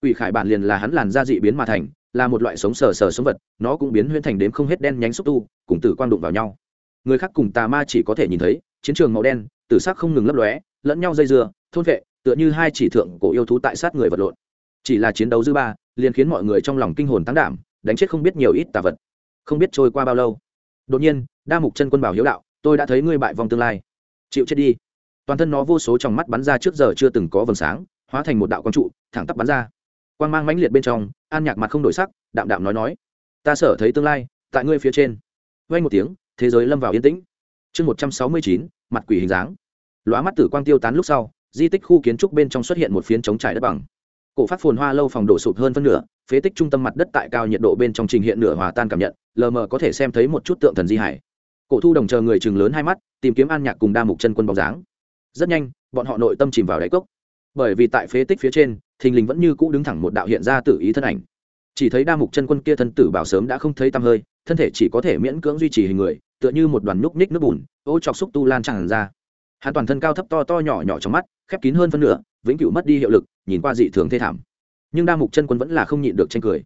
A: Quỷ khải bản liền là hắn làn da dị biến mà thành, là một loại sống sờ sờ sống vật, nó cũng biến huyên thành đến không hết đen nhánh xúc tu, cùng tử quang đụng vào nhau. Người khác cùng tà ma chỉ có thể nhìn thấy, chiến trường màu đen, tử sắc không ngừng lấp lóe, lẫn nhau dây dưa, thôn vệ, tựa như hai chỉ thượng cổ yêu thú tại sát người vật lộn. Chỉ là chiến đấu dư ba, liền khiến mọi người trong lòng kinh hồn tăng đảm, đánh chết không biết nhiều ít tà vật. Không biết trôi qua bao lâu. Đột nhiên, đa mục chân quân bảo hiếu đạo, tôi đã thấy ngươi bại vòng tương lai. Chịu chết đi toàn thân nó vô số trong mắt bắn ra trước giờ chưa từng có vầng sáng, hóa thành một đạo quang trụ, thẳng tắp bắn ra. Quang mang mãnh liệt bên trong, an nhạc mặt không đổi sắc, đạm đạm nói nói, ta sở thấy tương lai, tại ngươi phía trên. Vay một tiếng, thế giới lâm vào yên tĩnh. Chương một trăm sáu mươi chín, mặt quỷ hình dáng. Lóa mắt tử quang tiêu tán lúc sau, di tích khu kiến trúc bên trong xuất hiện một phiến trống trải đất bằng. Cổ phát phồn hoa lâu phòng đổ sụp hơn phân nửa, phế tích trung tâm mặt đất tại cao nhiệt độ bên trong trình hiện nửa hòa tan cảm nhận, lờ mờ có thể xem thấy một chút tượng thần di hải. Cổ thu đồng chờ người chừng lớn hai mắt, tìm kiếm an nhạc cùng đa mục chân quân bóng dáng rất nhanh, bọn họ nội tâm chìm vào đáy cốc. Bởi vì tại phế tích phía trên, thình lình vẫn như cũ đứng thẳng một đạo hiện ra tự ý thân ảnh. Chỉ thấy đa mục chân quân kia thân tử bảo sớm đã không thấy tăm hơi, thân thể chỉ có thể miễn cưỡng duy trì hình người, tựa như một đoàn núc ních nước bùn, ô chọc xúc tu lan tràn ra. Hắn toàn thân cao thấp to to nhỏ nhỏ trong mắt, khép kín hơn phân nửa, vĩnh cửu mất đi hiệu lực, nhìn qua dị thường thê thảm. Nhưng đa mục chân quân vẫn là không nhịn được tranh cười.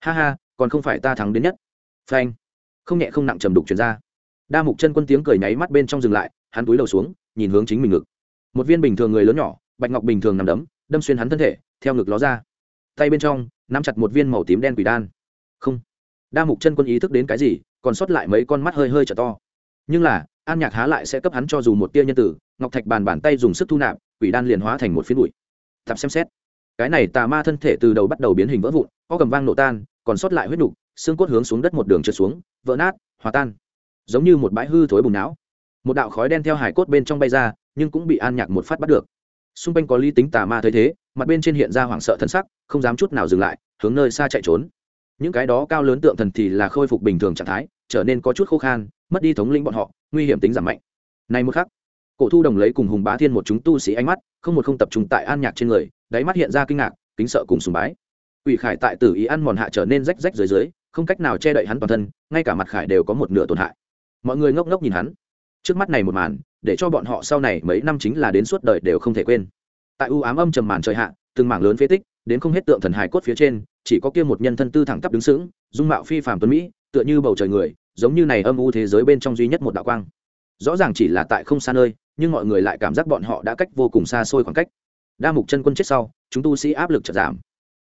A: Ha ha, còn không phải ta thắng đến nhất. Phanh. Không nhẹ không nặng trầm đục chuyển ra. Đa mục chân quân tiếng cười nháy mắt bên trong dừng lại, hắn túi đầu xuống, nhìn hướng chính mình ngực một viên bình thường người lớn nhỏ, bạch ngọc bình thường nằm đấm, đâm xuyên hắn thân thể, theo ngực ló ra. Tay bên trong, nắm chặt một viên màu tím đen quỷ đan. Không. Đa mục chân quân ý thức đến cái gì, còn sót lại mấy con mắt hơi hơi trở to. Nhưng là, an nhạc há lại sẽ cấp hắn cho dù một tia nhân tử, ngọc thạch bàn bàn tay dùng sức thu nạp, quỷ đan liền hóa thành một phiến bụi. Tạp xem xét. Cái này tà ma thân thể từ đầu bắt đầu biến hình vỡ vụn, có cầm vang nổ tan, còn sót lại huyết đục xương cốt hướng xuống đất một đường trượt xuống, vỡ nát, hòa tan. Giống như một bãi hư thối bùn não. Một đạo khói đen theo hải cốt bên trong bay ra nhưng cũng bị an nhạc một phát bắt được. Xung quanh có lý tính tà ma thấy thế, mặt bên trên hiện ra hoảng sợ thân sắc, không dám chút nào dừng lại, hướng nơi xa chạy trốn. Những cái đó cao lớn tượng thần thì là khôi phục bình thường trạng thái, trở nên có chút khô khan, mất đi thống lĩnh bọn họ, nguy hiểm tính giảm mạnh. Này một khắc, cổ thu đồng lấy cùng hùng bá thiên một chúng tu sĩ ánh mắt, không một không tập trung tại an nhạc trên người, đáy mắt hiện ra kinh ngạc, kính sợ cùng sùng bái. Ủy khải tại tử ý ăn mòn hạ trở nên rách rách dưới dưới, không cách nào che đậy hắn toàn thân, ngay cả mặt khải đều có một nửa tổn hại. Mọi người ngốc ngốc nhìn hắn. Trước mắt này một màn để cho bọn họ sau này mấy năm chính là đến suốt đời đều không thể quên. Tại u ám âm trầm màn trời hạ, từng mảng lớn phế tích, đến không hết tượng thần hài cốt phía trên, chỉ có kia một nhân thân tư thẳng tắp đứng sững, dung mạo phi phàm tuấn mỹ, tựa như bầu trời người, giống như này âm u thế giới bên trong duy nhất một đạo quang. Rõ ràng chỉ là tại không xa nơi, nhưng mọi người lại cảm giác bọn họ đã cách vô cùng xa xôi khoảng cách. Đa mục chân quân chết sau, chúng tu sĩ áp lực chợt giảm.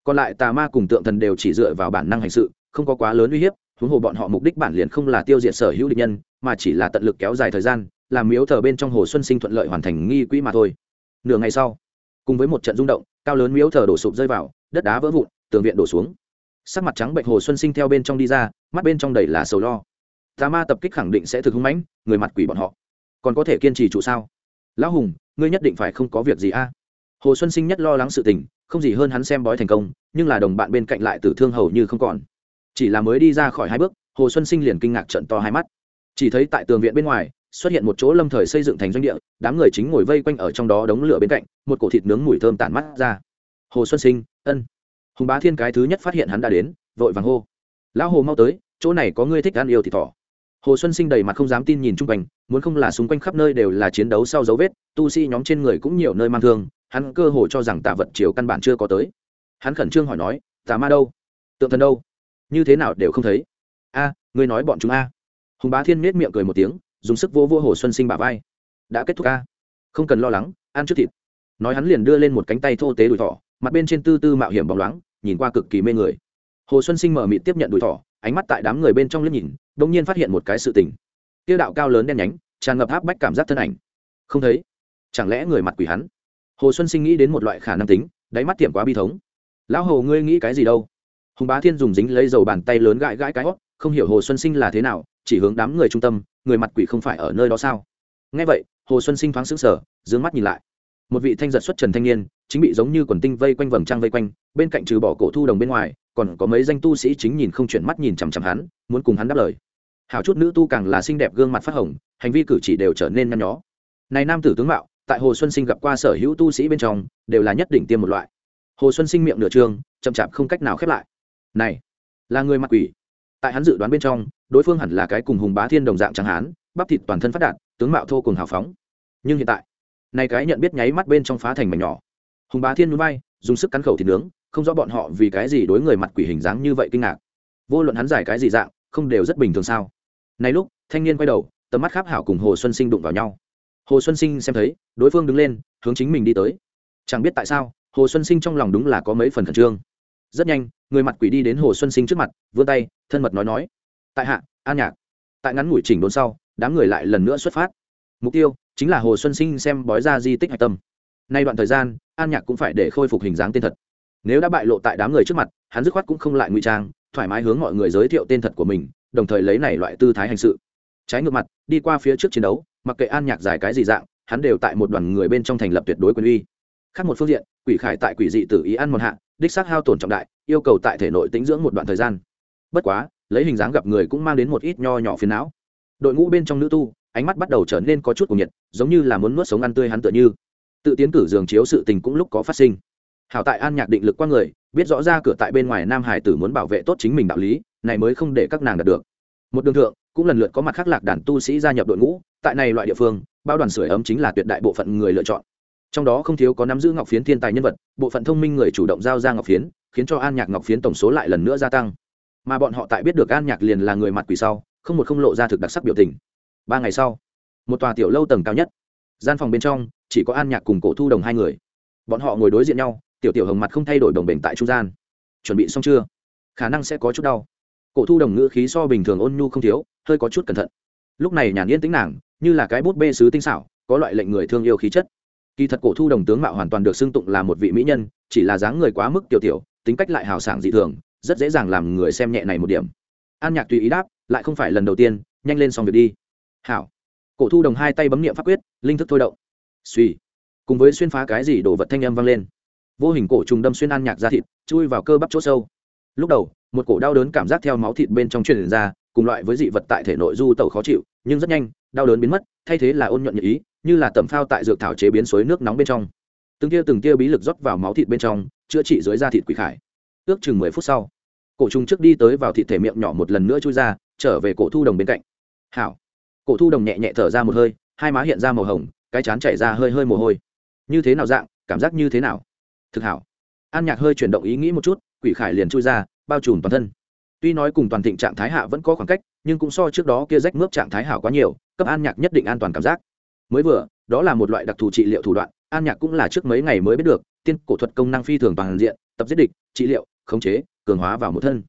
A: Còn lại tà ma cùng tượng thần đều chỉ dựa vào bản năng hành sự, không có quá lớn uy hiếp, huống hồ bọn họ mục đích bản liền không là tiêu diệt sở hữu địch nhân, mà chỉ là tận lực kéo dài thời gian làm miếu thờ bên trong hồ xuân sinh thuận lợi hoàn thành nghi quỹ mà thôi. Nửa ngày sau, cùng với một trận rung động, cao lớn miếu thờ đổ sụp rơi vào, đất đá vỡ vụn, tường viện đổ xuống. Sắc mặt trắng bệnh hồ xuân sinh theo bên trong đi ra, mắt bên trong đầy là sầu lo. Tà ma tập kích khẳng định sẽ thực hung mãnh, người mặt quỷ bọn họ. Còn có thể kiên trì trụ sao? Lão hùng, ngươi nhất định phải không có việc gì a. Hồ xuân sinh nhất lo lắng sự tình, không gì hơn hắn xem bói thành công, nhưng là đồng bạn bên cạnh lại tử thương hầu như không còn. Chỉ là mới đi ra khỏi hai bước, hồ xuân sinh liền kinh ngạc trận to hai mắt. Chỉ thấy tại tường viện bên ngoài xuất hiện một chỗ lâm thời xây dựng thành doanh địa, đám người chính ngồi vây quanh ở trong đó đống lửa bên cạnh, một cổ thịt nướng mùi thơm tản mắt ra. Hồ xuân sinh, ân. Hùng bá thiên cái thứ nhất phát hiện hắn đã đến, vội vàng hô. Lão hồ mau tới, chỗ này có ngươi thích ăn yêu thịt thỏ. Hồ xuân sinh đầy mặt không dám tin nhìn chung quanh, muốn không là xung quanh khắp nơi đều là chiến đấu sau dấu vết, tu sĩ nhóm trên người cũng nhiều nơi mang thương, hắn cơ hồ cho rằng tà vật chiều căn bản chưa có tới. Hắn khẩn trương hỏi nói, tà ma đâu? Tượng thần đâu? Như thế nào đều không thấy? A, ngươi nói bọn chúng a. Hùng bá thiên miết miệng cười một tiếng dùng sức vô vô hồ xuân sinh bả vai. Đã kết thúc a không cần lo lắng, ăn trước thịt. Nói hắn liền đưa lên một cánh tay thô tế đùi thỏ, mặt bên trên tư tư mạo hiểm bóng loáng, nhìn qua cực kỳ mê người. Hồ xuân sinh mở mịt tiếp nhận đùi thỏ, ánh mắt tại đám người bên trong liếc nhìn đ ỗ n g nhiên phát hiện một cái sự tình. Tiêu đạo cao lớn đen nhánh, tràn ngập áp bách cảm giác thân ảnh. Không thấy. Chẳng lẽ người mặt quỷ hắn? Hồ xuân sinh nghĩ đến một loại khả năng tính, đáy mắt tiệm quá bi thống. Lão hồ, ngươi nghĩ cái gì đâu? Hùng bá thiên dùng dính lấy dầu bàn tay lớn gãi gãi cái hót không hiểu hồ xuân sinh là thế nào, chỉ hướng đám người trung tâm, người mặt quỷ không phải ở nơi đó sao? Nghe vậy, hồ xuân sinh thoáng sững sờ d ư ơ n g mắt nhìn lại. Một vị thanh giật xuất trần thanh niên, chính bị giống như quần tinh vây quanh vầng trăng vây quanh, bên cạnh trừ bỏ cổ thu đồng bên ngoài, còn có mấy danh tu sĩ chính nhìn không chuyển mắt nhìn chằm chằm hắn, muốn cùng hắn đáp lời. Hảo chút nữ tu càng là xinh đẹp gương mặt phát hồng, hành vi cử chỉ đều trở nên nhăn nhó. Này nam tử tướng mạo, tại hồ xuân sinh gặp qua sở hữu tu sĩ bên trong, đều là nhất định tiêm một loại. Hồ xuân sinh miệng nửa trường chậm chạp không cách nào khép lại. Này, là người mặt quỷ tại hắn dự đoán bên trong, đối phương hẳn là cái cùng hùng bá thiên đồng dạng chẳng hán, bắp thịt toàn thân phát đạt, tướng mạo thô cùng hào phóng. Nhưng hiện tại này cái nhận biết nháy mắt bên trong phá thành mảnh nhỏ. Hùng bá thiên núi bay, dùng sức cắn khẩu thịt nướng, không rõ bọn họ vì cái gì đối người mặt quỷ hình dáng như vậy kinh ngạc. Vô luận hắn giải cái gì dạng, không đều rất bình thường sao? Này lúc, thanh niên quay đầu, tầm mắt kháp hảo cùng hồ xuân sinh đụng vào nhau. Hồ xuân sinh xem thấy, đối phương đứng lên, hướng chính mình đi tới. Chẳng biết tại sao, hồ xuân sinh trong lòng đúng là có mấy phần khẩn trương rất nhanh, người mặt quỷ đi đến hồ xuân sinh trước mặt, vươn tay, thân mật nói nói, tại hạ, an nhạc. Tại ngắn ngủi chỉnh đốn sau, đám người lại lần nữa xuất phát. Mục tiêu chính là hồ xuân sinh xem bói ra di tích hạch tâm. Nay đoạn thời gian, an nhạc cũng phải để khôi phục hình dáng tên thật. Nếu đã bại lộ tại đám người trước mặt, hắn dứt khoát cũng không lại ngụy trang, thoải mái hướng mọi người giới thiệu tên thật của mình, đồng thời lấy này loại tư thái hành sự. Trái ngược mặt, đi qua phía trước chiến đấu, mặc kệ an nhạc dài cái gì dạng, hắn đều tại một đoàn người bên trong thành lập tuyệt đối quyền uy khác một phương diện, quỷ khải tại quỷ dị tự ý ăn một hạ, đích xác hao tổn trọng đại, yêu cầu tại thể nội tĩnh dưỡng một đoạn thời gian. Bất quá, lấy hình dáng gặp người cũng mang đến một ít nho nhỏ phiền não. Đội ngũ bên trong nữ tu, ánh mắt bắt đầu trở nên có chút cuồng nhiệt, giống như là muốn nuốt sống ăn tươi hắn tựa như. Tự tiến cử giường chiếu sự tình cũng lúc có phát sinh. Hảo tại an nhạc định lực qua người, biết rõ ra cửa tại bên ngoài nam hải tử muốn bảo vệ tốt chính mình đạo lý, này mới không để các nàng đạt được. Một đường thượng, cũng lần lượt có mặt khác lạc đàn tu sĩ gia nhập đội ngũ, tại này loại địa phương bao đoàn sưởi ấm chính là tuyệt đại bộ phận người lựa chọn trong đó không thiếu có nắm giữ ngọc phiến thiên tài nhân vật, bộ phận thông minh người chủ động giao ra ngọc phiến, khiến cho an nhạc ngọc phiến tổng số lại lần nữa gia tăng. Mà bọn họ tại biết được an nhạc liền là người mặt quỷ sau, không một không lộ ra thực đặc sắc biểu tình. Ba ngày sau, một tòa tiểu lâu tầng cao nhất. Gian phòng bên trong, chỉ có an nhạc cùng cổ thu đồng hai người. Bọn họ ngồi đối diện nhau, tiểu tiểu hồng mặt không thay đổi đồng bền tại trung gian. Chuẩn bị xong chưa? Khả năng sẽ có chút đau. Cổ thu đồng ngữ khí so bình thường ôn nhu không thiếu, hơi có chút cẩn thận. Lúc này nhàn yên tính nàng, như là cái bút bê sứ tinh xảo, có loại lệnh người thương yêu khí chất kỳ thật cổ thu đồng tướng mạo hoàn toàn được xưng tụng là một vị mỹ nhân, chỉ là dáng người quá mức tiểu tiểu, tính cách lại hào sảng dị thường, rất dễ dàng làm người xem nhẹ này một điểm. An nhạc tùy ý đáp, lại không phải lần đầu tiên, nhanh lên xong việc đi. Hảo. Cổ thu đồng hai tay bấm nghiệm pháp quyết, linh thức thôi động. Suy cùng với xuyên phá cái gì đổ vật thanh âm vang lên. Vô hình cổ trùng đâm xuyên an nhạc ra thịt, chui vào cơ bắp chỗ sâu. Lúc đầu, một cổ đau đớn cảm giác theo máu thịt bên trong truyền ra, cùng loại với dị vật tại thể nội du tẩu khó chịu, nhưng rất nhanh đau đớn biến mất, thay thế là ôn nhuận nhật ý, như là tẩm phao tại dược thảo chế biến suối nước nóng bên trong. Từng tia từng tia bí lực rót vào máu thịt bên trong, chữa trị dưới da thịt quỷ khải. Ước chừng mười phút sau, cổ trùng trước đi tới vào thịt thể miệng nhỏ một lần nữa chui ra, trở về cổ thu đồng bên cạnh. Hảo. Cổ thu đồng nhẹ nhẹ thở ra một hơi, hai má hiện ra màu hồng, cái chán chảy ra hơi hơi mồ hôi. Như thế nào dạng, cảm giác như thế nào? Thực hảo. An nhạc hơi chuyển động ý nghĩ một chút, quỷ khải liền chui ra, bao trùm toàn thân. Tuy nói cùng toàn thịnh trạng thái hạ vẫn có khoảng cách, nhưng cũng so trước đó kia rách mướp trạng thái hảo quá nhiều cấp an nhạc nhất định an toàn cảm giác. Mới vừa, đó là một loại đặc thù trị liệu thủ đoạn, an nhạc cũng là trước mấy ngày mới biết được, tiên cổ thuật công năng phi thường toàn diện, tập giết địch, trị liệu, khống chế, cường hóa vào một thân.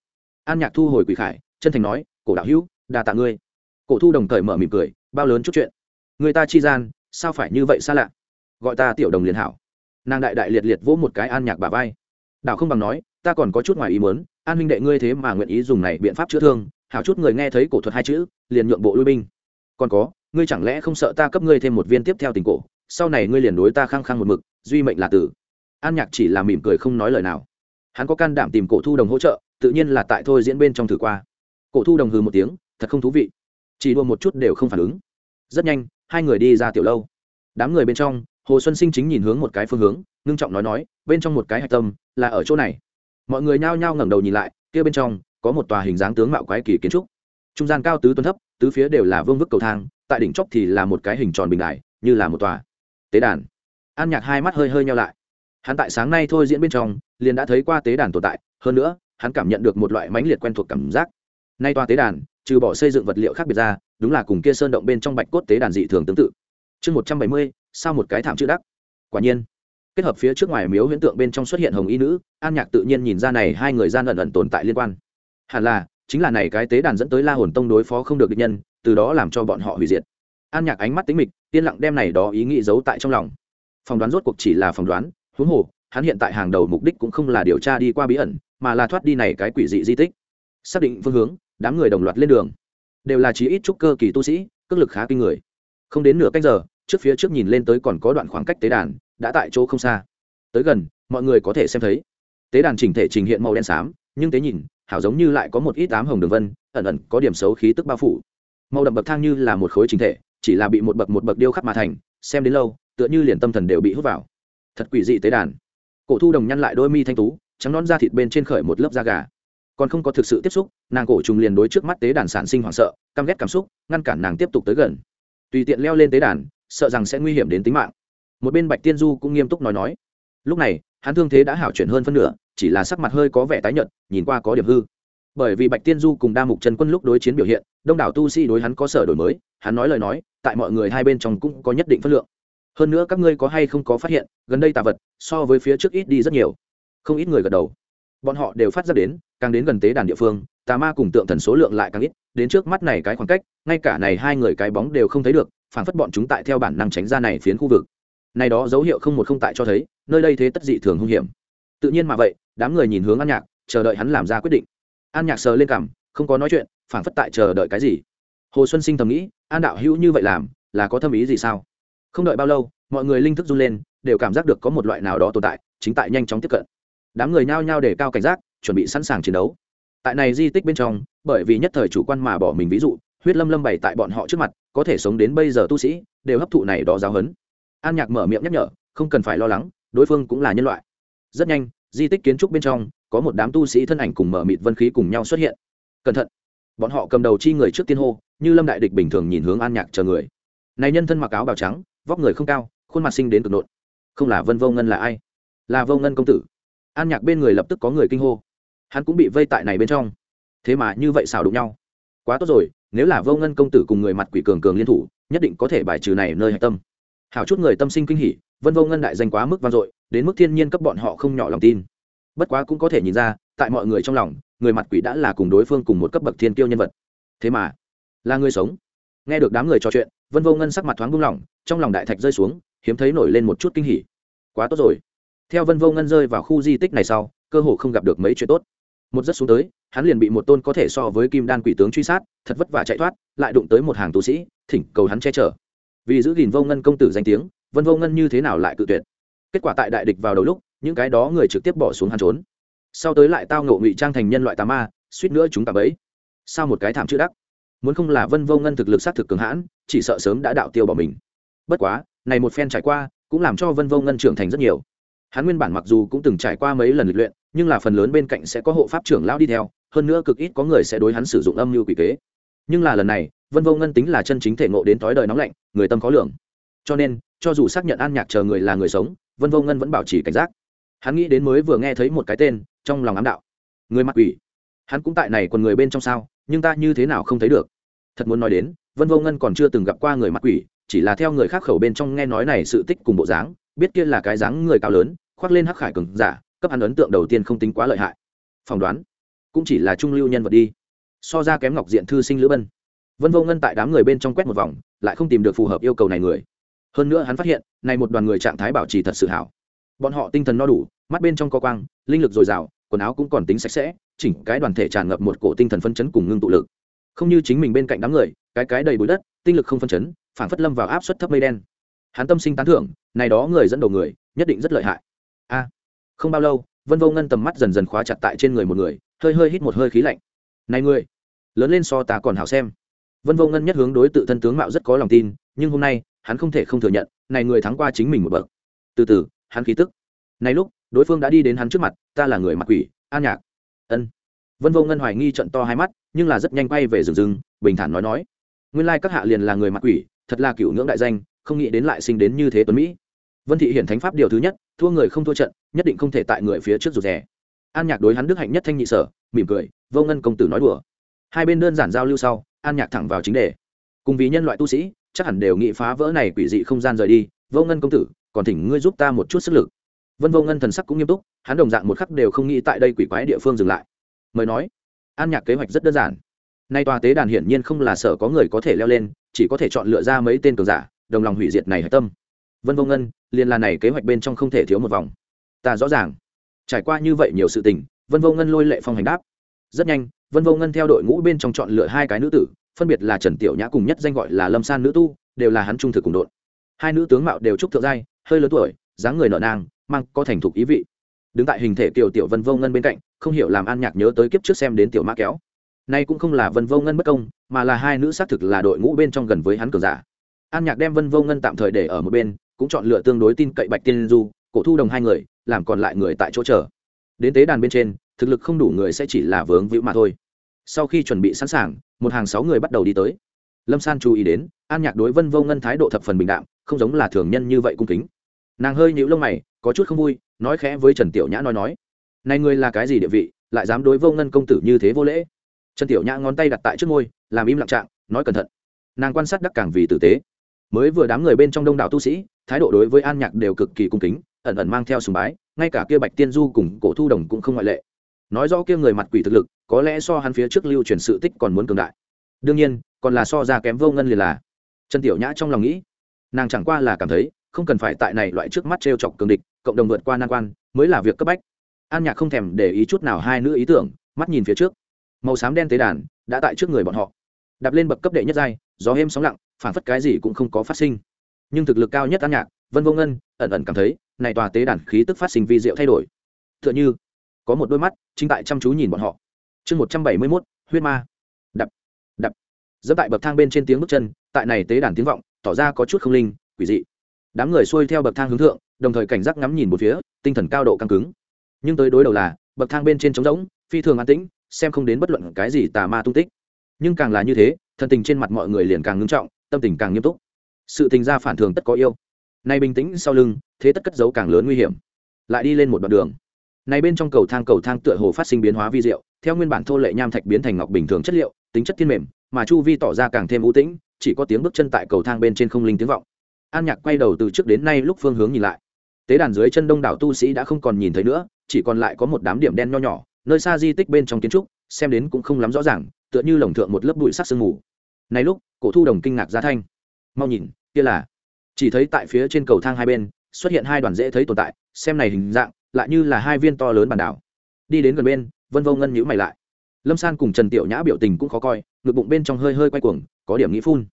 A: An nhạc thu hồi quỷ khải, chân thành nói, cổ đạo hữu đà tạ ngươi. Cổ thu đồng thời mở mỉm cười, bao lớn chút chuyện. Người ta chi gian, sao phải như vậy xa lạ? Gọi ta tiểu đồng liền hảo. Nàng đại đại liệt liệt vỗ một cái an nhạc bà vai. Đảo không bằng nói, ta còn có chút ngoài ý muốn, an huynh đệ ngươi thế mà nguyện ý dùng này biện pháp chữa thương, hảo chút người nghe thấy cổ thuật hai chữ, liền nhượng bộ lui binh còn có, ngươi chẳng lẽ không sợ ta cấp ngươi thêm một viên tiếp theo tình cổ, sau này ngươi liền đối ta khăng khăng một mực, duy mệnh là tử. An nhạc chỉ là mỉm cười không nói lời nào. Hắn có can đảm tìm cổ thu đồng hỗ trợ, tự nhiên là tại thôi diễn bên trong thử qua. Cổ thu đồng hừ một tiếng, thật không thú vị. Chỉ đua một chút đều không phản ứng. Rất nhanh, hai người đi ra tiểu lâu. Đám người bên trong, hồ xuân sinh chính nhìn hướng một cái phương hướng, ngưng trọng nói nói, bên trong một cái hạch tâm, là ở chỗ này. Mọi người nhao nhao ngẩng đầu nhìn lại, kia bên trong, có một tòa hình dáng tướng mạo quái kỳ kiến trúc. Trung gian cao tứ tuấn thấp tứ phía đều là vương vức cầu thang tại đỉnh chóp thì là một cái hình tròn bình đài, như là một tòa tế đàn. An nhạc hai mắt hơi hơi nhau lại. Hắn tại sáng nay thôi diễn bên trong liền đã thấy qua tế đàn tồn tại hơn nữa hắn cảm nhận được một loại mãnh liệt quen thuộc cảm giác. Nay tòa tế đàn trừ bỏ xây dựng vật liệu khác biệt ra đúng là cùng kia sơn động bên trong bạch cốt tế đàn dị thường tương tự. Chương một trăm bảy mươi sau một cái thảm chữ đắc? Quả nhiên kết hợp phía trước ngoài miếu huyễn tượng bên trong xuất hiện hồng y nữ an nhạc tự nhiên nhìn ra này hai người gian ẩn ẩn tồn tại liên quan. Hẳn là chính là này cái tế đàn dẫn tới la hồn tông đối phó không được địch nhân, từ đó làm cho bọn họ hủy diệt. An nhạc ánh mắt tính mịch, yên lặng đem này đó ý nghĩ giấu tại trong lòng. Phỏng đoán rốt cuộc chỉ là phỏng đoán, huống hồ, hắn hiện tại hàng đầu mục đích cũng không là điều tra đi qua bí ẩn, mà là thoát đi này cái quỷ dị di tích. Xác định phương hướng, đám người đồng loạt lên đường. Đều là chí ít trúc cơ kỳ tu sĩ, cước lực khá kinh người. Không đến nửa canh giờ, trước phía trước nhìn lên tới còn có đoạn khoảng cách tế đàn, đã tại chỗ không xa. Tới gần, mọi người có thể xem thấy. Tế đàn chỉnh thể trình hiện màu đen xám, nhưng tế nhìn hảo giống như lại có một ít ám hồng đường vân, ẩn ẩn có điểm xấu khí tức bao phủ. Màu đậm bậc thang như là một khối trình thể, chỉ là bị một bậc một bậc điêu khắc mà thành, xem đến lâu, tựa như liền tâm thần đều bị hút vào. Thật quỷ dị tế đàn. Cổ thu đồng nhăn lại đôi mi thanh tú, trắng nón da thịt bên trên khởi một lớp da gà. Còn không có thực sự tiếp xúc, nàng cổ trùng liền đối trước mắt tế đàn sản sinh hoảng sợ, căm ghét cảm xúc, ngăn cản nàng tiếp tục tới gần. Tùy tiện leo lên tế đàn, sợ rằng sẽ nguy hiểm đến tính mạng. Một bên bạch tiên du cũng nghiêm túc nói nói. Lúc này, hắn thương thế đã hảo chuyển hơn phân nửa chỉ là sắc mặt hơi có vẻ tái nhợt, nhìn qua có điểm hư. Bởi vì bạch tiên du cùng đa mục trần quân lúc đối chiến biểu hiện, đông đảo tu sĩ đối hắn có sở đổi mới, hắn nói lời nói, tại mọi người hai bên trong cũng có nhất định phân lượng. Hơn nữa các ngươi có hay không có phát hiện, gần đây tà vật, so với phía trước ít đi rất nhiều. Không ít người gật đầu. Bọn họ đều phát ra đến, càng đến gần tế đàn địa phương, tà ma cùng tượng thần số lượng lại càng ít, đến trước mắt này cái khoảng cách, ngay cả này hai người cái bóng đều không thấy được, phản phất bọn chúng tại theo bản năng tránh ra này phiến khu vực. Này đó dấu hiệu không một không tại cho thấy, nơi đây thế tất dị thường hung hiểm. Tự nhiên mà vậy đám người nhìn hướng an nhạc, chờ đợi hắn làm ra quyết định. An nhạc sờ lên cảm không có nói chuyện phản phất tại chờ đợi cái gì. Hồ xuân sinh thầm nghĩ, an đạo hữu như vậy làm, là có thâm ý gì sao? Không đợi bao lâu, mọi người linh thức run lên, đều cảm giác được có một loại nào đó tồn tại, chính tại nhanh chóng tiếp cận. Đám người nhao nhao để cao cảnh giác, chuẩn bị sẵn sàng chiến đấu. Tại này di tích bên trong, bởi vì nhất thời chủ quan mà bỏ mình ví dụ, huyết lâm lâm bày tại bọn họ trước mặt, có thể sống đến bây giờ tu sĩ, đều hấp thụ này đó giáo hấn an nhạc mở miệng nhắc nhở, không cần phải lo lắng, đối phương cũng là nhân loại. Rất nhanh di tích kiến trúc bên trong, có một đám tu sĩ thân ảnh cùng mở mịt vân khí cùng nhau xuất hiện. Cẩn thận! Bọn họ cầm đầu chi người trước tiên hô, như lâm đại địch bình thường nhìn hướng an nhạc chờ người. Này nhân thân mặc áo bào trắng, vóc người không cao, khuôn mặt sinh đến cực nộn. Không là vân vô ngân là ai? Là vô ngân công tử. An nhạc bên người lập tức có người kinh hô. Hắn cũng bị vây tại này bên trong. Thế mà như vậy xào đụng nhau. Quá tốt rồi, nếu là vô ngân công tử cùng người mặt quỷ cường cường liên thủ, nhất định có thể bài trừ này nơi hạch tâm. Hảo chút người tâm sinh kinh hỉ, vân vô ngân đại danh quá mức vang dội đến mức thiên nhiên cấp bọn họ không nhỏ lòng tin. Bất quá cũng có thể nhìn ra, tại mọi người trong lòng, người mặt quỷ đã là cùng đối phương cùng một cấp bậc thiên tiêu nhân vật. Thế mà, là người sống. Nghe được đám người trò chuyện, vân vô ngân sắc mặt thoáng buông lỏng, trong lòng đại thạch rơi xuống, hiếm thấy nổi lên một chút kinh hỉ. Quá tốt rồi. Theo vân vô ngân rơi vào khu di tích này sau, cơ hồ không gặp được mấy chuyện tốt. Một giấc xuống tới, hắn liền bị một tôn có thể so với kim đan quỷ tướng truy sát, thật vất vả chạy thoát, lại đụng tới một hàng tu sĩ, thỉnh cầu hắn che chở. Vì giữ gìn vô ngân công tử danh tiếng, vân vô ngân như thế nào lại cự tuyệt? Kết quả tại đại địch vào đầu lúc, những cái đó người trực tiếp bỏ xuống hắn trốn. Sau tới lại tao ngộ ngụy trang thành nhân loại tà ma, suýt nữa chúng ta bấy sao một cái thảm chữ đắc? Muốn không là vân vô ngân thực lực sát thực cường hãn, chỉ sợ sớm đã đạo tiêu bỏ mình. Bất quá, này một phen trải qua, cũng làm cho vân vô ngân trưởng thành rất nhiều. Hắn nguyên bản mặc dù cũng từng trải qua mấy lần lịch luyện, nhưng là phần lớn bên cạnh sẽ có hộ pháp trưởng lão đi theo, hơn nữa cực ít có người sẽ đối hắn sử dụng âm mưu quỷ kế. Nhưng là lần này, vân vô ngân tính là chân chính thể ngộ đến thói đời nóng lạnh, người tâm khó lường cho nên, cho dù xác nhận an nhạc chờ người là người sống, vân vô ngân vẫn bảo trì cảnh giác. Hắn nghĩ đến mới vừa nghe thấy một cái tên, trong lòng ám đạo. Người mặc quỷ. Hắn cũng tại này còn người bên trong sao, nhưng ta như thế nào không thấy được. Thật muốn nói đến, vân vô ngân còn chưa từng gặp qua người mặc quỷ, chỉ là theo người khác khẩu bên trong nghe nói này sự tích cùng bộ dáng, biết kia là cái dáng người cao lớn, khoác lên hắc khải cường giả, cấp hắn ấn tượng đầu tiên không tính quá lợi hại. Phỏng đoán, cũng chỉ là trung lưu nhân vật đi. So ra kém ngọc diện thư sinh lữ bân. Vân vô ngân tại đám người bên trong quét một vòng, lại không tìm được phù hợp yêu cầu này người hơn nữa hắn phát hiện, này một đoàn người trạng thái bảo trì thật sự hảo. Bọn họ tinh thần no đủ, mắt bên trong có quang, linh lực dồi dào, quần áo cũng còn tính sạch sẽ, chỉnh cái đoàn thể tràn ngập một cổ tinh thần phân chấn cùng ngưng tụ lực. Không như chính mình bên cạnh đám người, cái cái đầy bụi đất, tinh lực không phân chấn phản phất lâm vào áp suất thấp mây đen. Hắn tâm sinh tán thưởng, này đó người dẫn đầu người, nhất định rất lợi hại. A, không bao lâu, vân vô ngân tầm mắt dần dần khóa chặt tại trên người một người, hơi hơi hít một hơi khí lạnh. Này người, lớn lên so ta còn hảo xem. Vân vô ngân nhất hướng đối tự thân tướng mạo rất có lòng tin, nhưng hôm nay hắn không thể không thừa nhận, này người thắng qua chính mình một bậc. Từ từ, hắn khí tức. Này lúc, đối phương đã đi đến hắn trước mặt, ta là người mặc quỷ, an nhạc. Ân. Vân vô ngân hoài nghi trận to hai mắt, nhưng là rất nhanh quay về rừng rừng, bình thản nói nói. Nguyên lai các hạ liền là người mặc quỷ, thật là cựu ngưỡng đại danh, không nghĩ đến lại sinh đến như thế tuấn mỹ. Vân thị hiển thánh pháp điều thứ nhất, thua người không thua trận, nhất định không thể tại người phía trước rụt rè. An nhạc đối hắn đức hạnh nhất thanh nhị sở, mỉm cười, vô ngân công tử nói đùa. Hai bên đơn giản giao lưu sau, an nhạc thẳng vào chính đề. Cùng vì nhân loại tu sĩ chắc hẳn đều nghĩ phá vỡ này quỷ dị không gian rời đi, vô ngân công tử, còn thỉnh ngươi giúp ta một chút sức lực. Vân vô ngân thần sắc cũng nghiêm túc, hắn đồng dạng một khắc đều không nghĩ tại đây quỷ quái địa phương dừng lại. Mời nói, an nhạc kế hoạch rất đơn giản. Nay tòa tế đàn hiển nhiên không là sở có người có thể leo lên, chỉ có thể chọn lựa ra mấy tên cường giả, đồng lòng hủy diệt này hạch tâm. Vân vô ngân, liền là này kế hoạch bên trong không thể thiếu một vòng. Ta rõ ràng. Trải qua như vậy nhiều sự tình, vân vô ngân lôi lệ phong hành đáp. Rất nhanh, vân vô ngân theo đội ngũ bên trong chọn lựa hai cái nữ tử phân biệt là trần tiểu nhã cùng nhất danh gọi là lâm san nữ tu, đều là hắn trung thực cùng đội hai nữ tướng mạo đều trúc thượng giai, hơi lớn tuổi, dáng người nợ nang, mang có thành thục ý vị. Đứng tại hình thể kiều tiểu vân vô ngân bên cạnh, không hiểu làm an nhạc nhớ tới kiếp trước xem đến tiểu mã kéo. Nay cũng không là vân vô ngân bất công, mà là hai nữ xác thực là đội ngũ bên trong gần với hắn cường giả. An nhạc đem vân vô ngân tạm thời để ở một bên, cũng chọn lựa tương đối tin cậy bạch tiên du, cổ thu đồng hai người, làm còn lại người tại chỗ chờ. Đến tế đàn bên trên, thực lực không đủ người sẽ chỉ là vướng vĩu mà thôi. Sau khi chuẩn bị sẵn sàng một hàng sáu người bắt đầu đi tới. Lâm san chú ý đến, an nhạc đối vân vô ngân thái độ thập phần bình đạm, không giống là thường nhân như vậy cung kính. Nàng hơi nhíu lông mày, có chút không vui, nói khẽ với trần tiểu nhã nói nói, này ngươi là cái gì địa vị, lại dám đối vô ngân công tử như thế vô lễ? Trần tiểu nhã ngón tay đặt tại trước ngôi làm im lặng trạng, nói cẩn thận. Nàng quan sát đắc càng vì tử tế. Mới vừa đám người bên trong đông đảo tu sĩ, thái độ đối với an nhạc đều cực kỳ cung kính, ẩn ẩn mang theo sùng bái, ngay cả kia bạch tiên du cùng cổ thu đồng cũng không ngoại lệ nói rõ kia người mặt quỷ thực lực, có lẽ so hắn phía trước lưu truyền sự tích còn muốn cường đại. Đương nhiên, còn là so ra kém vô ngân liền là. Trần tiểu nhã trong lòng nghĩ, nàng chẳng qua là cảm thấy, không cần phải tại này loại trước mắt t r e o chọc cường địch, cộng đồng vượt qua nan quan, mới là việc cấp bách. An nhạc không thèm để ý chút nào hai nữ ý tưởng, mắt nhìn phía trước. Màu xám đen tế đàn đã tại trước người bọn họ. Đạp lên bậc cấp đệ nhất giai, gió êm sóng lặng, phản phất cái gì cũng không có phát sinh. Nhưng thực lực cao nhất an nhạc, vân vô ngân, ẩn ẩn cảm thấy, này tòa tế đàn khí tức phát sinh vi diệu thay đổi. T h ư ợ n h ư có một đôi mắt, chính tại chăm chú nhìn bọn họ. Chương một trăm bảy mươi mốt, huyết ma. Đập đập. Dẫm tại bậc thang bên trên tiếng bước chân, tại này tế đàn tiếng vọng, tỏ ra có chút không linh, quỷ dị. Đám người xuôi theo bậc thang hướng thượng, đồng thời cảnh giác ngắm nhìn một phía, tinh thần cao độ căng cứng. Nhưng tới đối đầu là, bậc thang bên trên trống rỗng, phi thường an tĩnh, xem không đến bất luận cái gì tà ma tung tích. Nhưng càng là như thế, thần tình trên mặt mọi người liền càng ngưng trọng, tâm tình càng nghiêm túc. Sự tình ra phản thường tất có yêu. Nay bình tĩnh sau lưng, thế tất cất dấu càng lớn nguy hiểm. Lại đi lên một đoạn đường này bên trong cầu thang cầu thang tựa hồ phát sinh biến hóa vi diệu, theo nguyên bản thô lệ nham thạch biến thành ngọc bình thường chất liệu, tính chất thiên mềm, mà chu vi tỏ ra càng thêm ưu tĩnh, chỉ có tiếng bước chân tại cầu thang bên trên không linh tiếng vọng. An nhạc quay đầu từ trước đến nay lúc phương hướng nhìn lại. Tế đàn dưới chân đông đảo tu sĩ đã không còn nhìn thấy nữa, chỉ còn lại có một đám điểm đen nho nhỏ, nơi xa di tích bên trong kiến trúc, xem đến cũng không lắm rõ ràng, tựa như lồng thượng một lớp bụi sắc sương mù. Này lúc, cổ thu đồng kinh ngạc ra thanh. Mau nhìn, kia là. Chỉ thấy tại phía trên cầu thang hai bên, xuất hiện hai đoàn dễ thấy tồn tại, xem này hình dạng lại như là hai viên to lớn bản đảo. Đi đến gần bên vân vô ngân nhữ mày lại. Lâm san cùng trần tiểu nhã biểu tình cũng khó coi ngực bụng bên trong hơi hơi quay cuồng có điểm nghĩ phun.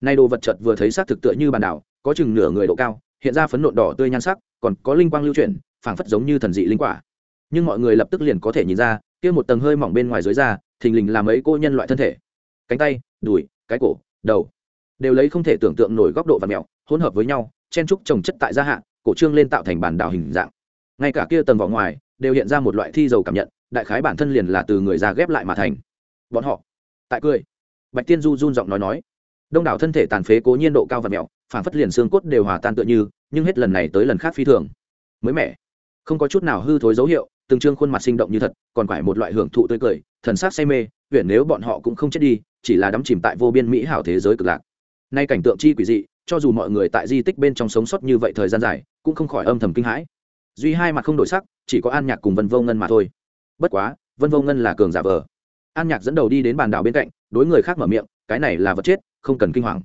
A: Nay đồ vật chợt vừa thấy xác thực tựa như bản đảo có chừng nửa người độ cao hiện ra phấn nộn đỏ tươi nhan sắc còn có linh quang lưu chuyển phảng phất giống như thần dị linh quả. Nhưng mọi người lập tức liền có thể nhìn ra kia một tầng hơi mỏng bên ngoài dưới da thình lình làm ấy cô nhân loại thân thể. Cánh tay đùi cái cổ đầu đều lấy không thể tưởng tượng nổi góc độ và mẹo hỗn hợp với nhau chen trúc trồng chất tại gia hạn, cổ trương lên tạo thành bản đảo hình dạng ngay cả kia tầng vỏ ngoài đều hiện ra một loại thi dầu cảm nhận, đại khái bản thân liền là từ người già ghép lại mà thành. Bọn họ tại cười. Bạch tiên du run giọng nói nói, đông đảo thân thể tàn phế cố nhiên độ cao và mẹo phản phất liền xương cốt đều hòa tan tựa như, nhưng hết lần này tới lần khác phi thường. Mới mẻ, không có chút nào hư thối dấu hiệu, từng trương khuôn mặt sinh động như thật, còn phải một loại hưởng thụ tươi cười, thần sắc say mê huyện nếu bọn họ cũng không chết đi, chỉ là đắm chìm tại vô biên mỹ hảo thế giới cực lạc. Nay cảnh tượng chi quỷ dị, cho dù mọi người tại di tích bên trong sống sót như vậy thời gian dài, cũng không khỏi âm thầm kinh hãi duy hai mặt không đổi sắc, chỉ có an nhạc cùng vân vô ngân mà thôi. Bất quá, vân vô ngân là cường giả vờ. An nhạc dẫn đầu đi đến bàn đảo bên cạnh, đối người khác mở miệng, cái này là vật chết, không cần kinh hoàng.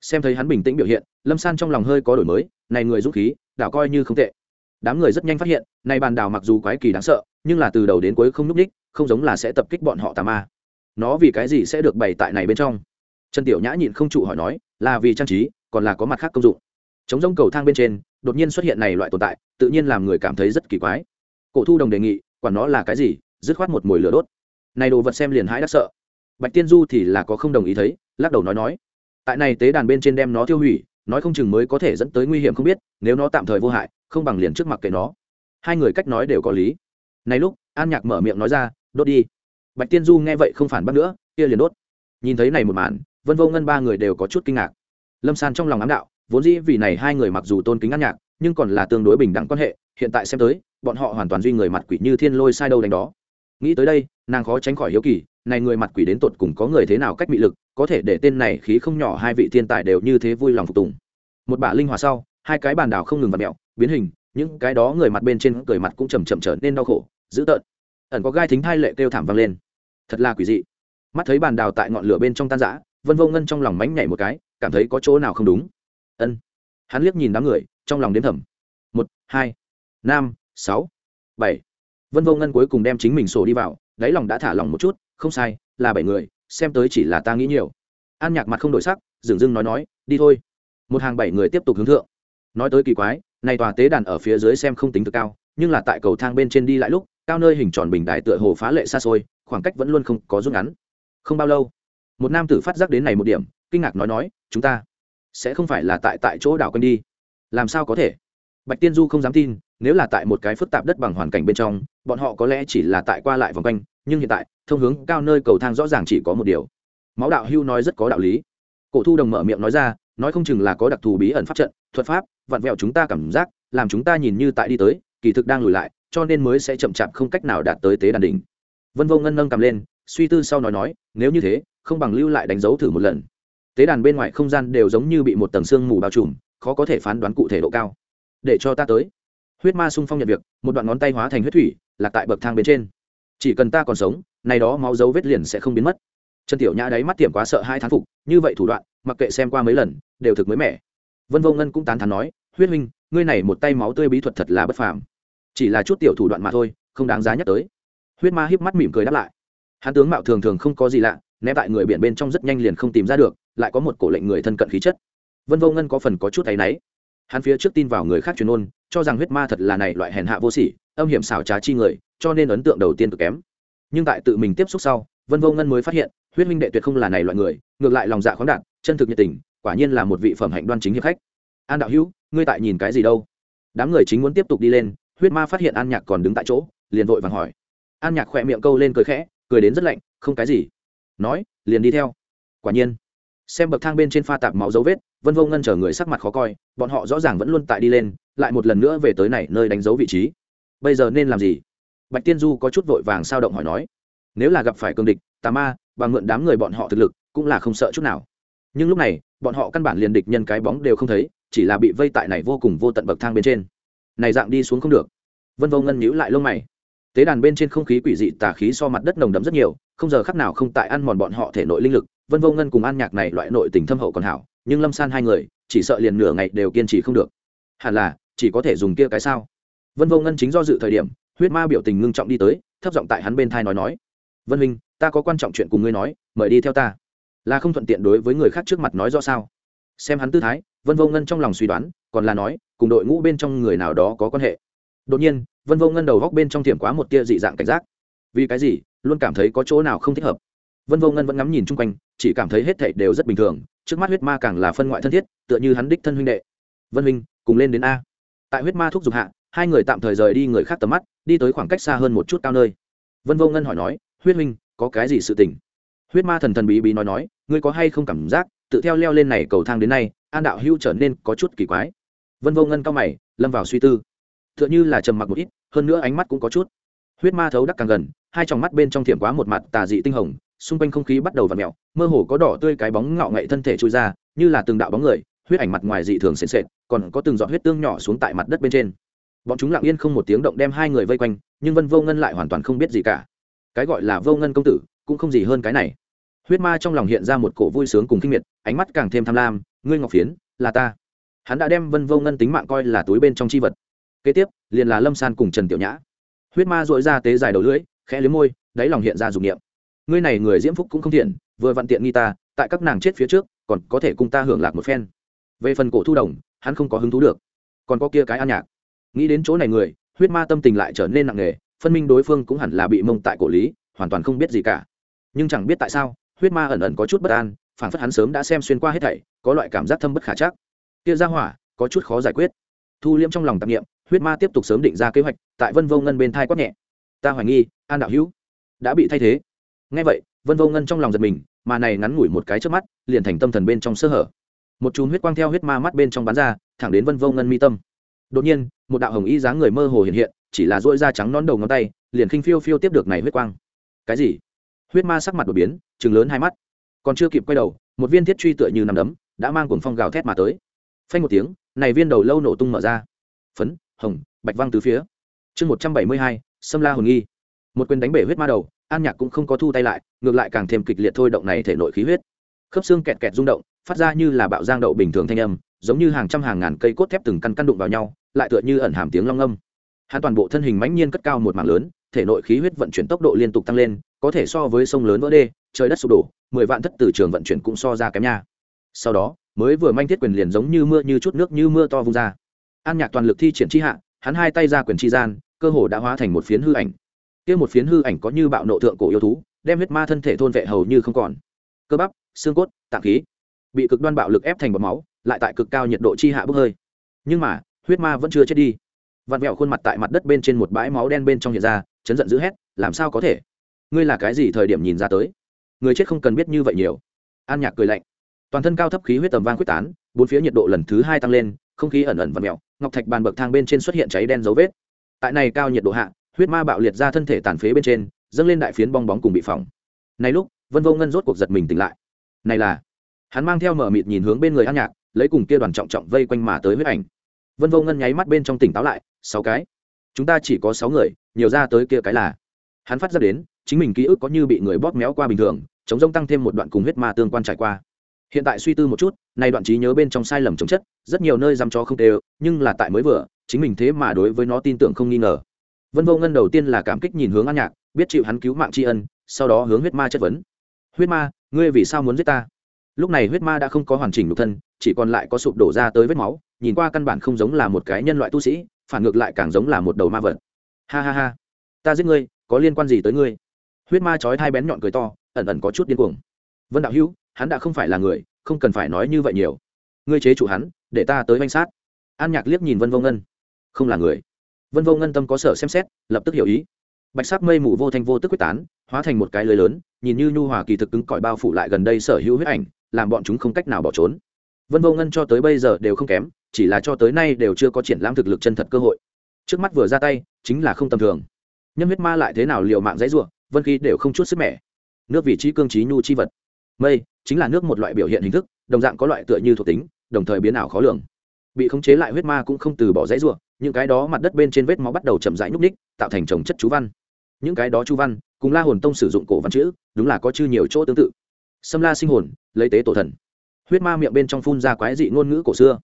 A: Xem thấy hắn bình tĩnh biểu hiện, lâm san trong lòng hơi có đổi mới, này người dũng khí, đảo coi như không tệ. Đám người rất nhanh phát hiện, này bàn đảo mặc dù quái kỳ đáng sợ, nhưng là từ đầu đến cuối không núp ních không giống là sẽ tập kích bọn họ tà ma. Nó vì cái gì sẽ được bày tại này bên trong? Trần tiểu nhã nhịn không trụ hỏi nói, là vì trang trí, còn là có mặt khác công dụng? Chống rông cầu thang bên trên đột nhiên xuất hiện này loại tồn tại, tự nhiên làm người cảm thấy rất kỳ quái. Cổ thu đồng đề nghị, quản nó là cái gì, dứt khoát một mồi lửa đốt. Này đồ vật xem liền hãi đắc sợ. Bạch tiên du thì là có không đồng ý thấy, lắc đầu nói nói, tại này tế đàn bên trên đem nó tiêu hủy, nói không chừng mới có thể dẫn tới nguy hiểm không biết, nếu nó tạm thời vô hại, không bằng liền trước mặt kệ nó. Hai người cách nói đều có lý. Này lúc, an nhạc mở miệng nói ra, đốt đi. Bạch tiên du nghe vậy không phản bác nữa, kia liền đốt. Nhìn thấy này một màn, vân vô ngân ba người đều có chút kinh ngạc. Lâm san trong lòng ám đạo vốn dĩ vì này hai người mặc dù tôn kính ngăn nhạc, nhưng còn là tương đối bình đẳng quan hệ, hiện tại xem tới, bọn họ hoàn toàn duy người mặt quỷ như thiên lôi sai đâu đánh đó. Nghĩ tới đây, nàng khó tránh khỏi hiếu kỳ, này người mặt quỷ đến tột cùng có người thế nào cách bị lực, có thể để tên này khí không nhỏ hai vị thiên tài đều như thế vui lòng phục tùng. Một bả linh hòa sau, hai cái bàn đảo không ngừng vặt mẹo biến hình, những cái đó người mặt bên trên cười mặt cũng chầm chậm trở nên đau khổ, dữ tợn. Ẩn có gai thính hai lệ kêu thảm vang lên. Thật là quỷ dị. Mắt thấy bàn đào tại ngọn lửa bên trong tan rã, vân vô ngân trong lòng mánh nhảy một cái, cảm thấy có chỗ nào không đúng ân. Hắn liếc nhìn đám người, trong lòng đến thầm. Một, hai, năm, sáu, bảy. Vân vô ngân cuối cùng đem chính mình sổ đi vào, đáy lòng đã thả lòng một chút, không sai, là bảy người, xem tới chỉ là ta nghĩ nhiều. An nhạc mặt không đổi sắc, dừng dưng nói nói, đi thôi. Một hàng bảy người tiếp tục hướng thượng. Nói tới kỳ quái, này tòa tế đàn ở phía dưới xem không tính thực cao, nhưng là tại cầu thang bên trên đi lại lúc, cao nơi hình tròn bình đài tựa hồ phá lệ xa xôi, khoảng cách vẫn luôn không có rút ngắn. Không bao lâu, một nam tử phát giác đến này một điểm, kinh ngạc nói nói, chúng ta sẽ không phải là tại tại chỗ đảo quân đi. Làm sao có thể? Bạch tiên du không dám tin, nếu là tại một cái phức tạp đất bằng hoàn cảnh bên trong, bọn họ có lẽ chỉ là tại qua lại vòng quanh, nhưng hiện tại, thông hướng cao nơi cầu thang rõ ràng chỉ có một điều. Máu đạo hưu nói rất có đạo lý. Cổ thu đồng mở miệng nói ra, nói không chừng là có đặc thù bí ẩn pháp trận, thuật pháp, vặn vẹo chúng ta cảm giác, làm chúng ta nhìn như tại đi tới, kỳ thực đang lùi lại, cho nên mới sẽ chậm chạp không cách nào đạt tới tế đàn đỉnh. Vân vô ngân nâng cầm lên, suy tư sau nói nói, nếu như thế, không bằng lưu lại đánh dấu thử một lần tế đàn bên ngoài không gian đều giống như bị một tầng sương mù bao trùm, khó có thể phán đoán cụ thể độ cao. Để cho ta tới. Huyết ma sung phong nhận việc, một đoạn ngón tay hóa thành huyết thủy, lạc tại bậc thang bên trên. Chỉ cần ta còn sống, này đó máu dấu vết liền sẽ không biến mất. Trần tiểu nhã đáy mắt tiệm quá sợ hai thán phục, như vậy thủ đoạn, mặc kệ xem qua mấy lần, đều thực mới mẻ. Vân vô ngân cũng tán thán nói, huyết huynh, ngươi này một tay máu tươi bí thuật thật là bất phàm. Chỉ là chút tiểu thủ đoạn mà thôi, không đáng giá nhắc tới. Huyết ma híp mắt mỉm cười đáp lại. Hắn tướng mạo thường thường không có gì lạ, né tại người biển bên trong rất nhanh liền không tìm ra được lại có một cổ lệnh người thân cận khí chất. Vân vô ngân có phần có chút thấy náy. Hắn phía trước tin vào người khác truyền ôn, cho rằng huyết ma thật là này loại hèn hạ vô sỉ, âm hiểm xảo trá chi người, cho nên ấn tượng đầu tiên cực kém. Nhưng tại tự mình tiếp xúc sau, vân vô ngân mới phát hiện, huyết minh đệ tuyệt không là này loại người, ngược lại lòng dạ khoáng đạt, chân thực nhiệt tình, quả nhiên là một vị phẩm hạnh đoan chính hiệp khách. An đạo hữu, ngươi tại nhìn cái gì đâu? Đám người chính muốn tiếp tục đi lên, huyết ma phát hiện an nhạc còn đứng tại chỗ, liền vội vàng hỏi. An nhạc khỏe miệng câu lên cười khẽ, cười đến rất lạnh, không cái gì. Nói, liền đi theo. Quả nhiên xem bậc thang bên trên pha tạp máu dấu vết, vân vô ngân chờ người sắc mặt khó coi, bọn họ rõ ràng vẫn luôn tại đi lên, lại một lần nữa về tới này nơi đánh dấu vị trí. Bây giờ nên làm gì? Bạch tiên du có chút vội vàng sao động hỏi nói. Nếu là gặp phải cương địch, tà ma, và mượn đám người bọn họ thực lực, cũng là không sợ chút nào. Nhưng lúc này, bọn họ căn bản liền địch nhân cái bóng đều không thấy, chỉ là bị vây tại này vô cùng vô tận bậc thang bên trên. Này dạng đi xuống không được. Vân vô ngân nhíu lại lông mày. Tế đàn bên trên không khí quỷ dị tà khí so mặt đất nồng đấm rất nhiều, không giờ khắc nào không tại ăn mòn bọn họ thể nội linh lực vân vô ngân cùng an nhạc này loại nội tình thâm hậu còn hảo, nhưng lâm san hai người, chỉ sợ liền nửa ngày đều kiên trì không được. Hẳn là, chỉ có thể dùng kia cái sao? Vân vô ngân chính do dự thời điểm, huyết ma biểu tình ngưng trọng đi tới, thấp giọng tại hắn bên thai nói nói. Vân huynh ta có quan trọng chuyện cùng ngươi nói, mời đi theo ta. Là không thuận tiện đối với người khác trước mặt nói rõ sao? Xem hắn tư thái, vân vô ngân trong lòng suy đoán, còn là nói, cùng đội ngũ bên trong người nào đó có quan hệ. Đột nhiên, vân vô ngân đầu góc bên trong tiệm quá một tia dị dạng cảnh giác. Vì cái gì, luôn cảm thấy có chỗ nào không thích hợp? Vân vô ngân vẫn ngắm nhìn chung quanh, chỉ cảm thấy hết thảy đều rất bình thường, trước mắt huyết ma càng là phân ngoại thân thiết, tựa như hắn đích thân huynh đệ. Vân huynh, cùng lên đến a. Tại huyết ma thúc giục hạ, hai người tạm thời rời đi người khác tầm mắt, đi tới khoảng cách xa hơn một chút cao nơi. Vân vô ngân hỏi nói, huyết huynh, có cái gì sự tình? Huyết ma thần thần bí bí nói nói, ngươi có hay không cảm giác, tự theo leo lên này cầu thang đến nay, an đạo hưu trở nên có chút kỳ quái. Vân vô ngân cao mày, lâm vào suy tư. T h ư ợ n h ư là trầm mặc một ít, hơn nữa ánh mắt cũng có chút. Huyết ma thấu đắc càng gần, hai tròng mắt bên trong thiểm quá một mặt tà dị tinh hồng xung quanh không khí bắt đầu v ặ mẹo mơ hồ có đỏ tươi cái bóng ngạo ngậy thân thể trôi ra, như là từng đạo bóng người, huyết ảnh mặt ngoài dị thường sền sệt, còn có từng giọt huyết tương nhỏ xuống tại mặt đất bên trên. Bọn chúng lặng yên không một tiếng động đem hai người vây quanh, nhưng vân vô ngân lại hoàn toàn không biết gì cả. Cái gọi là vô ngân công tử, cũng không gì hơn cái này. Huyết ma trong lòng hiện ra một cổ vui sướng cùng kinh miệt, ánh mắt càng thêm tham lam, ngươi ngọc phiến, là ta. Hắn đã đem vân vô ngân tính mạng coi là túi bên trong chi vật. Kế tiếp, liền là lâm san cùng trần tiểu nhã. Huyết ma dội ra tế dài đầu lưỡi, khẽ liếm môi, đáy lòng hiện ra dục nghiệm ngươi này người diễm phúc cũng không thiện, vừa vặn tiện nghi ta, tại các nàng chết phía trước, còn có thể cùng ta hưởng lạc một phen. Về phần cổ thu đồng, hắn không có hứng thú được. Còn có kia cái an nhạc. Nghĩ đến chỗ này người, huyết ma tâm tình lại trở nên nặng nề, phân minh đối phương cũng hẳn là bị mông tại cổ lý, hoàn toàn không biết gì cả. Nhưng chẳng biết tại sao, huyết ma ẩn ẩn có chút bất an phản phất hắn sớm đã xem xuyên qua hết thảy, có loại cảm giác thâm bất khả chắc. Kia ra hỏa, có chút khó giải quyết. Thu liêm trong lòng tạp nghiệm huyết ma tiếp tục sớm định ra kế hoạch, tại vân vô ngân bên thai quát nhẹ. Ta hoài nghi, an đạo hữu đã bị thay thế ngay vậy, vân vô ngân trong lòng giật mình, mà này ngắn ngủi một cái trước mắt, liền thành tâm thần bên trong sơ hở. Một chùm huyết quang theo huyết ma mắt bên trong bán ra, thẳng đến vân vô ngân mi tâm. Đột nhiên, một đạo hồng y dáng người mơ hồ hiện hiện, chỉ là dỗi da trắng nón đầu ngón tay, liền khinh phiêu phiêu tiếp được này huyết quang. Cái gì? Huyết ma sắc mặt đột biến chừng lớn hai mắt. Còn chưa kịp quay đầu, một viên thiết truy tựa như nằm đấm, đã mang cuồng phong gào thét mà tới. Phanh một tiếng, này viên đầu lâu nổ tung mở ra. Phấn, hồng, bạch văng từ phía. Chương một trăm bảy mươi hai, sâm la hồn nghi. Một quyền đánh bể huyết ma đầu an nhạc cũng không có thu tay lại, ngược lại càng thêm kịch liệt thôi động này thể nội khí huyết. Khớp xương kẹt kẹt rung động, phát ra như là bạo giang đậu bình thường thanh âm, giống như hàng trăm hàng ngàn cây cốt thép từng căn căn đụng vào nhau, lại tựa như ẩn hàm tiếng long âm. Hắn toàn bộ thân hình mãnh nhiên cất cao một mảng lớn, thể nội khí huyết vận chuyển tốc độ liên tục tăng lên, có thể so với sông lớn vỡ đê, trời đất sụp đổ, mười vạn thất từ trường vận chuyển cũng so ra kém nha. Sau đó, mới vừa manh thiết quyền liền giống như mưa như chút nước như mưa to vung ra. An nhạc toàn lực thi triển chi hạ, hắn hai tay ra quyền chi gian, cơ hồ đã hóa thành một phiến hư ảnh kia một phiến hư ảnh có như bạo nộ thượng cổ yêu thú, đem huyết ma thân thể thôn vệ hầu như không còn. Cơ bắp, xương cốt, tạng khí bị cực đoan bạo lực ép thành bọt máu, lại tại cực cao nhiệt độ chi hạ bốc hơi. Nhưng mà, huyết ma vẫn chưa chết đi. Vặn vẹo khuôn mặt tại mặt đất bên trên một bãi máu đen bên trong hiện ra, chấn giận dữ hét, làm sao có thể? Ngươi là cái gì thời điểm nhìn ra tới? Người chết không cần biết như vậy nhiều. An nhạc cười lạnh. Toàn thân cao thấp khí huyết tầm vang quyết tán, bốn phía nhiệt độ lần thứ hai tăng lên, không khí ẩn ẩn và mèo ngọc thạch bàn bậc thang bên trên xuất hiện cháy đen dấu vết. Tại này cao nhiệt độ hạ huyết ma bạo liệt ra thân thể tàn phế bên trên, dâng lên đại phiến bong bóng cùng bị phỏng. Này lúc, vân vô ngân rốt cuộc giật mình tỉnh lại. Này là, hắn mang theo mở mịt nhìn hướng bên người an nhạc, lấy cùng kia đoàn trọng trọng vây quanh mà tới huyết ảnh. Vân vô ngân nháy mắt bên trong tỉnh táo lại, sáu cái. Chúng ta chỉ có sáu người, nhiều ra tới kia cái là. Hắn phát ra đến, chính mình ký ức có như bị người bóp méo qua bình thường, chống rông tăng thêm một đoạn cùng huyết ma tương quan trải qua. Hiện tại suy tư một chút nay đoạn trí nhớ bên trong sai lầm chống chất, rất nhiều nơi dăm cho không đều, nhưng là tại mới vừa, chính mình thế mà đối với nó tin tưởng không nghi ngờ vân vô ngân đầu tiên là cảm kích nhìn hướng an nhạc, biết chịu hắn cứu mạng tri ân, sau đó hướng huyết ma chất vấn. Huyết ma, ngươi vì sao muốn giết ta? Lúc này huyết ma đã không có hoàn chỉnh nhục thân, chỉ còn lại có sụp đổ ra tới vết máu, nhìn qua căn bản không giống là một cái nhân loại tu sĩ, phản ngược lại càng giống là một đầu ma vật. Ha ha ha, ta giết ngươi, có liên quan gì tới ngươi? Huyết ma chói hai bén nhọn cười to, ẩn ẩn có chút điên cuồng. Vân đạo hữu, hắn đã không phải là người, không cần phải nói như vậy nhiều. Ngươi chế chủ hắn, để ta tới danh sát. An nhạc liếc nhìn vân vô ngân. Không là người vân vô ngân tâm có sở xem xét, lập tức hiểu ý. Bạch sắc mây mù vô thanh vô tức quyết tán, hóa thành một cái lưới lớn, nhìn như nhu hòa kỳ thực cứng cỏi bao phủ lại gần đây sở hữu huyết ảnh, làm bọn chúng không cách nào bỏ trốn. Vân vô ngân cho tới bây giờ đều không kém, chỉ là cho tới nay đều chưa có triển lãm thực lực chân thật cơ hội. Trước mắt vừa ra tay, chính là không tầm thường. Nhân huyết ma lại thế nào liệu mạng dãy ruộng vân khí đều không chút sức mẻ. Nước vị trí cương trí nhu chi vật. Mây, chính là nước một loại biểu hiện hình thức, đồng dạng có loại tựa như thuộc tính, đồng thời biến ảo khó lường. Bị khống chế lại huyết ma cũng không từ bỏ dãy ruộng những cái đó mặt đất bên trên vết máu bắt đầu chậm rãi nhúc ních tạo thành trồng chất chú văn. Những cái đó chú văn, cùng la hồn tông sử dụng cổ văn chữ, đúng là có chư nhiều chỗ tương tự. Xâm la sinh hồn, lấy tế tổ thần. Huyết ma miệng bên trong phun ra quái dị ngôn ngữ cổ xưa.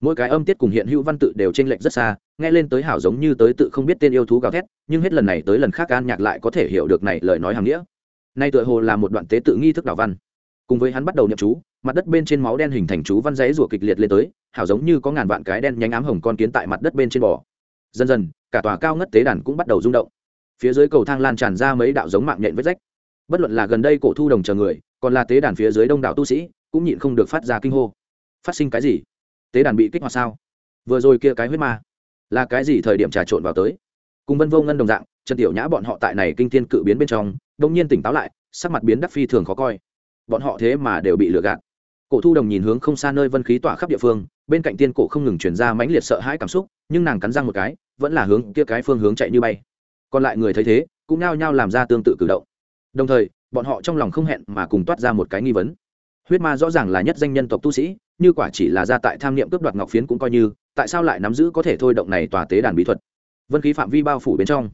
A: Mỗi cái âm tiết cùng hiện hữu văn tự đều t r ê n lệch rất xa, nghe lên tới hảo giống như tới tự không biết tên yêu thú gào thét, nhưng hết lần này tới lần khác an nhạc lại có thể hiểu được này lời nói hàng nghĩa. Nay tựa hồ là một đoạn tế tự nghi thức đạo văn. Cùng với hắn bắt đầu nhậm chú mặt đất bên trên máu đen hình thành chú văn giấy rủa kịch liệt lên tới, hảo giống như có ngàn vạn cái đen nhánh ám hồng con kiến tại mặt đất bên trên bò. Dần dần, cả tòa cao ngất tế đàn cũng bắt đầu rung động. Phía dưới cầu thang lan tràn ra mấy đạo giống mạng nhện vết rách. Bất luận là gần đây cổ thu đồng chờ người, còn là tế đàn phía dưới đông đảo tu sĩ, cũng nhịn không được phát ra kinh hô. Phát sinh cái gì? Tế đàn bị kích hoạt sao? Vừa rồi kia cái huyết ma, là cái gì thời điểm trà trộn vào tới? Cùng vân vô ngân đồng dạng, trần tiểu nhã bọn họ tại này kinh thiên cự biến bên trong đông nhiên tỉnh táo lại, sắc mặt biến đắc phi thường khó coi. Bọn họ thế mà đều bị lừa gạt cổ thu đồng nhìn hướng không xa nơi vân khí tỏa khắp địa phương, bên cạnh tiên cổ không ngừng chuyển ra mãnh liệt sợ hãi cảm xúc, nhưng nàng cắn răng một cái, vẫn là hướng kia cái phương hướng chạy như bay. Còn lại người thấy thế, cũng nao nhao làm ra tương tự cử động. Đồng thời, bọn họ trong lòng không hẹn mà cùng toát ra một cái nghi vấn. Huyết ma rõ ràng là nhất danh nhân tộc tu sĩ, như quả chỉ là ra tại tham niệm cướp đoạt ngọc phiến cũng coi như, tại sao lại nắm giữ có thể thôi động này tòa tế đàn bí thuật? Vân khí phạm vi bao phủ bên trong.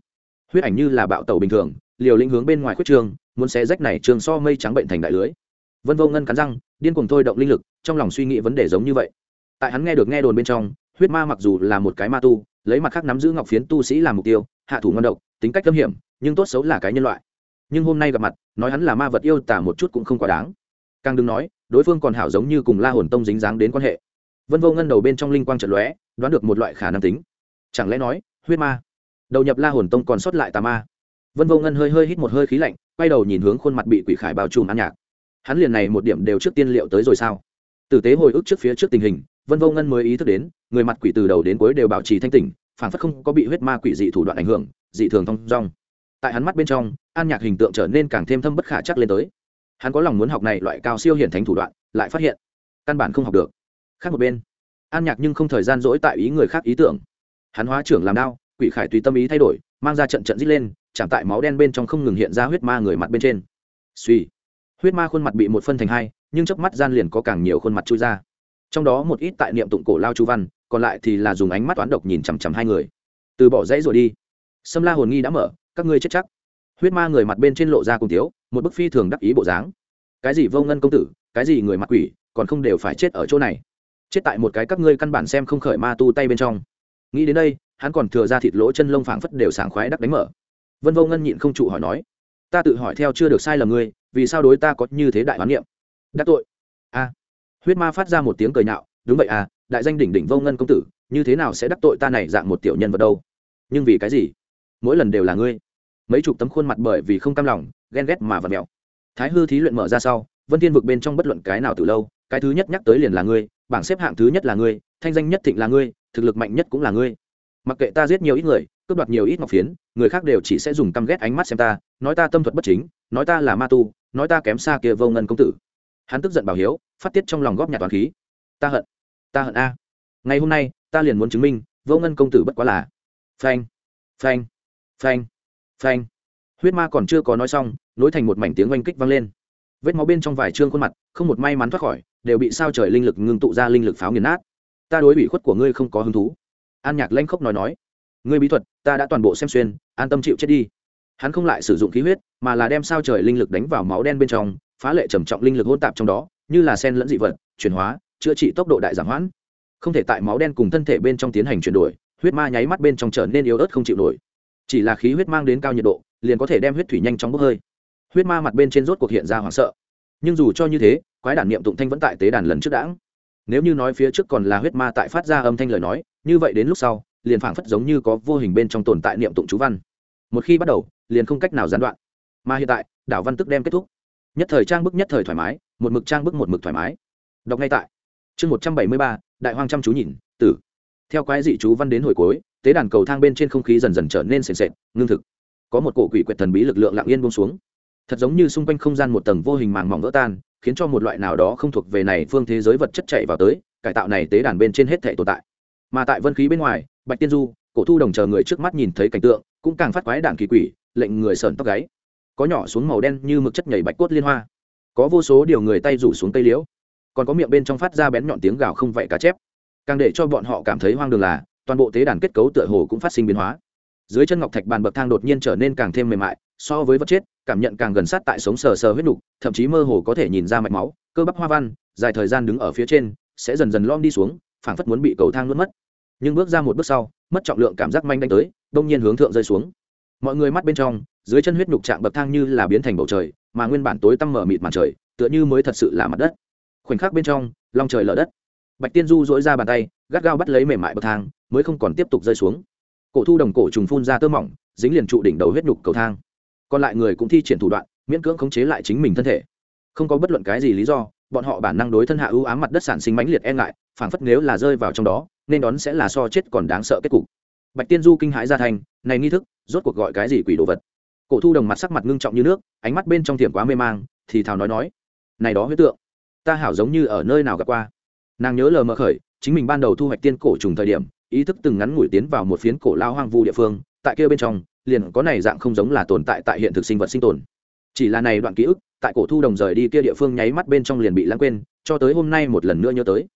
A: Huyết ảnh như là bạo tàu bình thường, liều lĩnh hướng bên ngoài khuyết trường, muốn xé rách này trường so mây trắng bệnh thành đại lưới vân vô ngân cắn răng, điên cuồng thôi động linh lực, trong lòng suy nghĩ vấn đề giống như vậy. Tại hắn nghe được nghe đồn bên trong, huyết ma mặc dù là một cái ma tu, lấy mặt khác nắm giữ ngọc phiến tu sĩ làm mục tiêu, hạ thủ ngon độc, tính cách âm hiểm, nhưng tốt xấu là cái nhân loại. Nhưng hôm nay gặp mặt, nói hắn là ma vật yêu tả một chút cũng không quá đáng. Càng đừng nói, đối phương còn hảo giống như cùng la hồn tông dính dáng đến quan hệ. Vân vô ngân đầu bên trong linh quang trận lóe, đoán được một loại khả năng tính. Chẳng lẽ nói, huyết ma? Đầu nhập la hồn tông còn sót lại tà ma. Vân vô ngân hơi hơi hít một hơi khí lạnh, quay đầu nhìn hướng khuôn mặt bị quỷ khải bao trùm ăn nhạc hắn liền này một điểm đều trước tiên liệu tới rồi sao? Tử tế hồi ức trước phía trước tình hình, vân vô ngân mới ý thức đến, người mặt quỷ từ đầu đến cuối đều bảo trì thanh tỉnh phản phất không có bị huyết ma quỷ dị thủ đoạn ảnh hưởng, dị thường thong dong. Tại hắn mắt bên trong, an nhạc hình tượng trở nên càng thêm thâm bất khả chắc lên tới. Hắn có lòng muốn học này loại cao siêu hiển thánh thủ đoạn, lại phát hiện, căn bản không học được. Khác một bên, an nhạc nhưng không thời gian dỗi tại ý người khác ý tưởng. Hắn hóa trưởng làm đao, quỷ khải tùy tâm ý thay đổi, mang ra trận trận dít lên, chạm tại máu đen bên trong không ngừng hiện ra huyết ma người mặt bên trên. Suy huyết ma khuôn mặt bị một phân thành hai, nhưng chớp mắt gian liền có càng nhiều khuôn mặt chui ra. Trong đó một ít tại niệm tụng cổ lao chu văn, còn lại thì là dùng ánh mắt toán độc nhìn chằm chằm hai người. Từ bỏ dãy rồi đi. Sâm la hồn nghi đã mở, các ngươi chết chắc. Huyết ma người mặt bên trên lộ ra cùng tiếu một bức phi thường đắc ý bộ dáng. Cái gì vô ngân công tử, cái gì người mặt quỷ, còn không đều phải chết ở chỗ này. Chết tại một cái các ngươi căn bản xem không khởi ma tu tay bên trong. Nghĩ đến đây, hắn còn thừa ra thịt lỗ chân lông phảng phất đều sảng khoái đắc đánh mở. Vân vô ngân nhịn không trụ hỏi nói ta tự hỏi theo chưa được sai lầm ngươi, vì sao đối ta có như thế đại hoán niệm? Đắc tội. A huyết ma phát ra một tiếng cười nhạo, đúng vậy à đại danh đỉnh đỉnh vô ngân công tử, như thế nào sẽ đắc tội ta này dạng một tiểu nhân vật đâu? Nhưng vì cái gì? Mỗi lần đều là ngươi. Mấy chục tấm khuôn mặt bởi vì không cam lòng, ghen ghét mà vật mèo. Thái hư thí luyện mở ra sau, vân thiên vực bên trong bất luận cái nào từ lâu, cái thứ nhất nhắc tới liền là ngươi, bảng xếp hạng thứ nhất là ngươi, thanh danh nhất thịnh là ngươi, thực lực mạnh nhất cũng là ngươi. Mặc kệ ta giết nhiều ít người cướp đoạt nhiều ít ngọc phiến, người khác đều chỉ sẽ dùng căm ghét ánh mắt xem ta, nói ta tâm thuật bất chính, nói ta là ma tu, nói ta kém xa kia vô ngân công tử. Hắn tức giận bảo hiếu, phát tiết trong lòng góp nhặt toàn khí. Ta hận ta hận a. Ngày hôm nay, ta liền muốn chứng minh, vô ngân công tử bất quá là. Phanh phanh phanh phanh. Huyết ma còn chưa có nói xong, nối thành một mảnh tiếng oanh kích vang lên. Vết máu bên trong vài trương khuôn mặt, không một may mắn thoát khỏi, đều bị sao trời linh lực ngưng tụ ra linh lực pháo nghiền nát. Ta đối bị khuất của ngươi không có hứng thú. An nhạc lanh khốc nói nói ngươi bí thuật, ta đã toàn bộ xem xuyên, an tâm chịu chết đi. Hắn không lại sử dụng khí huyết, mà là đem sao trời linh lực đánh vào máu đen bên trong, phá lệ trầm trọng linh lực hôn tạp trong đó, như là sen lẫn dị vật, chuyển hóa, chữa trị tốc độ đại giảm hoãn. Không thể tại máu đen cùng thân thể bên trong tiến hành chuyển đổi, huyết ma nháy mắt bên trong trở nên yếu ớt không chịu nổi. Chỉ là khí huyết mang đến cao nhiệt độ, liền có thể đem huyết thủy nhanh chóng bốc hơi. Huyết ma mặt bên trên rốt cuộc hiện ra hoảng sợ. Nhưng dù cho như thế, quái đản niệm tụng thanh vẫn tại tế đàn lần trước đãng. Nếu như nói phía trước còn là huyết ma tại phát ra âm thanh lời nói, như vậy đến lúc sau liền phảng phất giống như có vô hình bên trong tồn tại niệm tụng chú văn. Một khi bắt đầu, liền không cách nào gián đoạn. Mà hiện tại, đảo văn tức đem kết thúc. Nhất thời trang bức nhất thời thoải mái, một mực trang bức một mực thoải mái. Đọc ngay tại. Chương một trăm bảy mươi ba, đại hoang chăm chú nhìn, tử. Theo quái dị chú văn đến hồi cuối, tế đàn cầu thang bên trên không khí dần dần trở nên sền sệt, ngưng thực. Có một cổ quỷ quyệt thần bí lực lượng lặng yên buông xuống. Thật giống như xung quanh không gian một tầng vô hình màng mỏng vỡ tan, khiến cho một loại nào đó không thuộc về này phương thế giới vật chất chạy vào tới, cải tạo này tế đàn bên trên hết thể tồn tại. Mà tại vân khí bên ngoài bạch tiên du, cổ thu đồng chờ người trước mắt nhìn thấy cảnh tượng, cũng càng phát quái đảng kỳ quỷ, lệnh người sờn tóc gáy. Có nhỏ xuống màu đen như mực chất nhảy bạch cốt liên hoa. Có vô số điều người tay rủ xuống tây liễu. Còn có miệng bên trong phát ra bén nhọn tiếng gào không vậy cá chép. Càng để cho bọn họ cảm thấy hoang đường là, toàn bộ tế đàn kết cấu tựa hồ cũng phát sinh biến hóa. Dưới chân ngọc thạch bàn bậc thang đột nhiên trở nên càng thêm mềm mại, so với vật chết, cảm nhận càng gần sát tại sống sờ sờ huyết nục, thậm chí mơ hồ có thể nhìn ra mạch máu, cơ bắp hoa văn, dài thời gian đứng ở phía trên, sẽ dần dần lom đi xuống, phảng phất muốn bị cầu thang nuốt mất nhưng bước ra một bước sau, mất trọng lượng cảm giác manh đánh tới, đông nhiên hướng thượng rơi xuống. Mọi người mắt bên trong, dưới chân huyết nhục chạm bậc thang như là biến thành bầu trời, mà nguyên bản tối tăm mở mịt màn trời, tựa như mới thật sự là mặt đất. Khoảnh khắc bên trong, long trời lở đất. Bạch tiên du dỗi ra bàn tay, gắt gao bắt lấy mềm mại bậc thang, mới không còn tiếp tục rơi xuống. Cổ thu đồng cổ trùng phun ra tơ mỏng, dính liền trụ đỉnh đầu huyết nhục cầu thang. Còn lại người cũng thi triển thủ đoạn, miễn cưỡng khống chế lại chính mình thân thể. Không có bất luận cái gì lý do, bọn họ bản năng đối thân hạ ưu ám mặt đất sản sinh mãnh liệt e ngại, phảng phất nếu là rơi vào trong đó nên đón sẽ là so chết còn đáng sợ kết cục. Bạch tiên du kinh hãi ra thành, này nghi thức, rốt cuộc gọi cái gì quỷ đồ vật? Cổ thu đồng mặt sắc mặt ngưng trọng như nước, ánh mắt bên trong tiệm quá mê mang, thì thào nói nói, này đó huyết tượng, ta hảo giống như ở nơi nào gặp qua. Nàng nhớ lờ mờ khởi, chính mình ban đầu thu hoạch tiên cổ trùng thời điểm, ý thức từng ngắn ngủi tiến vào một phiến cổ lao hoang vu địa phương, tại kia bên trong, liền có này dạng không giống là tồn tại tại hiện thực sinh vật sinh tồn. Chỉ là này đoạn ký ức, tại cổ thu đồng rời đi kia địa phương nháy mắt bên trong liền bị lãng quên, cho tới hôm nay một lần nữa nhớ tới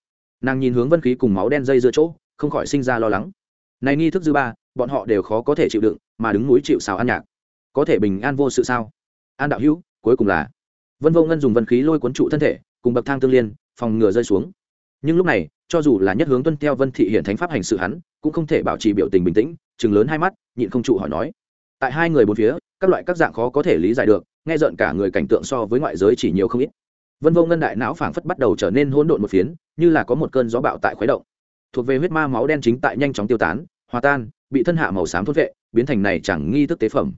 A: nàng nhìn hướng vân khí cùng máu đen dây giữa chỗ, không khỏi sinh ra lo lắng. Này nghi thức dư ba, bọn họ đều khó có thể chịu đựng, mà đứng núi chịu xào ăn nhạc. Có thể bình an vô sự sao? An đạo hữu, cuối cùng là, vân vô ngân dùng vân khí lôi cuốn trụ thân thể, cùng bậc thang tương liên, phòng ngừa rơi xuống. Nhưng lúc này, cho dù là nhất hướng tuân theo vân thị hiện thánh pháp hành sự hắn, cũng không thể bảo trì biểu tình bình tĩnh, chừng lớn hai mắt, nhịn không trụ hỏi nói. Tại hai người bốn phía, các loại các dạng khó có thể lý giải được, nghe rợn cả người cảnh tượng so với ngoại giới chỉ nhiều không ít vân vô ngân đại não phảng phất bắt đầu trở nên hỗn độn một phiến, như là có một cơn gió bạo tại khuấy động. Thuộc về huyết ma máu đen chính tại nhanh chóng tiêu tán, hòa tan, bị thân hạ màu xám thốt vệ, biến thành này chẳng nghi thức tế phẩm.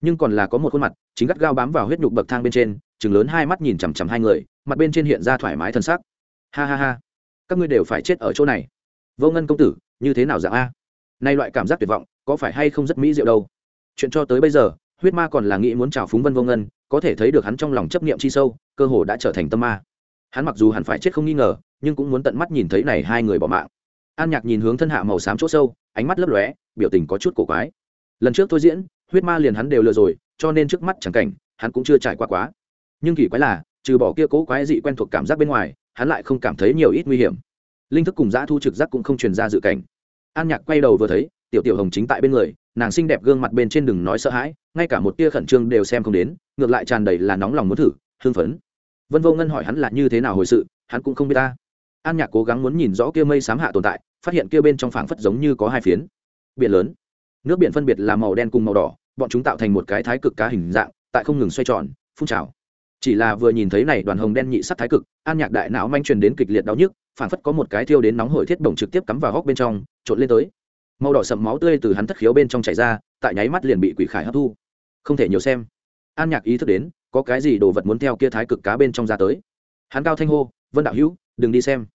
A: Nhưng còn là có một khuôn mặt, chính gắt gao bám vào huyết nhục bậc thang bên trên chừng lớn hai mắt nhìn chằm chằm hai người, mặt bên trên hiện ra thoải mái thân sắc. Ha ha ha, các ngươi đều phải chết ở chỗ này. Vô ngân công tử, như thế nào dạng a? Nay loại cảm giác tuyệt vọng, có phải hay không rất mỹ diệu đâu? Chuyện cho tới bây giờ, huyết ma còn là nghĩ muốn trào phúng vân vô ngân có thể thấy được hắn trong lòng chấp niệm chi sâu, cơ hồ đã trở thành tâm ma. Hắn mặc dù hẳn phải chết không nghi ngờ, nhưng cũng muốn tận mắt nhìn thấy này hai người bỏ mạng. An nhạc nhìn hướng thân hạ màu xám chỗ sâu, ánh mắt lấp lóe, biểu tình có chút cổ quái. Lần trước tôi diễn, huyết ma liền hắn đều lừa rồi, cho nên trước mắt chẳng cảnh, hắn cũng chưa trải qua quá. Nhưng kỳ quái là, trừ bỏ kia cố quái dị quen thuộc cảm giác bên ngoài, hắn lại không cảm thấy nhiều ít nguy hiểm. Linh thức cùng Giá thu trực giác cũng không truyền ra dự cảnh. An nhạc quay đầu vừa thấy, tiểu tiểu hồng chính tại bên người, nàng xinh đẹp gương mặt bên trên đừng nói sợ hãi, ngay cả một tia khẩn trương đều xem không đến ngược lại tràn đầy là nóng lòng muốn thử, hưng phấn. Vân vô ngân hỏi hắn là như thế nào hồi sự, hắn cũng không biết ta. An nhạc cố gắng muốn nhìn rõ kia mây sám hạ tồn tại, phát hiện kia bên trong phảng phất giống như có hai phiến. Biển lớn. Nước biển phân biệt là màu đen cùng màu đỏ, bọn chúng tạo thành một cái thái cực cá hình dạng, tại không ngừng xoay tròn, phun trào. Chỉ là vừa nhìn thấy này đoàn hồng đen nhị sắc thái cực, an nhạc đại não manh truyền đến kịch liệt đau nhức, phảng phất có một cái thiêu đến nóng hổi thiết bổng trực tiếp cắm vào góc bên trong, trộn lên tới. Màu đỏ sậm máu tươi từ hắn thất khiếu bên trong chảy ra, tại nháy mắt liền bị quỷ khải hấp thu. Không thể nhiều xem an nhạc ý thức đến, có cái gì đồ vật muốn theo kia thái cực cá bên trong ra tới? Hắn cao thanh hô, vân đạo hữu, đừng đi xem.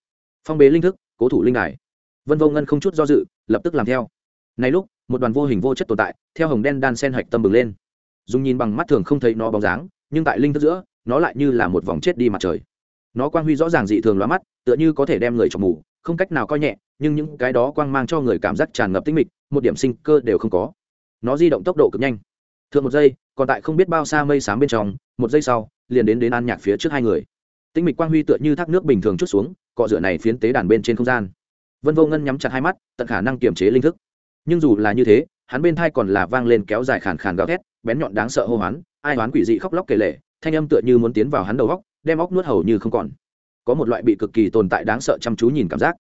A: Phong bế linh thức, cố thủ linh đài. Vân vô ngân không chút do dự, lập tức làm theo. Này lúc, một đoàn vô hình vô chất tồn tại, theo hồng đen đan sen hạch tâm bừng lên. Dùng nhìn bằng mắt thường không thấy nó bóng dáng, nhưng tại linh thức giữa, nó lại như là một vòng chết đi mặt trời. Nó quang huy rõ ràng dị thường lóa mắt, tựa như có thể đem người trong mù, không cách nào coi nhẹ, nhưng những cái đó quang mang cho người cảm giác tràn ngập tinh mịch, một điểm sinh cơ đều không có. Nó di động tốc độ cực nhanh thượng một giây, còn tại không biết bao xa mây sáng bên trong, một giây sau, liền đến đến an nhạc phía trước hai người. Tinh mịch quang huy tựa như thác nước bình thường chút xuống, cọ rửa này phiến tế đàn bên trên không gian. Vân vô ngân nhắm chặt hai mắt, tận khả năng kiềm chế linh thức. Nhưng dù là như thế, hắn bên thai còn là vang lên kéo dài khàn khàn gào thét, bén nhọn đáng sợ hô hoán, ai hoán quỷ dị khóc lóc kể lệ thanh âm tựa như muốn tiến vào hắn đầu góc, đem óc nuốt hầu như không còn. Có một loại bị cực kỳ tồn tại đáng sợ chăm chú nhìn cảm giác.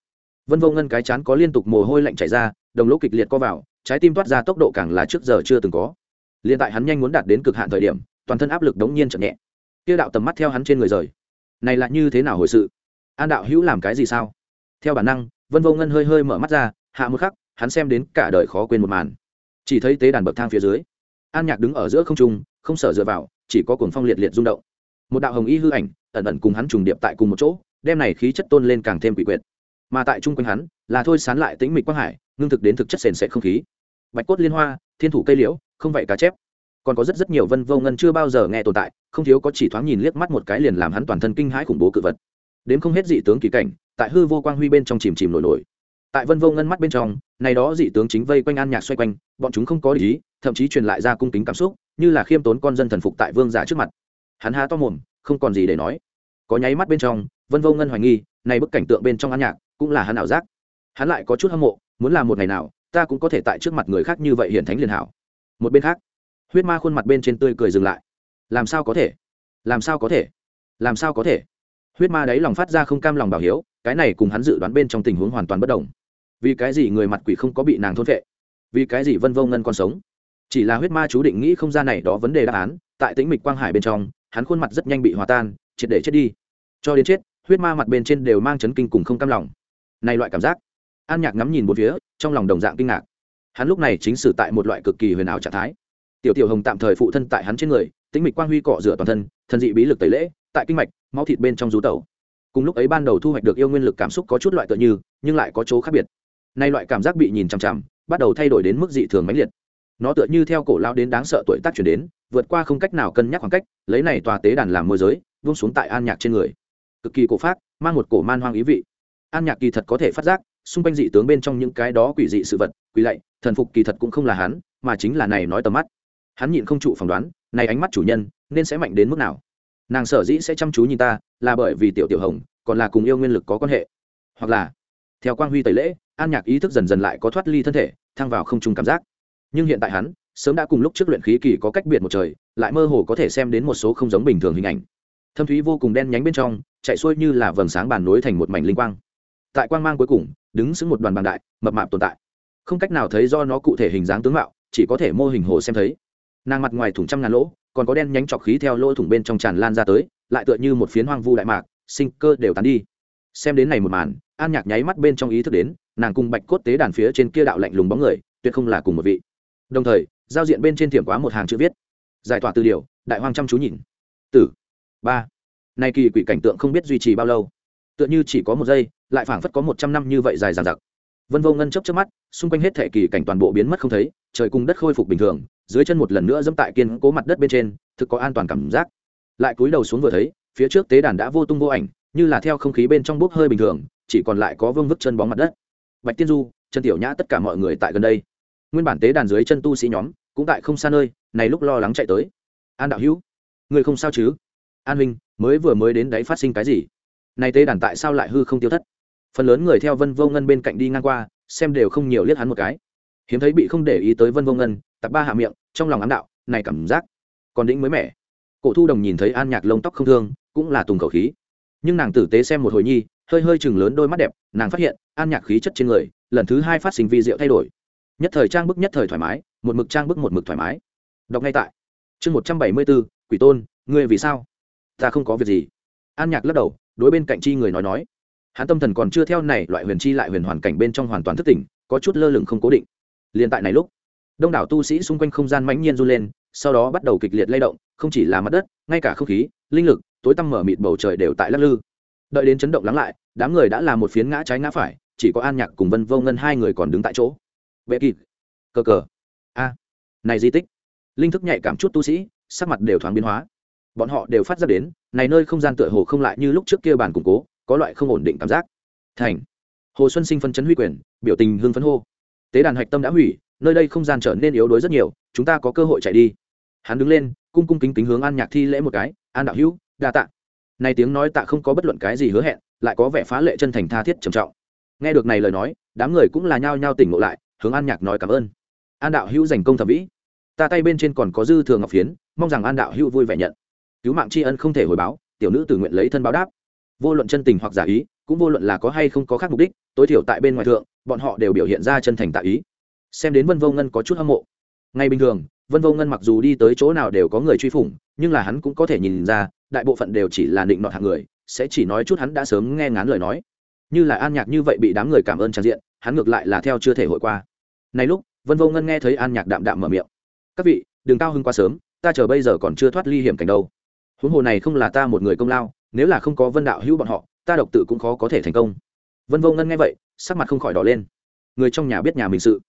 A: Vân vô ngân cái chán có liên tục mồ hôi lạnh chảy ra, đồng lỗ kịch liệt co vào, trái tim toát ra tốc độ càng là trước giờ chưa từng có liền tại hắn nhanh muốn đạt đến cực hạn thời điểm, toàn thân áp lực đống nhiên chậm nhẹ. Kia đạo tầm mắt theo hắn trên người rời. Này là như thế nào hồi sự? An đạo hữu làm cái gì sao? Theo bản năng, vân vô ngân hơi hơi mở mắt ra, hạ một khắc, hắn xem đến cả đời khó quên một màn. Chỉ thấy tế đàn bậc thang phía dưới, an nhạc đứng ở giữa không trung, không sở dựa vào, chỉ có cuồng phong liệt liệt rung động. Một đạo hồng y hư ảnh, ẩn ẩn cùng hắn trùng điệp tại cùng một chỗ, đem này khí chất tôn lên càng thêm quỷ quyệt. Mà tại chung quanh hắn, là thôi sán lại tĩnh mịch quang hải, ngưng thực đến thực chất sền sệt không khí. Bạch cốt liên hoa thiên thủ cây liễu, không vậy cá chép. Còn có rất rất nhiều vân vô ngân chưa bao giờ nghe tồn tại, không thiếu có chỉ thoáng nhìn liếc mắt một cái liền làm hắn toàn thân kinh hãi khủng bố cự vật. Đến không hết dị tướng kỳ cảnh, tại hư vô quang huy bên trong chìm chìm nổi nổi. Tại vân vô ngân mắt bên trong, này đó dị tướng chính vây quanh an nhạc xoay quanh, bọn chúng không có lý, thậm chí truyền lại ra cung kính cảm xúc, như là khiêm tốn con dân thần phục tại vương giả trước mặt. Hắn há to mồm, không còn gì để nói. Có nháy mắt bên trong, vân vô ngân hoài nghi, này bức cảnh tượng bên trong an nhạc cũng là hắn ảo giác. Hắn lại có chút hâm mộ, muốn làm một ngày nào ta cũng có thể tại trước mặt người khác như vậy hiển thánh liền hảo. Một bên khác, huyết ma khuôn mặt bên trên tươi cười dừng lại. Làm sao có thể? Làm sao có thể? Làm sao có thể? Huyết ma đấy lòng phát ra không cam lòng bảo hiếu, cái này cùng hắn dự đoán bên trong tình huống hoàn toàn bất đồng. Vì cái gì người mặt quỷ không có bị nàng thôn vệ vì cái gì vân vô ngân còn sống? Chỉ là huyết ma chú định nghĩ không ra này đó vấn đề đáp án, tại tĩnh mịch quang hải bên trong, hắn khuôn mặt rất nhanh bị hòa tan, triệt để chết đi. Cho đến chết, huyết ma mặt bên trên đều mang chấn kinh cùng không cam lòng. Này loại cảm giác an nhạc ngắm nhìn một phía, trong lòng đồng dạng kinh ngạc. Hắn lúc này chính sử tại một loại cực kỳ huyền ảo trạng thái. Tiểu tiểu hồng tạm thời phụ thân tại hắn trên người, tĩnh mịch quang huy cọ rửa toàn thân thân dị bí lực tẩy lễ, tại kinh mạch, máu thịt bên trong rú tẩu. Cùng lúc ấy ban đầu thu hoạch được yêu nguyên lực cảm xúc có chút loại tựa như, nhưng lại có chỗ khác biệt. Nay loại cảm giác bị nhìn chằm chằm, bắt đầu thay đổi đến mức dị thường mãnh liệt. Nó tựa như theo cổ lao đến đáng sợ tuổi tác chuyển đến, vượt qua không cách nào cân nhắc khoảng cách, lấy này tòa tế đàn làm môi giới, vung xuống tại an nhạc trên người. Cực kỳ cổ phát mang một cổ man hoang ý vị. An nhạc kỳ thật có thể phát giác xung quanh dị tướng bên trong những cái đó quỷ dị sự vật, quỷ lạy, thần phục kỳ thật cũng không là hắn, mà chính là này nói tầm mắt. Hắn nhịn không trụ phỏng đoán, này ánh mắt chủ nhân, nên sẽ mạnh đến mức nào? Nàng sở dĩ sẽ chăm chú nhìn ta, là bởi vì tiểu tiểu hồng, còn là cùng yêu nguyên lực có quan hệ. Hoặc là, theo quang huy tẩy lễ, an nhạc ý thức dần dần lại có thoát ly thân thể, thăng vào không trung cảm giác. Nhưng hiện tại hắn, sớm đã cùng lúc trước luyện khí kỳ có cách biệt một trời, lại mơ hồ có thể xem đến một số không giống bình thường hình ảnh. Thâm thúy vô cùng đen nhánh bên trong, chạy xuôi như là vầng sáng bàn nối thành một mảnh linh quang. Tại quang mang cuối cùng đứng xứng một đoàn bàn đại, mập mạp tồn tại. Không cách nào thấy do nó cụ thể hình dáng tướng mạo, chỉ có thể mô hình hồ xem thấy. Nàng mặt ngoài thủng trăm ngàn lỗ, còn có đen nhánh trọc khí theo lỗ thủng bên trong tràn lan ra tới, lại tựa như một phiến hoang vu đại mạc, sinh cơ đều tán đi. Xem đến này một màn, an nhạc nháy mắt bên trong ý thức đến, nàng cùng bạch cốt tế đàn phía trên kia đạo lạnh lùng bóng người, tuyệt không là cùng một vị. Đồng thời, giao diện bên trên thiểm quá một hàng chữ viết. Giải tỏa từ điều, đại hoang chăm chú nhìn. Tử. Ba. Nay kỳ quỷ cảnh tượng không biết duy trì bao lâu. Tựa như chỉ có một giây lại phảng phất có một trăm năm như vậy dài dằng dặc. Vân vô ngân chấp chớp mắt, xung quanh hết thể kỳ cảnh toàn bộ biến mất không thấy, trời cùng đất khôi phục bình thường, dưới chân một lần nữa dẫm tại kiên cố mặt đất bên trên, thực có an toàn cảm giác. Lại cúi đầu xuống vừa thấy, phía trước tế đàn đã vô tung vô ảnh, như là theo không khí bên trong bốc hơi bình thường, chỉ còn lại có vương vức chân bóng mặt đất. Bạch tiên du chân tiểu nhã tất cả mọi người tại gần đây. Nguyên bản tế đàn dưới chân tu sĩ nhóm, cũng tại không xa nơi, này lúc lo lắng chạy tới. An đạo hữu, người không sao chứ? An huynh, mới vừa mới đến đấy phát sinh cái gì? Này tế đàn tại sao lại hư không tiêu thất? Phần lớn người theo vân vô ngân bên cạnh đi ngang qua, xem đều không nhiều liếc hắn một cái. Hiếm thấy bị không để ý tới vân vô ngân tập ba hạ miệng, trong lòng ám đạo, này cảm giác còn đĩnh mới mẻ. Cổ thu đồng nhìn thấy an nhạc lông tóc không thương, cũng là tùng khẩu khí. Nhưng nàng tử tế xem một hồi nhi, hơi hơi chừng lớn đôi mắt đẹp, nàng phát hiện, an nhạc khí chất trên người, lần thứ hai phát sinh vi diệu thay đổi. Nhất thời trang bức nhất thời thoải mái, một mực trang bức một mực thoải mái. Đọc ngay tại. Chương một trăm bảy mươi bốn quỷ tôn, ngươi vì sao? Ta không có việc gì. An nhạc lắc đầu, đối bên cạnh chi người nói nói hắn tâm thần còn chưa theo này loại huyền chi lại huyền hoàn cảnh bên trong hoàn toàn thức tỉnh, có chút lơ lửng không cố định. Liền tại này lúc, đông đảo tu sĩ xung quanh không gian mãnh nhiên run lên, sau đó bắt đầu kịch liệt lay động, không chỉ là mặt đất, ngay cả không khí, linh lực, tối tăm mở mịt bầu trời đều tại lắc lư. Đợi đến chấn động lắng lại, đám người đã là một phiến ngã trái ngã phải, chỉ có an nhạc cùng vân vô ngân hai người còn đứng tại chỗ. Bệ kịp. Cờ cờ. A. Này di tích. Linh thức nhạy cảm chút tu sĩ, sắc mặt đều thoáng biến hóa. Bọn họ đều phát ra đến, này nơi không gian tựa hồ không lại như lúc trước kia bàn củng cố có loại không ổn định cảm giác. Thành. Hồ xuân sinh phân chấn huy quyền, biểu tình hưng phấn hô. Tế đàn hạch tâm đã hủy, nơi đây không gian trở nên yếu đuối rất nhiều, chúng ta có cơ hội chạy đi. Hắn đứng lên, cung cung kính kính hướng an nhạc thi lễ một cái, an đạo hữu, đa tạ. Này tiếng nói tạ không có bất luận cái gì hứa hẹn, lại có vẻ phá lệ chân thành tha thiết trầm trọng. Nghe được này lời nói, đám người cũng là nhao nhao tỉnh ngộ lại, hướng an nhạc nói cảm ơn. An đạo hữu dành công thẩm vĩ. Ta tay bên trên còn có dư thường ngọc phiến, mong rằng an đạo hữu vui vẻ nhận. Cứu mạng tri ân không thể hồi báo, tiểu nữ tự nguyện lấy thân báo đáp vô luận chân tình hoặc giả ý, cũng vô luận là có hay không có khác mục đích, tối thiểu tại bên ngoài thượng, bọn họ đều biểu hiện ra chân thành tạ ý. Xem đến vân vô ngân có chút hâm mộ. Ngay bình thường, vân vô ngân mặc dù đi tới chỗ nào đều có người truy phủng, nhưng là hắn cũng có thể nhìn ra, đại bộ phận đều chỉ là định nọt hạng người, sẽ chỉ nói chút hắn đã sớm nghe ngán lời nói. Như là an nhạc như vậy bị đám người cảm ơn trang diện, hắn ngược lại là theo chưa thể hội qua. Này lúc, vân vô ngân nghe thấy an nhạc đạm đạm mở miệng. Các vị đừng cao hưng quá sớm, ta chờ bây giờ còn chưa thoát ly hiểm cảnh đâu. Huống hồ này không là ta một người công lao nếu là không có vân đạo hữu bọn họ, ta độc tự cũng khó có thể thành công. Vân vô ngân nghe vậy, sắc mặt không khỏi đỏ lên. Người trong nhà biết nhà mình sự.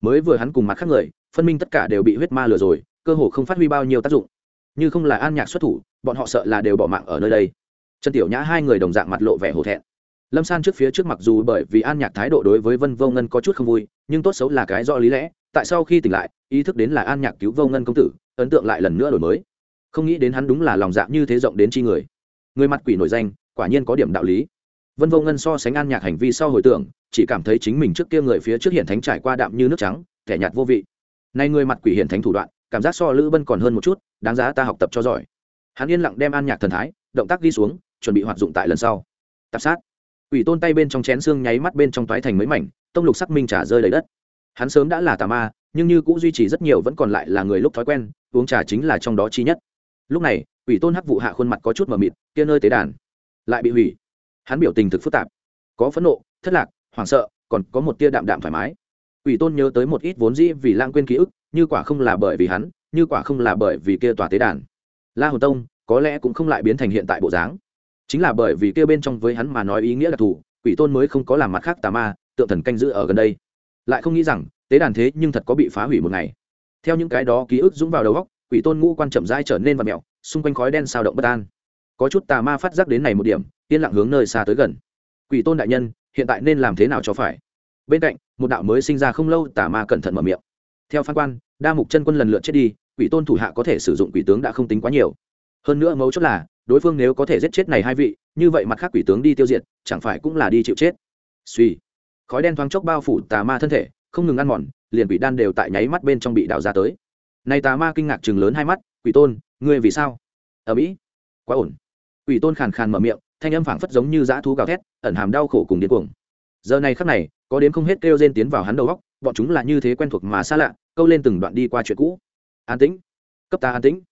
A: Mới vừa hắn cùng mặt khác người, phân minh tất cả đều bị huyết ma lừa rồi, cơ hồ không phát huy bao nhiêu tác dụng. Như không là an nhạc xuất thủ, bọn họ sợ là đều bỏ mạng ở nơi đây. Trần tiểu nhã hai người đồng dạng mặt lộ vẻ hổ thẹn. Lâm san trước phía trước mặc dù bởi vì an nhạc thái độ đối với vân vô ngân có chút không vui, nhưng tốt xấu là cái do lý lẽ, tại sau khi tỉnh lại, ý thức đến là an nhạc cứu vô ngân công tử, ấn tượng lại lần nữa đổi mới. Không nghĩ đến hắn đúng là lòng dạ như thế rộng đến chi người người mặt quỷ nổi danh, quả nhiên có điểm đạo lý. Vân vô ngân so sánh an nhạc hành vi sau hồi tưởng, chỉ cảm thấy chính mình trước kia người phía trước hiện thánh trải qua đạm như nước trắng thẻ nhạt vô vị. Nay người mặt quỷ hiện thánh thủ đoạn, cảm giác so lữ bân còn hơn một chút, đáng giá ta học tập cho giỏi. Hắn yên lặng đem an nhạc thần thái, động tác đi xuống, chuẩn bị hoạt dụng tại lần sau. Tạp sát. Quỷ tôn tay bên trong chén xương nháy mắt bên trong toái thành mấy mảnh, tông lục sắc minh trả rơi đầy đất. Hắn sớm đã là tà ma, nhưng như cũng duy trì rất nhiều vẫn còn lại là người lúc thói quen, uống trà chính là trong đó chi nhất. Lúc này ủy tôn hắc vụ hạ khuôn mặt có chút mờ mịt, kia nơi tế đàn lại bị hủy. Hắn biểu tình thực phức tạp, có phẫn nộ, thất lạc, hoảng sợ, còn có một tia đạm đạm thoải mái. Ủy tôn nhớ tới một ít vốn dĩ vì lãng quên ký ức, như quả không là bởi vì hắn, như quả không là bởi vì kia tòa tế đàn. La hồn tông có lẽ cũng không lại biến thành hiện tại bộ dáng. Chính là bởi vì kia bên trong với hắn mà nói ý nghĩa đặc thù, quỷ tôn mới không có làm mặt khác tà ma, tượng thần canh giữ ở gần đây. Lại không nghĩ rằng, tế đàn thế nhưng thật có bị phá hủy một ngày. Theo những cái đó ký ức dũng vào đầu góc quỷ tôn ngũ quan chậm rãi trở nên vật mẹo, xung quanh khói đen sao động bất an. Có chút tà ma phát giác đến này một điểm, yên lặng hướng nơi xa tới gần. Quỷ tôn đại nhân, hiện tại nên làm thế nào cho phải? Bên cạnh, một đạo mới sinh ra không lâu tà ma cẩn thận mở miệng. Theo phán quan, đa mục chân quân lần lượt chết đi, quỷ tôn thủ hạ có thể sử dụng quỷ tướng đã không tính quá nhiều. Hơn nữa mấu chốt là, đối phương nếu có thể giết chết này hai vị, như vậy mặt khác quỷ tướng đi tiêu diệt, chẳng phải cũng là đi chịu chết. Suy. Khói đen thoáng chốc bao phủ tà ma thân thể, không ngừng ăn mòn, liền quỷ đan đều tại nháy mắt bên trong bị đào ra tới này tà ma kinh ngạc chừng lớn hai mắt, quỷ tôn, ngươi vì sao? Ở mỹ. Quá ổn. Quỷ tôn khàn khàn mở miệng, thanh âm phảng phất giống như dã thú gào thét, ẩn hàm đau khổ cùng điên cuồng. Giờ này khắc này, có đến không hết kêu rên tiến vào hắn đầu góc bọn chúng là như thế quen thuộc mà xa lạ, câu lên từng đoạn đi qua chuyện cũ. An tĩnh, cấp ta an tĩnh.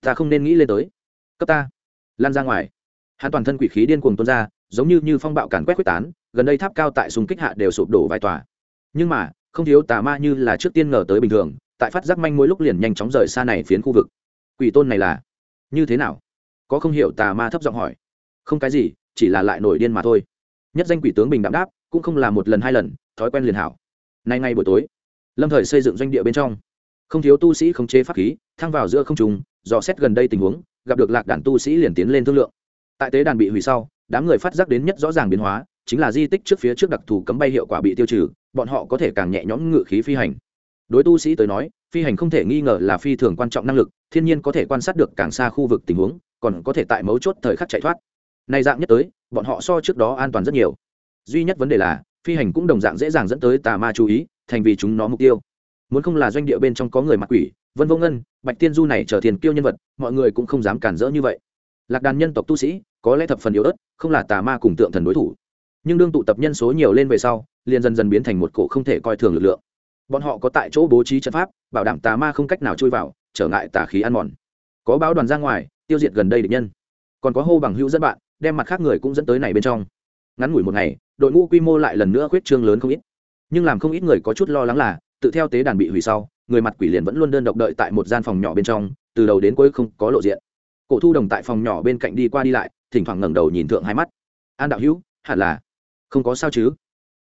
A: Ta không nên nghĩ lên tới. Cấp ta, lan ra ngoài. Hắn toàn thân quỷ khí điên cuồng tuôn ra, giống như như phong bạo càn quét quyết tán, gần đây tháp cao tại súng kích hạ đều sụp đổ vài tòa. Nhưng mà, không thiếu tà ma như là trước tiên ngờ tới bình thường tại phát giác manh mối lúc liền nhanh chóng rời xa này phiến khu vực. Quỷ tôn này là như thế nào? Có không hiểu tà ma thấp giọng hỏi. Không cái gì, chỉ là lại nổi điên mà thôi. Nhất danh quỷ tướng bình đạm đáp, cũng không là một lần hai lần, thói quen liền hảo. Nay ngay buổi tối, lâm thời xây dựng doanh địa bên trong, không thiếu tu sĩ khống chế pháp khí, thăng vào giữa không trùng dò xét gần đây tình huống, gặp được lạc đàn tu sĩ liền tiến lên thương lượng. Tại tế đàn bị hủy sau, đám người phát giác đến nhất rõ ràng biến hóa, chính là di tích trước phía trước đặc thù cấm bay hiệu quả bị tiêu trừ, bọn họ có thể càng nhẹ nhõm ngự khí phi hành đối tu sĩ tới nói, phi hành không thể nghi ngờ là phi thường quan trọng năng lực, thiên nhiên có thể quan sát được càng xa khu vực tình huống, còn có thể tại mấu chốt thời khắc chạy thoát. Này dạng nhất tới, bọn họ so trước đó an toàn rất nhiều. Duy nhất vấn đề là, phi hành cũng đồng dạng dễ dàng dẫn tới tà ma chú ý, thành vì chúng nó mục tiêu. Muốn không là doanh địa bên trong có người mặc quỷ, vân vô ngân, bạch tiên du này trở tiền kiêu nhân vật, mọi người cũng không dám cản rỡ như vậy. Lạc đàn nhân tộc tu sĩ, có lẽ thập phần yếu ớt, không là tà ma cùng tượng thần đối thủ. Nhưng đương tụ tập nhân số nhiều lên về sau, liền dần dần biến thành một cổ không thể coi thường lực lượng bọn họ có tại chỗ bố trí trận pháp, bảo đảm tà ma không cách nào chui vào, trở ngại tà khí ăn mòn. Có báo đoàn ra ngoài, tiêu diệt gần đây địch nhân. Còn có hô bằng hữu dẫn bạn, đem mặt khác người cũng dẫn tới này bên trong. Ngắn ngủi một ngày, đội ngũ quy mô lại lần nữa khuyết trương lớn không ít. Nhưng làm không ít người có chút lo lắng là, tự theo tế đàn bị hủy sau, người mặt quỷ liền vẫn luôn đơn độc đợi tại một gian phòng nhỏ bên trong, từ đầu đến cuối không có lộ diện. Cổ thu đồng tại phòng nhỏ bên cạnh đi qua đi lại, thỉnh thoảng ngẩng đầu nhìn thượng hai mắt. An đạo hữu, hẳn là không có sao chứ?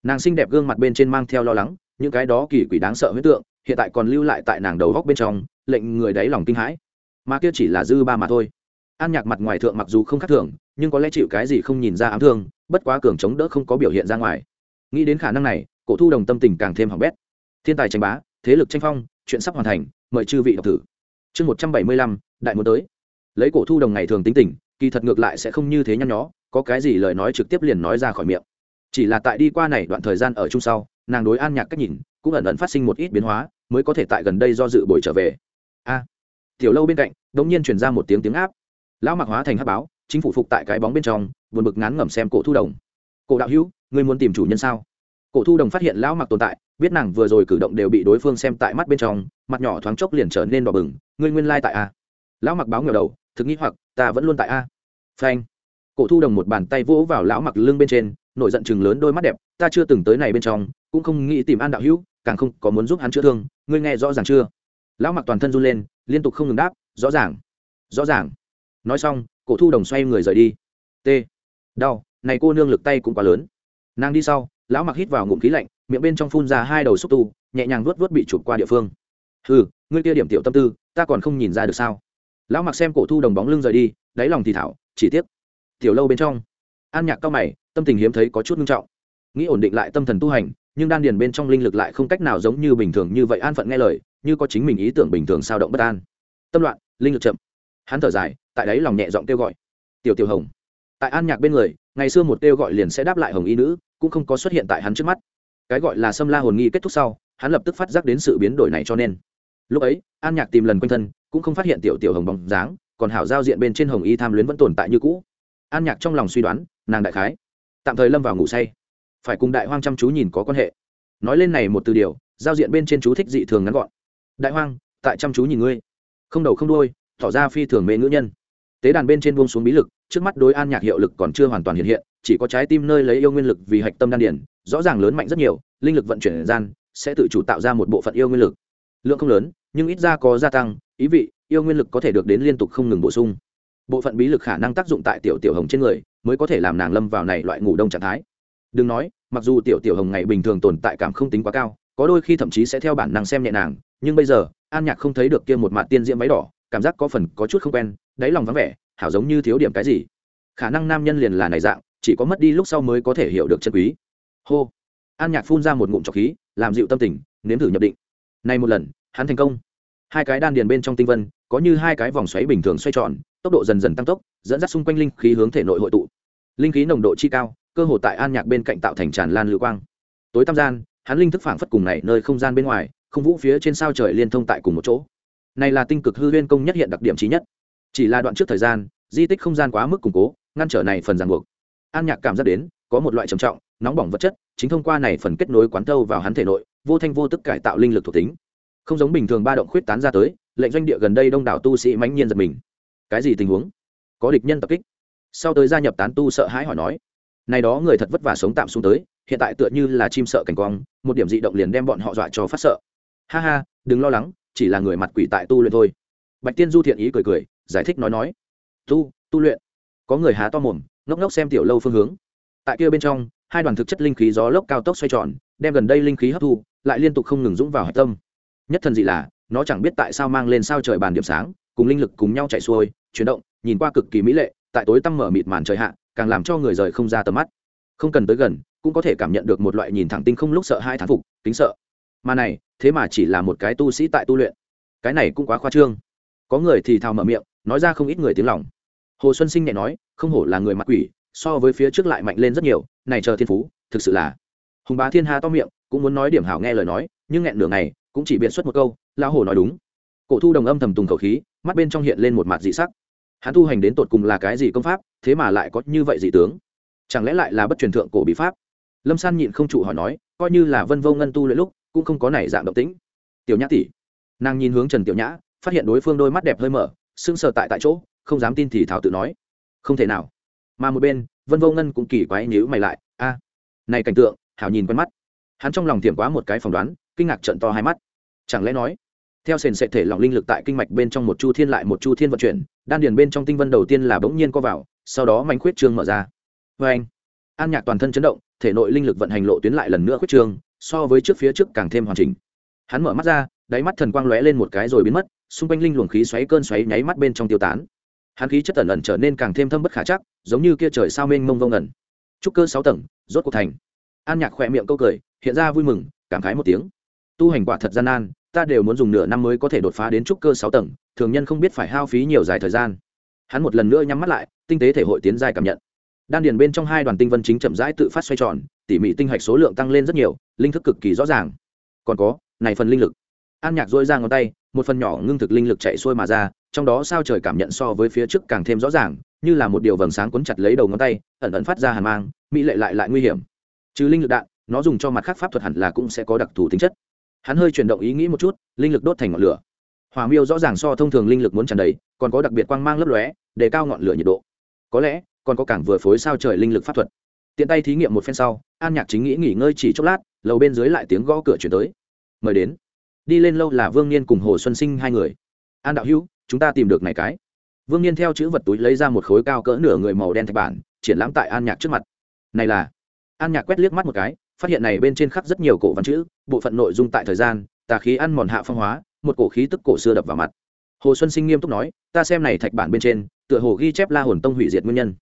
A: Nàng xinh đẹp gương mặt bên trên mang theo lo lắng những cái đó kỳ quỷ đáng sợ huyết tượng, hiện tại còn lưu lại tại nàng đầu góc bên trong, lệnh người đáy lòng kinh hãi. Mà kia chỉ là dư ba mà thôi. An nhạc mặt ngoài thượng mặc dù không khác thường, nhưng có lẽ chịu cái gì không nhìn ra ám thương, bất quá cường chống đỡ không có biểu hiện ra ngoài. Nghĩ đến khả năng này, cổ thu đồng tâm tình càng thêm hỏng bét. Thiên tài tranh bá, thế lực tranh phong, chuyện sắp hoàn thành, mời chư vị đọc thử. Chương một trăm bảy mươi lăm, đại muốn tới. Lấy cổ thu đồng ngày thường tính tình, kỳ thật ngược lại sẽ không như thế nhăn nhó, có cái gì lời nói trực tiếp liền nói ra khỏi miệng chỉ là tại đi qua này đoạn thời gian ở chung sau, nàng đối an nhạc cách nhìn, cũng ẩn ẩn phát sinh một ít biến hóa, mới có thể tại gần đây do dự buổi trở về. A. Tiểu lâu bên cạnh đ ỗ n g nhiên chuyển ra một tiếng tiếng áp. Lão mặc hóa thành hát báo, chính phủ phục tại cái bóng bên trong, buồn bực ngán ngẩm xem cổ thu đồng. Cổ đạo hữu, ngươi muốn tìm chủ nhân sao? Cổ thu đồng phát hiện lão mặc tồn tại, biết nàng vừa rồi cử động đều bị đối phương xem tại mắt bên trong, mặt nhỏ thoáng chốc liền trở nên đỏ bừng, ngươi nguyên lai、like、tại a. Lão mặc báo ngờ đầu, thực nghĩ hoặc, ta vẫn luôn tại a. Phanh. Cổ thu đồng một bàn tay vỗ vào lão mặc lưng bên trên nổi giận chừng lớn đôi mắt đẹp, ta chưa từng tới này bên trong, cũng không nghĩ tìm an đạo hữu, càng không có muốn giúp hắn chữa thương, ngươi nghe rõ ràng chưa? Lão mặc toàn thân run lên, liên tục không ngừng đáp, rõ ràng rõ ràng. Nói xong, cổ thu đồng xoay người rời đi. T, đau, này cô nương lực tay cũng quá lớn. Nàng đi sau, lão mặc hít vào ngụm khí lạnh, miệng bên trong phun ra hai đầu xúc tu, nhẹ nhàng vuốt vuốt bị chụp qua địa phương. Ừ ngươi kia điểm tiểu tâm tư, ta còn không nhìn ra được sao? Lão mặc xem cổ thu đồng bóng lưng rời đi, đáy lòng thì thảo, chỉ tiếc, tiểu lâu bên trong. An nhạc cao mày tâm tình hiếm thấy có chút nghiêm trọng. Nghĩ ổn định lại tâm thần tu hành, nhưng đan điền bên trong linh lực lại không cách nào giống như bình thường như vậy an phận nghe lời, như có chính mình ý tưởng bình thường sao động bất an. Tâm loạn, linh lực chậm. Hắn thở dài, tại đấy lòng nhẹ giọng kêu gọi. Tiểu tiểu hồng. Tại an nhạc bên người, ngày xưa một kêu gọi liền sẽ đáp lại hồng y nữ, cũng không có xuất hiện tại hắn trước mắt. Cái gọi là xâm la hồn nghi kết thúc sau, hắn lập tức phát giác đến sự biến đổi này cho nên. Lúc ấy, an nhạc tìm lần quanh thân, cũng không phát hiện tiểu tiểu hồng bóng dáng, còn hảo giao diện bên trên hồng y tham luyến vẫn tồn tại như cũ. An nhạc trong lòng suy đoán, nàng đại khái tạm thời lâm vào ngủ say. Phải cùng đại hoang chăm chú nhìn có quan hệ. Nói lên này một từ điều, giao diện bên trên chú thích dị thường ngắn gọn. Đại hoang, tại chăm chú nhìn ngươi. Không đầu không đuôi, tỏ ra phi thường mê ngữ nhân. Tế đàn bên trên buông xuống bí lực, trước mắt đối an nhạc hiệu lực còn chưa hoàn toàn hiện hiện, chỉ có trái tim nơi lấy yêu nguyên lực vì hạch tâm đan điển, rõ ràng lớn mạnh rất nhiều, linh lực vận chuyển gian, sẽ tự chủ tạo ra một bộ phận yêu nguyên lực. Lượng không lớn, nhưng ít ra có gia tăng, ý vị, yêu nguyên lực có thể được đến liên tục không ngừng bổ sung bộ phận bí lực khả năng tác dụng tại tiểu tiểu hồng trên người mới có thể làm nàng lâm vào này loại ngủ đông trạng thái. Đừng nói, mặc dù tiểu tiểu hồng ngày bình thường tồn tại cảm không tính quá cao, có đôi khi thậm chí sẽ theo bản năng xem nhẹ nàng, nhưng bây giờ, an nhạc không thấy được kia một mặt tiên diễm váy đỏ, cảm giác có phần có chút không quen, đáy lòng vắng vẻ, hảo giống như thiếu điểm cái gì. Khả năng nam nhân liền là này dạng, chỉ có mất đi lúc sau mới có thể hiểu được chân quý. Hô. An nhạc phun ra một ngụm trọc khí, làm dịu tâm tình, nếm thử nhập định. Này một lần, hắn thành công. Hai cái đan điền bên trong tinh vân, có như hai cái vòng xoáy bình thường xoay tròn tốc độ dần dần tăng tốc, dẫn dắt xung quanh linh khí hướng thể nội hội tụ. Linh khí nồng độ chi cao, cơ hồ tại an nhạc bên cạnh tạo thành tràn lan lưu quang. Tối tam gian, hắn linh thức phảng phất cùng này nơi không gian bên ngoài, không vũ phía trên sao trời liên thông tại cùng một chỗ. Này là tinh cực hư huyên công nhất hiện đặc điểm trí nhất. Chỉ là đoạn trước thời gian, di tích không gian quá mức củng cố, ngăn trở này phần ràng buộc. An nhạc cảm giác đến, có một loại trầm trọng, nóng bỏng vật chất, chính thông qua này phần kết nối quán thâu vào hắn thể nội, vô thanh vô tức cải tạo linh lực thuộc tính. Không giống bình thường ba động khuyết tán ra tới, lệnh doanh địa gần đây đông đảo tu sĩ mãnh nhiên giật mình cái gì tình huống? Có địch nhân tập kích. Sau tới gia nhập tán tu sợ hãi hỏi nói, này đó người thật vất vả sống tạm xuống tới, hiện tại tựa như là chim sợ cảnh quang, một điểm dị động liền đem bọn họ dọa cho phát sợ. Ha ha, đừng lo lắng, chỉ là người mặt quỷ tại tu luyện thôi. Bạch tiên du thiện ý cười cười, giải thích nói nói, tu tu luyện. Có người há to mồm, ngốc ngốc xem tiểu lâu phương hướng. Tại kia bên trong, hai đoàn thực chất linh khí gió lốc cao tốc xoay tròn, đem gần đây linh khí hấp thu, lại liên tục không ngừng dũng vào hạch tâm. Nhất thần dị là, nó chẳng biết tại sao mang lên sao trời bàn điểm sáng, cùng linh lực cùng nhau chạy xuôi chuyển động, nhìn qua cực kỳ mỹ lệ, tại tối tăm mở mịt màn trời hạ, càng làm cho người rời không ra tầm mắt. Không cần tới gần, cũng có thể cảm nhận được một loại nhìn thẳng tinh không lúc sợ hai thán phục, kính sợ. Mà này, thế mà chỉ là một cái tu sĩ tại tu luyện. Cái này cũng quá khoa trương. Có người thì thào mở miệng, nói ra không ít người tiếng lòng. Hồ xuân sinh nhẹ nói, không hổ là người mặc quỷ, so với phía trước lại mạnh lên rất nhiều, này chờ thiên phú, thực sự là. Hùng bá thiên hà to miệng, cũng muốn nói điểm hảo nghe lời nói, nhưng nghẹn nửa ngày, cũng chỉ biện xuất một câu, lão hồ nói đúng. Cổ thu đồng âm thầm tùng khẩu khí, mắt bên trong hiện lên một mặt dị sắc hắn tu hành đến tột cùng là cái gì công pháp, thế mà lại có như vậy dị tướng? Chẳng lẽ lại là bất truyền thượng cổ bí pháp? Lâm san nhịn không trụ hỏi nói, coi như là vân vô ngân tu luyện lúc, cũng không có nảy dạng động tĩnh. Tiểu nhã tỷ, nàng nhìn hướng trần tiểu nhã, phát hiện đối phương đôi mắt đẹp hơi mở sưng sờ tại tại chỗ, không dám tin thì thảo tự nói, không thể nào. Mà một bên, vân vô ngân cũng kỳ quái nhíu mày lại, a, này cảnh tượng, hảo nhìn quen mắt. Hắn trong lòng tiềm quá một cái phỏng đoán, kinh ngạc trận to hai mắt. Chẳng lẽ nói theo sền sệ thể lỏng linh lực tại kinh mạch bên trong một chu thiên lại một chu thiên vận chuyển, đan điền bên trong tinh vân đầu tiên là bỗng nhiên co vào, sau đó mạnh khuyết trương mở ra. Vê anh, an nhạc toàn thân chấn động, thể nội linh lực vận hành lộ tuyến lại lần nữa khuyết trương so với trước phía trước càng thêm hoàn chỉnh. Hắn mở mắt ra, đáy mắt thần quang lóe lên một cái rồi biến mất, xung quanh linh luồng khí xoáy cơn xoáy nháy mắt bên trong tiêu tán. Hắn khí chất tẩn ẩn trở nên càng thêm thâm bất khả chắc, giống như kia trời sao mênh mông vông ẩn trúc cơ sáu tầng, rốt cuộc thành. An nhạc khỏe miệng câu cười, hiện ra vui mừng, cảm khái một tiếng. Tu hành quả thật gian nan ta đều muốn dùng nửa năm mới có thể đột phá đến trúc cơ sáu tầng, thường nhân không biết phải hao phí nhiều dài thời gian. Hắn một lần nữa nhắm mắt lại, tinh tế thể hội tiến dài cảm nhận. Đan điền bên trong hai đoàn tinh vân chính chậm rãi tự phát xoay tròn, tỉ mỉ tinh hạch số lượng tăng lên rất nhiều, linh thức cực kỳ rõ ràng. Còn có, này phần linh lực. An nhạc dôi ra ngón tay, một phần nhỏ ngưng thực linh lực chạy xuôi mà ra, trong đó sao trời cảm nhận so với phía trước càng thêm rõ ràng, như là một điều vầng sáng cuốn chặt lấy đầu ngón tay, ẩn ẩn phát ra hàn mang, mỹ lệ lại lại nguy hiểm. Trừ linh lực đạn, nó dùng cho mặt khác pháp thuật hẳn là cũng sẽ có đặc thù tính chất hắn hơi chuyển động ý nghĩ một chút, linh lực đốt thành ngọn lửa. Hỏa miêu rõ ràng so thông thường linh lực muốn tràn đầy, còn có đặc biệt quang mang lấp lóe, để cao ngọn lửa nhiệt độ. Có lẽ, còn có cảng vừa phối sao trời linh lực pháp thuật. Tiện tay thí nghiệm một phen sau, an nhạc chính nghĩ nghỉ ngơi chỉ chốc lát, lầu bên dưới lại tiếng gõ cửa chuyển tới. Mời đến. Đi lên lâu là vương niên cùng hồ xuân sinh hai người. An đạo hữu, chúng ta tìm được này cái. Vương niên theo chữ vật túi lấy ra một khối cao cỡ nửa người màu đen thạch bản, triển lãm tại an nhạc trước mặt. Này là. An nhạc quét liếc mắt một cái phát hiện này bên trên khắc rất nhiều cổ văn chữ, bộ phận nội dung tại thời gian, tà khí ăn mòn hạ phong hóa, một cổ khí tức cổ xưa đập vào mặt. Hồ xuân sinh nghiêm túc nói, ta xem này thạch bản bên trên, tựa hồ ghi chép la hồn tông hủy diệt nguyên nhân.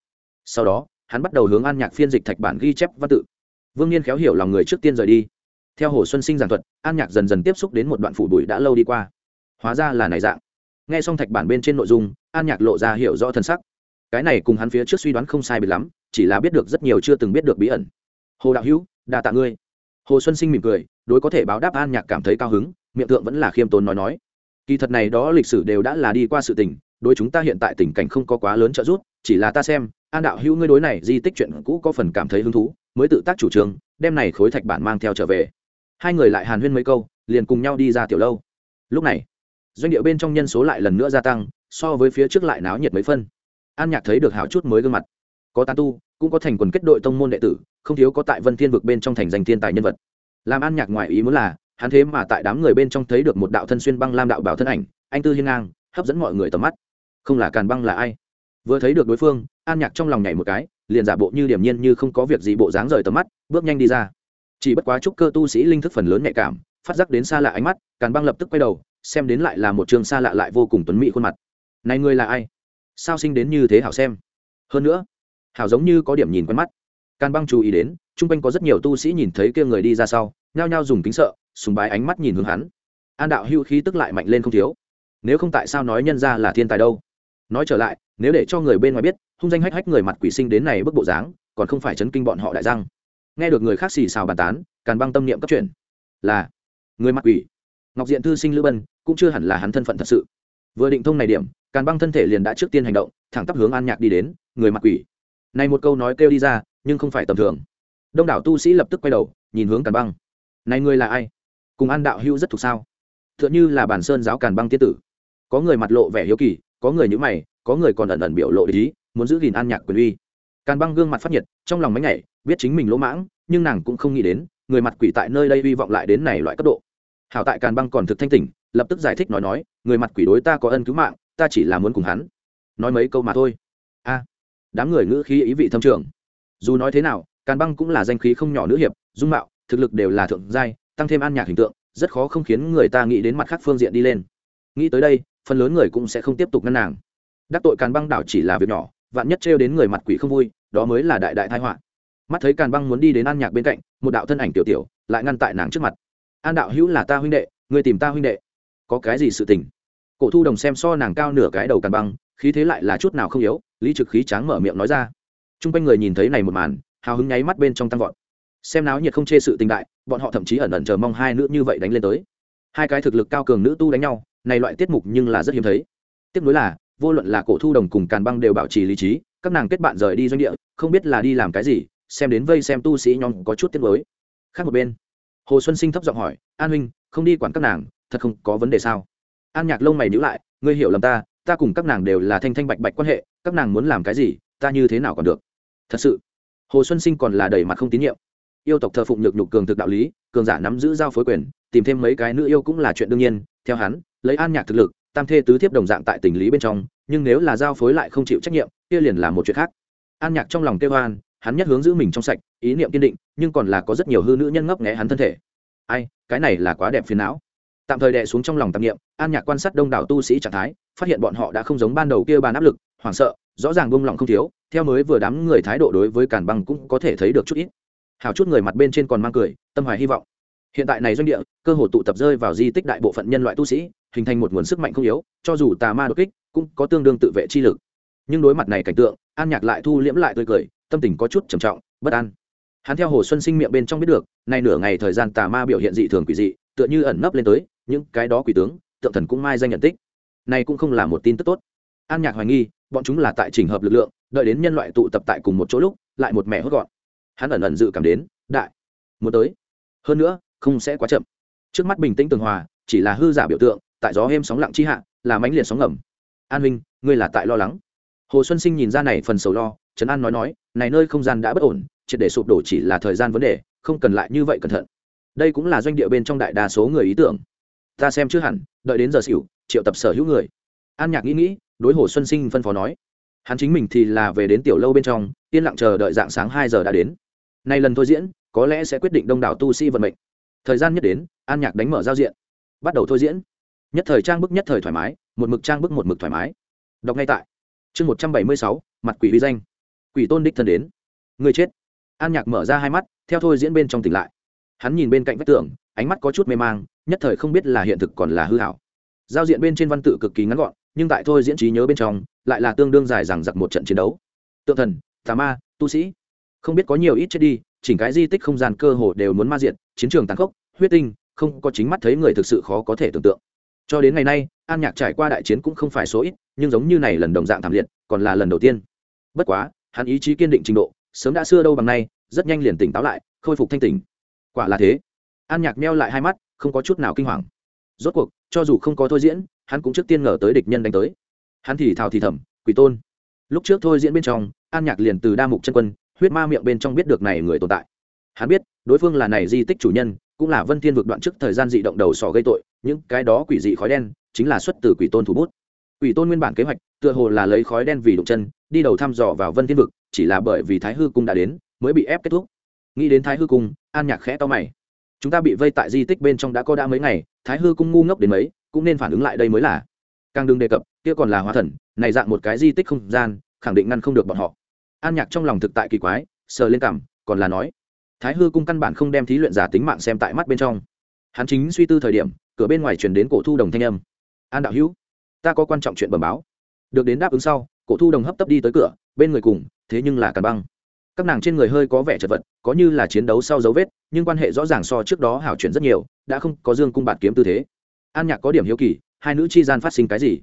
A: Sau đó, hắn bắt đầu hướng an nhạc phiên dịch thạch bản ghi chép văn tự. Vương nhiên khéo hiểu lòng người trước tiên rời đi. Theo hồ xuân sinh giảng thuật, an nhạc dần dần tiếp xúc đến một đoạn phủ bụi đã lâu đi qua. Hóa ra là này dạng. Nghe xong thạch bản bên trên nội dung, an nhạc lộ ra hiểu rõ thân sắc. Cái này cùng hắn phía trước suy đoán không sai bị lắm, chỉ là biết được rất nhiều chưa từng biết được bí ẩn hồ đạo hữu, đa tạ ngươi. Hồ xuân sinh mỉm cười, đối có thể báo đáp an nhạc cảm thấy cao hứng, miệng tượng vẫn là khiêm tốn nói nói. Kỳ thật này đó lịch sử đều đã là đi qua sự tình, đối chúng ta hiện tại tình cảnh không có quá lớn trợ giúp, chỉ là ta xem, an đạo hữu ngươi đối này di tích chuyện cũ có phần cảm thấy hứng thú, mới tự tác chủ trương, đem này khối thạch bản mang theo trở về. Hai người lại hàn huyên mấy câu, liền cùng nhau đi ra tiểu lâu. Lúc này, doanh điệu bên trong nhân số lại lần nữa gia tăng, so với phía trước lại náo nhiệt mấy phân. An nhạc thấy được hảo chút mới gương mặt. Có tán tu cũng có thành quần kết đội tông môn đệ tử, không thiếu có tại vân thiên vực bên trong thành danh thiên tài nhân vật. Làm an nhạc ngoại ý muốn là, hắn thế mà tại đám người bên trong thấy được một đạo thân xuyên băng lam đạo bảo thân ảnh, anh tư hiên ngang, hấp dẫn mọi người tầm mắt. Không là càn băng là ai? Vừa thấy được đối phương, an nhạc trong lòng nhảy một cái, liền giả bộ như điểm nhiên như không có việc gì bộ dáng rời tầm mắt, bước nhanh đi ra. Chỉ bất quá chúc cơ tu sĩ linh thức phần lớn nhạy cảm, phát giác đến xa lạ ánh mắt, càn băng lập tức quay đầu, xem đến lại là một trường xa lạ lại vô cùng tuấn mỹ khuôn mặt. Này ngươi là ai? Sao sinh đến như thế hảo xem? Hơn nữa hảo giống như có điểm nhìn quen mắt. Càn băng chú ý đến, chung quanh có rất nhiều tu sĩ nhìn thấy kia người đi ra sau, nhao nhao dùng kính sợ, sùng bái ánh mắt nhìn hướng hắn. An đạo hưu khí tức lại mạnh lên không thiếu. Nếu không tại sao nói nhân ra là thiên tài đâu? Nói trở lại, nếu để cho người bên ngoài biết, hung danh hách hách người mặt quỷ sinh đến này bức bộ dáng, còn không phải chấn kinh bọn họ đại răng. Nghe được người khác xì xào bàn tán càn băng tâm niệm cấp chuyển. Là, người mặt quỷ. Ngọc diện thư sinh lữ bân, cũng chưa hẳn là hắn thân phận thật sự. Vừa định thông này điểm càn băng thân thể liền đã trước tiên hành động, thẳng tắp hướng an nhạc đi đến, người mặt quỷ này một câu nói kêu đi ra, nhưng không phải tầm thường. Đông đảo tu sĩ lập tức quay đầu, nhìn hướng càn băng. Này người là ai? Cùng an đạo hưu rất thuộc sao? T h ư ợ n h ư là bản sơn giáo càn băng tiết tử. Có người mặt lộ vẻ hiếu kỳ, có người nhữ mày, có người còn ẩn ẩn biểu lộ ý, muốn giữ gìn an nhạc quyền uy. Càn băng gương mặt phát nhiệt, trong lòng mấy ngày biết chính mình lỗ mãng, nhưng nàng cũng không nghĩ đến, người mặt quỷ tại nơi đây hy vọng lại đến này loại cấp độ. Hảo tại càn băng còn thực thanh tỉnh, lập tức giải thích nói nói, người mặt quỷ đối ta có ân cứu mạng, ta chỉ là muốn cùng hắn. Nói mấy câu mà thôi đám người ngữ khí ý vị thâm trường. Dù nói thế nào, càn băng cũng là danh khí không nhỏ nữ hiệp, dung mạo, thực lực đều là thượng giai, tăng thêm an nhạc hình tượng, rất khó không khiến người ta nghĩ đến mặt khác phương diện đi lên. Nghĩ tới đây, phần lớn người cũng sẽ không tiếp tục ngăn nàng. Đắc tội càn băng đảo chỉ là việc nhỏ, vạn nhất trêu đến người mặt quỷ không vui, đó mới là đại đại thái họa. Mắt thấy càn băng muốn đi đến an nhạc bên cạnh, một đạo thân ảnh tiểu tiểu lại ngăn tại nàng trước mặt. An đạo hữu là ta huynh đệ, người tìm ta huynh đệ. Có cái gì sự tình? Cổ thu đồng xem so nàng cao nửa cái đầu càn băng khí thế lại là chút nào không yếu, lý trực khí tráng mở miệng nói ra. T r u n g quanh người nhìn thấy này một màn, hào hứng nháy mắt bên trong tăng vọt. Xem náo nhiệt không chê sự tình đại, bọn họ thậm chí ẩn ẩn chờ mong hai nữ như vậy đánh lên tới. Hai cái thực lực cao cường nữ tu đánh nhau, này loại tiết mục nhưng là rất hiếm thấy. Tiếp nối là, vô luận là cổ thu đồng cùng càn băng đều bảo trì lý trí, các nàng kết bạn rời đi doanh địa, không biết là đi làm cái gì, xem đến vây xem tu sĩ nhóm có chút tiết mới khác một bên, hồ xuân sinh thấp giọng hỏi, an huynh, không đi quản các nàng, thật không có vấn đề sao? An nhạc lông mày nhữ lại, ngươi hiểu lầm ta ta cùng các nàng đều là thanh thanh bạch bạch quan hệ, các nàng muốn làm cái gì, ta như thế nào còn được? Thật sự, hồ xuân sinh còn là đầy mặt không tín nhiệm. Yêu tộc thờ phụng nhược nhục cường thực đạo lý, cường giả nắm giữ giao phối quyền, tìm thêm mấy cái nữ yêu cũng là chuyện đương nhiên. Theo hắn, lấy an nhạc thực lực, tam thê tứ thiếp đồng dạng tại tình lý bên trong, nhưng nếu là giao phối lại không chịu trách nhiệm, kia liền là một chuyện khác. An nhạc trong lòng kêu hoan hắn nhất hướng giữ mình trong sạch, ý niệm kiên định, nhưng còn là có rất nhiều hư nữ nhân ngấp nghé hắn thân thể. Ai, cái này là quá đẹp phiền não. Tạm thời đè xuống trong lòng tạp niệm, an nhạc quan sát đông đảo tu sĩ trạng thái phát hiện bọn họ đã không giống ban đầu kia bàn áp lực, hoảng sợ, rõ ràng buông lỏng không thiếu, theo mới vừa đám người thái độ đối với càn băng cũng có thể thấy được chút ít. Hào chút người mặt bên trên còn mang cười, tâm hoài hy vọng. Hiện tại này doanh địa, cơ hội tụ tập rơi vào di tích đại bộ phận nhân loại tu sĩ, hình thành một nguồn sức mạnh không yếu, cho dù tà ma đột kích, cũng có tương đương tự vệ chi lực. Nhưng đối mặt này cảnh tượng, an nhạc lại thu liễm lại tươi cười, tâm tình có chút trầm trọng, bất an. Hắn theo hồ xuân sinh miệng bên trong biết được, nay nửa ngày thời gian tà ma biểu hiện dị thường quỷ dị, tựa như ẩn nấp lên tới, những cái đó quỷ tướng, tượng thần cũng mai danh nhận tích này cũng không là một tin tức tốt. An nhạc hoài nghi, bọn chúng là tại trình hợp lực lượng, đợi đến nhân loại tụ tập tại cùng một chỗ lúc, lại một mẹ hốt gọn. Hắn ẩn ẩn dự cảm đến, đại, muốn tới. Hơn nữa, không sẽ quá chậm. Trước mắt bình tĩnh tường hòa, chỉ là hư giả biểu tượng, tại gió êm sóng lặng chi hạ, là mãnh liệt sóng ngầm. An minh ngươi là tại lo lắng. Hồ xuân sinh nhìn ra này phần sầu lo, trấn an nói nói, này nơi không gian đã bất ổn, triệt để sụp đổ chỉ là thời gian vấn đề, không cần lại như vậy cẩn thận. Đây cũng là doanh địa bên trong đại đa số người ý tưởng. Ta xem chưa hẳn, đợi đến giờ xỉu triệu tập sở hữu người. An nhạc nghĩ nghĩ, đối hồ xuân sinh phân phó nói, hắn chính mình thì là về đến tiểu lâu bên trong, yên lặng chờ đợi dạng sáng hai giờ đã đến. Nay lần thôi diễn, có lẽ sẽ quyết định đông đảo tu sĩ vận mệnh. Thời gian nhất đến, an nhạc đánh mở giao diện. Bắt đầu thôi diễn. Nhất thời trang bức nhất thời thoải mái, một mực trang bức một mực thoải mái. Đọc ngay tại. Chương một trăm bảy mươi sáu, mặt quỷ vi danh. Quỷ tôn đích thân đến. Người chết. An nhạc mở ra hai mắt, theo thôi diễn bên trong tỉnh lại. Hắn nhìn bên cạnh vách tường, ánh mắt có chút mê mang, nhất thời không biết là hiện thực còn là hư hảo giao diện bên trên văn tự cực kỳ ngắn gọn, nhưng tại thôi diễn trí nhớ bên trong, lại là tương đương dài rằng giặc một trận chiến đấu. Tượng thần, tà ma, tu sĩ. Không biết có nhiều ít chết đi, chỉnh cái di tích không gian cơ hồ đều muốn ma diện chiến trường tàn khốc, huyết tinh, không có chính mắt thấy người thực sự khó có thể tưởng tượng. Cho đến ngày nay, an nhạc trải qua đại chiến cũng không phải số ít, nhưng giống như này lần đồng dạng thảm liệt, còn là lần đầu tiên. Bất quá, hắn ý chí kiên định trình độ, sớm đã xưa đâu bằng nay, rất nhanh liền tỉnh táo lại, khôi phục thanh tỉnh. Quả là thế. An nhạc meo lại hai mắt, không có chút nào kinh hoàng. Rốt cuộc cho dù không có thôi diễn, hắn cũng trước tiên ngờ tới địch nhân đánh tới. Hắn thì thào thì thầm, quỷ tôn. Lúc trước thôi diễn bên trong, an nhạc liền từ đa mục chân quân, huyết ma miệng bên trong biết được này người tồn tại. Hắn biết, đối phương là này di tích chủ nhân, cũng là vân thiên vực đoạn trước thời gian dị động đầu sò gây tội, những cái đó quỷ dị khói đen, chính là xuất từ quỷ tôn thủ bút. Quỷ tôn nguyên bản kế hoạch, tựa hồ là lấy khói đen vì đụng chân, đi đầu thăm dò vào vân thiên vực, chỉ là bởi vì thái hư cung đã đến, mới bị ép kết thúc. Nghĩ đến thái hư cung, an nhạc khẽ to mày chúng ta bị vây tại di tích bên trong đã có đã mấy ngày, thái hư cung ngu ngốc đến mấy, cũng nên phản ứng lại đây mới là. Càng đừng đề cập, kia còn là hóa thần, này dạng một cái di tích không gian, khẳng định ngăn không được bọn họ. An nhạc trong lòng thực tại kỳ quái, sờ lên cảm, còn là nói. Thái hư cung căn bản không đem thí luyện giả tính mạng xem tại mắt bên trong. Hắn chính suy tư thời điểm, cửa bên ngoài truyền đến cổ thu đồng thanh âm. An đạo hữu, ta có quan trọng chuyện bẩm báo. Được đến đáp ứng sau, cổ thu đồng hấp tấp đi tới cửa, bên người cùng, thế nhưng là càn băng các nàng trên người hơi có vẻ chật vật, có như là chiến đấu sau dấu vết, nhưng quan hệ rõ ràng so trước đó hảo chuyển rất nhiều, đã không có dương cung bạt kiếm tư thế. An nhạc có điểm hiếu kỳ, hai nữ chi gian phát sinh cái gì?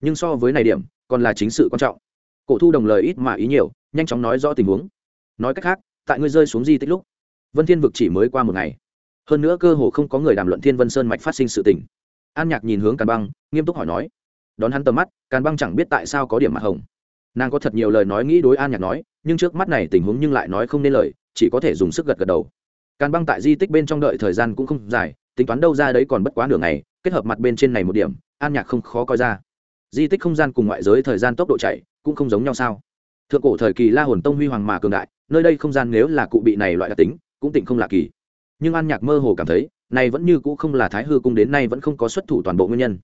A: Nhưng so với này điểm, còn là chính sự quan trọng. Cổ thu đồng lời ít mà ý nhiều, nhanh chóng nói rõ tình huống. Nói cách khác, tại ngươi rơi xuống di tích lúc, vân thiên vực chỉ mới qua một ngày. Hơn nữa cơ hồ không có người đàm luận thiên vân sơn mạch phát sinh sự tình. An nhạc nhìn hướng càn băng, nghiêm túc hỏi nói. Đón hắn tầm mắt, càn băng chẳng biết tại sao có điểm mặt hồng. Nàng có thật nhiều lời nói nghĩ đối an nhạc nói nhưng trước mắt này tình huống nhưng lại nói không nên lời, chỉ có thể dùng sức gật gật đầu. Càn băng tại di tích bên trong đợi thời gian cũng không dài, tính toán đâu ra đấy còn bất quá nửa ngày, kết hợp mặt bên trên này một điểm, an nhạc không khó coi ra. Di tích không gian cùng ngoại giới thời gian tốc độ chạy, cũng không giống nhau sao. Thượng cổ thời kỳ la hồn tông huy hoàng mà cường đại, nơi đây không gian nếu là cụ bị này loại đặc tính, cũng tỉnh không lạ kỳ. Nhưng an nhạc mơ hồ cảm thấy, này vẫn như cũ không là thái hư cung đến nay vẫn không có xuất thủ toàn bộ nguyên nhân.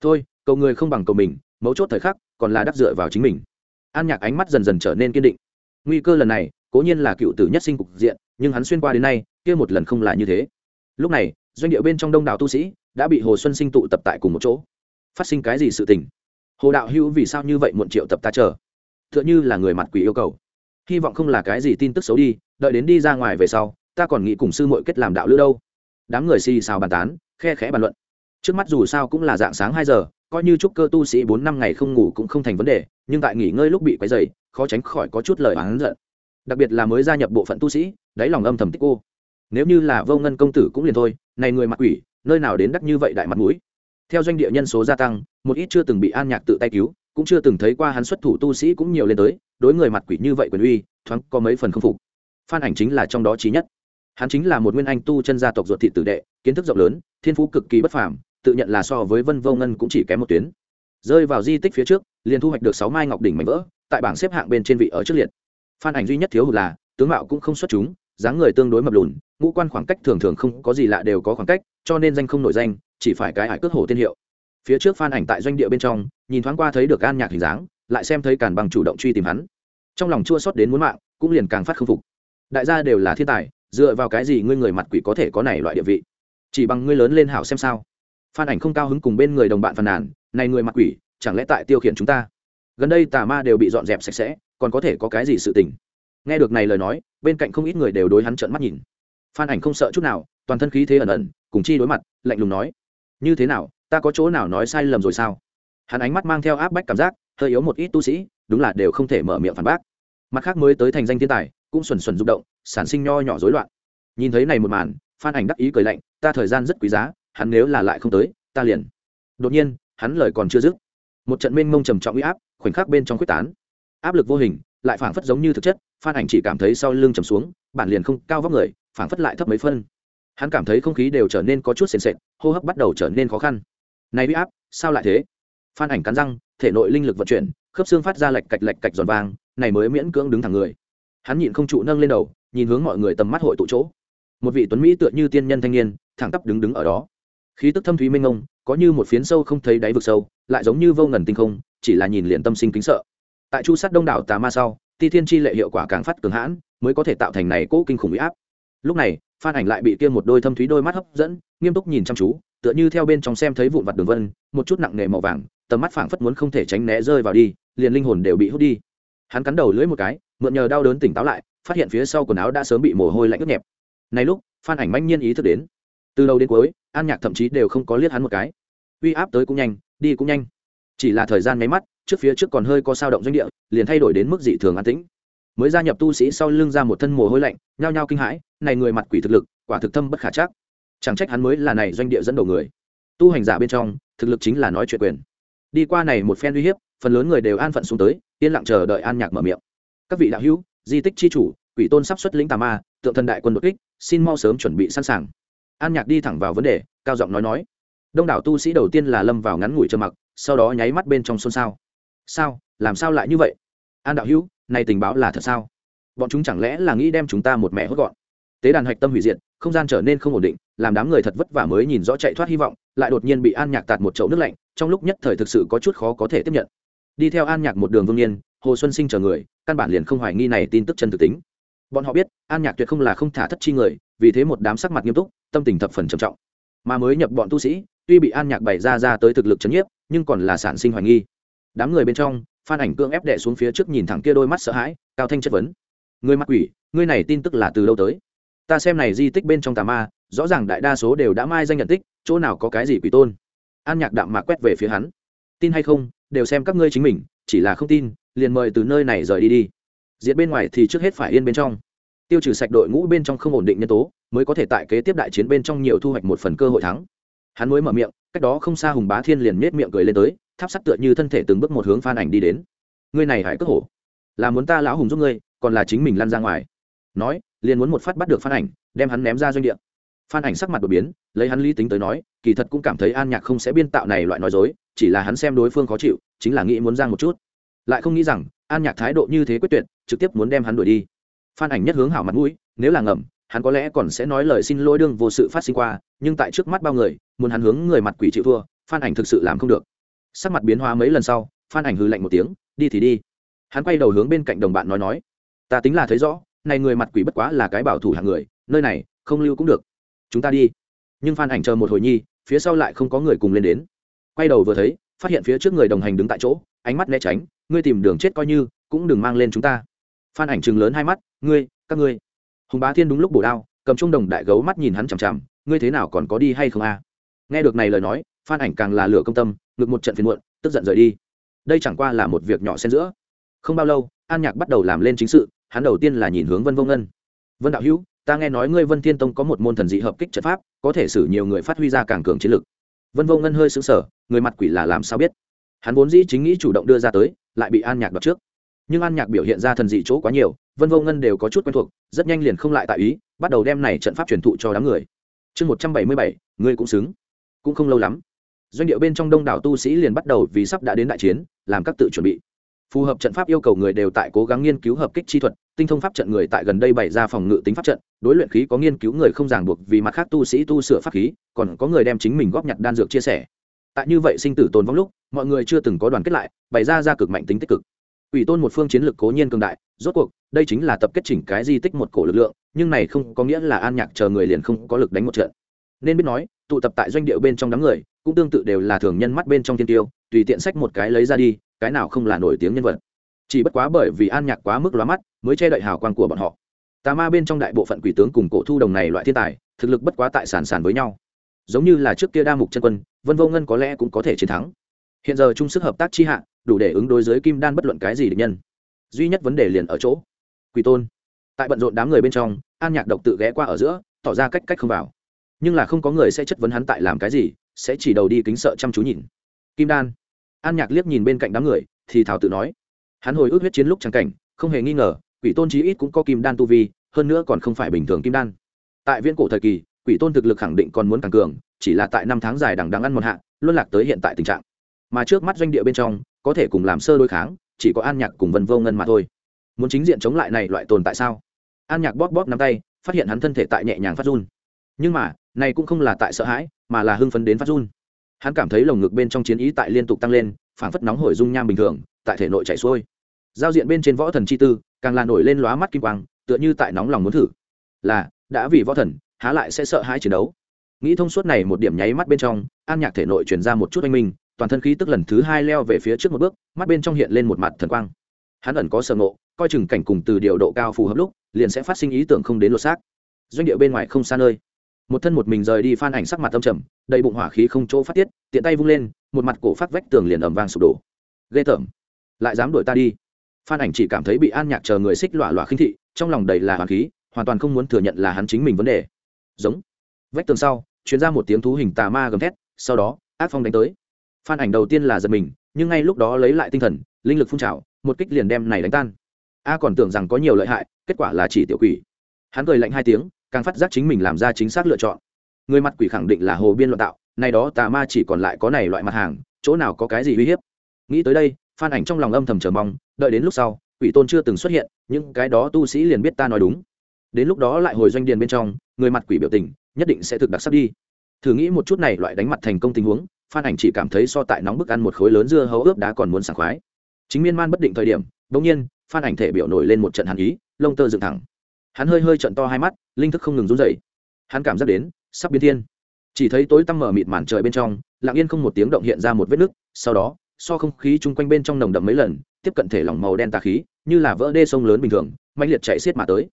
A: Thôi, cầu người không bằng cầu mình, mấu chốt thời khắc, còn là đắc dựa vào chính mình. An nhạc ánh mắt dần dần trở nên kiên định nguy cơ lần này, cố nhiên là cựu tử nhất sinh cục diện, nhưng hắn xuyên qua đến nay, kia một lần không là như thế. Lúc này, doanh địa bên trong đông đảo tu sĩ đã bị hồ xuân sinh tụ tập tại cùng một chỗ. Phát sinh cái gì sự tình? Hồ đạo hữu vì sao như vậy muộn triệu tập ta chờ? T h ư ợ n h ư là người mặt quỷ yêu cầu. Hy vọng không là cái gì tin tức xấu đi, đợi đến đi ra ngoài về sau, ta còn nghĩ cùng sư mội kết làm đạo lữ đâu. Đám người xì xào bàn tán, khe khẽ bàn luận trước mắt dù sao cũng là dạng sáng hai giờ, coi như chúc cơ tu sĩ bốn năm ngày không ngủ cũng không thành vấn đề, nhưng tại nghỉ ngơi lúc bị quấy dày khó tránh khỏi có chút lời oán giận. Đặc biệt là mới gia nhập bộ phận tu sĩ, đáy lòng âm thầm tích cô. Nếu như là vô ngân công tử cũng liền thôi, này người mặt quỷ, nơi nào đến đắc như vậy đại mặt mũi. Theo doanh địa nhân số gia tăng, một ít chưa từng bị an nhạc tự tay cứu, cũng chưa từng thấy qua hắn xuất thủ tu sĩ cũng nhiều lên tới, đối người mặt quỷ như vậy quyền uy, thoáng có mấy phần không phục. Phan ảnh chính là trong đó trí nhất. Hắn chính là một nguyên anh tu chân gia tộc ruột thị tử đệ, kiến thức rộng lớn, thiên phú cực kỳ bất phàm tự nhận là so với vân vô ngân cũng chỉ kém một tuyến. Rơi vào di tích phía trước, liền thu hoạch được sáu mai ngọc đỉnh mảnh vỡ, tại bảng xếp hạng bên trên vị ở trước liệt. Phan ảnh duy nhất thiếu hụt là, tướng mạo cũng không xuất chúng, dáng người tương đối mập lùn, ngũ quan khoảng cách thường thường không có gì lạ đều có khoảng cách, cho nên danh không nổi danh, chỉ phải cái hải cước hổ tiên hiệu. Phía trước phan ảnh tại doanh địa bên trong, nhìn thoáng qua thấy được an nhạc hình dáng, lại xem thấy càn bằng chủ động truy tìm hắn. Trong lòng chua xót đến muốn mạng, cũng liền càng phát k phục. Đại gia đều là thiên tài, dựa vào cái gì ngươi người mặt quỷ có thể có này loại địa vị? Chỉ bằng ngươi lớn lên hảo xem sao phan ảnh không cao hứng cùng bên người đồng bạn phàn nàn, này người mặt quỷ, chẳng lẽ tại tiêu khiển chúng ta? Gần đây tà ma đều bị dọn dẹp sạch sẽ, còn có thể có cái gì sự tình? Nghe được này lời nói, bên cạnh không ít người đều đối hắn trợn mắt nhìn. Phan ảnh không sợ chút nào, toàn thân khí thế ẩn ẩn, cùng chi đối mặt, lạnh lùng nói, như thế nào, ta có chỗ nào nói sai lầm rồi sao? Hắn ánh mắt mang theo áp bách cảm giác, hơi yếu một ít tu sĩ, đúng là đều không thể mở miệng phản bác. Mặt khác mới tới thành danh thiên tài, cũng xuẩn xuẩn rụng động, sản sinh nho nhỏ rối loạn. Nhìn thấy này một màn, phan ảnh đắc ý cười lạnh, ta thời gian rất quý giá hắn nếu là lại không tới, ta liền. Đột nhiên, hắn lời còn chưa dứt, một trận mênh mông trầm trọng uy áp, khoảnh khắc bên trong quyết tán. Áp lực vô hình, lại phảng phất giống như thực chất, phan ảnh chỉ cảm thấy sau lưng trầm xuống, bản liền không cao vóc người, phảng phất lại thấp mấy phân. Hắn cảm thấy không khí đều trở nên có chút sền sệt, hô hấp bắt đầu trở nên khó khăn. Này uy áp, sao lại thế? Phan ảnh cắn răng, thể nội linh lực vận chuyển, khớp xương phát ra lạch cạch lạch cạch giòn vàng này mới miễn cưỡng đứng thẳng người. Hắn nhịn không trụ nâng lên đầu, nhìn hướng mọi người tầm mắt hội tụ chỗ. Một vị tuấn mỹ tựa như tiên nhân thanh niên, thẳng tắp đứng đứng ở đó khí tức thâm thúy minh mông, có như một phiến sâu không thấy đáy vực sâu lại giống như vô ngần tinh không chỉ là nhìn liền tâm sinh kính sợ. Tại chu sát đông đảo tà ma sau ti thiên chi lệ hiệu quả càng phát cường hãn mới có thể tạo thành này cố kinh khủng huy áp. Lúc này phan ảnh lại bị kia một đôi thâm thúy đôi mắt hấp dẫn nghiêm túc nhìn chăm chú tựa như theo bên trong xem thấy vụn vặt đường vân một chút nặng nề màu vàng tầm mắt phảng phất muốn không thể tránh né rơi vào đi liền linh hồn đều bị hút đi. Hắn cắn đầu lưỡi một cái mượn nhờ đau đớn tỉnh táo lại phát hiện phía sau quần áo đã sớm bị mồ hôi lạnh ướt nhẹp. Này lúc phan ảnh manh nhiên ý thức đến từ đầu đến cuối, an nhạc thậm chí đều không có liếc hắn một cái. Uy áp tới cũng nhanh, đi cũng nhanh. Chỉ là thời gian nháy mắt, trước phía trước còn hơi có sao động doanh địa, liền thay đổi đến mức dị thường an tĩnh. Mới gia nhập tu sĩ sau lưng ra một thân mồ hôi lạnh, nhao nhao kinh hãi, này người mặt quỷ thực lực, quả thực thâm bất khả chắc. Chẳng trách hắn mới là này doanh địa dẫn đầu người. Tu hành giả bên trong, thực lực chính là nói chuyện quyền. Đi qua này một phen uy hiếp, phần lớn người đều an phận xuống tới, yên lặng chờ đợi an nhạc mở miệng. Các vị đạo hữu, di tích chi chủ, quỷ tôn sắp xuất lĩnh tà ma, tượng thần đại quân đột kích, xin mau sớm chuẩn bị sẵn sàng an nhạc đi thẳng vào vấn đề, cao giọng nói nói. Đông đảo tu sĩ đầu tiên là lâm vào ngắn ngủi trơ mặc, sau đó nháy mắt bên trong xôn xao. Sao? Làm sao lại như vậy? An đạo hữu, này tình báo là thật sao? Bọn chúng chẳng lẽ là nghĩ đem chúng ta một mẹ hốt gọn? Tế đàn hạch tâm hủy diệt, không gian trở nên không ổn định, làm đám người thật vất vả mới nhìn rõ chạy thoát hy vọng, lại đột nhiên bị an nhạc tạt một chậu nước lạnh, trong lúc nhất thời thực sự có chút khó có thể tiếp nhận. Đi theo an nhạc một đường vương niên hồ xuân sinh chờ người, căn bản liền không hoài nghi này tin tức chân thực tính bọn họ biết, an nhạc tuyệt không là không thả thất chi người, vì thế một đám sắc mặt nghiêm túc, tâm tình thập phần trầm trọng. Mà mới nhập bọn tu sĩ, tuy bị an nhạc bày ra ra tới thực lực c h ấ n nhiếp, nhưng còn là sản sinh hoài nghi. Đám người bên trong, phan ảnh cưỡng ép đệ xuống phía trước nhìn thẳng kia đôi mắt sợ hãi, cao thanh chất vấn. Người mặc quỷ, ngươi này tin tức là từ lâu tới? Ta xem này di tích bên trong tà ma, rõ ràng đại đa số đều đã mai danh nhận tích, chỗ nào có cái gì quỷ tôn? An nhạc đạm mạc quét về phía hắn. Tin hay không, đều xem các ngươi chính mình, chỉ là không tin, liền mời từ nơi này rời đi đi diệt bên ngoài thì trước hết phải yên bên trong. Tiêu trừ sạch đội ngũ bên trong không ổn định nhân tố, mới có thể tại kế tiếp đại chiến bên trong nhiều thu hoạch một phần cơ hội thắng. Hắn mới mở miệng, cách đó không xa hùng bá thiên liền nết miệng cười lên tới, tháp sắt tựa như thân thể từng bước một hướng phan ảnh đi đến. Ngươi này hãy cất hổ. Là muốn ta lão hùng giúp ngươi, còn là chính mình lăn ra ngoài. Nói, liền muốn một phát bắt được phan ảnh, đem hắn ném ra doanh địa. Phan ảnh sắc mặt đột biến, lấy hắn lý tính tới nói, kỳ thật cũng cảm thấy an nhạc không sẽ biên tạo này loại nói dối, chỉ là hắn xem đối phương khó chịu, chính là nghĩ muốn giang một chút. Lại không nghĩ rằng, an nhạc thái độ như thế quyết tuyệt trực tiếp muốn đem hắn đuổi đi. Phan ảnh nhất hướng hảo mặt mũi, nếu là ngầm, hắn có lẽ còn sẽ nói lời xin lỗi đương vô sự phát sinh qua, nhưng tại trước mắt bao người, muốn hắn hướng người mặt quỷ chịu thua, phan ảnh thực sự làm không được. Sắc mặt biến hóa mấy lần sau, phan ảnh hư lạnh một tiếng, đi thì đi. Hắn quay đầu hướng bên cạnh đồng bạn nói nói, ta tính là thấy rõ, này người mặt quỷ bất quá là cái bảo thủ hàng người, nơi này, không lưu cũng được. Chúng ta đi. Nhưng phan ảnh chờ một hồi nhi, phía sau lại không có người cùng lên đến. Quay đầu vừa thấy, phát hiện phía trước người đồng hành đứng tại chỗ, ánh mắt né tránh, ngươi tìm đường chết coi như, cũng đừng mang lên chúng ta phan ảnh chừng lớn hai mắt, ngươi, các ngươi. Hùng bá thiên đúng lúc bổ đao, cầm trung đồng đại gấu mắt nhìn hắn chằm chằm, ngươi thế nào còn có đi hay không a? Nghe được này lời nói, phan ảnh càng là lửa công tâm, ngực một trận phiền muộn, tức giận rời đi. Đây chẳng qua là một việc nhỏ xen giữa. Không bao lâu, an nhạc bắt đầu làm lên chính sự, hắn đầu tiên là nhìn hướng vân vô ngân. Vân đạo hữu, ta nghe nói ngươi vân thiên tông có một môn thần dị hợp kích trận pháp, có thể xử nhiều người phát huy ra càng cường chiến lực. Vân vô ngân hơi sững sờ, người mặt quỷ là làm sao biết? Hắn vốn dĩ chính nghĩ chủ động đưa ra tới, lại bị an nhạc đọc trước nhưng an nhạc biểu hiện ra thần dị chỗ quá nhiều, vân vô ngân đều có chút quen thuộc, rất nhanh liền không lại tại ý, bắt đầu đem này trận pháp truyền thụ cho đám người. Chương một trăm bảy mươi bảy, ngươi cũng xứng. Cũng không lâu lắm, doanh điệu bên trong đông đảo tu sĩ liền bắt đầu vì sắp đã đến đại chiến, làm các tự chuẩn bị. Phù hợp trận pháp yêu cầu người đều tại cố gắng nghiên cứu hợp kích chi thuật, tinh thông pháp trận người tại gần đây bày ra phòng ngự tính pháp trận, đối luyện khí có nghiên cứu người không ràng buộc vì mặt khác tu sĩ tu sửa pháp khí, còn có người đem chính mình góp nhặt đan dược chia sẻ. Tại như vậy sinh tử tồn vong lúc, mọi người chưa từng có đoàn kết lại, bày ra ra cực mạnh tính tích cực ủy tôn một phương chiến lược cố nhiên cường đại, rốt cuộc, đây chính là tập kết chỉnh cái di tích một cổ lực lượng, nhưng này không có nghĩa là an nhạc chờ người liền không có lực đánh một trận. Nên biết nói, tụ tập tại doanh địa bên trong đám người, cũng tương tự đều là thường nhân mắt bên trong thiên tiêu, tùy tiện sách một cái lấy ra đi, cái nào không là nổi tiếng nhân vật. Chỉ bất quá bởi vì an nhạc quá mức lóa mắt, mới che đậy hào quang của bọn họ. Tà ma bên trong đại bộ phận quỷ tướng cùng cổ thu đồng này loại thiên tài, thực lực bất quá tại sản sản với nhau. Giống như là trước kia đa mục chân quân, vân vô ngân có lẽ cũng có thể chiến thắng. Hiện giờ chung sức hợp tác chi hạ đủ để ứng đối giới kim đan bất luận cái gì địch nhân. Duy nhất vấn đề liền ở chỗ, quỷ tôn. Tại bận rộn đám người bên trong, an nhạc độc tự ghé qua ở giữa, tỏ ra cách cách không vào. Nhưng là không có người sẽ chất vấn hắn tại làm cái gì, sẽ chỉ đầu đi kính sợ chăm chú nhìn. Kim đan. An nhạc liếc nhìn bên cạnh đám người, thì thảo tự nói. Hắn hồi ức huyết chiến lúc trắng cảnh, không hề nghi ngờ, quỷ tôn chí ít cũng có kim đan tu vi, hơn nữa còn không phải bình thường kim đan. Tại viễn cổ thời kỳ, quỷ tôn thực lực khẳng định còn muốn càng cường, chỉ là tại năm tháng dài đằng đằng ăn một hạ, luân lạc tới hiện tại tình trạng. Mà trước mắt doanh địa bên trong có thể cùng làm sơ đối kháng, chỉ có an nhạc cùng vân vô ngân mà thôi. Muốn chính diện chống lại này loại tồn tại sao? An nhạc bóp bóp nắm tay, phát hiện hắn thân thể tại nhẹ nhàng phát run. Nhưng mà, này cũng không là tại sợ hãi, mà là hưng phấn đến phát run. Hắn cảm thấy lồng ngực bên trong chiến ý tại liên tục tăng lên, phảng phất nóng hổi dung nham bình thường, tại thể nội chảy xuôi. Giao diện bên trên võ thần chi tư, càng là nổi lên lóa mắt kim quang, tựa như tại nóng lòng muốn thử. Là, đã vì võ thần, há lại sẽ sợ hãi chiến đấu. Nghĩ thông suốt này một điểm nháy mắt bên trong, an nhạc thể nội truyền ra một chút anh minh toàn thân khí tức lần thứ hai leo về phía trước một bước, mắt bên trong hiện lên một mặt thần quang. Hắn ẩn có sở ngộ, coi chừng cảnh cùng từ điều độ cao phù hợp lúc, liền sẽ phát sinh ý tưởng không đến lột xác. Doanh địa bên ngoài không xa nơi. Một thân một mình rời đi phan ảnh sắc mặt âm trầm, đầy bụng hỏa khí không chỗ phát tiết, tiện tay vung lên, một mặt cổ phát vách tường liền ẩm vang sụp đổ. Ghê tởm. Lại dám đuổi ta đi. Phan ảnh chỉ cảm thấy bị an nhạc chờ người xích lọa lọa khinh thị, trong lòng đầy là hoàng khí, hoàn toàn không muốn thừa nhận là hắn chính mình vấn đề. Giống. Vách tường sau chuyến ra một tiếng thú hình tà ma gầm thét, sau đó, ác phong đánh tới phan ảnh đầu tiên là giật mình, nhưng ngay lúc đó lấy lại tinh thần, linh lực phun trào, một kích liền đem này đánh tan. A còn tưởng rằng có nhiều lợi hại, kết quả là chỉ tiểu quỷ. Hắn cười lạnh hai tiếng, càng phát giác chính mình làm ra chính xác lựa chọn. Người mặt quỷ khẳng định là hồ biên luận tạo, nay đó tà ma chỉ còn lại có này loại mặt hàng, chỗ nào có cái gì uy hiếp. Nghĩ tới đây, phan ảnh trong lòng âm thầm chờ mong, đợi đến lúc sau, quỷ tôn chưa từng xuất hiện nhưng cái đó tu sĩ liền biết ta nói đúng. Đến lúc đó lại hồi doanh điền bên trong, người mặt quỷ biểu tình, nhất định sẽ thực đặc sắc đi. Thử nghĩ một chút này loại đánh mặt thành công tình huống phan ảnh chỉ cảm thấy so tại nóng bức ăn một khối lớn dưa hấu ướp đá còn muốn sảng khoái. Chính miên man bất định thời điểm, bỗng nhiên, phan ảnh thể biểu nổi lên một trận hàn ý, lông tơ dựng thẳng. Hắn hơi hơi trận to hai mắt, linh thức không ngừng run dậy hắn cảm giác đến, sắp biến thiên. Chỉ thấy tối tăm mở mịt màn trời bên trong, lặng yên không một tiếng động hiện ra một vết nứt, sau đó, so không khí chung quanh bên trong nồng đậm mấy lần, tiếp cận thể lỏng màu đen tà khí, như là vỡ đê sông lớn bình thường mạnh liệt chạy xiết mà tới.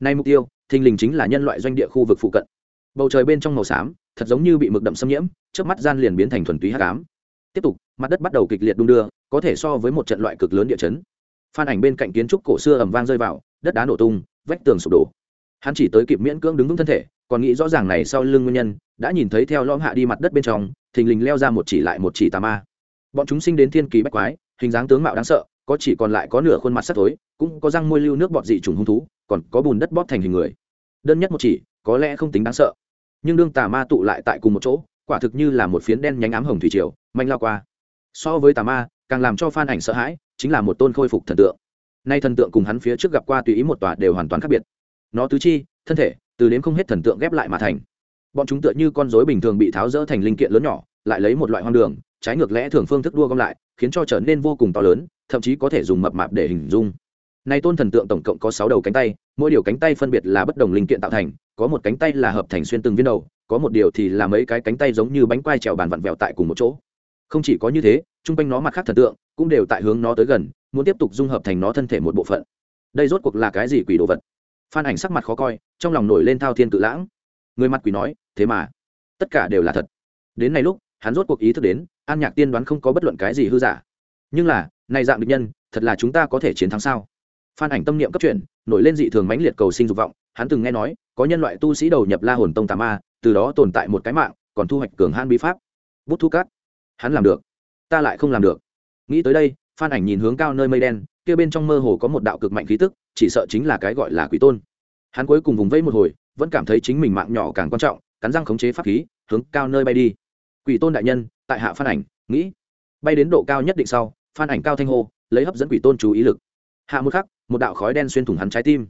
A: Nay mục tiêu, thình lình chính là nhân loại doanh địa khu vực phụ cận bầu trời bên trong màu xám, thật giống như bị mực đậm xâm nhiễm trước mắt gian liền biến thành thuần túy hát cám tiếp tục, mặt đất bắt đầu kịch liệt đung đưa, có thể so với một trận loại cực lớn địa chấn. Phan ảnh bên cạnh kiến trúc cổ xưa ầm vang rơi vào, đất đá nổ tung, vách tường sụp đổ. Hắn chỉ tới kịp miễn cưỡng đứng vững thân thể, còn nghĩ rõ ràng này sau lưng nguyên nhân, đã nhìn thấy theo lõm hạ đi mặt đất bên trong, thình lình leo ra một chỉ lại một chỉ tà ma. Bọn chúng sinh đến thiên kỳ bách quái, hình dáng tướng mạo đáng sợ, có chỉ còn lại có nửa khuôn mặt sắt tối cũng có răng môi lưu nước bọt dị trùng hung thú, còn có bùn đất bóp thành hình người. Đơn nhất một chỉ, có lẽ không tính đáng sợ nhưng đương tà ma tụ lại tại cùng một chỗ, quả thực như là một phiến đen nhánh ám hồng thủy triều, manh lao qua. So với tà ma, càng làm cho phan ảnh sợ hãi, chính là một tôn khôi phục thần tượng. Nay thần tượng cùng hắn phía trước gặp qua tùy ý một tòa đều hoàn toàn khác biệt. Nó tứ chi, thân thể, từ đến không hết thần tượng ghép lại mà thành. Bọn chúng tựa như con rối bình thường bị tháo rỡ thành linh kiện lớn nhỏ, lại lấy một loại hoang đường, trái ngược lẽ thường phương thức đua gom lại, khiến cho trở nên vô cùng to lớn, thậm chí có thể dùng mập mạp để hình dung này tôn thần tượng tổng cộng có sáu đầu cánh tay, mỗi điều cánh tay phân biệt là bất đồng linh kiện tạo thành, có một cánh tay là hợp thành xuyên từng viên đầu, có một điều thì là mấy cái cánh tay giống như bánh quai trèo bàn vặn vẹo tại cùng một chỗ. Không chỉ có như thế trung quanh nó mặt khác thần tượng cũng đều tại hướng nó tới gần, muốn tiếp tục dung hợp thành nó thân thể một bộ phận. Đây rốt cuộc là cái gì quỷ đồ vật? Phan ảnh sắc mặt khó coi, trong lòng nổi lên thao thiên tự lãng. Người mặt quỷ nói, thế mà, tất cả đều là thật. Đến nay lúc, hắn rốt cuộc ý thức đến, an nhạc tiên đoán không có bất luận cái gì hư giả. Nhưng là, này dạng địch nhân, thật là chúng ta có thể chiến thắng sao? Phan ảnh tâm niệm cấp chuyển, nổi lên dị thường mãnh liệt cầu sinh dục vọng, hắn từng nghe nói, có nhân loại tu sĩ đầu nhập la hồn tông tà ma, từ đó tồn tại một cái mạng, còn thu hoạch cường han bí pháp. Bút thu cát. Hắn làm được. Ta lại không làm được. Nghĩ tới đây, phan ảnh nhìn hướng cao nơi mây đen, kia bên trong mơ hồ có một đạo cực mạnh khí tức, chỉ sợ chính là cái gọi là quỷ tôn. Hắn cuối cùng vùng vẫy một hồi, vẫn cảm thấy chính mình mạng nhỏ càng quan trọng, cắn răng khống chế pháp khí, hướng cao nơi bay đi. Quỷ tôn đại nhân, tại hạ phan ảnh, nghĩ. Bay đến độ cao nhất định sau, phan ảnh cao thanh hô, lấy hấp dẫn quỷ tôn chú ý lực. Hạ một khắc một đạo khói đen xuyên thủng hắn trái tim.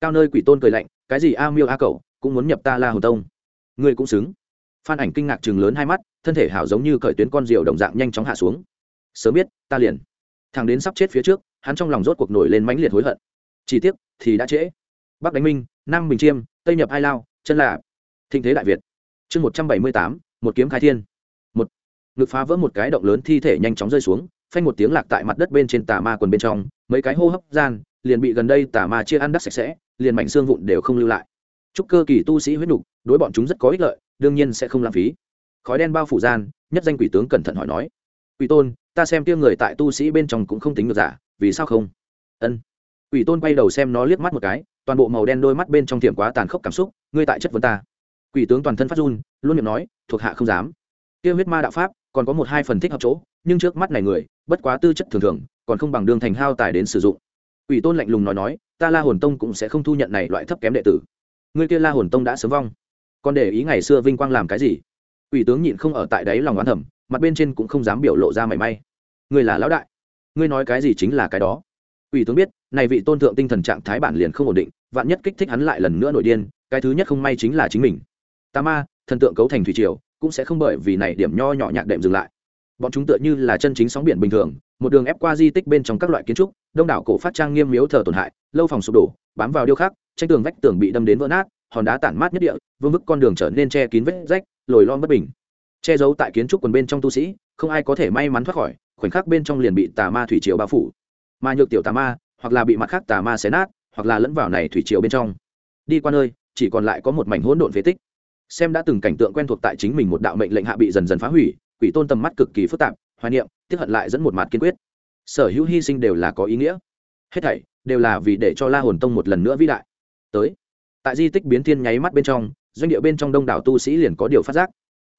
A: Cao nơi quỷ tôn cười lạnh, cái gì a miêu a cậu cũng muốn nhập ta la hồn tông? Ngươi cũng xứng. Phan ảnh kinh ngạc chừng lớn hai mắt, thân thể hảo giống như cởi tuyến con diều đồng dạng nhanh chóng hạ xuống. Sớm biết, ta liền. Thằng đến sắp chết phía trước, hắn trong lòng rốt cuộc nổi lên mãnh liệt hối hận. Chỉ tiếc, thì đã trễ. Bắc đánh minh, nam bình chiêm, tây nhập hai lao, chân là. thịnh thế đại việt. Chương một trăm bảy mươi tám, một kiếm khai thiên. Một. Ngực phá vỡ một cái động lớn thi thể nhanh chóng rơi xuống, phanh một tiếng lạc tại mặt đất bên trên tà ma quần bên trong, mấy cái hô hấp gian liền bị gần đây tà ma chia ăn đắt sạch sẽ, liền mảnh xương vụn đều không lưu lại. Chúc cơ kỳ tu sĩ huyết nục đối bọn chúng rất có ích lợi, đương nhiên sẽ không lãng phí. Khói đen bao phủ gian, nhất danh quỷ tướng cẩn thận hỏi nói, quỷ tôn, ta xem tiêm người tại tu sĩ bên trong cũng không tính được giả, vì sao không? Ân. Quỷ tôn quay đầu xem nó liếc mắt một cái, toàn bộ màu đen đôi mắt bên trong tiệm quá tàn khốc cảm xúc, ngươi tại chất vấn ta. Quỷ tướng toàn thân phát run, luôn miệng nói, thuộc hạ không dám. Tiêu huyết ma đạo pháp, còn có một hai phần thích hợp chỗ, nhưng trước mắt này người, bất quá tư chất thường thường, còn không bằng đường thành hao tài đến sử dụng quỷ tôn lạnh lùng nói nói, ta la hồn tông cũng sẽ không thu nhận này loại thấp kém đệ tử. Người kia la hồn tông đã sớm vong. Còn để ý ngày xưa vinh quang làm cái gì? Quỷ tướng nhịn không ở tại đấy lòng oán thầm, mặt bên trên cũng không dám biểu lộ ra mảy may. Ngươi là lão đại. Ngươi nói cái gì chính là cái đó. Quỷ tướng biết, này vị tôn thượng tinh thần trạng thái bản liền không ổn định, vạn nhất kích thích hắn lại lần nữa nổi điên, cái thứ nhất không may chính là chính mình. Tà ma, thần tượng cấu thành thủy triều, cũng sẽ không bởi vì này điểm nho nhỏ nhạc đệm dừng lại. Bọn chúng tựa như là chân chính sóng biển bình thường một đường ép qua di tích bên trong các loại kiến trúc, đông đảo cổ phát trang nghiêm miếu thờ tổn hại, lâu phòng sụp đổ, bám vào điêu khắc, tranh tường vách tường bị đâm đến vỡ nát, hòn đá tản mát nhất địa, vương vức con đường trở nên che kín vết rách, lồi lom bất bình. Che giấu tại kiến trúc quần bên trong tu sĩ, không ai có thể may mắn thoát khỏi, khoảnh khắc bên trong liền bị tà ma thủy triều bao phủ. Mà nhược tiểu tà ma, hoặc là bị mặt khác tà ma xé nát, hoặc là lẫn vào này thủy triều bên trong. Đi qua nơi, chỉ còn lại có một mảnh hỗn độn phế tích. Xem đã từng cảnh tượng quen thuộc tại chính mình một đạo mệnh lệnh hạ bị dần dần phá hủy, quỷ tôn tầm mắt cực kỳ phức tạp hoài niệm tiếp hận lại dẫn một mặt kiên quyết. Sở hữu hy sinh đều là có ý nghĩa. Hết thảy đều là vì để cho la hồn tông một lần nữa vĩ đại. Tới, tại di tích biến thiên nháy mắt bên trong, doanh địa bên trong đông đảo tu sĩ liền có điều phát giác.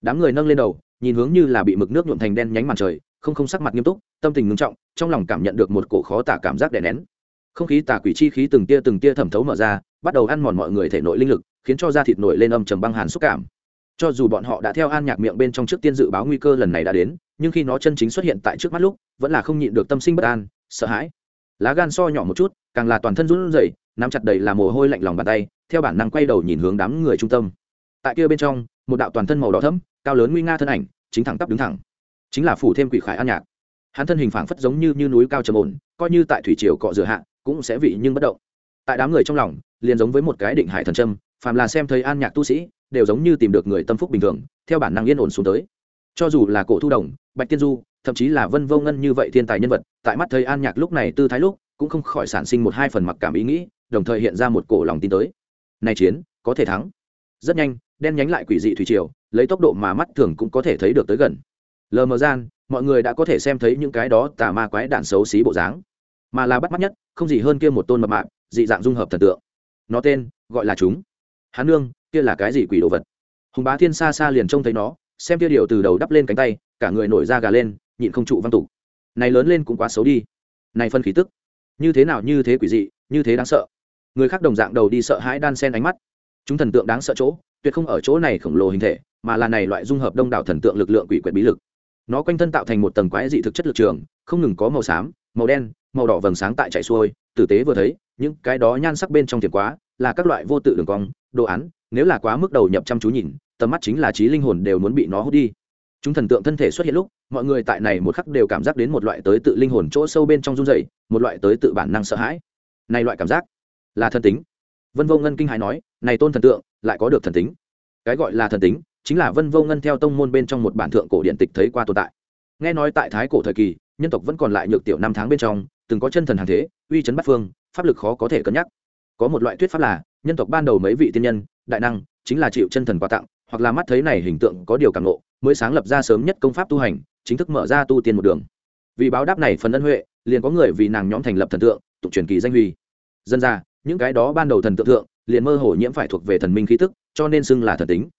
A: Đám người nâng lên đầu, nhìn hướng như là bị mực nước nhuộm thành đen nhánh màn trời, không không sắc mặt nghiêm túc, tâm tình ngưng trọng, trong lòng cảm nhận được một cổ khó tả cảm giác đè nén. Không khí tà quỷ chi khí từng tia từng tia thẩm thấu mở ra, bắt đầu ăn mòn mọi người thể nội linh lực, khiến cho da thịt nổi lên âm trầm băng hàn xúc cảm cho dù bọn họ đã theo an nhạc miệng bên trong trước tiên dự báo nguy cơ lần này đã đến nhưng khi nó chân chính xuất hiện tại trước mắt lúc vẫn là không nhịn được tâm sinh bất an sợ hãi. Lá gan so nhỏ một chút càng là toàn thân run rẩy nắm chặt đầy là mồ hôi lạnh lòng bàn tay theo bản năng quay đầu nhìn hướng đám người trung tâm. Tại kia bên trong một đạo toàn thân màu đỏ thẫm cao lớn nguy nga thân ảnh chính thẳng tắp đứng thẳng. Chính là phủ thêm quỷ khải an nhạc. Hắn thân hình phảng phất giống như, như núi cao trầm ổn coi như tại thủy triều cọ rửa hạ cũng sẽ vị nhưng bất động. Tại đám người trong lòng liền giống với một cái định hải thần trâm phàm là xem thấy an nhạc tu sĩ đều giống như tìm được người tâm phúc bình thường, theo bản năng yên ổn xuống tới. Cho dù là cổ thu đồng, bạch tiên du, thậm chí là vân vô ngân như vậy thiên tài nhân vật, tại mắt thấy an nhạc lúc này tư thái lúc, cũng không khỏi sản sinh một hai phần mặc cảm ý nghĩ, đồng thời hiện ra một cổ lòng tin tới. Này chiến, có thể thắng. Rất nhanh, đen nhánh lại quỷ dị thủy triều, lấy tốc độ mà mắt thường cũng có thể thấy được tới gần. Lờ mờ gian, mọi người đã có thể xem thấy những cái đó tà ma quái đạn xấu xí bộ dáng. Mà là bắt mắt nhất, không gì hơn kia một tôn mập mạp, dị dạng dung hợp thần tượng. Nó tên, gọi là chúng. Hán nương kia là cái gì quỷ đồ vật? Hùng bá thiên xa xa liền trông thấy nó, xem kia điều từ đầu đắp lên cánh tay, cả người nổi da gà lên, nhịn không trụ văn tục. Này lớn lên cũng quá xấu đi. Này phân khí tức, như thế nào như thế quỷ dị, như thế đáng sợ. Người khác đồng dạng đầu đi sợ hãi đan sen ánh mắt. Chúng thần tượng đáng sợ chỗ, tuyệt không ở chỗ này khổng lồ hình thể, mà là này loại dung hợp đông đảo thần tượng lực lượng quỷ quyệt bí lực. Nó quanh thân tạo thành một tầng quái dị thực chất lực trường, không ngừng có màu xám, màu đen, màu đỏ vầng sáng tại chạy xuôi. Tử tế vừa thấy, những cái đó nhan sắc bên trong thiệt quá, là các loại vô tự đường cong, đồ án nếu là quá mức đầu nhập chăm chú nhìn, tầm mắt chính là trí linh hồn đều muốn bị nó hút đi. Chúng thần tượng thân thể xuất hiện lúc, mọi người tại này một khắc đều cảm giác đến một loại tới tự linh hồn chỗ sâu bên trong run dày một loại tới tự bản năng sợ hãi. Này loại cảm giác là thần tính. Vân vô ngân kinh hãi nói, này tôn thần tượng lại có được thần tính. Cái gọi là thần tính chính là vân vô ngân theo tông môn bên trong một bản thượng cổ điện tịch thấy qua tồn tại. Nghe nói tại thái cổ thời kỳ, nhân tộc vẫn còn lại nhược tiểu năm tháng bên trong, từng có chân thần hàng thế, uy chấn bắt phương, pháp lực khó có thể cân nhắc. Có một loại thuyết pháp là, nhân tộc ban đầu mấy vị tiên nhân đại năng, chính là chịu chân thần quà tặng, hoặc là mắt thấy này hình tượng có điều cảm nộ mới sáng lập ra sớm nhất công pháp tu hành, chính thức mở ra tu tiên một đường. Vì báo đáp này phần ân huệ, liền có người vì nàng nhóm thành lập thần tượng, tục truyền kỳ danh huy. Dân ra, những cái đó ban đầu thần tượng thượng, liền mơ hồ nhiễm phải thuộc về thần minh khí tức, cho nên xưng là thần tính.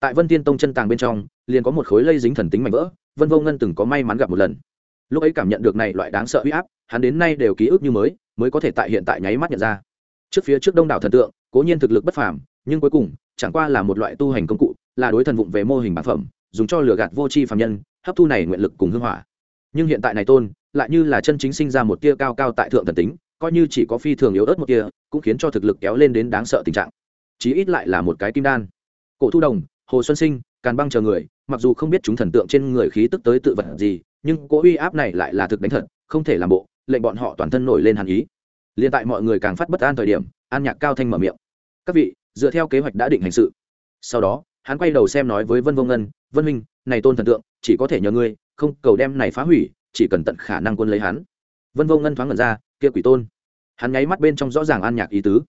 A: Tại vân tiên tông chân tàng bên trong, liền có một khối lây dính thần tính mạnh vỡ, vân vô ngân từng có may mắn gặp một lần. Lúc ấy cảm nhận được này loại đáng sợ huy áp, hắn đến nay đều ký ức như mới mới có thể tại hiện tại nháy mắt nhận ra. Trước phía trước đông đảo thần tượng, cố nhiên thực lực bất phàm nhưng cuối cùng, chẳng qua là một loại tu hành công cụ, là đối thần vụng về mô hình bản phẩm, dùng cho lừa gạt vô tri phạm nhân, hấp thu này nguyện lực cùng hương hỏa. Nhưng hiện tại này tôn, lại như là chân chính sinh ra một tia cao cao tại thượng thần tính, coi như chỉ có phi thường yếu ớt một tia, cũng khiến cho thực lực kéo lên đến đáng sợ tình trạng. Chí ít lại là một cái kim đan. Cổ thu đồng, hồ xuân sinh, càn băng chờ người, mặc dù không biết chúng thần tượng trên người khí tức tới tự vật gì, nhưng cỗ uy áp này lại là thực đánh thật, không thể làm bộ, lệnh bọn họ toàn thân nổi lên hàn ý. Liền tại mọi người càng phát bất an thời điểm, an nhạc cao thanh mở miệng. Các vị dựa theo kế hoạch đã định hành sự. Sau đó, hắn quay đầu xem nói với vân vô ngân, vân minh này tôn thần tượng, chỉ có thể nhờ ngươi, không cầu đem này phá hủy, chỉ cần tận khả năng quân lấy hắn. Vân vô ngân thoáng ngẩn ra, kia quỷ tôn. Hắn nháy mắt bên trong rõ ràng an nhạc ý tứ.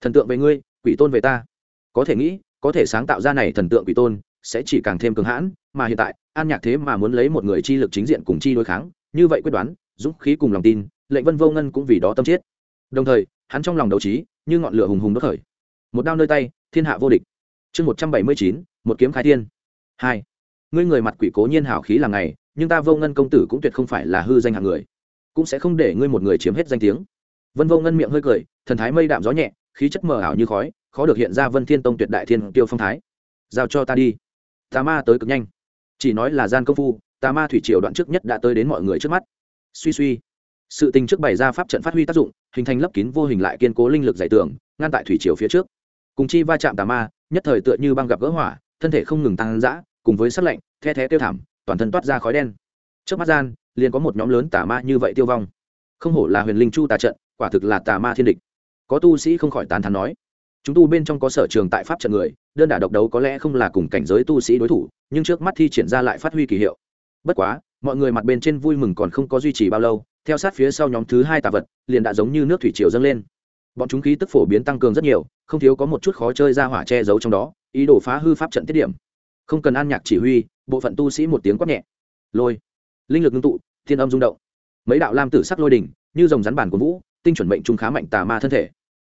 A: Thần tượng về ngươi, quỷ tôn về ta. Có thể nghĩ, có thể sáng tạo ra này thần tượng quỷ tôn, sẽ chỉ càng thêm cường hãn, mà hiện tại, an nhạc thế mà muốn lấy một người chi lực chính diện cùng chi đối kháng, như vậy quyết đoán, dũng khí cùng lòng tin, lệnh vân vô ngân cũng vì đó tâm chết. Đồng thời, hắn trong lòng đấu trí, như ngọn lửa hùng hùng đốt khởi một đao nơi tay, thiên hạ vô địch. Chương một trăm bảy mươi chín, một kiếm khai thiên. Hai. Ngươi người mặt quỷ cố nhiên hảo khí là ngày, nhưng ta vô ngân công tử cũng tuyệt không phải là hư danh hạng người. Cũng sẽ không để ngươi một người chiếm hết danh tiếng. Vân vô ngân miệng hơi cười, thần thái mây đạm gió nhẹ, khí chất mờ ảo như khói, khó được hiện ra vân thiên tông tuyệt đại thiên tiêu phong thái. Giao cho ta đi. Tà ma tới cực nhanh. Chỉ nói là gian công phu, tà ma thủy triều đoạn trước nhất đã tới đến mọi người trước mắt. Suy suy. Sự tình trước bày ra pháp trận phát huy tác dụng, hình thành lấp kín vô hình lại kiên cố linh lực giải tường, ngăn tại thủy triều phía trước cùng chi va chạm tà ma, nhất thời tựa như băng gặp gỡ hỏa, thân thể không ngừng tăng dã, cùng với sắt lạnh, the thé tiêu thảm, toàn thân toát ra khói đen. Trước mắt gian, liền có một nhóm lớn tà ma như vậy tiêu vong. Không hổ là huyền linh chu tà trận, quả thực là tà ma thiên địch. Có tu sĩ không khỏi tán thán nói, chúng tu bên trong có sở trường tại pháp trận người, đơn đả độc đấu có lẽ không là cùng cảnh giới tu sĩ đối thủ, nhưng trước mắt thi triển ra lại phát huy kỳ hiệu. Bất quá, mọi người mặt bên trên vui mừng còn không có duy trì bao lâu, theo sát phía sau nhóm thứ hai tà vật, liền đã giống như nước thủy triều dâng lên bọn chúng khí tức phổ biến tăng cường rất nhiều, không thiếu có một chút khó chơi ra hỏa che giấu trong đó, ý đồ phá hư pháp trận tiết điểm. Không cần an nhạc chỉ huy, bộ phận tu sĩ một tiếng quát nhẹ. Lôi. Linh lực ngưng tụ, thiên âm rung động. Mấy đạo lam tử sắc lôi đỉnh, như dòng rắn bản của vũ, tinh chuẩn mệnh trung khá mạnh tà ma thân thể.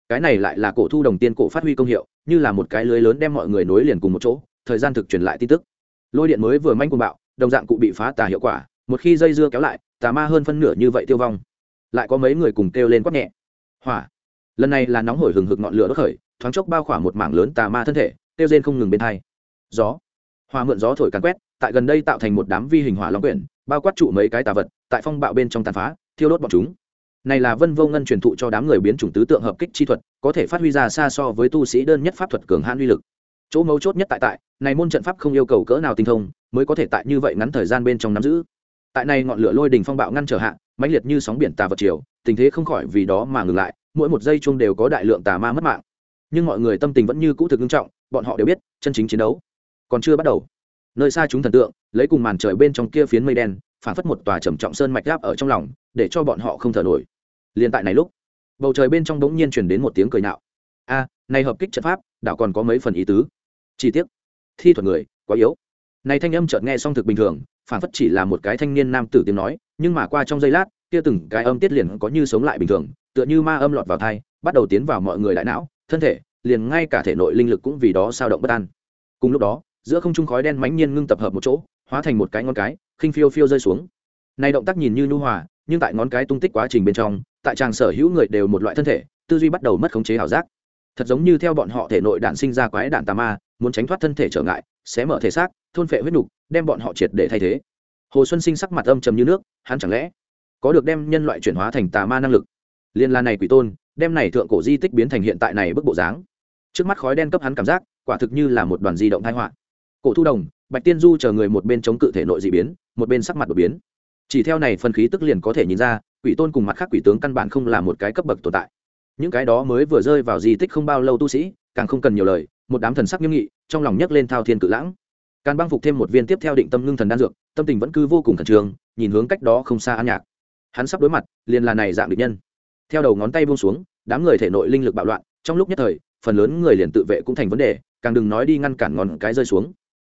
A: Cái này lại là cổ thu đồng tiên cổ phát huy công hiệu, như là một cái lưới lớn đem mọi người nối liền cùng một chỗ, thời gian thực truyền lại tin tức. Lôi điện mới vừa manh cuồng bạo, đồng dạng cụ bị phá tà hiệu quả, một khi dây dưa kéo lại, tà ma hơn phân nửa như vậy tiêu vong. Lại có mấy người cùng kêu lên quát nhẹ. Hỏa lần này là nóng hổi hừng hực ngọn lửa đốt khởi, thoáng chốc bao khỏa một mảng lớn tà ma thân thể tiêu rên không ngừng bên thai gió. Hòa mượn gió thổi càn quét, tại gần đây tạo thành một đám vi hình hỏa long quyển, bao quát trụ mấy cái tà vật, tại phong bạo bên trong tàn phá, thiêu đốt bọn chúng. Này là vân vô ngân truyền thụ cho đám người biến chủng tứ tượng hợp kích chi thuật, có thể phát huy ra xa so với tu sĩ đơn nhất pháp thuật cường hãn uy lực. Chỗ mấu chốt nhất tại tại, này môn trận pháp không yêu cầu cỡ nào tinh thông, mới có thể tại như vậy ngắn thời gian bên trong nắm giữ. Tại này ngọn lửa lôi đình phong bạo ngăn trở hạ, mãnh liệt như sóng biển tà vật chiều tình thế không khỏi vì đó mà ngừng lại mỗi một giây chung đều có đại lượng tà ma mất mạng. Nhưng mọi người tâm tình vẫn như cũ thực nghiêm trọng, bọn họ đều biết, chân chính chiến đấu còn chưa bắt đầu. Nơi xa chúng thần tượng, lấy cùng màn trời bên trong kia phiến mây đen, phản phất một tòa trầm trọng sơn mạch gáp ở trong lòng, để cho bọn họ không thở nổi. Liền tại này lúc, bầu trời bên trong bỗng nhiên chuyển đến một tiếng cười nạo. A, này hợp kích trận pháp, đảo còn có mấy phần ý tứ. Chi tiết. Thi thuật người, quá yếu. Này thanh âm chợt nghe xong thực bình thường, phản phất chỉ là một cái thanh niên nam tử tiếng nói, nhưng mà qua trong giây lát kia từng cái âm tiết liền có như sống lại bình thường, tựa như ma âm lọt vào thai, bắt đầu tiến vào mọi người đại não, thân thể, liền ngay cả thể nội linh lực cũng vì đó sao động bất an. Cùng lúc đó, giữa không trung khói đen mãnh nhiên ngưng tập hợp một chỗ, hóa thành một cái ngón cái, khinh phiêu phiêu rơi xuống. Này động tác nhìn như nhu hòa, nhưng tại ngón cái tung tích quá trình bên trong, tại chàng sở hữu người đều một loại thân thể, tư duy bắt đầu mất khống chế ảo giác. Thật giống như theo bọn họ thể nội đạn sinh ra quái đạn tà ma, muốn tránh thoát thân thể trở ngại, sẽ mở thể xác, thôn phệ huyết nục, đem bọn họ triệt để thay thế. Hồ xuân sinh sắc mặt âm trầm như nước, hắn chẳng lẽ có được đem nhân loại chuyển hóa thành tà ma năng lực. Liên la này quỷ tôn, đem này thượng cổ di tích biến thành hiện tại này bức bộ dáng. Trước mắt khói đen cấp hắn cảm giác, quả thực như là một đoàn di động thai họa. Cổ thu đồng, bạch tiên du chờ người một bên chống cự thể nội dị biến, một bên sắc mặt đột biến. Chỉ theo này phân khí tức liền có thể nhìn ra, quỷ tôn cùng mặt khác quỷ tướng căn bản không là một cái cấp bậc tồn tại. Những cái đó mới vừa rơi vào di tích không bao lâu tu sĩ, càng không cần nhiều lời, một đám thần sắc nghiêm nghị, trong lòng nhấc lên thao thiên cự lãng. Càng băng phục thêm một viên tiếp theo định tâm ngưng thần đan dược, tâm tình vẫn cứ vô cùng khẩn trương, nhìn hướng cách đó không xa an nhạc hắn sắp đối mặt, liền là này dạng địch nhân. Theo đầu ngón tay buông xuống, đám người thể nội linh lực bạo loạn, trong lúc nhất thời, phần lớn người liền tự vệ cũng thành vấn đề, càng đừng nói đi ngăn cản ngọn cái rơi xuống.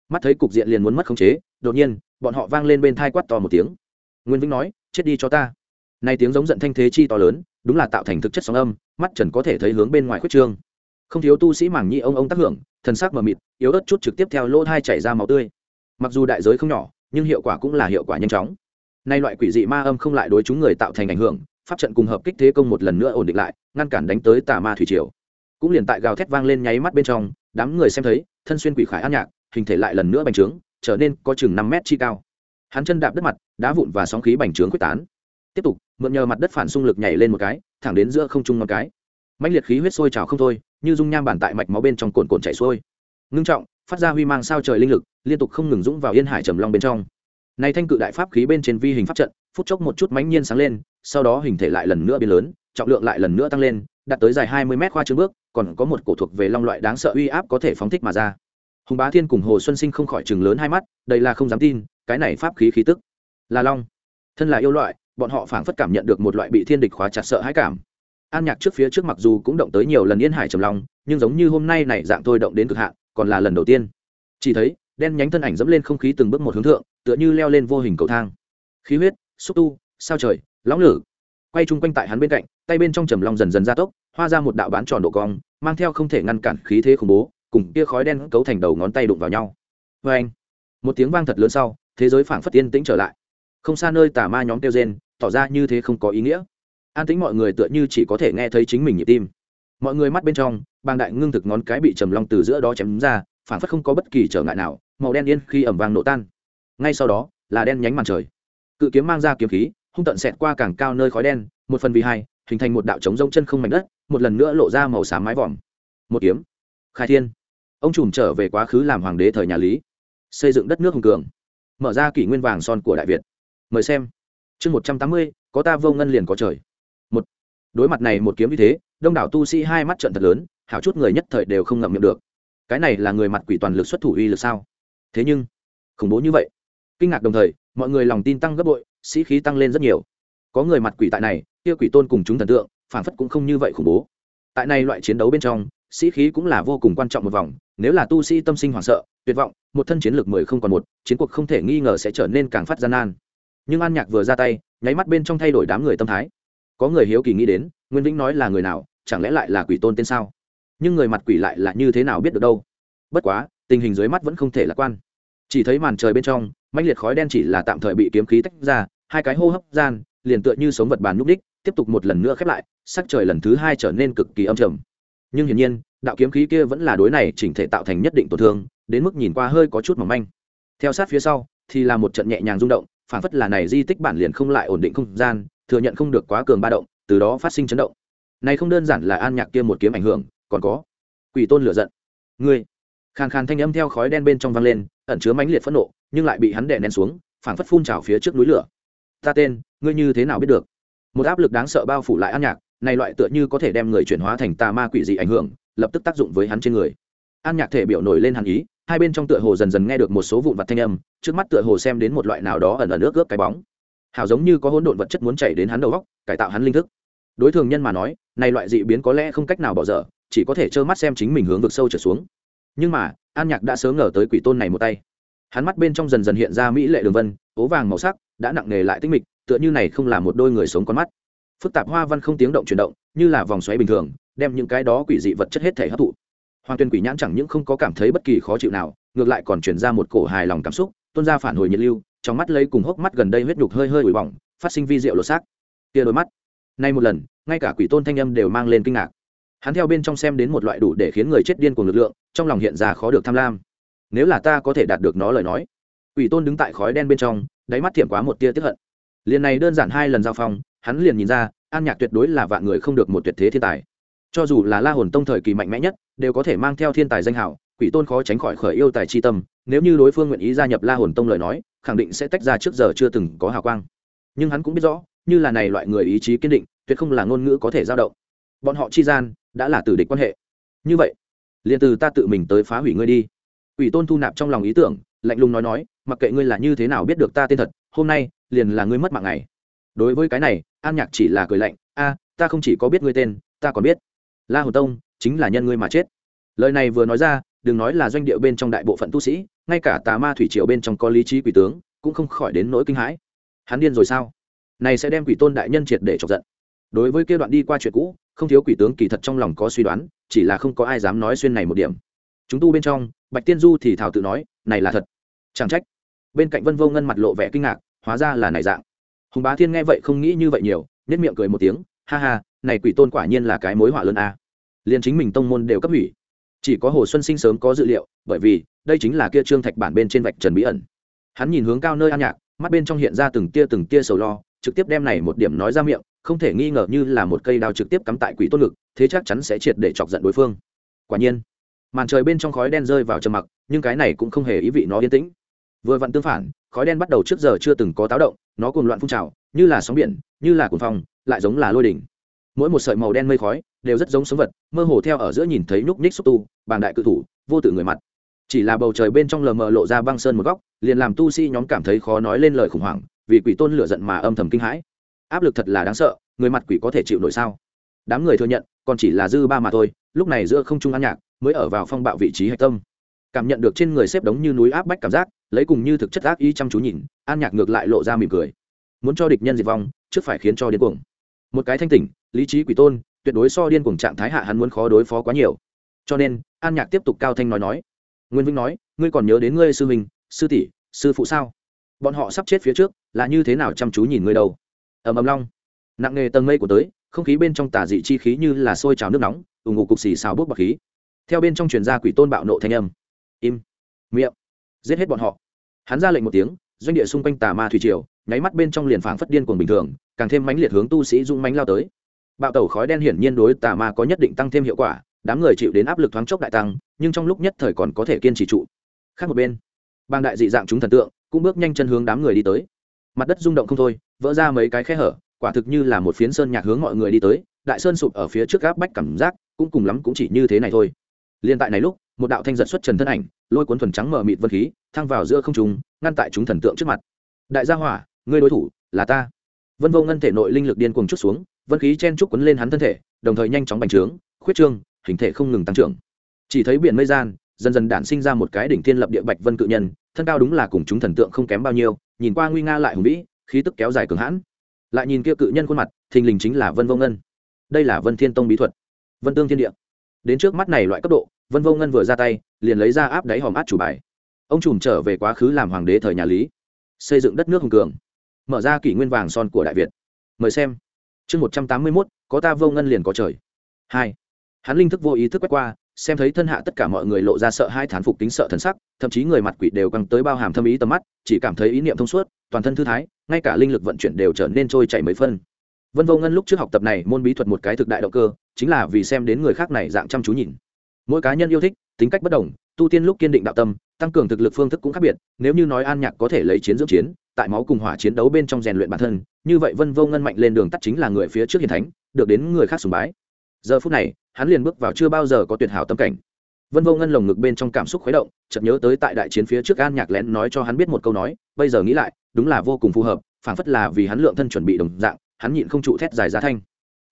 A: Mắt thấy cục diện liền muốn mất khống chế, đột nhiên, bọn họ vang lên bên thai quát to một tiếng. Nguyên vĩnh nói, chết đi cho ta. Nay tiếng giống giận thanh thế chi to lớn, đúng là tạo thành thực chất sóng âm, mắt trần có thể thấy hướng bên ngoài khuyết trương. Không thiếu tu sĩ mảng nhi ông ông tác hưởng, thần sắc mờ mịt, yếu ớt chút trực tiếp theo lỗ thai chảy ra máu tươi. Mặc dù đại giới không nhỏ, nhưng hiệu quả cũng là hiệu quả nhanh chóng nay loại quỷ dị ma âm không lại đối chúng người tạo thành ảnh hưởng, pháp trận cùng hợp kích thế công một lần nữa ổn định lại, ngăn cản đánh tới tà ma thủy triều. Cũng liền tại gào thét vang lên nháy mắt bên trong, đám người xem thấy, thân xuyên quỷ khải an nhạc, hình thể lại lần nữa bành trướng, trở nên có chừng năm mét chi cao. Hắn chân đạp đất mặt, đá vụn và sóng khí bành trướng quyết tán. Tiếp tục, mượn nhờ mặt đất phản xung lực nhảy lên một cái, thẳng đến giữa không trung một cái. Mạnh liệt khí huyết sôi trào không thôi, như dung nham bản tại mạch máu bên trong cồn cồn chảy xuôi. Ngưng trọng, phát ra huy mang sao trời linh lực, liên tục không ngừng dũng vào yên hải trầm long bên trong này thanh cự đại pháp khí bên trên vi hình pháp trận, phút chốc một chút mãnh nhiên sáng lên, sau đó hình thể lại lần nữa biến lớn, trọng lượng lại lần nữa tăng lên, đạt tới dài hai mươi mét khoa trương bước, còn có một cổ thuộc về long loại đáng sợ uy áp có thể phóng thích mà ra. Hùng bá thiên cùng hồ xuân sinh không khỏi chừng lớn hai mắt, đây là không dám tin, cái này pháp khí khí tức. Là long. Thân là yêu loại, bọn họ phảng phất cảm nhận được một loại bị thiên địch khóa chặt sợ hãi cảm. An nhạc trước phía trước mặc dù cũng động tới nhiều lần yên hải trầm long, nhưng giống như hôm nay này dạng thôi động đến cực hạn, còn là lần đầu tiên. Chỉ thấy đen nhánh thân ảnh dẫm lên không khí từng bước một hướng thượng, tựa như leo lên vô hình cầu thang. Khí huyết, xúc tu, sao trời, lóng lử. Quay chung quanh tại hắn bên cạnh, tay bên trong trầm long dần dần ra tốc, hoa ra một đạo bán tròn độ cong, mang theo không thể ngăn cản khí thế khủng bố, cùng kia khói đen cấu thành đầu ngón tay đụng vào nhau. Vê anh một tiếng vang thật lớn sau, thế giới phảng phất yên tĩnh trở lại. Không xa nơi tà ma nhóm kêu rên, tỏ ra như thế không có ý nghĩa. An tĩnh mọi người tựa như chỉ có thể nghe thấy chính mình nhịp tim. Mọi người mắt bên trong bang đại ngưng thực ngón cái bị trầm long từ giữa đó chém ra, phảng phất không có bất kỳ trở ngại nào màu đen yên khi ẩm vàng nổ tan. Ngay sau đó, là đen nhánh màn trời. Cự kiếm mang ra kiếm khí, hung tận xẹt qua càng cao nơi khói đen, một phần vì hai, hình thành một đạo trống rông chân không mảnh đất, một lần nữa lộ ra màu xám mái vòm. Một kiếm. Khai thiên. Ông trùm trở về quá khứ làm hoàng đế thời nhà lý. Xây dựng đất nước hùng cường. Mở ra kỷ nguyên vàng son của đại việt. Mời xem. Chương một trăm tám mươi, có ta vô ngân liền có trời. Một. Đối mặt này một kiếm như thế, đông đảo tu sĩ hai mắt trận thật lớn, hảo chút người nhất thời đều không ngậm miệng được. Cái này là người mặt quỷ toàn lực xuất thủ uy lực sao? Thế nhưng, khủng bố như vậy. Kinh ngạc đồng thời, mọi người lòng tin tăng gấp bội, sĩ khí tăng lên rất nhiều. Có người mặt quỷ tại này, kia quỷ tôn cùng chúng thần tượng phản phất cũng không như vậy khủng bố. Tại này loại chiến đấu bên trong, sĩ khí cũng là vô cùng quan trọng một vòng, nếu là tu sĩ tâm sinh hoảng sợ, tuyệt vọng, một thân chiến lược mười không còn một, chiến cuộc không thể nghi ngờ sẽ trở nên càng phát gian nan. Nhưng an nhạc vừa ra tay, nháy mắt bên trong thay đổi đám người tâm thái. Có người hiếu kỳ nghĩ đến, nguyên vĩnh nói là người nào, chẳng lẽ lại là quỷ tôn tên sao? Nhưng người mặt quỷ lại là như thế nào biết được đâu? Bất quá, tình hình dưới mắt vẫn không thể lạc quan chỉ thấy màn trời bên trong, mãnh liệt khói đen chỉ là tạm thời bị kiếm khí tách ra, hai cái hô hấp gian liền tựa như sống vật bàn núp đích tiếp tục một lần nữa khép lại, sắc trời lần thứ hai trở nên cực kỳ âm trầm. Nhưng hiển nhiên, đạo kiếm khí kia vẫn là đối này chỉnh thể tạo thành nhất định tổn thương, đến mức nhìn qua hơi có chút mỏng manh. Theo sát phía sau, thì là một trận nhẹ nhàng rung động, phản phất là này di tích bản liền không lại ổn định không gian, thừa nhận không được quá cường ba động, từ đó phát sinh chấn động. Này không đơn giản là an nhạc kia một kiếm ảnh hưởng, còn có quỷ tôn lửa giận. Ngươi! Khàn khàn thanh âm theo khói đen bên trong vang lên ẩn chứa mãnh liệt phẫn nộ, nhưng lại bị hắn đè nén xuống, phảng phất phun trào phía trước núi lửa. Ta tên, ngươi như thế nào biết được? Một áp lực đáng sợ bao phủ lại an nhạc, này loại tựa như có thể đem người chuyển hóa thành tà ma quỷ dị ảnh hưởng, lập tức tác dụng với hắn trên người. An nhạc thể biểu nổi lên hàn ý, hai bên trong tựa hồ dần dần nghe được một số vụn vặt thanh âm, trước mắt tựa hồ xem đến một loại nào đó ẩn ẩn nước ướp cái bóng. Hào giống như có hỗn độn vật chất muốn chảy đến hắn đầu góc cải tạo hắn linh thức. Đối thường nhân mà nói, này loại dị biến có lẽ không cách nào bỏ dở, chỉ có thể trơ mắt xem chính mình hướng vực sâu trở xuống. Nhưng mà an nhạc đã sớm ngờ tới quỷ tôn này một tay. Hắn mắt bên trong dần dần hiện ra mỹ lệ đường vân, ố vàng màu sắc, đã nặng nề lại tinh mịch, tựa như này không là một đôi người sống con mắt. Phức tạp hoa văn không tiếng động chuyển động, như là vòng xoáy bình thường, đem những cái đó quỷ dị vật chất hết thể hấp thụ. Hoàng tuyên quỷ nhãn chẳng những không có cảm thấy bất kỳ khó chịu nào, ngược lại còn chuyển ra một cổ hài lòng cảm xúc, tuôn ra phản hồi nhiệt lưu, trong mắt lấy cùng hốc mắt gần đây huyết nhục hơi hơi ủi bỏng, phát sinh vi diệu lột xác. Tia đôi mắt. Nay một lần, ngay cả quỷ tôn thanh âm đều mang lên kinh ngạc hắn theo bên trong xem đến một loại đủ để khiến người chết điên cùng lực lượng, trong lòng hiện ra khó được tham lam. Nếu là ta có thể đạt được nó lời nói, quỷ tôn đứng tại khói đen bên trong, đáy mắt thiệm quá một tia tiếp hận. Liền này đơn giản hai lần giao phong, hắn liền nhìn ra, an nhạc tuyệt đối là vạn người không được một tuyệt thế thiên tài. Cho dù là la hồn tông thời kỳ mạnh mẽ nhất, đều có thể mang theo thiên tài danh hảo quỷ tôn khó tránh khỏi khởi yêu tài chi tâm, nếu như đối phương nguyện ý gia nhập la hồn tông lời nói, khẳng định sẽ tách ra trước giờ chưa từng có hào quang. Nhưng hắn cũng biết rõ, như là này loại người ý chí kiên định, tuyệt không là ngôn ngữ có thể giao động. Bọn họ chi gian đã là tử địch quan hệ. Như vậy, liền từ ta tự mình tới phá hủy ngươi đi. Quỷ tôn thu nạp trong lòng ý tưởng, lạnh lùng nói nói, mặc kệ ngươi là như thế nào biết được ta tên thật, hôm nay, liền là ngươi mất mạng ngày. Đối với cái này, an nhạc chỉ là cười lạnh, a, ta không chỉ có biết ngươi tên, ta còn biết. La hồ tông chính là nhân ngươi mà chết. Lời này vừa nói ra, đừng nói là doanh điệu bên trong đại bộ phận tu sĩ, ngay cả tà ma thủy triều bên trong có lý trí quỷ tướng, cũng không khỏi đến nỗi kinh hãi. Hắn điên rồi sao? Này sẽ đem quỷ tôn đại nhân triệt để chọc giận đối với kia đoạn đi qua chuyện cũ, không thiếu quỷ tướng kỳ thật trong lòng có suy đoán, chỉ là không có ai dám nói xuyên này một điểm. Chúng tu bên trong, bạch tiên du thì thảo tự nói, này là thật. Chẳng trách. Bên cạnh vân vô ngân mặt lộ vẻ kinh ngạc, hóa ra là này dạng. Hùng bá thiên nghe vậy không nghĩ như vậy nhiều nhất miệng cười một tiếng, ha ha, này quỷ tôn quả nhiên là cái mối họa lớn a. À. liền chính mình tông môn đều cấp hủy. Chỉ có hồ xuân sinh sớm có dự liệu, bởi vì, đây chính là kia trương thạch bản bên trên vạch trần bí ẩn. Hắn nhìn hướng cao nơi an nhạc, mắt bên trong hiện ra từng tia từng tia sầu lo trực tiếp đem này một điểm nói ra miệng, không thể nghi ngờ như là một cây đao trực tiếp cắm tại quỷ tôn ngực thế chắc chắn sẽ triệt để chọc giận đối phương. Quả nhiên, màn trời bên trong khói đen rơi vào trầm mặc, nhưng cái này cũng không hề ý vị nó yên tĩnh. Vừa vặn tương phản, khói đen bắt đầu trước giờ chưa từng có táo động, nó cùng loạn phun trào, như là sóng biển, như là cuồng phong, lại giống là lôi đỉnh. Mỗi một sợi màu đen mây khói đều rất giống sống vật, mơ hồ theo ở giữa nhìn thấy nhúc nhích xúc tu bàn đại cự thủ, vô tử người mặt. Chỉ là bầu trời bên trong lờ mờ lộ ra băng sơn một góc, liền làm tu sĩ nhóm cảm thấy khó nói lên lời khủng hoảng vì quỷ tôn lửa giận mà âm thầm kinh hãi. Áp lực thật là đáng sợ, người mặt quỷ có thể chịu nổi sao? Đám người thừa nhận, còn chỉ là dư ba mà thôi, lúc này giữa không trung ăn nhạc, mới ở vào phong bạo vị trí hạch tâm. Cảm nhận được trên người xếp đống như núi áp bách cảm giác, lấy cùng như thực chất ác ý chăm chú nhìn, an nhạc ngược lại lộ ra mỉm cười. Muốn cho địch nhân diệt vong, trước phải khiến cho điên cuồng. Một cái thanh tỉnh, lý trí quỷ tôn, tuyệt đối so điên cuồng trạng thái hạ hắn muốn khó đối phó quá nhiều. Cho nên, an nhạc tiếp tục cao thanh nói nói. Nguyên vinh nói, ngươi còn nhớ đến ngươi sư huynh, sư tỷ, sư phụ sao? Bọn họ sắp chết phía trước, là như thế nào chăm chú nhìn ngươi đâu? Ầm ầm long. Nặng nghề tầng mây của tới, không khí bên trong tà dị chi khí như là sôi trào nước nóng ủng ngủ cục xì xào bốc bọc khí. Theo bên trong truyền ra quỷ tôn bạo nộ thanh âm. Im. Miệng. Giết hết bọn họ. Hắn ra lệnh một tiếng, doanh địa xung quanh tà ma thủy triều, nháy mắt bên trong liền phảng phất điên cuồng bình thường, càng thêm mãnh liệt hướng tu sĩ dung mãnh lao tới. Bạo tẩu khói đen hiển nhiên đối tà ma có nhất định tăng thêm hiệu quả, đám người chịu đến áp lực thoáng chốc đại tăng, nhưng trong lúc nhất thời còn có thể kiên trì trụ. Khác một bên, bang đại dị dạng chúng thần tượng cũng bước nhanh chân hướng đám người đi tới. Mặt đất rung động không thôi, vỡ ra mấy cái khe hở, quả thực như là một phiến sơn nhạc hướng mọi người đi tới, đại sơn sụp ở phía trước gác bách cảm giác, cũng cùng lắm cũng chỉ như thế này thôi. Liên tại này lúc, một đạo thanh giật xuất trần thân ảnh, lôi cuốn thuần trắng mở mịt vân khí, thăng vào giữa không trung, ngăn tại chúng thần tượng trước mặt. Đại gia hỏa, ngươi đối thủ là ta. Vân vô ngân thể nội linh lực điên cuồng chút xuống, vân khí chen trúc quấn lên hắn thân thể, đồng thời nhanh chóng bành trướng, khuyết trương, hình thể không ngừng tăng trưởng. Chỉ thấy biển mây gian, dần dần đản sinh ra một cái đỉnh thiên lập địa bạch vân cự nhân thân cao đúng là cùng chúng thần tượng không kém bao nhiêu, nhìn qua nguy nga lại hùng vĩ, khí tức kéo dài cường hãn. Lại nhìn kia cự nhân khuôn mặt, thình lình chính là vân vô ngân. Đây là vân thiên tông bí thuật. Vân tương thiên địa. Đến trước mắt này loại cấp độ, vân vô ngân vừa ra tay, liền lấy ra áp đáy hòm át chủ bài. Ông trùm trở về quá khứ làm hoàng đế thời nhà lý. Xây dựng đất nước hùng cường. Mở ra kỷ nguyên vàng son của đại việt. Mời xem. Chương một trăm tám mươi mốt, có ta vô ngân liền có trời. Hai. Hắn linh thức vô ý thức quét qua xem thấy thân hạ tất cả mọi người lộ ra sợ hai thán phục tính sợ thần sắc, thậm chí người mặt quỷ đều căng tới bao hàm thâm ý tầm mắt, chỉ cảm thấy ý niệm thông suốt, toàn thân thư thái, ngay cả linh lực vận chuyển đều trở nên trôi chảy mấy phân. Vân vô ngân lúc trước học tập này môn bí thuật một cái thực đại động cơ, chính là vì xem đến người khác này dạng chăm chú nhìn. Mỗi cá nhân yêu thích, tính cách bất đồng, tu tiên lúc kiên định đạo tâm, tăng cường thực lực phương thức cũng khác biệt, nếu như nói an nhạc có thể lấy chiến dưỡng chiến, tại máu cùng hỏa chiến đấu bên trong rèn luyện bản thân, như vậy vân vô ngân mạnh lên đường tắt chính là người phía trước hiền thánh, được đến người khác sùng bái. Giờ phút này hắn liền bước vào chưa bao giờ có tuyệt hảo tâm cảnh. Vân vô ngân lồng ngực bên trong cảm xúc khuấy động, chợt nhớ tới tại đại chiến phía trước an nhạc lén nói cho hắn biết một câu nói, bây giờ nghĩ lại, đúng là vô cùng phù hợp, phảng phất là vì hắn lượng thân chuẩn bị đồng dạng, hắn nhịn không trụ thét dài ra thanh.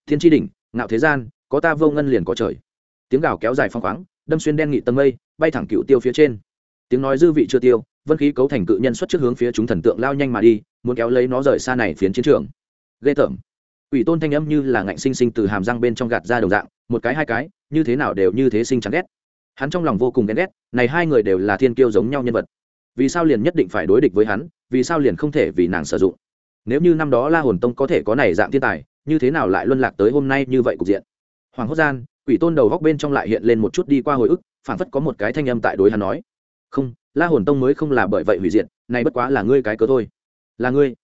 A: Thiên tri đỉnh, ngạo thế gian, có ta vô ngân liền có trời. Tiếng gào kéo dài phong khoáng, đâm xuyên đen nghị tầng mây, bay thẳng cựu tiêu phía trên. Tiếng nói dư vị chưa tiêu, vân khí cấu thành cự nhân xuất trước hướng phía chúng thần tượng lao nhanh mà đi, muốn kéo lấy nó rời xa này phiến chiến trường. Ghê tởm. Ủy tôn thanh âm như là ngạnh sinh sinh từ hàm răng bên trong gạt ra đồng dạng một cái hai cái, như thế nào đều như thế sinh chán ghét. Hắn trong lòng vô cùng ghen ghét, này hai người đều là thiên kiêu giống nhau nhân vật. Vì sao liền nhất định phải đối địch với hắn, vì sao liền không thể vì nàng sử dụng? Nếu như năm đó la hồn tông có thể có này dạng thiên tài, như thế nào lại luân lạc tới hôm nay như vậy cục diện? Hoàng hốt gian, quỷ tôn đầu góc bên trong lại hiện lên một chút đi qua hồi ức phản phất có một cái thanh âm tại đối hắn nói. Không, la hồn tông mới không là bởi vậy hủy diệt, này bất quá là ngươi cái cớ thôi. Là ngươi.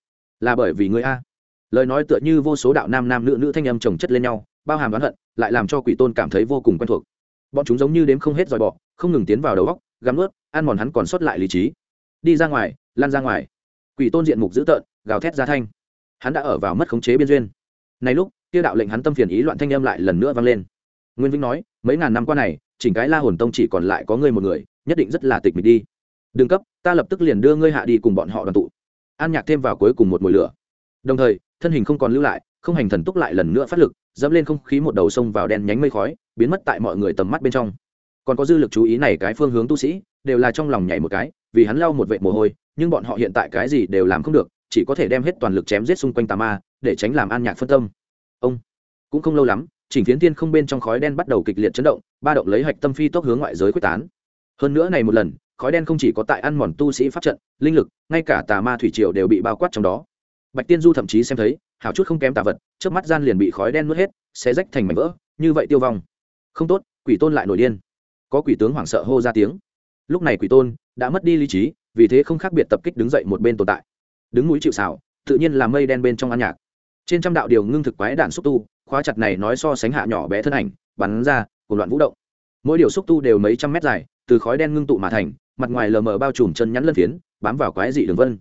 A: Là bởi vì ngươi a. Lời nói tựa như vô số đạo nam nam nữ nữ thanh âm chồng chất lên nhau, bao hàm oán hận lại làm cho quỷ tôn cảm thấy vô cùng quen thuộc. Bọn chúng giống như đếm không hết dòi bọ, không ngừng tiến vào đầu góc gắm ướt ăn mòn hắn còn sót lại lý trí. Đi ra ngoài lan ra ngoài. Quỷ tôn diện mục dữ tợn, gào thét ra thanh. Hắn đã ở vào mất khống chế biên duyên. Này lúc, kia đạo lệnh hắn tâm phiền ý loạn thanh âm lại lần nữa vang lên. Nguyên vĩnh nói, mấy ngàn năm qua này, chỉnh cái la hồn tông chỉ còn lại có ngươi một người, nhất định rất là tịch mịch đi. Đừng cấp, ta lập tức liền đưa ngươi hạ đi cùng bọn họ đoàn tụ. An nhạc thêm vào cuối cùng một mùi lửa. Đồng thời, thân hình không còn lưu lại, không hành thần túc lại lần nữa phát lực dẫm lên không khí một đầu sông vào đen nhánh mây khói, biến mất tại mọi người tầm mắt bên trong. Còn có dư lực chú ý này cái phương hướng tu sĩ, đều là trong lòng nhảy một cái, vì hắn lau một vệ mồ hôi, nhưng bọn họ hiện tại cái gì đều làm không được, chỉ có thể đem hết toàn lực chém giết xung quanh tà ma, để tránh làm an nhạc phân tâm. Ông, cũng không lâu lắm, chỉnh phiến tiên không bên trong khói đen bắt đầu kịch liệt chấn động, ba động lấy hạch tâm phi tốc hướng ngoại giới quyết tán. Hơn nữa này một lần, khói đen không chỉ có tại ăn mòn tu sĩ pháp trận, linh lực, ngay cả tà ma thủy triều đều bị bao quát trong đó. Bạch tiên du thậm chí xem thấy hảo chút không kém tà vật trước mắt gian liền bị khói đen nuốt hết sẽ rách thành mảnh vỡ, như vậy tiêu vong. Không tốt, quỷ tôn lại nổi điên. Có quỷ tướng hoảng sợ hô ra tiếng. Lúc này quỷ tôn đã mất đi lý trí, vì thế không khác biệt tập kích đứng dậy một bên tồn tại. Đứng núi chịu xảo tự nhiên là mây đen bên trong ăn nhạc. Trên trăm đạo điều ngưng thực quái đạn xúc tu, khóa chặt này nói so sánh hạ nhỏ bé thân ảnh, bắn ra cùng loạn vũ động. Mỗi điều xúc tu đều mấy trăm mét dài, từ khói đen ngưng tụ mà thành, mặt ngoài lờ mờ bao trùm chân nhắn lân phiến, bám vào quái dị đường vân.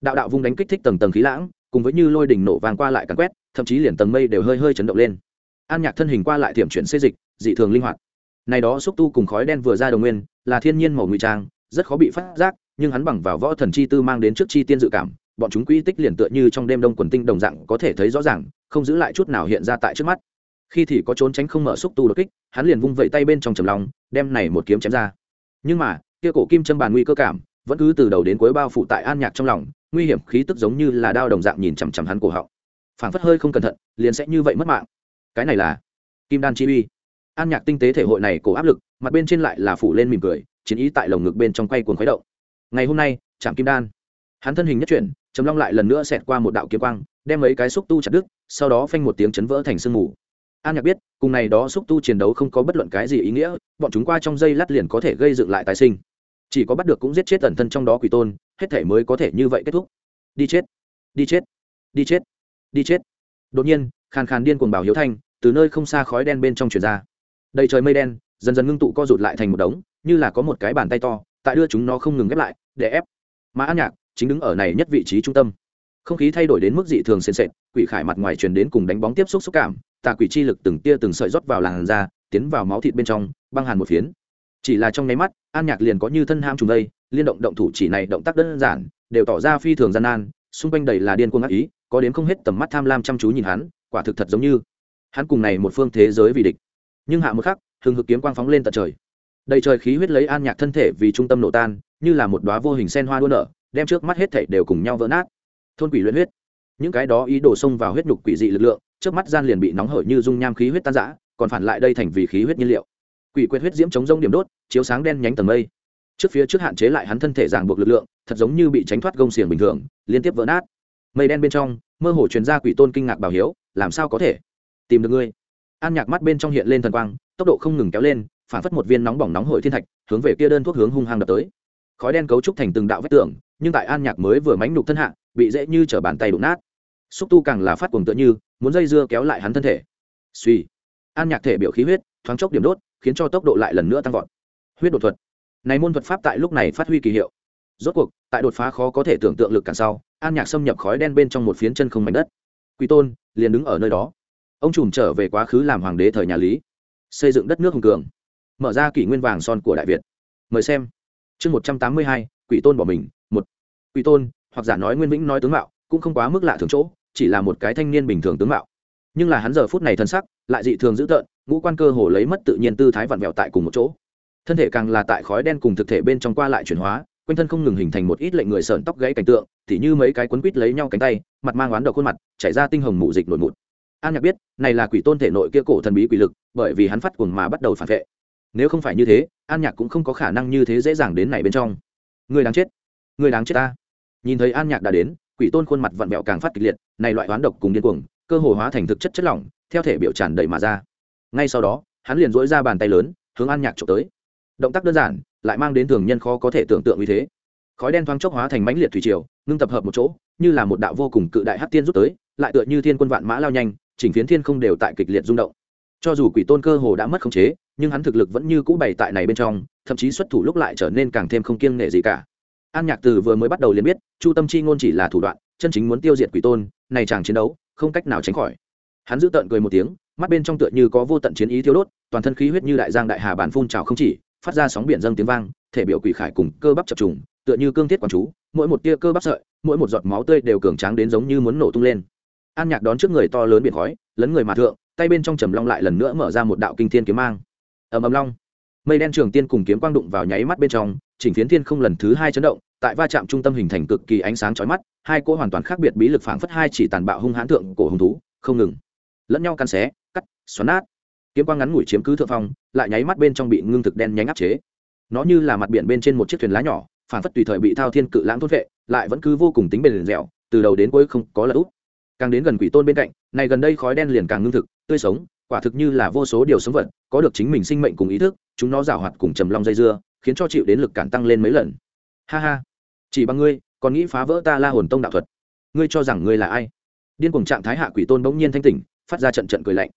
A: Đạo đạo vung đánh kích thích tầng tầng khí lãng cùng với như lôi đỉnh nổ vàng qua lại cắn quét, thậm chí liền tầng mây đều hơi hơi chấn động lên. An nhạc thân hình qua lại tiệm chuyển xê dịch, dị thường linh hoạt. Này đó xúc tu cùng khói đen vừa ra đồng nguyên, là thiên nhiên màu ngụy trang, rất khó bị phát giác, nhưng hắn bằng vào võ thần chi tư mang đến trước chi tiên dự cảm, bọn chúng quỹ tích liền tựa như trong đêm đông quần tinh đồng dạng, có thể thấy rõ ràng, không giữ lại chút nào hiện ra tại trước mắt. Khi thì có trốn tránh không mở xúc tu đột kích, hắn liền vung vẩy tay bên trong trầm lòng, đem này một kiếm chém ra. Nhưng mà, kia cổ kim châm bàn nguy cơ cảm, vẫn cứ từ đầu đến cuối bao phủ tại an nhạc trong lòng nguy hiểm khí tức giống như là đao đồng dạng nhìn chằm chằm hắn cổ họng. Phảng phất hơi không cẩn thận, liền sẽ như vậy mất mạng. Cái này là kim đan chi uy. An nhạc tinh tế thể hội này cổ áp lực, mặt bên trên lại là phủ lên mỉm cười, chiến ý tại lồng ngực bên trong quay cuồng khuấy động. Ngày hôm nay chạm kim đan. Hắn thân hình nhất chuyển chấm long lại lần nữa xẹt qua một đạo kiếm quang, đem mấy cái xúc tu chặt đứt, sau đó phanh một tiếng chấn vỡ thành sương mù. An nhạc biết, cùng này đó xúc tu chiến đấu không có bất luận cái gì ý nghĩa, bọn chúng qua trong dây lát liền có thể gây dựng lại tái sinh chỉ có bắt được cũng giết chết ẩn thân trong đó quỷ tôn, hết thể mới có thể như vậy kết thúc. Đi chết đi chết đi chết đi chết. Đột nhiên, khàn khàn điên cuồng bảo hiếu thanh, từ nơi không xa khói đen bên trong truyền ra. Đầy trời mây đen, dần dần ngưng tụ co rụt lại thành một đống, như là có một cái bàn tay to, tại đưa chúng nó không ngừng ghép lại, để ép. Mà an nhạc chính đứng ở này nhất vị trí trung tâm. Không khí thay đổi đến mức dị thường sền sệt, quỷ khải mặt ngoài truyền đến cùng đánh bóng tiếp xúc xúc cảm, tà quỷ chi lực từng tia từng sợi rót vào làn da, tiến vào máu thịt bên trong, băng hàn một phiến chỉ là trong nháy mắt, an nhạc liền có như thân ham trùng đây, liên động động thủ chỉ này động tác đơn giản, đều tỏ ra phi thường gian nan, xung quanh đầy là điên cuồng ác ý, có đến không hết tầm mắt tham lam chăm chú nhìn hắn, quả thực thật giống như hắn cùng này một phương thế giới vì địch. Nhưng hạ một khắc, hừng hực kiếm quang phóng lên tận trời. Đầy trời khí huyết lấy an nhạc thân thể vì trung tâm nổ tan, như là một đóa vô hình sen hoa đua nở, đem trước mắt hết thảy đều cùng nhau vỡ nát. Thôn quỷ luyện huyết. Những cái đó ý đổ xông vào huyết nhục quỷ dị lực lượng, trước mắt gian liền bị nóng hở như dung nham khí huyết tan rã, còn phản lại đây thành vì khí huyết nhiên liệu quỷ quyệt huyết diễm chống rông điểm đốt, chiếu sáng đen nhánh tầng mây. Trước phía trước hạn chế lại hắn thân thể ràng buộc lực lượng, thật giống như bị tránh thoát gông xiềng bình thường, liên tiếp vỡ nát. Mây đen bên trong, mơ hồ truyền ra quỷ tôn kinh ngạc bảo hiếu, làm sao có thể? Tìm được ngươi. An nhạc mắt bên trong hiện lên thần quang, tốc độ không ngừng kéo lên, phản phất một viên nóng bỏng nóng hổi thiên thạch, hướng về kia đơn thuốc hướng hung hăng đập tới. Khói đen cấu trúc thành từng đạo vách tường, nhưng tại an nhạc mới vừa mánh đục thân hạ, bị dễ như t bàn tay đụng nát. Xúc tu càng là phát cuồng tựa như, muốn dây dưa kéo lại hắn thân thể. Suy an nhạc thể biểu khí huyết, thoáng chốc điểm đốt khiến cho tốc độ lại lần nữa tăng vọt. Huyết đột thuật. Này môn thuật pháp tại lúc này phát huy kỳ hiệu. Rốt cuộc, tại đột phá khó có thể tưởng tượng lực cản sau, an nhạc xâm nhập khói đen bên trong một phiến chân không mảnh đất. Quy tôn, liền đứng ở nơi đó. Ông trùm trở về quá khứ làm hoàng đế thời nhà lý. Xây dựng đất nước hùng cường. Mở ra kỷ nguyên vàng son của đại việt. Mời xem. Chương một trăm tám mươi hai, quỷ tôn bỏ mình, một. Quỷ tôn, hoặc giả nói nguyên vĩnh nói tướng mạo, cũng không quá mức lạ thường chỗ, chỉ là một cái thanh niên bình thường tướng mạo. Nhưng là hắn giờ phút này thân sắc, lại dị thường dữ tợn ngũ quan cơ hồ lấy mất tự nhiên tư thái vặn vẹo tại cùng một chỗ. Thân thể càng là tại khói đen cùng thực thể bên trong qua lại chuyển hóa, quanh thân không ngừng hình thành một ít lệnh người sợn tóc gãy cảnh tượng, tỉ như mấy cái quấn quít lấy nhau cánh tay, mặt mang oán đầu khuôn mặt, chảy ra tinh hồng mù dịch nổi mụt. An nhạc biết, này là quỷ tôn thể nội kia cổ thần bí quỷ lực, bởi vì hắn phát cuồng mà bắt đầu phản vệ. Nếu không phải như thế, an nhạc cũng không có khả năng như thế dễ dàng đến này bên trong. Người đáng chết, người đáng chết ta. Nhìn thấy an nhạc đã đến, quỷ tôn khuôn mặt vặn vẹo càng phát kịch liệt, này loại oán độc cùng điên cuồng, cơ hồ hóa thành thực chất chất lỏng, theo thể biểu tràn đầy mà ra ngay sau đó, hắn liền dỗi ra bàn tay lớn, hướng an nhạc trộm tới. Động tác đơn giản, lại mang đến thường nhân khó có thể tưởng tượng như thế. Khói đen thoáng chốc hóa thành mãnh liệt thủy triều, ngưng tập hợp một chỗ, như là một đạo vô cùng cự đại hát tiên rút tới, lại tựa như thiên quân vạn mã lao nhanh, chỉnh phiến thiên không đều tại kịch liệt rung động. Cho dù quỷ tôn cơ hồ đã mất khống chế, nhưng hắn thực lực vẫn như cũ bày tại này bên trong, thậm chí xuất thủ lúc lại trở nên càng thêm không kiêng nể gì cả. An nhạc từ vừa mới bắt đầu liền biết, chu tâm chi ngôn chỉ là thủ đoạn, chân chính muốn tiêu diệt quỷ tôn, này chàng chiến đấu, không cách nào tránh khỏi. Hắn giữ tợn cười một tiếng mắt bên trong tựa như có vô tận chiến ý thiếu đốt, toàn thân khí huyết như đại giang đại hà bản phun trào không chỉ, phát ra sóng biển dâng tiếng vang, thể biểu quỷ khải cùng cơ bắp chập trùng, tựa như cương thiết quán chú, mỗi một tia cơ bắp sợi, mỗi một giọt máu tươi đều cường tráng đến giống như muốn nổ tung lên. An nhạc đón trước người to lớn biển khói, lấn người mà thượng, tay bên trong trầm long lại lần nữa mở ra một đạo kinh thiên kiếm mang. Ầm ầm long. Mây đen trường tiên cùng kiếm quang đụng vào nháy mắt bên trong, chỉnh phiến thiên không lần thứ hai chấn động, tại va chạm trung tâm hình thành cực kỳ ánh sáng chói mắt, hai cỗ hoàn toàn khác biệt bí lực phảng phất hai chỉ tàn bạo hung hãn thượng cổ hung thú, không ngừng, lẫn nhau căn xé xoắn nát. Kiếm quang ngắn ngủi chiếm cứ thượng phong, lại nháy mắt bên trong bị ngưng thực đen nhánh áp chế. Nó như là mặt biển bên trên một chiếc thuyền lá nhỏ, phản phất tùy thời bị thao thiên cự lãng thốt vệ, lại vẫn cứ vô cùng tính bền dẻo, từ đầu đến cuối không có lật úp. Càng đến gần quỷ tôn bên cạnh, này gần đây khói đen liền càng ngưng thực, tươi sống, quả thực như là vô số điều sống vật, có được chính mình sinh mệnh cùng ý thức, chúng nó giảo hoạt cùng trầm long dây dưa, khiến cho chịu đến lực cản tăng lên mấy lần. Ha ha. Chỉ bằng ngươi, còn nghĩ phá vỡ ta la hồn tông đạo thuật. Ngươi cho rằng ngươi là ai? Điên cùng trạng thái hạ quỷ tôn bỗng nhiên thanh tỉnh, phát ra trận trận cười lạnh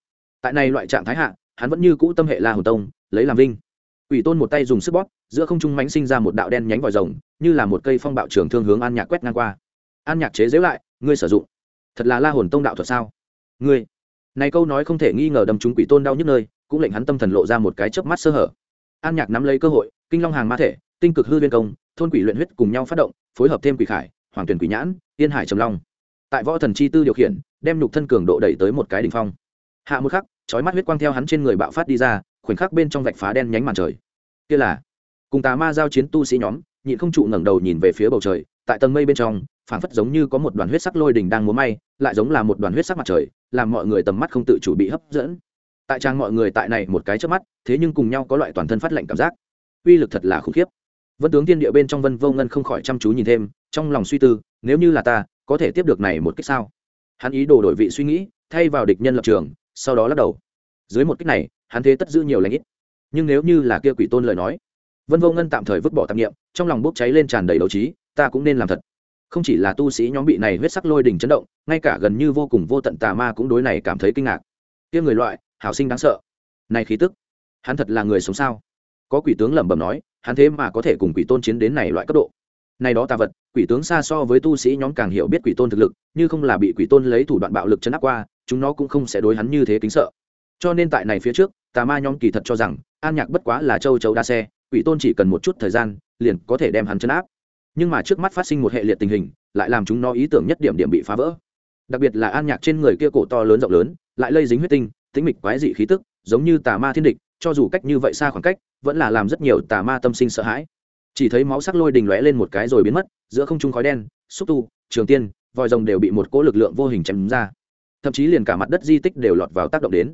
A: tại này loại trạng thái hạ, hắn vẫn như cũ tâm hệ la hồn tông, lấy làm vinh. Quỷ tôn một tay dùng sức bóp, giữa không trung mánh sinh ra một đạo đen nhánh vòi rồng, như là một cây phong bạo trường thương hướng an nhạc quét ngang qua. An nhạc chế giễu lại, ngươi sử dụng? Thật là la hồn tông đạo thuật sao? Ngươi? Này câu nói không thể nghi ngờ đâm trúng quỷ tôn đau nhức nơi, cũng lệnh hắn tâm thần lộ ra một cái chớp mắt sơ hở. An nhạc nắm lấy cơ hội, kinh long hàng ma thể, tinh cực hư viên công, thôn quỷ luyện huyết cùng nhau phát động, phối hợp thêm quỷ khải, hoàng tuyển quỷ nhãn, yên hải trầm long. Tại võ thần chi tư điều khiển, đem nhục thân cường độ đẩy tới một cái đỉnh phong. Hạ một khắc chói mắt huyết quang theo hắn trên người bạo phát đi ra, khoảnh khắc bên trong vạch phá đen nhánh màn trời. Kia là, cùng tà ma giao chiến tu sĩ nhóm, nhịn không trụ ngẩng đầu nhìn về phía bầu trời, tại tầng mây bên trong, phảng phất giống như có một đoàn huyết sắc lôi đình đang múa may, lại giống là một đoàn huyết sắc mặt trời, làm mọi người tầm mắt không tự chủ bị hấp dẫn. Tại trang mọi người tại này một cái trước mắt, thế nhưng cùng nhau có loại toàn thân phát lạnh cảm giác. Uy lực thật là khủng khiếp. Vân tướng tiên địa bên trong vân vô ngân không khỏi chăm chú nhìn thêm, trong lòng suy tư, nếu như là ta, có thể tiếp được này một cách sao? Hắn ý đồ đổi vị suy nghĩ, thay vào địch nhân lập trường sau đó lắc đầu. Dưới một cách này, hắn thế tất giữ nhiều lãnh ít. Nhưng nếu như là kia quỷ tôn lời nói, vân vô ngân tạm thời vứt bỏ tạp nghiệm trong lòng bốc cháy lên tràn đầy đấu trí, ta cũng nên làm thật. Không chỉ là tu sĩ nhóm bị này huyết sắc lôi đỉnh chấn động, ngay cả gần như vô cùng vô tận tà ma cũng đối này cảm thấy kinh ngạc. Kia người loại, hảo sinh đáng sợ. Này khí tức, hắn thật là người sống sao? Có quỷ tướng lẩm bẩm nói, hắn thế mà có thể cùng quỷ tôn chiến đến này loại cấp độ. Này đó tà vật, quỷ tướng xa so với tu sĩ nhóm càng hiểu biết quỷ tôn thực lực, như không là bị quỷ tôn lấy thủ đoạn bạo lực chấn áp qua chúng nó cũng không sẽ đối hắn như thế kính sợ. Cho nên tại này phía trước, tà ma nhóm kỳ thật cho rằng, an nhạc bất quá là châu chấu đa xe, quỷ tôn chỉ cần một chút thời gian, liền có thể đem hắn chấn áp. Nhưng mà trước mắt phát sinh một hệ liệt tình hình, lại làm chúng nó ý tưởng nhất điểm điểm bị phá vỡ. Đặc biệt là an nhạc trên người kia cổ to lớn rộng lớn, lại lây dính huyết tinh tính mịch quái dị khí tức, giống như tà ma thiên địch, cho dù cách như vậy xa khoảng cách, vẫn là làm rất nhiều tà ma tâm sinh sợ hãi. Chỉ thấy máu sắc lôi đình lóe lên một cái rồi biến mất, giữa không trung khói đen, xúc tu, trường tiên, vòi rồng đều bị một cỗ lực lượng vô hình chém ra thậm chí liền cả mặt đất di tích đều lọt vào tác động đến.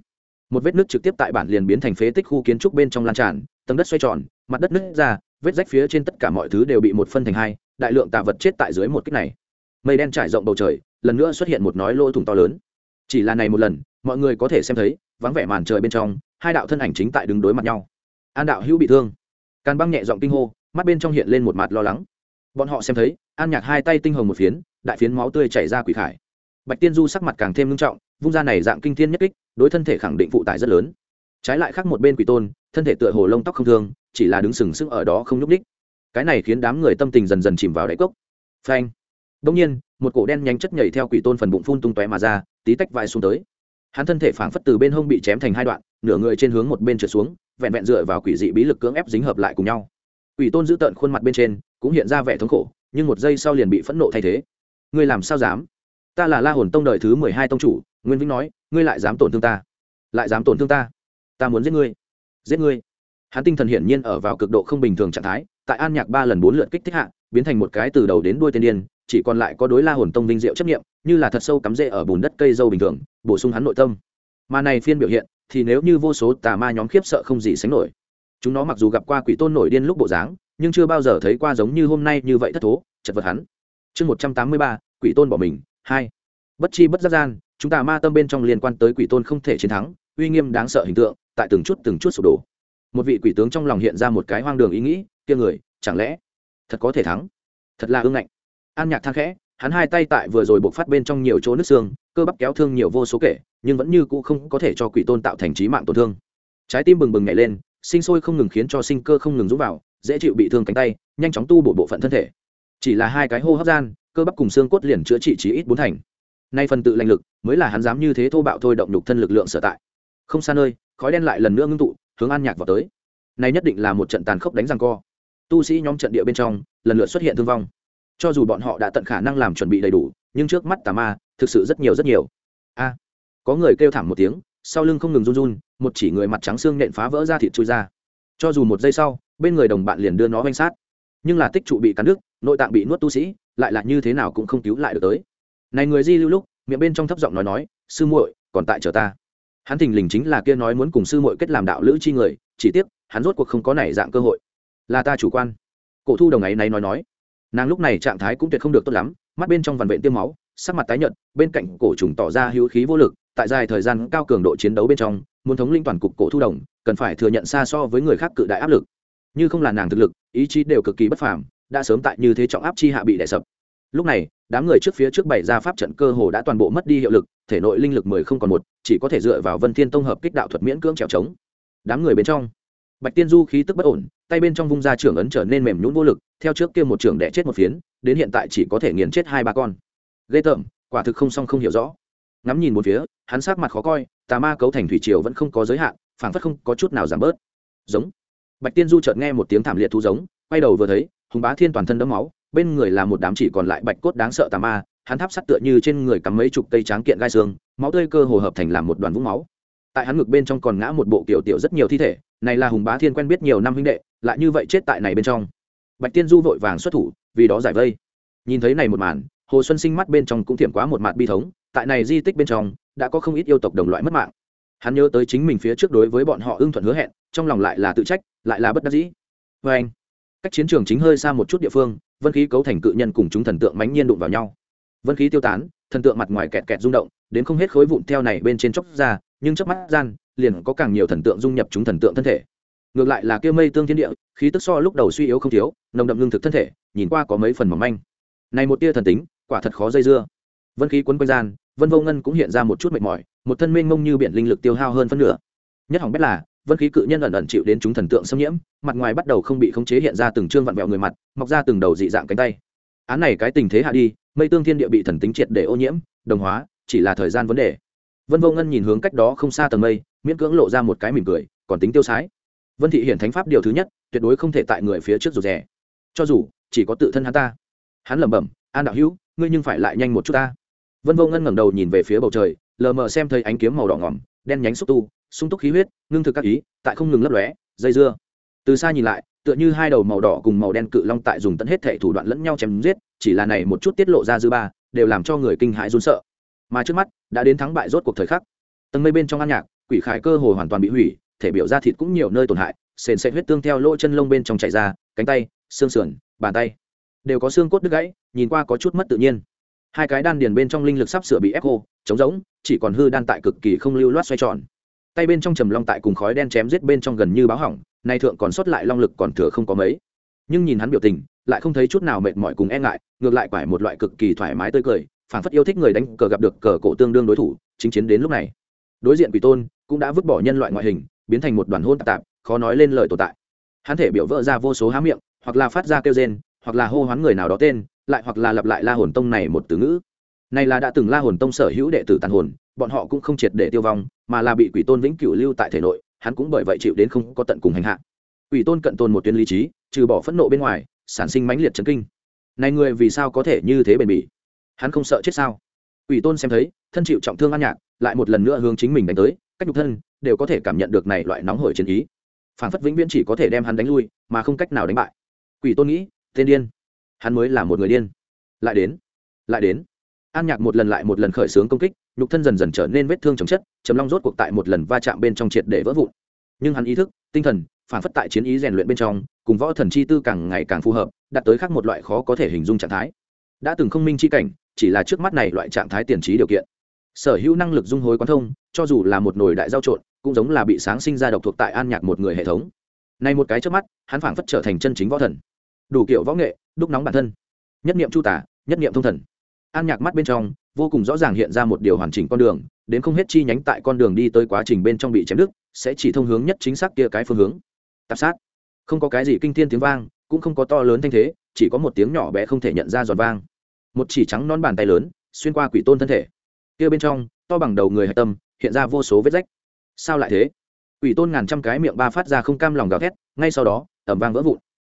A: Một vết nứt trực tiếp tại bản liền biến thành phế tích khu kiến trúc bên trong lan tràn, tầng đất xoay tròn, mặt đất nứt ra, vết rách phía trên tất cả mọi thứ đều bị một phân thành hai, đại lượng tạ vật chết tại dưới một kích này. Mây đen trải rộng bầu trời, lần nữa xuất hiện một nói lỗ thủng to lớn. Chỉ là này một lần, mọi người có thể xem thấy, vắng vẻ màn trời bên trong, hai đạo thân ảnh chính tại đứng đối mặt nhau. An đạo hữu bị thương. Càn băng nhẹ giọng kinh hô, mắt bên trong hiện lên một mặt lo lắng. Bọn họ xem thấy, an nhạc hai tay tinh hồng một phiến, đại phiến máu tươi chảy ra quỷ khải bạch tiên du sắc mặt càng thêm nghiêm trọng, vung ra này dạng kinh thiên nhất kích, đối thân thể khẳng định phụ tải rất lớn. Trái lại khác một bên quỷ tôn, thân thể tựa hồ lông tóc không thương, chỉ là đứng sừng sững ở đó không nhúc ních cái này khiến đám người tâm tình dần dần chìm vào đáy cốc. Phanh. Đông nhiên, một cổ đen nhanh chất nhảy theo quỷ tôn phần bụng phun tung tóe mà ra, tí tách vai xuống tới. Hắn thân thể phảng phất từ bên hông bị chém thành hai đoạn, nửa người trên hướng một bên trượt xuống, vẹn vẹn dựa vào quỷ dị bí lực cưỡng ép dính hợp lại cùng nhau. Quỷ tôn giữ tợn khuôn mặt bên trên, cũng hiện ra vẻ thống khổ, nhưng một giây sau liền bị phẫn nộ thay thế. Ngươi làm sao dám? Ta là la hồn tông đời thứ mười hai tông chủ, nguyên vĩnh nói, ngươi lại dám tổn thương ta. Lại dám tổn thương ta? Ta muốn giết ngươi. Giết ngươi. Hắn tinh thần hiển nhiên ở vào cực độ không bình thường trạng thái, tại an nhạc ba lần bốn lượt kích thích hạ, biến thành một cái từ đầu đến đuôi tiên điên, chỉ còn lại có đối la hồn tông vinh diệu chấp nghiệm như là thật sâu cắm rễ ở bùn đất cây dâu bình thường, bổ sung hắn nội tâm. Mà này phiên biểu hiện, thì nếu như vô số tà ma nhóm khiếp sợ không gì sánh nổi. Chúng nó mặc dù gặp qua quỷ tôn nổi điên lúc bộ dáng, nhưng chưa bao giờ thấy qua giống như hôm nay như vậy thất thố, chật vật hắn. Chương một trăm tám mươi ba, quỷ tôn bỏ mình hai, bất chi bất giác gian, chúng ta ma tâm bên trong liên quan tới quỷ tôn không thể chiến thắng, uy nghiêm đáng sợ hình tượng, tại từng chút từng chút sụp đổ. Một vị quỷ tướng trong lòng hiện ra một cái hoang đường ý nghĩ, kia người, chẳng lẽ thật có thể thắng? Thật là ương ngạnh. An nhạc thang khẽ, hắn hai tay tại vừa rồi buộc phát bên trong nhiều chỗ nước xương, cơ bắp kéo thương nhiều vô số kể, nhưng vẫn như cũ không có thể cho quỷ tôn tạo thành trí mạng tổn thương. Trái tim bừng bừng nhảy lên, sinh sôi không ngừng khiến cho sinh cơ không ngừng rút vào, dễ chịu bị thương cánh tay, nhanh chóng tu bổ bộ phận thân thể. Chỉ là hai cái hô hấp gian cơ bắp cùng xương cốt liền chữa trị trí ít bốn thành. Nay phần tự lành lực, mới là hắn dám như thế thô bạo thôi động nhục thân lực lượng sở tại. Không xa nơi, khói đen lại lần nữa ngưng tụ, hướng an nhạc vào tới. Nay nhất định là một trận tàn khốc đánh răng co. Tu sĩ nhóm trận địa bên trong, lần lượt xuất hiện thương vong. Cho dù bọn họ đã tận khả năng làm chuẩn bị đầy đủ, nhưng trước mắt tà ma, thực sự rất nhiều rất nhiều. A! Có người kêu thảm một tiếng, sau lưng không ngừng run run, một chỉ người mặt trắng xương nện phá vỡ ra thịt chui ra. Cho dù một giây sau, bên người đồng bạn liền đưa nó oanh sát. Nhưng là tích trụ bị cắn đứt, nội tạng bị nuốt tu sĩ lại là như thế nào cũng không cứu lại được tới. Này người di lưu lúc, miệng bên trong thấp giọng nói nói, sư muội, còn tại chờ ta. Hắn thình lình chính là kia nói muốn cùng sư muội kết làm đạo lữ chi người, chỉ tiếc, hắn rốt cuộc không có này dạng cơ hội. Là ta chủ quan. Cổ thu đồng ấy này nói nói. Nàng lúc này trạng thái cũng tuyệt không được tốt lắm, mắt bên trong vằn vện tiêm máu, sắc mặt tái nhợt, bên cạnh cổ trùng tỏ ra hữu khí vô lực, tại dài thời gian cao cường độ chiến đấu bên trong, muốn thống linh toàn cục cổ thu đồng, cần phải thừa nhận xa so với người khác cự đại áp lực. Như không là nàng thực lực, ý chí đều cực kỳ bất phàm đã sớm tại như thế trọng áp chi hạ bị đè sập. Lúc này, đám người trước phía trước bày ra pháp trận cơ hồ đã toàn bộ mất đi hiệu lực, thể nội linh lực mười không còn một, chỉ có thể dựa vào vân thiên tông hợp kích đạo thuật miễn cưỡng trèo trống. Đám người bên trong, bạch tiên du khí tức bất ổn, tay bên trong vung ra trưởng ấn trở nên mềm nhũn vô lực, theo trước kia một trưởng đẻ chết một phiến, đến hiện tại chỉ có thể nghiền chết hai ba con. Ghê tởm, quả thực không song không hiểu rõ. Ngắm nhìn một phía, hắn sát mặt khó coi, tà ma cấu thành thủy triều vẫn không có giới hạn, phảng phất không có chút nào giảm bớt. Giống. Bạch tiên du chợt nghe một tiếng thảm liệt thú giống, quay đầu vừa thấy hùng bá thiên toàn thân đẫm máu, bên người là một đám chỉ còn lại bạch cốt đáng sợ tà ma, hắn tháp sắt tựa như trên người cắm mấy chục cây tráng kiện gai xương, máu tươi cơ hồ hợp thành làm một đoàn vũng máu. Tại hắn ngực bên trong còn ngã một bộ kiểu tiểu rất nhiều thi thể, này là hùng bá thiên quen biết nhiều năm huynh đệ, lại như vậy chết tại này bên trong. Bạch tiên du vội vàng xuất thủ, vì đó giải vây. Nhìn thấy này một màn, hồ xuân sinh mắt bên trong cũng thiểm quá một mặt bi thống, tại này di tích bên trong, đã có không ít yêu tộc đồng loại mất mạng. Hắn nhớ tới chính mình phía trước đối với bọn họ ưng thuận hứa hẹn, trong lòng lại là tự trách, lại là bất đắc dĩ. Vê anh cách chiến trường chính hơi xa một chút địa phương, vân khí cấu thành cự nhân cùng chúng thần tượng mãnh nhiên đụng vào nhau. Vân khí tiêu tán, thần tượng mặt ngoài kẹt kẹt rung động, đến không hết khối vụn theo này bên trên chốc ra, nhưng chớp mắt gian, liền có càng nhiều thần tượng dung nhập chúng thần tượng thân thể. Ngược lại là kia mây tương thiên địa, khí tức so lúc đầu suy yếu không thiếu, nồng đậm lương thực thân thể, nhìn qua có mấy phần mỏng manh. Này một tia thần tính, quả thật khó dây dưa. Vân khí quấn quanh gian, vân vô ngân cũng hiện ra một chút mệt mỏi, một thân mênh mông như biển linh lực tiêu hao hơn phân nửa. Nhất hỏng bét là, vân khí cự nhân ẩn ẩn chịu đến chúng thần tượng xâm nhiễm mặt ngoài bắt đầu không bị khống chế hiện ra từng trương vặn vẹo người mặt, mọc ra từng đầu dị dạng cánh tay. Án này cái tình thế hạ đi, mây tương thiên địa bị thần tính triệt để ô nhiễm, đồng hóa, chỉ là thời gian vấn đề. Vân vô ngân nhìn hướng cách đó không xa tầng mây, miễn cưỡng lộ ra một cái mỉm cười, còn tính tiêu sái. Vân thị hiển thánh pháp điều thứ nhất, tuyệt đối không thể tại người phía trước rụt rè. Cho dù, chỉ có tự thân hắn ta. Hắn lẩm bẩm, an đạo hữu, ngươi nhưng phải lại nhanh một chút ta. Vân vô ngân ngẩng đầu nhìn về phía bầu trời, lờ mờ xem thấy ánh kiếm màu đỏ ngỏm, đen nhánh xúc tu, sung túc khí huyết, ngưng thực các ý, tại không ngừng lấp lóe, dây dưa từ xa nhìn lại, tựa như hai đầu màu đỏ cùng màu đen cự long tại dùng tận hết thể thủ đoạn lẫn nhau chém giết, chỉ là này một chút tiết lộ ra dư ba, đều làm cho người kinh hãi run sợ. Mà trước mắt, đã đến thắng bại rốt cuộc thời khắc. Tầng mây bên trong an nhạc, quỷ khải cơ hồ hoàn toàn bị hủy, thể biểu da thịt cũng nhiều nơi tổn hại, sền sệt huyết tương theo lỗ chân lông bên trong chảy ra, cánh tay, xương sườn, bàn tay đều có xương cốt đứt gãy, nhìn qua có chút mất tự nhiên. Hai cái đan điền bên trong linh lực sắp sửa bị ép khô, trống rỗng, chỉ còn hư đan tại cực kỳ không lưu loát xoay tròn. Tay bên trong trầm long tại cùng khói đen chém giết bên trong gần như báo hỏng nay thượng còn sót lại long lực còn thừa không có mấy. Nhưng nhìn hắn biểu tình, lại không thấy chút nào mệt mỏi cùng e ngại, ngược lại quải một loại cực kỳ thoải mái tươi cười, phảng phất yêu thích người đánh cờ gặp được cờ cổ tương đương đối thủ, chính chiến đến lúc này. Đối diện quỷ tôn, cũng đã vứt bỏ nhân loại ngoại hình, biến thành một đoàn hôn tạp khó nói lên lời tồn tại. Hắn thể biểu vỡ ra vô số há miệng, hoặc là phát ra kêu rên, hoặc là hô hoán người nào đó tên, lại hoặc là lặp lại la hồn tông này một từ ngữ. Này là đã từng la hồn tông sở hữu đệ tử tàn hồn, bọn họ cũng không triệt để tiêu vong, mà là bị quỷ tôn vĩnh cửu lưu tại thể nội hắn cũng bởi vậy chịu đến không có tận cùng hành hạ. Quỷ tôn cận tôn một tuyến lý trí, trừ bỏ phẫn nộ bên ngoài, sản sinh mãnh liệt chấn kinh. Này người vì sao có thể như thế bền bỉ? Hắn không sợ chết sao? Quỷ tôn xem thấy, thân chịu trọng thương an nhạc, lại một lần nữa hướng chính mình đánh tới, cách nhục thân, đều có thể cảm nhận được này loại nóng hổi chiến ý. Phản phất vĩnh viễn chỉ có thể đem hắn đánh lui, mà không cách nào đánh bại. Quỷ tôn nghĩ, tên điên. Hắn mới là một người điên. Lại đến. Lại đến an nhạc một lần lại một lần khởi xướng công kích, nhục thân dần dần trở nên vết thương chồng chất chấm long rốt cuộc tại một lần va chạm bên trong triệt để vỡ vụn. Nhưng hắn ý thức, tinh thần, phản phất tại chiến ý rèn luyện bên trong, cùng võ thần chi tư càng ngày càng phù hợp, đạt tới khác một loại khó có thể hình dung trạng thái. Đã từng không minh chi cảnh, chỉ là trước mắt này loại trạng thái tiền trí điều kiện. Sở hữu năng lực dung hối quán thông, cho dù là một nồi đại giao trộn, cũng giống là bị sáng sinh ra độc thuộc tại an nhạc một người hệ thống. Này một cái trước mắt, hắn phảng phất trở thành chân chính võ thần. Đủ kiểu võ nghệ, đúc nóng bản thân. Nhất niệm chu tả, nhất niệm thông thần an nhạc mắt bên trong, vô cùng rõ ràng hiện ra một điều hoàn chỉnh con đường, đến không hết chi nhánh tại con đường đi tới quá trình bên trong bị chém đứt, sẽ chỉ thông hướng nhất chính xác kia cái phương hướng. Tạp sát. Không có cái gì kinh thiên tiếng vang, cũng không có to lớn thanh thế, chỉ có một tiếng nhỏ bé không thể nhận ra giòn vang. Một chỉ trắng non bàn tay lớn, xuyên qua quỷ tôn thân thể. Kia bên trong, to bằng đầu người hạch tâm, hiện ra vô số vết rách. Sao lại thế? Quỷ tôn ngàn trăm cái miệng ba phát ra không cam lòng gào thét, ngay sau đó, ẩm vang vỡ vụn.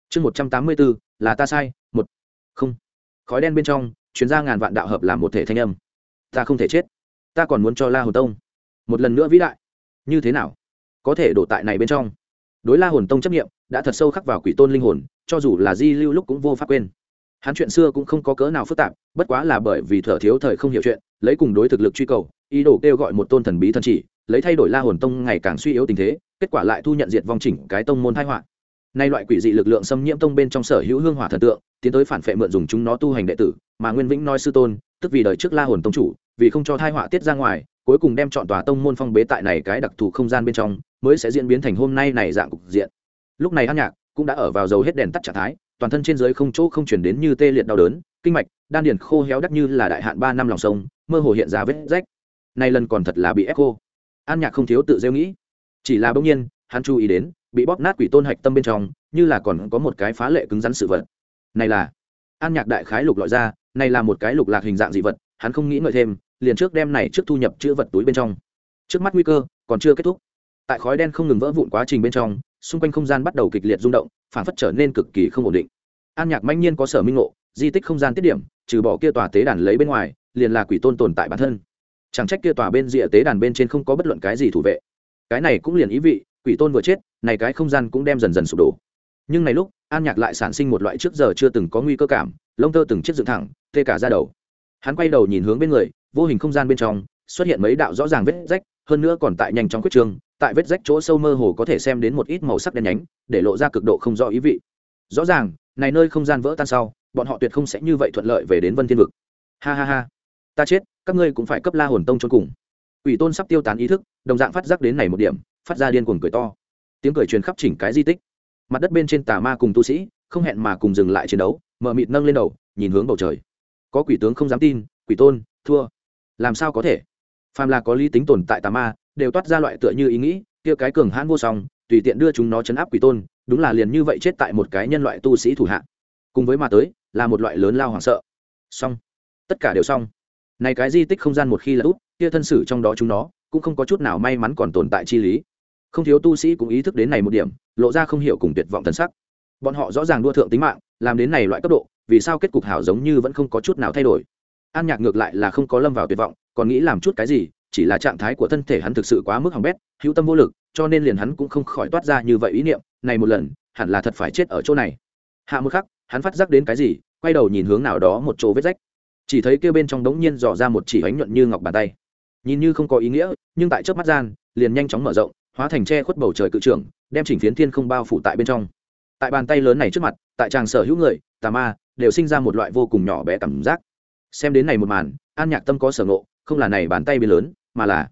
A: Chương một trăm tám mươi bốn là ta sai, một. Không. Khói đen bên trong chuyến ra ngàn vạn đạo hợp làm một thể thanh âm. Ta không thể chết. Ta còn muốn cho la hồn tông một lần nữa vĩ đại. Như thế nào? Có thể đổ tại này bên trong. Đối la hồn tông chấp nghiệm đã thật sâu khắc vào quỷ tôn linh hồn, cho dù là di lưu lúc cũng vô pháp quên. Hắn chuyện xưa cũng không có cớ nào phức tạp, bất quá là bởi vì thở thiếu thời không hiểu chuyện, lấy cùng đối thực lực truy cầu, ý đồ kêu gọi một tôn thần bí thần chỉ, lấy thay đổi la hồn tông ngày càng suy yếu tình thế, kết quả lại thu nhận diệt vong chỉnh cái tông môn thái họa nay loại quỷ dị lực lượng xâm nhiễm tông bên trong sở hữu hương hỏa thần tượng, tiến tới phản phệ mượn dùng chúng nó tu hành đệ tử, mà nguyên vĩnh nói sư tôn, tức vì đời trước la hồn tông chủ, vì không cho thai họa tiết ra ngoài, cuối cùng đem chọn tòa tông môn phong bế tại này cái đặc thù không gian bên trong, mới sẽ diễn biến thành hôm nay này dạng cục diện. Lúc này an nhạc cũng đã ở vào dầu hết đèn tắt trạng thái, toàn thân trên dưới không chỗ không chuyển đến như tê liệt đau đớn, kinh mạch, đan điền khô héo đắt như là đại hạn ba năm lòng sông, mơ hồ hiện ra vết rách. Nay lần còn thật là bị ép khô an nhạc không thiếu tự rêu nghĩ. Chỉ là bỗng nhiên hắn chú ý đến, bị bóp nát quỷ tôn hạch tâm bên trong, như là còn có một cái phá lệ cứng rắn sự vật. Này là, an nhạc đại khái lục lọi ra, này là một cái lục lạc hình dạng dị vật, hắn không nghĩ ngợi thêm, liền trước đem này trước thu nhập chữ vật túi bên trong. Trước mắt nguy cơ còn chưa kết thúc. Tại khói đen không ngừng vỡ vụn quá trình bên trong, xung quanh không gian bắt đầu kịch liệt rung động, phản phất trở nên cực kỳ không ổn định. An nhạc manh nhiên có sở minh ngộ, di tích không gian tiết điểm, trừ bỏ kia tòa tế đàn lấy bên ngoài, liền là quỷ tôn tồn tại bản thân. Chẳng trách kia tòa bên rìa tế đàn bên trên không có bất luận cái gì thủ vệ. Cái này cũng liền ý vị quỷ tôn vừa chết này cái không gian cũng đem dần dần sụp đổ. Nhưng này lúc an nhạc lại sản sinh một loại trước giờ chưa từng có nguy cơ cảm lông tơ từng chiếc dựng thẳng tê cả ra đầu. Hắn quay đầu nhìn hướng bên người vô hình không gian bên trong xuất hiện mấy đạo rõ ràng vết rách hơn nữa còn tại nhanh chóng quyết trường, tại vết rách chỗ sâu mơ hồ có thể xem đến một ít màu sắc đen nhánh để lộ ra cực độ không rõ ý vị. Rõ ràng này nơi không gian vỡ tan sau bọn họ tuyệt không sẽ như vậy thuận lợi về đến vân thiên vực. Ha ha ha. Ta chết các ngươi cũng phải cấp la hồn tông cho cùng. Ủy tôn sắp tiêu tán ý thức đồng dạng phát giác đến này một điểm phát ra điên cuồng cười to. Tiếng cười truyền khắp chỉnh cái di tích. Mặt đất bên trên tà ma cùng tu sĩ, không hẹn mà cùng dừng lại chiến đấu, mở mịt nâng lên đầu, nhìn hướng bầu trời. Có quỷ tướng không dám tin, quỷ tôn, thua. Làm sao có thể? Phàm là có lý tính tồn tại tà ma, đều toát ra loại tựa như ý nghĩ, kia cái cường hãn vô song, tùy tiện đưa chúng nó chấn áp quỷ tôn, đúng là liền như vậy chết tại một cái nhân loại tu sĩ thủ hạ. Cùng với mà tới, là một loại lớn lao hoảng sợ. Xong. Tất cả đều xong. Này cái di tích không gian một khi là út, kia thân sử trong đó chúng nó, cũng không có chút nào may mắn còn tồn tại chi lý không thiếu tu sĩ cũng ý thức đến này một điểm, lộ ra không hiểu cùng tuyệt vọng thân sắc. Bọn họ rõ ràng đua thượng tính mạng, làm đến này loại cấp độ, vì sao kết cục hảo giống như vẫn không có chút nào thay đổi. An nhạc ngược lại là không có lâm vào tuyệt vọng, còn nghĩ làm chút cái gì, chỉ là trạng thái của thân thể hắn thực sự quá mức hỏng bét, hữu tâm vô lực, cho nên liền hắn cũng không khỏi toát ra như vậy ý niệm, này một lần, hẳn là thật phải chết ở chỗ này. Hạ một khắc, hắn phát giác đến cái gì, quay đầu nhìn hướng nào đó một chỗ vết rách. Chỉ thấy kêu bên trong đống nhiên dò ra một chỉ ánh nhuận như ngọc bàn tay. Nhìn như không có ý nghĩa, nhưng tại trước mắt gian, liền nhanh chóng mở rộng hóa thành che khuất bầu trời cự trưởng, đem chỉnh phiến thiên không bao phủ tại bên trong. Tại bàn tay lớn này trước mặt, tại tràng sở hữu người, tà ma, đều sinh ra một loại vô cùng nhỏ bé cảm giác. Xem đến này một màn, an nhạc tâm có sở ngộ, không là này bàn tay bị lớn, mà là,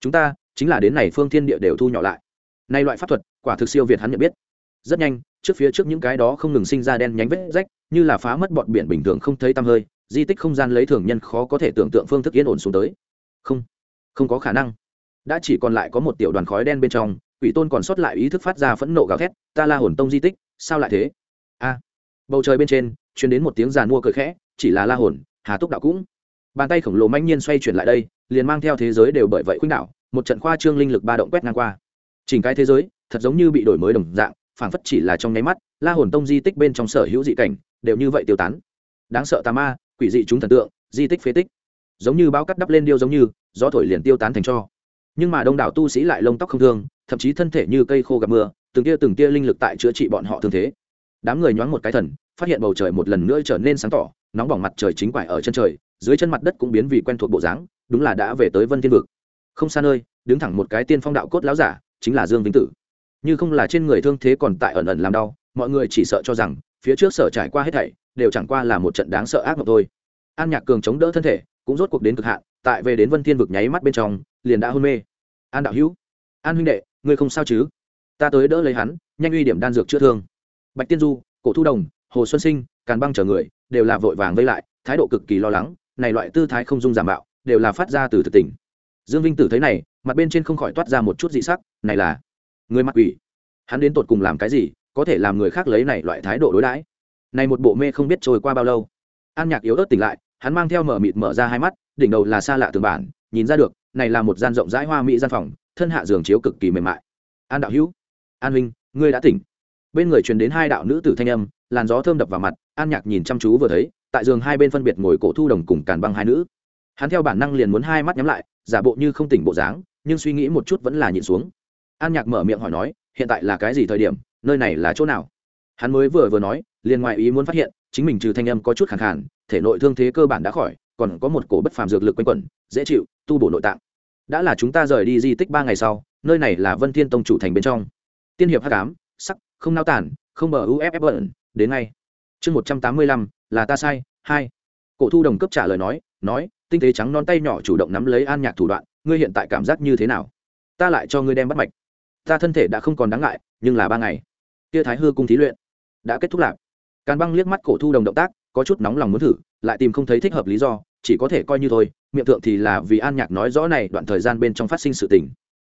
A: chúng ta, chính là đến này phương thiên địa đều thu nhỏ lại. Nay loại pháp thuật, quả thực siêu việt hắn nhận biết. Rất nhanh, trước phía trước những cái đó không ngừng sinh ra đen nhánh vết rách, như là phá mất bọn biển bình thường không thấy tăm hơi, di tích không gian lấy thường nhân khó có thể tưởng tượng phương thức yên ổn xuống tới. Không không có khả năng đã chỉ còn lại có một tiểu đoàn khói đen bên trong, quỷ tôn còn sót lại ý thức phát ra phẫn nộ gào thét, ta la hồn tông di tích, sao lại thế? A. Bầu trời bên trên chuyển đến một tiếng giàn mua cười khẽ, chỉ là la hồn, hà túc đạo cũng. Bàn tay khổng lồ manh nhiên xoay chuyển lại đây, liền mang theo thế giới đều bởi vậy khuynh đạo một trận khoa trương linh lực ba động quét ngang qua. Chỉnh cái thế giới, thật giống như bị đổi mới đồng dạng, phảng phất chỉ là trong nháy mắt, la hồn tông di tích bên trong sở hữu dị cảnh, đều như vậy tiêu tán. Đáng sợ tà ma, quỷ dị chúng thần tượng, di tích phế tích. Giống như bao cắt đắp lên điêu giống như, gió thổi liền tiêu tán thành cho nhưng mà đông đảo tu sĩ lại lông tóc không thương, thậm chí thân thể như cây khô gặp mưa, từng tia từng tia linh lực tại chữa trị bọn họ thương thế. Đám người nhoáng một cái thần, phát hiện bầu trời một lần nữa trở nên sáng tỏ, nóng bỏng mặt trời chính quải ở chân trời, dưới chân mặt đất cũng biến vì quen thuộc bộ dáng, đúng là đã về tới vân thiên vực. Không xa nơi, đứng thẳng một cái tiên phong đạo cốt láo giả, chính là dương vĩnh tử. Như không là trên người thương thế còn tại ẩn ẩn làm đau, mọi người chỉ sợ cho rằng, phía trước sở trải qua hết thảy, đều chẳng qua là một trận đáng sợ ác mộng thôi. An nhạc cường chống đỡ thân thể, cũng rốt cuộc đến cực hạn, tại về đến vân thiên vực nháy mắt bên trong liền đã hôn mê. An đạo hữu, an huynh đệ, ngươi không sao chứ? Ta tới đỡ lấy hắn, nhanh uy điểm đan dược chữa thương. Bạch tiên du, cổ thu đồng, hồ xuân sinh, càn băng chờ người, đều là vội vàng vây lại, thái độ cực kỳ lo lắng, này loại tư thái không dung giảm bạo đều là phát ra từ thực tình. Dương vinh tử thấy này, mặt bên trên không khỏi toát ra một chút dị sắc, này là người mặc quỷ. Hắn đến tột cùng làm cái gì, có thể làm người khác lấy này loại thái độ đối đãi? Này một bộ mê không biết trôi qua bao lâu. An nhạc yếu ớt tỉnh lại, hắn mang theo mở mịt mở ra hai mắt, đỉnh đầu là xa lạ tường bản, nhìn ra được này là một gian rộng rãi hoa mỹ gian phòng, thân hạ giường chiếu cực kỳ mềm mại. An đạo hữu, an huynh, ngươi đã tỉnh. Bên người truyền đến hai đạo nữ tử thanh âm, làn gió thơm đập vào mặt, an nhạc nhìn chăm chú vừa thấy, tại giường hai bên phân biệt ngồi cổ thu đồng cùng càn băng hai nữ. Hắn theo bản năng liền muốn hai mắt nhắm lại, giả bộ như không tỉnh bộ dáng, nhưng suy nghĩ một chút vẫn là nhịn xuống. An nhạc mở miệng hỏi nói, hiện tại là cái gì thời điểm, nơi này là chỗ nào? Hắn mới vừa vừa nói, liền ngoại ý muốn phát hiện, chính mình trừ thanh âm có chút khẳng khản thể nội thương thế cơ bản đã khỏi còn có một cổ bất phàm dược lực quanh quẩn, dễ chịu, tu bổ nội tạng. Đã là chúng ta rời đi di tích ba ngày sau, nơi này là vân thiên tông chủ thành bên trong. Tiên hiệp hắc tám sắc, không nao tản, không bờ uff bẩn đến ngay. Chương một trăm tám mươi lăm, là ta sai, hai. Cổ thu đồng cấp trả lời nói nói, tinh tế trắng non tay nhỏ chủ động nắm lấy an nhạc thủ đoạn, ngươi hiện tại cảm giác như thế nào? Ta lại cho ngươi đem bắt mạch. Ta thân thể đã không còn đáng ngại, nhưng là ba ngày. Kia thái hư cung thí luyện đã kết thúc lạc. Càn băng liếc mắt cổ thu đồng động tác, có chút nóng lòng muốn thử, lại tìm không thấy thích hợp lý do chỉ có thể coi như thôi miệng thượng thì là vì an nhạc nói rõ này đoạn thời gian bên trong phát sinh sự tình.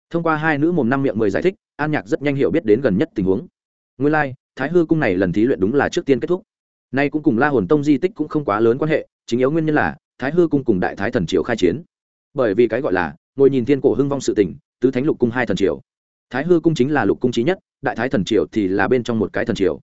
A: Thông qua hai nữ mồm năm miệng mười giải thích an nhạc rất nhanh hiểu biết đến gần nhất tình huống. Nguyên lai、like, thái hư cung này lần thí luyện đúng là trước tiên kết thúc. Nay cũng cùng la hồn tông di tích cũng không quá lớn quan hệ chính yếu nguyên nhân là thái hư cung cùng đại thái thần triều khai chiến. Bởi vì cái gọi là ngồi nhìn thiên cổ hưng vong sự tình tứ thánh lục cung hai thần triều. Thái hư cung chính là lục cung trí nhất đại thái thần triều thì là bên trong một cái thần triều.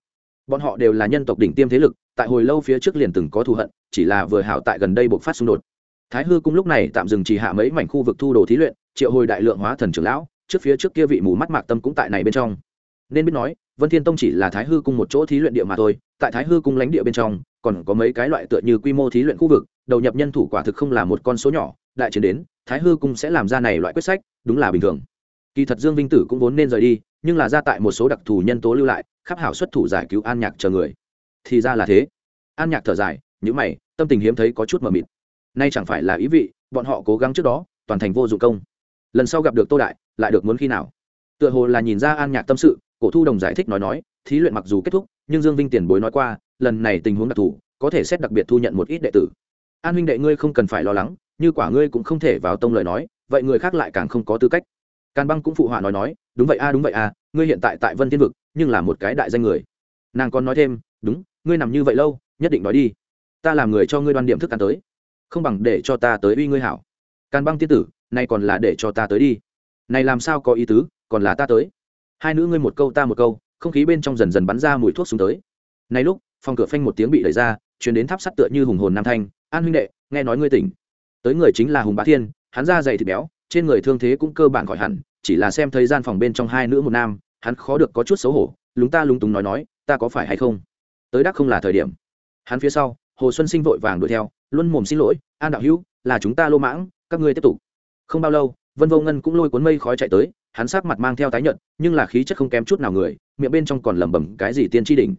A: Bọn họ đều là nhân tộc đỉnh tiêm thế lực tại hồi lâu phía trước liền từng có thù hận, chỉ là vừa hảo tại gần đây buộc phát xung đột. Thái hư cung lúc này tạm dừng chỉ hạ mấy mảnh khu vực thu đồ thí luyện, triệu hồi đại lượng hóa thần trưởng lão, trước phía trước kia vị mù mắt mạc tâm cũng tại này bên trong. Nên biết nói, vân thiên tông chỉ là thái hư cung một chỗ thí luyện địa mà thôi, tại thái hư cung lãnh địa bên trong, còn có mấy cái loại tựa như quy mô thí luyện khu vực, đầu nhập nhân thủ quả thực không là một con số nhỏ, đại chiến đến, thái hư cung sẽ làm ra này loại quyết sách, đúng là bình thường. Kỳ thật dương vinh tử cũng vốn nên rời đi, nhưng là ra tại một số đặc thù nhân tố lưu lại, khắp hảo xuất thủ giải cứu an nhạc chờ người thì ra là thế. An nhạc thở dài những mày, tâm tình hiếm thấy có chút mờ mịt. Nay chẳng phải là ý vị, bọn họ cố gắng trước đó, toàn thành vô dụng công. Lần sau gặp được tô đại, lại được muốn khi nào? Tựa hồ là nhìn ra an nhạc tâm sự, cổ thu đồng giải thích nói nói, thí luyện mặc dù kết thúc, nhưng dương vinh tiền bối nói qua, lần này tình huống đặc thù, có thể xét đặc biệt thu nhận một ít đệ tử. An huynh đệ ngươi không cần phải lo lắng, như quả ngươi cũng không thể vào tông lời nói, vậy người khác lại càng không có tư cách. Càn băng cũng phụ họa nói nói, đúng vậy a, đúng vậy a, ngươi hiện tại tại vân thiên vực, nhưng là một cái đại danh người. Nàng còn nói thêm, đúng ngươi nằm như vậy lâu, nhất định nói đi. Ta làm người cho ngươi đoan điểm thức ăn tới. Không bằng để cho ta tới uy ngươi hảo. Càn băng tiên tử nay còn là để cho ta tới đi. Này làm sao có ý tứ, còn là ta tới. Hai nữ ngươi một câu ta một câu, không khí bên trong dần dần bắn ra mùi thuốc xuống tới. Này lúc, phòng cửa phanh một tiếng bị đẩy ra chuyển đến tháp sắt tựa như hùng hồn nam thanh. An huynh đệ, nghe nói ngươi tỉnh. Tới người chính là hùng bá thiên, hắn ra dày thịt béo, trên người thương thế cũng cơ bản khỏi hẳn, chỉ là xem thời gian phòng bên trong hai nữ một nam, hắn khó được có chút xấu hổ, lúng ta lúng túng nói nói, ta có phải hay không? Tới đắc không là thời điểm. Hắn phía sau, hồ xuân sinh vội vàng đuổi theo luôn mồm xin lỗi, an đạo hữu, là chúng ta lô mãng, các ngươi tiếp tục. Không bao lâu, vân vô ngân cũng lôi cuốn mây khói chạy tới, hắn sắc mặt mang theo tái nhợt, nhưng là khí chất không kém chút nào người, miệng bên trong còn lẩm bẩm cái gì tiên tri đỉnh.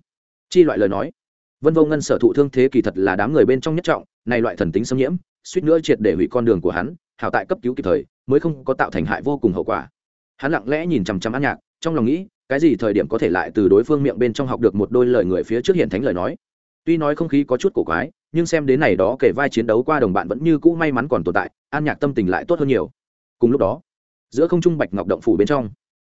A: Chi loại lời nói. Vân vô ngân sở thụ thương thế kỳ thật là đám người bên trong nhất trọng, này loại thần tính xâm nhiễm, suýt nữa triệt để hủy con đường của hắn, hảo tại cấp cứu kịp thời, mới không có tạo thành hại vô cùng hậu quả. Hắn lặng lẽ nhìn chằm chằm an nhạc, trong lòng nghĩ cái gì thời điểm có thể lại từ đối phương miệng bên trong học được một đôi lời người phía trước hiện thánh lời nói? Tuy nói không khí có chút cổ quái, nhưng xem đến này đó kể vai chiến đấu qua đồng bạn vẫn như cũ may mắn còn tồn tại, an nhạc tâm tình lại tốt hơn nhiều. Cùng lúc đó, giữa không trung bạch ngọc động phủ bên trong,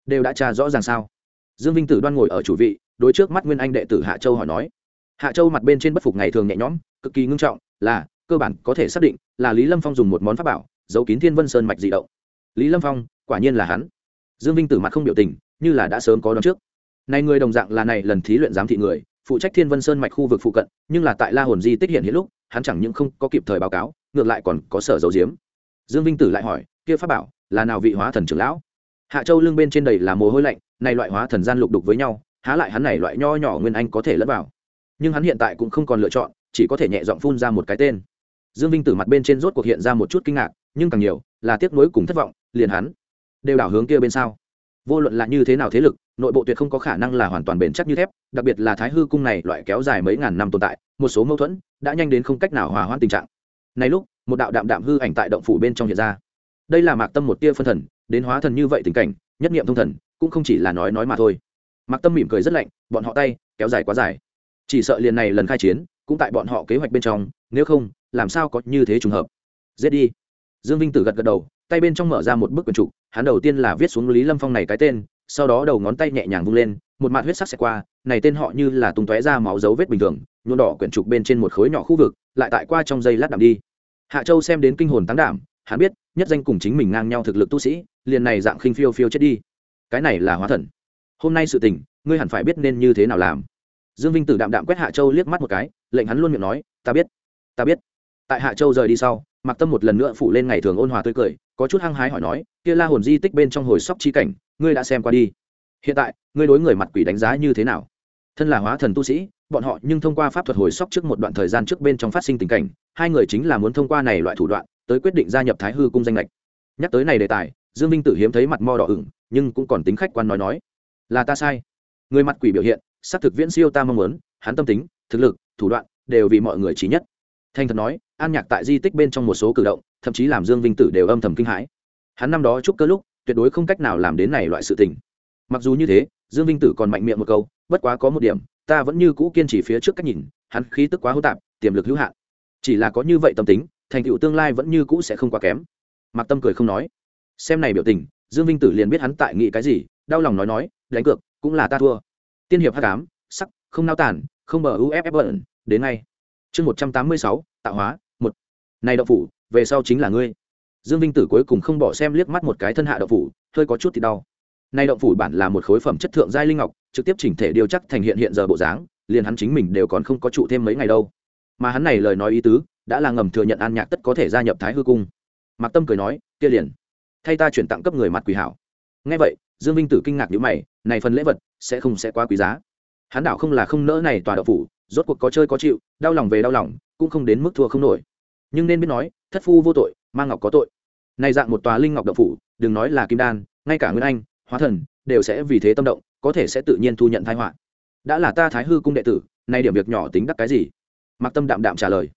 A: đều đã tra rõ ràng sao? Dương vinh tử đoan ngồi ở chủ vị, đối trước mắt nguyên anh đệ tử hạ châu hỏi nói. Hạ châu mặt bên trên bất phục ngày thường nhẹ nhõm, cực kỳ ngưng trọng, là, cơ bản có thể xác định, là lý lâm phong dùng một món pháp bảo, giấu kín thiên vân sơn mạch di động. Lý lâm phong, quả nhiên là hắn. Dương vinh tử mặt không biểu tình như là đã sớm có đón trước. Này người đồng dạng là này lần thí luyện giám thị người, phụ trách thiên vân sơn mạch khu vực phụ cận, nhưng là tại la hồn di tích hiện hiện lúc, hắn chẳng những không có kịp thời báo cáo, ngược lại còn có sở dấu diếm. Dương vinh tử lại hỏi, kia pháp bảo, là nào vị hóa thần trưởng lão? Hạ châu lưng bên trên đầy là mồ hôi lạnh, này loại hóa thần gian lục đục với nhau, há lại hắn này loại nho nhỏ nguyên anh có thể lẫn vào. Nhưng hắn hiện tại cũng không còn lựa chọn, chỉ có thể nhẹ giọng phun ra một cái tên. Dương vinh tử mặt bên trên rốt cuộc hiện ra một chút kinh ngạc, nhưng càng nhiều là tiếc nuối cùng thất vọng, liền hắn đều đảo hướng kia bên sau vô luận là như thế nào thế lực, nội bộ tuyệt không có khả năng là hoàn toàn bền chắc như thép, đặc biệt là thái hư cung này loại kéo dài mấy ngàn năm tồn tại, một số mâu thuẫn đã nhanh đến không cách nào hòa hoãn tình trạng. Này lúc, một đạo đạm đạm hư ảnh tại động phủ bên trong hiện ra. Đây là mạc tâm một tia phân thần, đến hóa thần như vậy tình cảnh, nhất nghiệm thông thần, cũng không chỉ là nói nói mà thôi. Mạc tâm mỉm cười rất lạnh, bọn họ tay, kéo dài quá dài. Chỉ sợ liền này lần khai chiến, cũng tại bọn họ kế hoạch bên trong, nếu không, làm sao có như thế trùng hợp. Giết đi. Dương vinh tử gật gật đầu, tay bên trong mở ra một bức quyển trục hắn đầu tiên là viết xuống lý lâm phong này cái tên, sau đó đầu ngón tay nhẹ nhàng vung lên, một mạt huyết sắc xẹt qua, này tên họ như là tung tóe ra máu dấu vết bình thường, nhuộm đỏ quyển trục bên trên một khối nhỏ khu vực, lại tại qua trong dây lát đạm đi. Hạ châu xem đến kinh hồn tán đảm, hắn biết, nhất danh cùng chính mình ngang nhau thực lực tu sĩ, liền này dạng khinh phiêu phiêu chết đi. Cái này là hóa thần. Hôm nay sự tình, ngươi hẳn phải biết nên như thế nào làm. Dương vinh tử đạm đạm quét hạ châu liếc mắt một cái, lệnh hắn luôn miệng nói, ta biết ta biết. Tại hạ châu rời đi sau mặc tâm một lần nữa phủ lên ngày thường ôn hòa tươi cười có chút hăng hái hỏi nói, kia la hồn di tích bên trong hồi sóc chi cảnh, ngươi đã xem qua đi. Hiện tại, ngươi đối người mặt quỷ đánh giá như thế nào? Thân là hóa thần tu sĩ, bọn họ nhưng thông qua pháp thuật hồi sóc trước một đoạn thời gian trước bên trong phát sinh tình cảnh, hai người chính là muốn thông qua này loại thủ đoạn, tới quyết định gia nhập thái hư cung danh lệch nhắc tới này đề tài, dương minh tử hiếm thấy mặt mo đỏ ửng, nhưng cũng còn tính khách quan nói nói, là ta sai. Người mặt quỷ biểu hiện, xác thực viễn siêu ta mong muốn, hắn tâm tính, thực lực, thủ đoạn, đều vì mọi người trí nhất. Thanh thật nói, an nhạc tại di tích bên trong một số cử động thậm chí làm dương vinh tử đều âm thầm kinh hãi. Hắn năm đó chúc cơ lúc, tuyệt đối không cách nào làm đến này loại sự tình. Mặc dù như thế, dương vinh tử còn mạnh miệng một câu, bất quá có một điểm, ta vẫn như cũ kiên trì phía trước cách nhìn, hắn khí tức quá hô tạp, tiềm lực hữu hạn. Chỉ là có như vậy tâm tính, thành tựu tương lai vẫn như cũ sẽ không quá kém. Mạc tâm cười không nói. Xem này biểu tình, dương vinh tử liền biết hắn tại nghĩ cái gì, đau lòng nói nói, đánh cược, cũng là ta thua. Tiên hiệp hát cám sắc, không nao tản không bờ uff bận đến ngay. Chương một trăm tám mươi sáu, tạo hóa, một. Này đậu phủ về sau chính là ngươi. Dương vinh tử cuối cùng không bỏ xem liếc mắt một cái thân hạ động phủ, hơi có chút thì đau. Nay động phủ bản là một khối phẩm chất thượng giai linh ngọc, trực tiếp chỉnh thể điều chắc thành hiện hiện giờ bộ dáng, liền hắn chính mình đều còn không có trụ thêm mấy ngày đâu. Mà hắn này lời nói ý tứ, đã là ngầm thừa nhận an nhạc tất có thể gia nhập thái hư cung. Mạc tâm cười nói, kia liền, thay ta chuyển tặng cấp người mặt quỷ hảo. Ngay vậy, dương vinh tử kinh ngạc nhíu mày, này phần lễ vật sẽ không sẽ quá quý giá. Hắn đảo không là không nỡ này tòa đạo phủ, rốt cuộc có chơi có chịu, đau lòng về đau lòng, cũng không đến mức thua không nổi. Nhưng nên biết nói thất phu vô tội mang ngọc có tội. Này dạng một tòa linh ngọc đậu phủ, đừng nói là kim đan, ngay cả nguyên anh, hóa thần, đều sẽ vì thế tâm động, có thể sẽ tự nhiên thu nhận thái họa. Đã là ta thái hư cung đệ tử, nay điểm việc nhỏ tính đắc cái gì? Mặc tâm đạm đạm trả lời.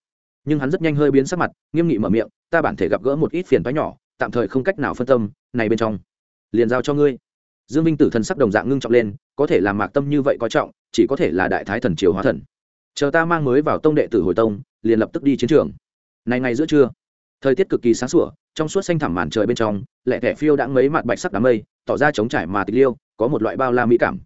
A: Nhưng hắn rất nhanh hơi biến sắc mặt, nghiêm nghị mở miệng, ta bản thể gặp gỡ một ít phiền toái nhỏ, tạm thời không cách nào phân tâm, này bên trong, liền giao cho ngươi. Dương vinh tử thần sắc đồng dạng ngưng trọng lên, có thể làm mạc tâm như vậy coi trọng, chỉ có thể là đại thái thần triều hóa thần. Chờ ta mang mới vào tông đệ tử hồi tông, liền lập tức đi chiến trường. Này ngày giữa trưa thời tiết cực kỳ sáng sủa, trong suốt xanh thẳm màn trời bên trong lẹ thẻ phiêu đã mấy mặt bạch sắc đám mây, tỏ ra trống trải mà tịch liêu, có một loại bao la mỹ cảm.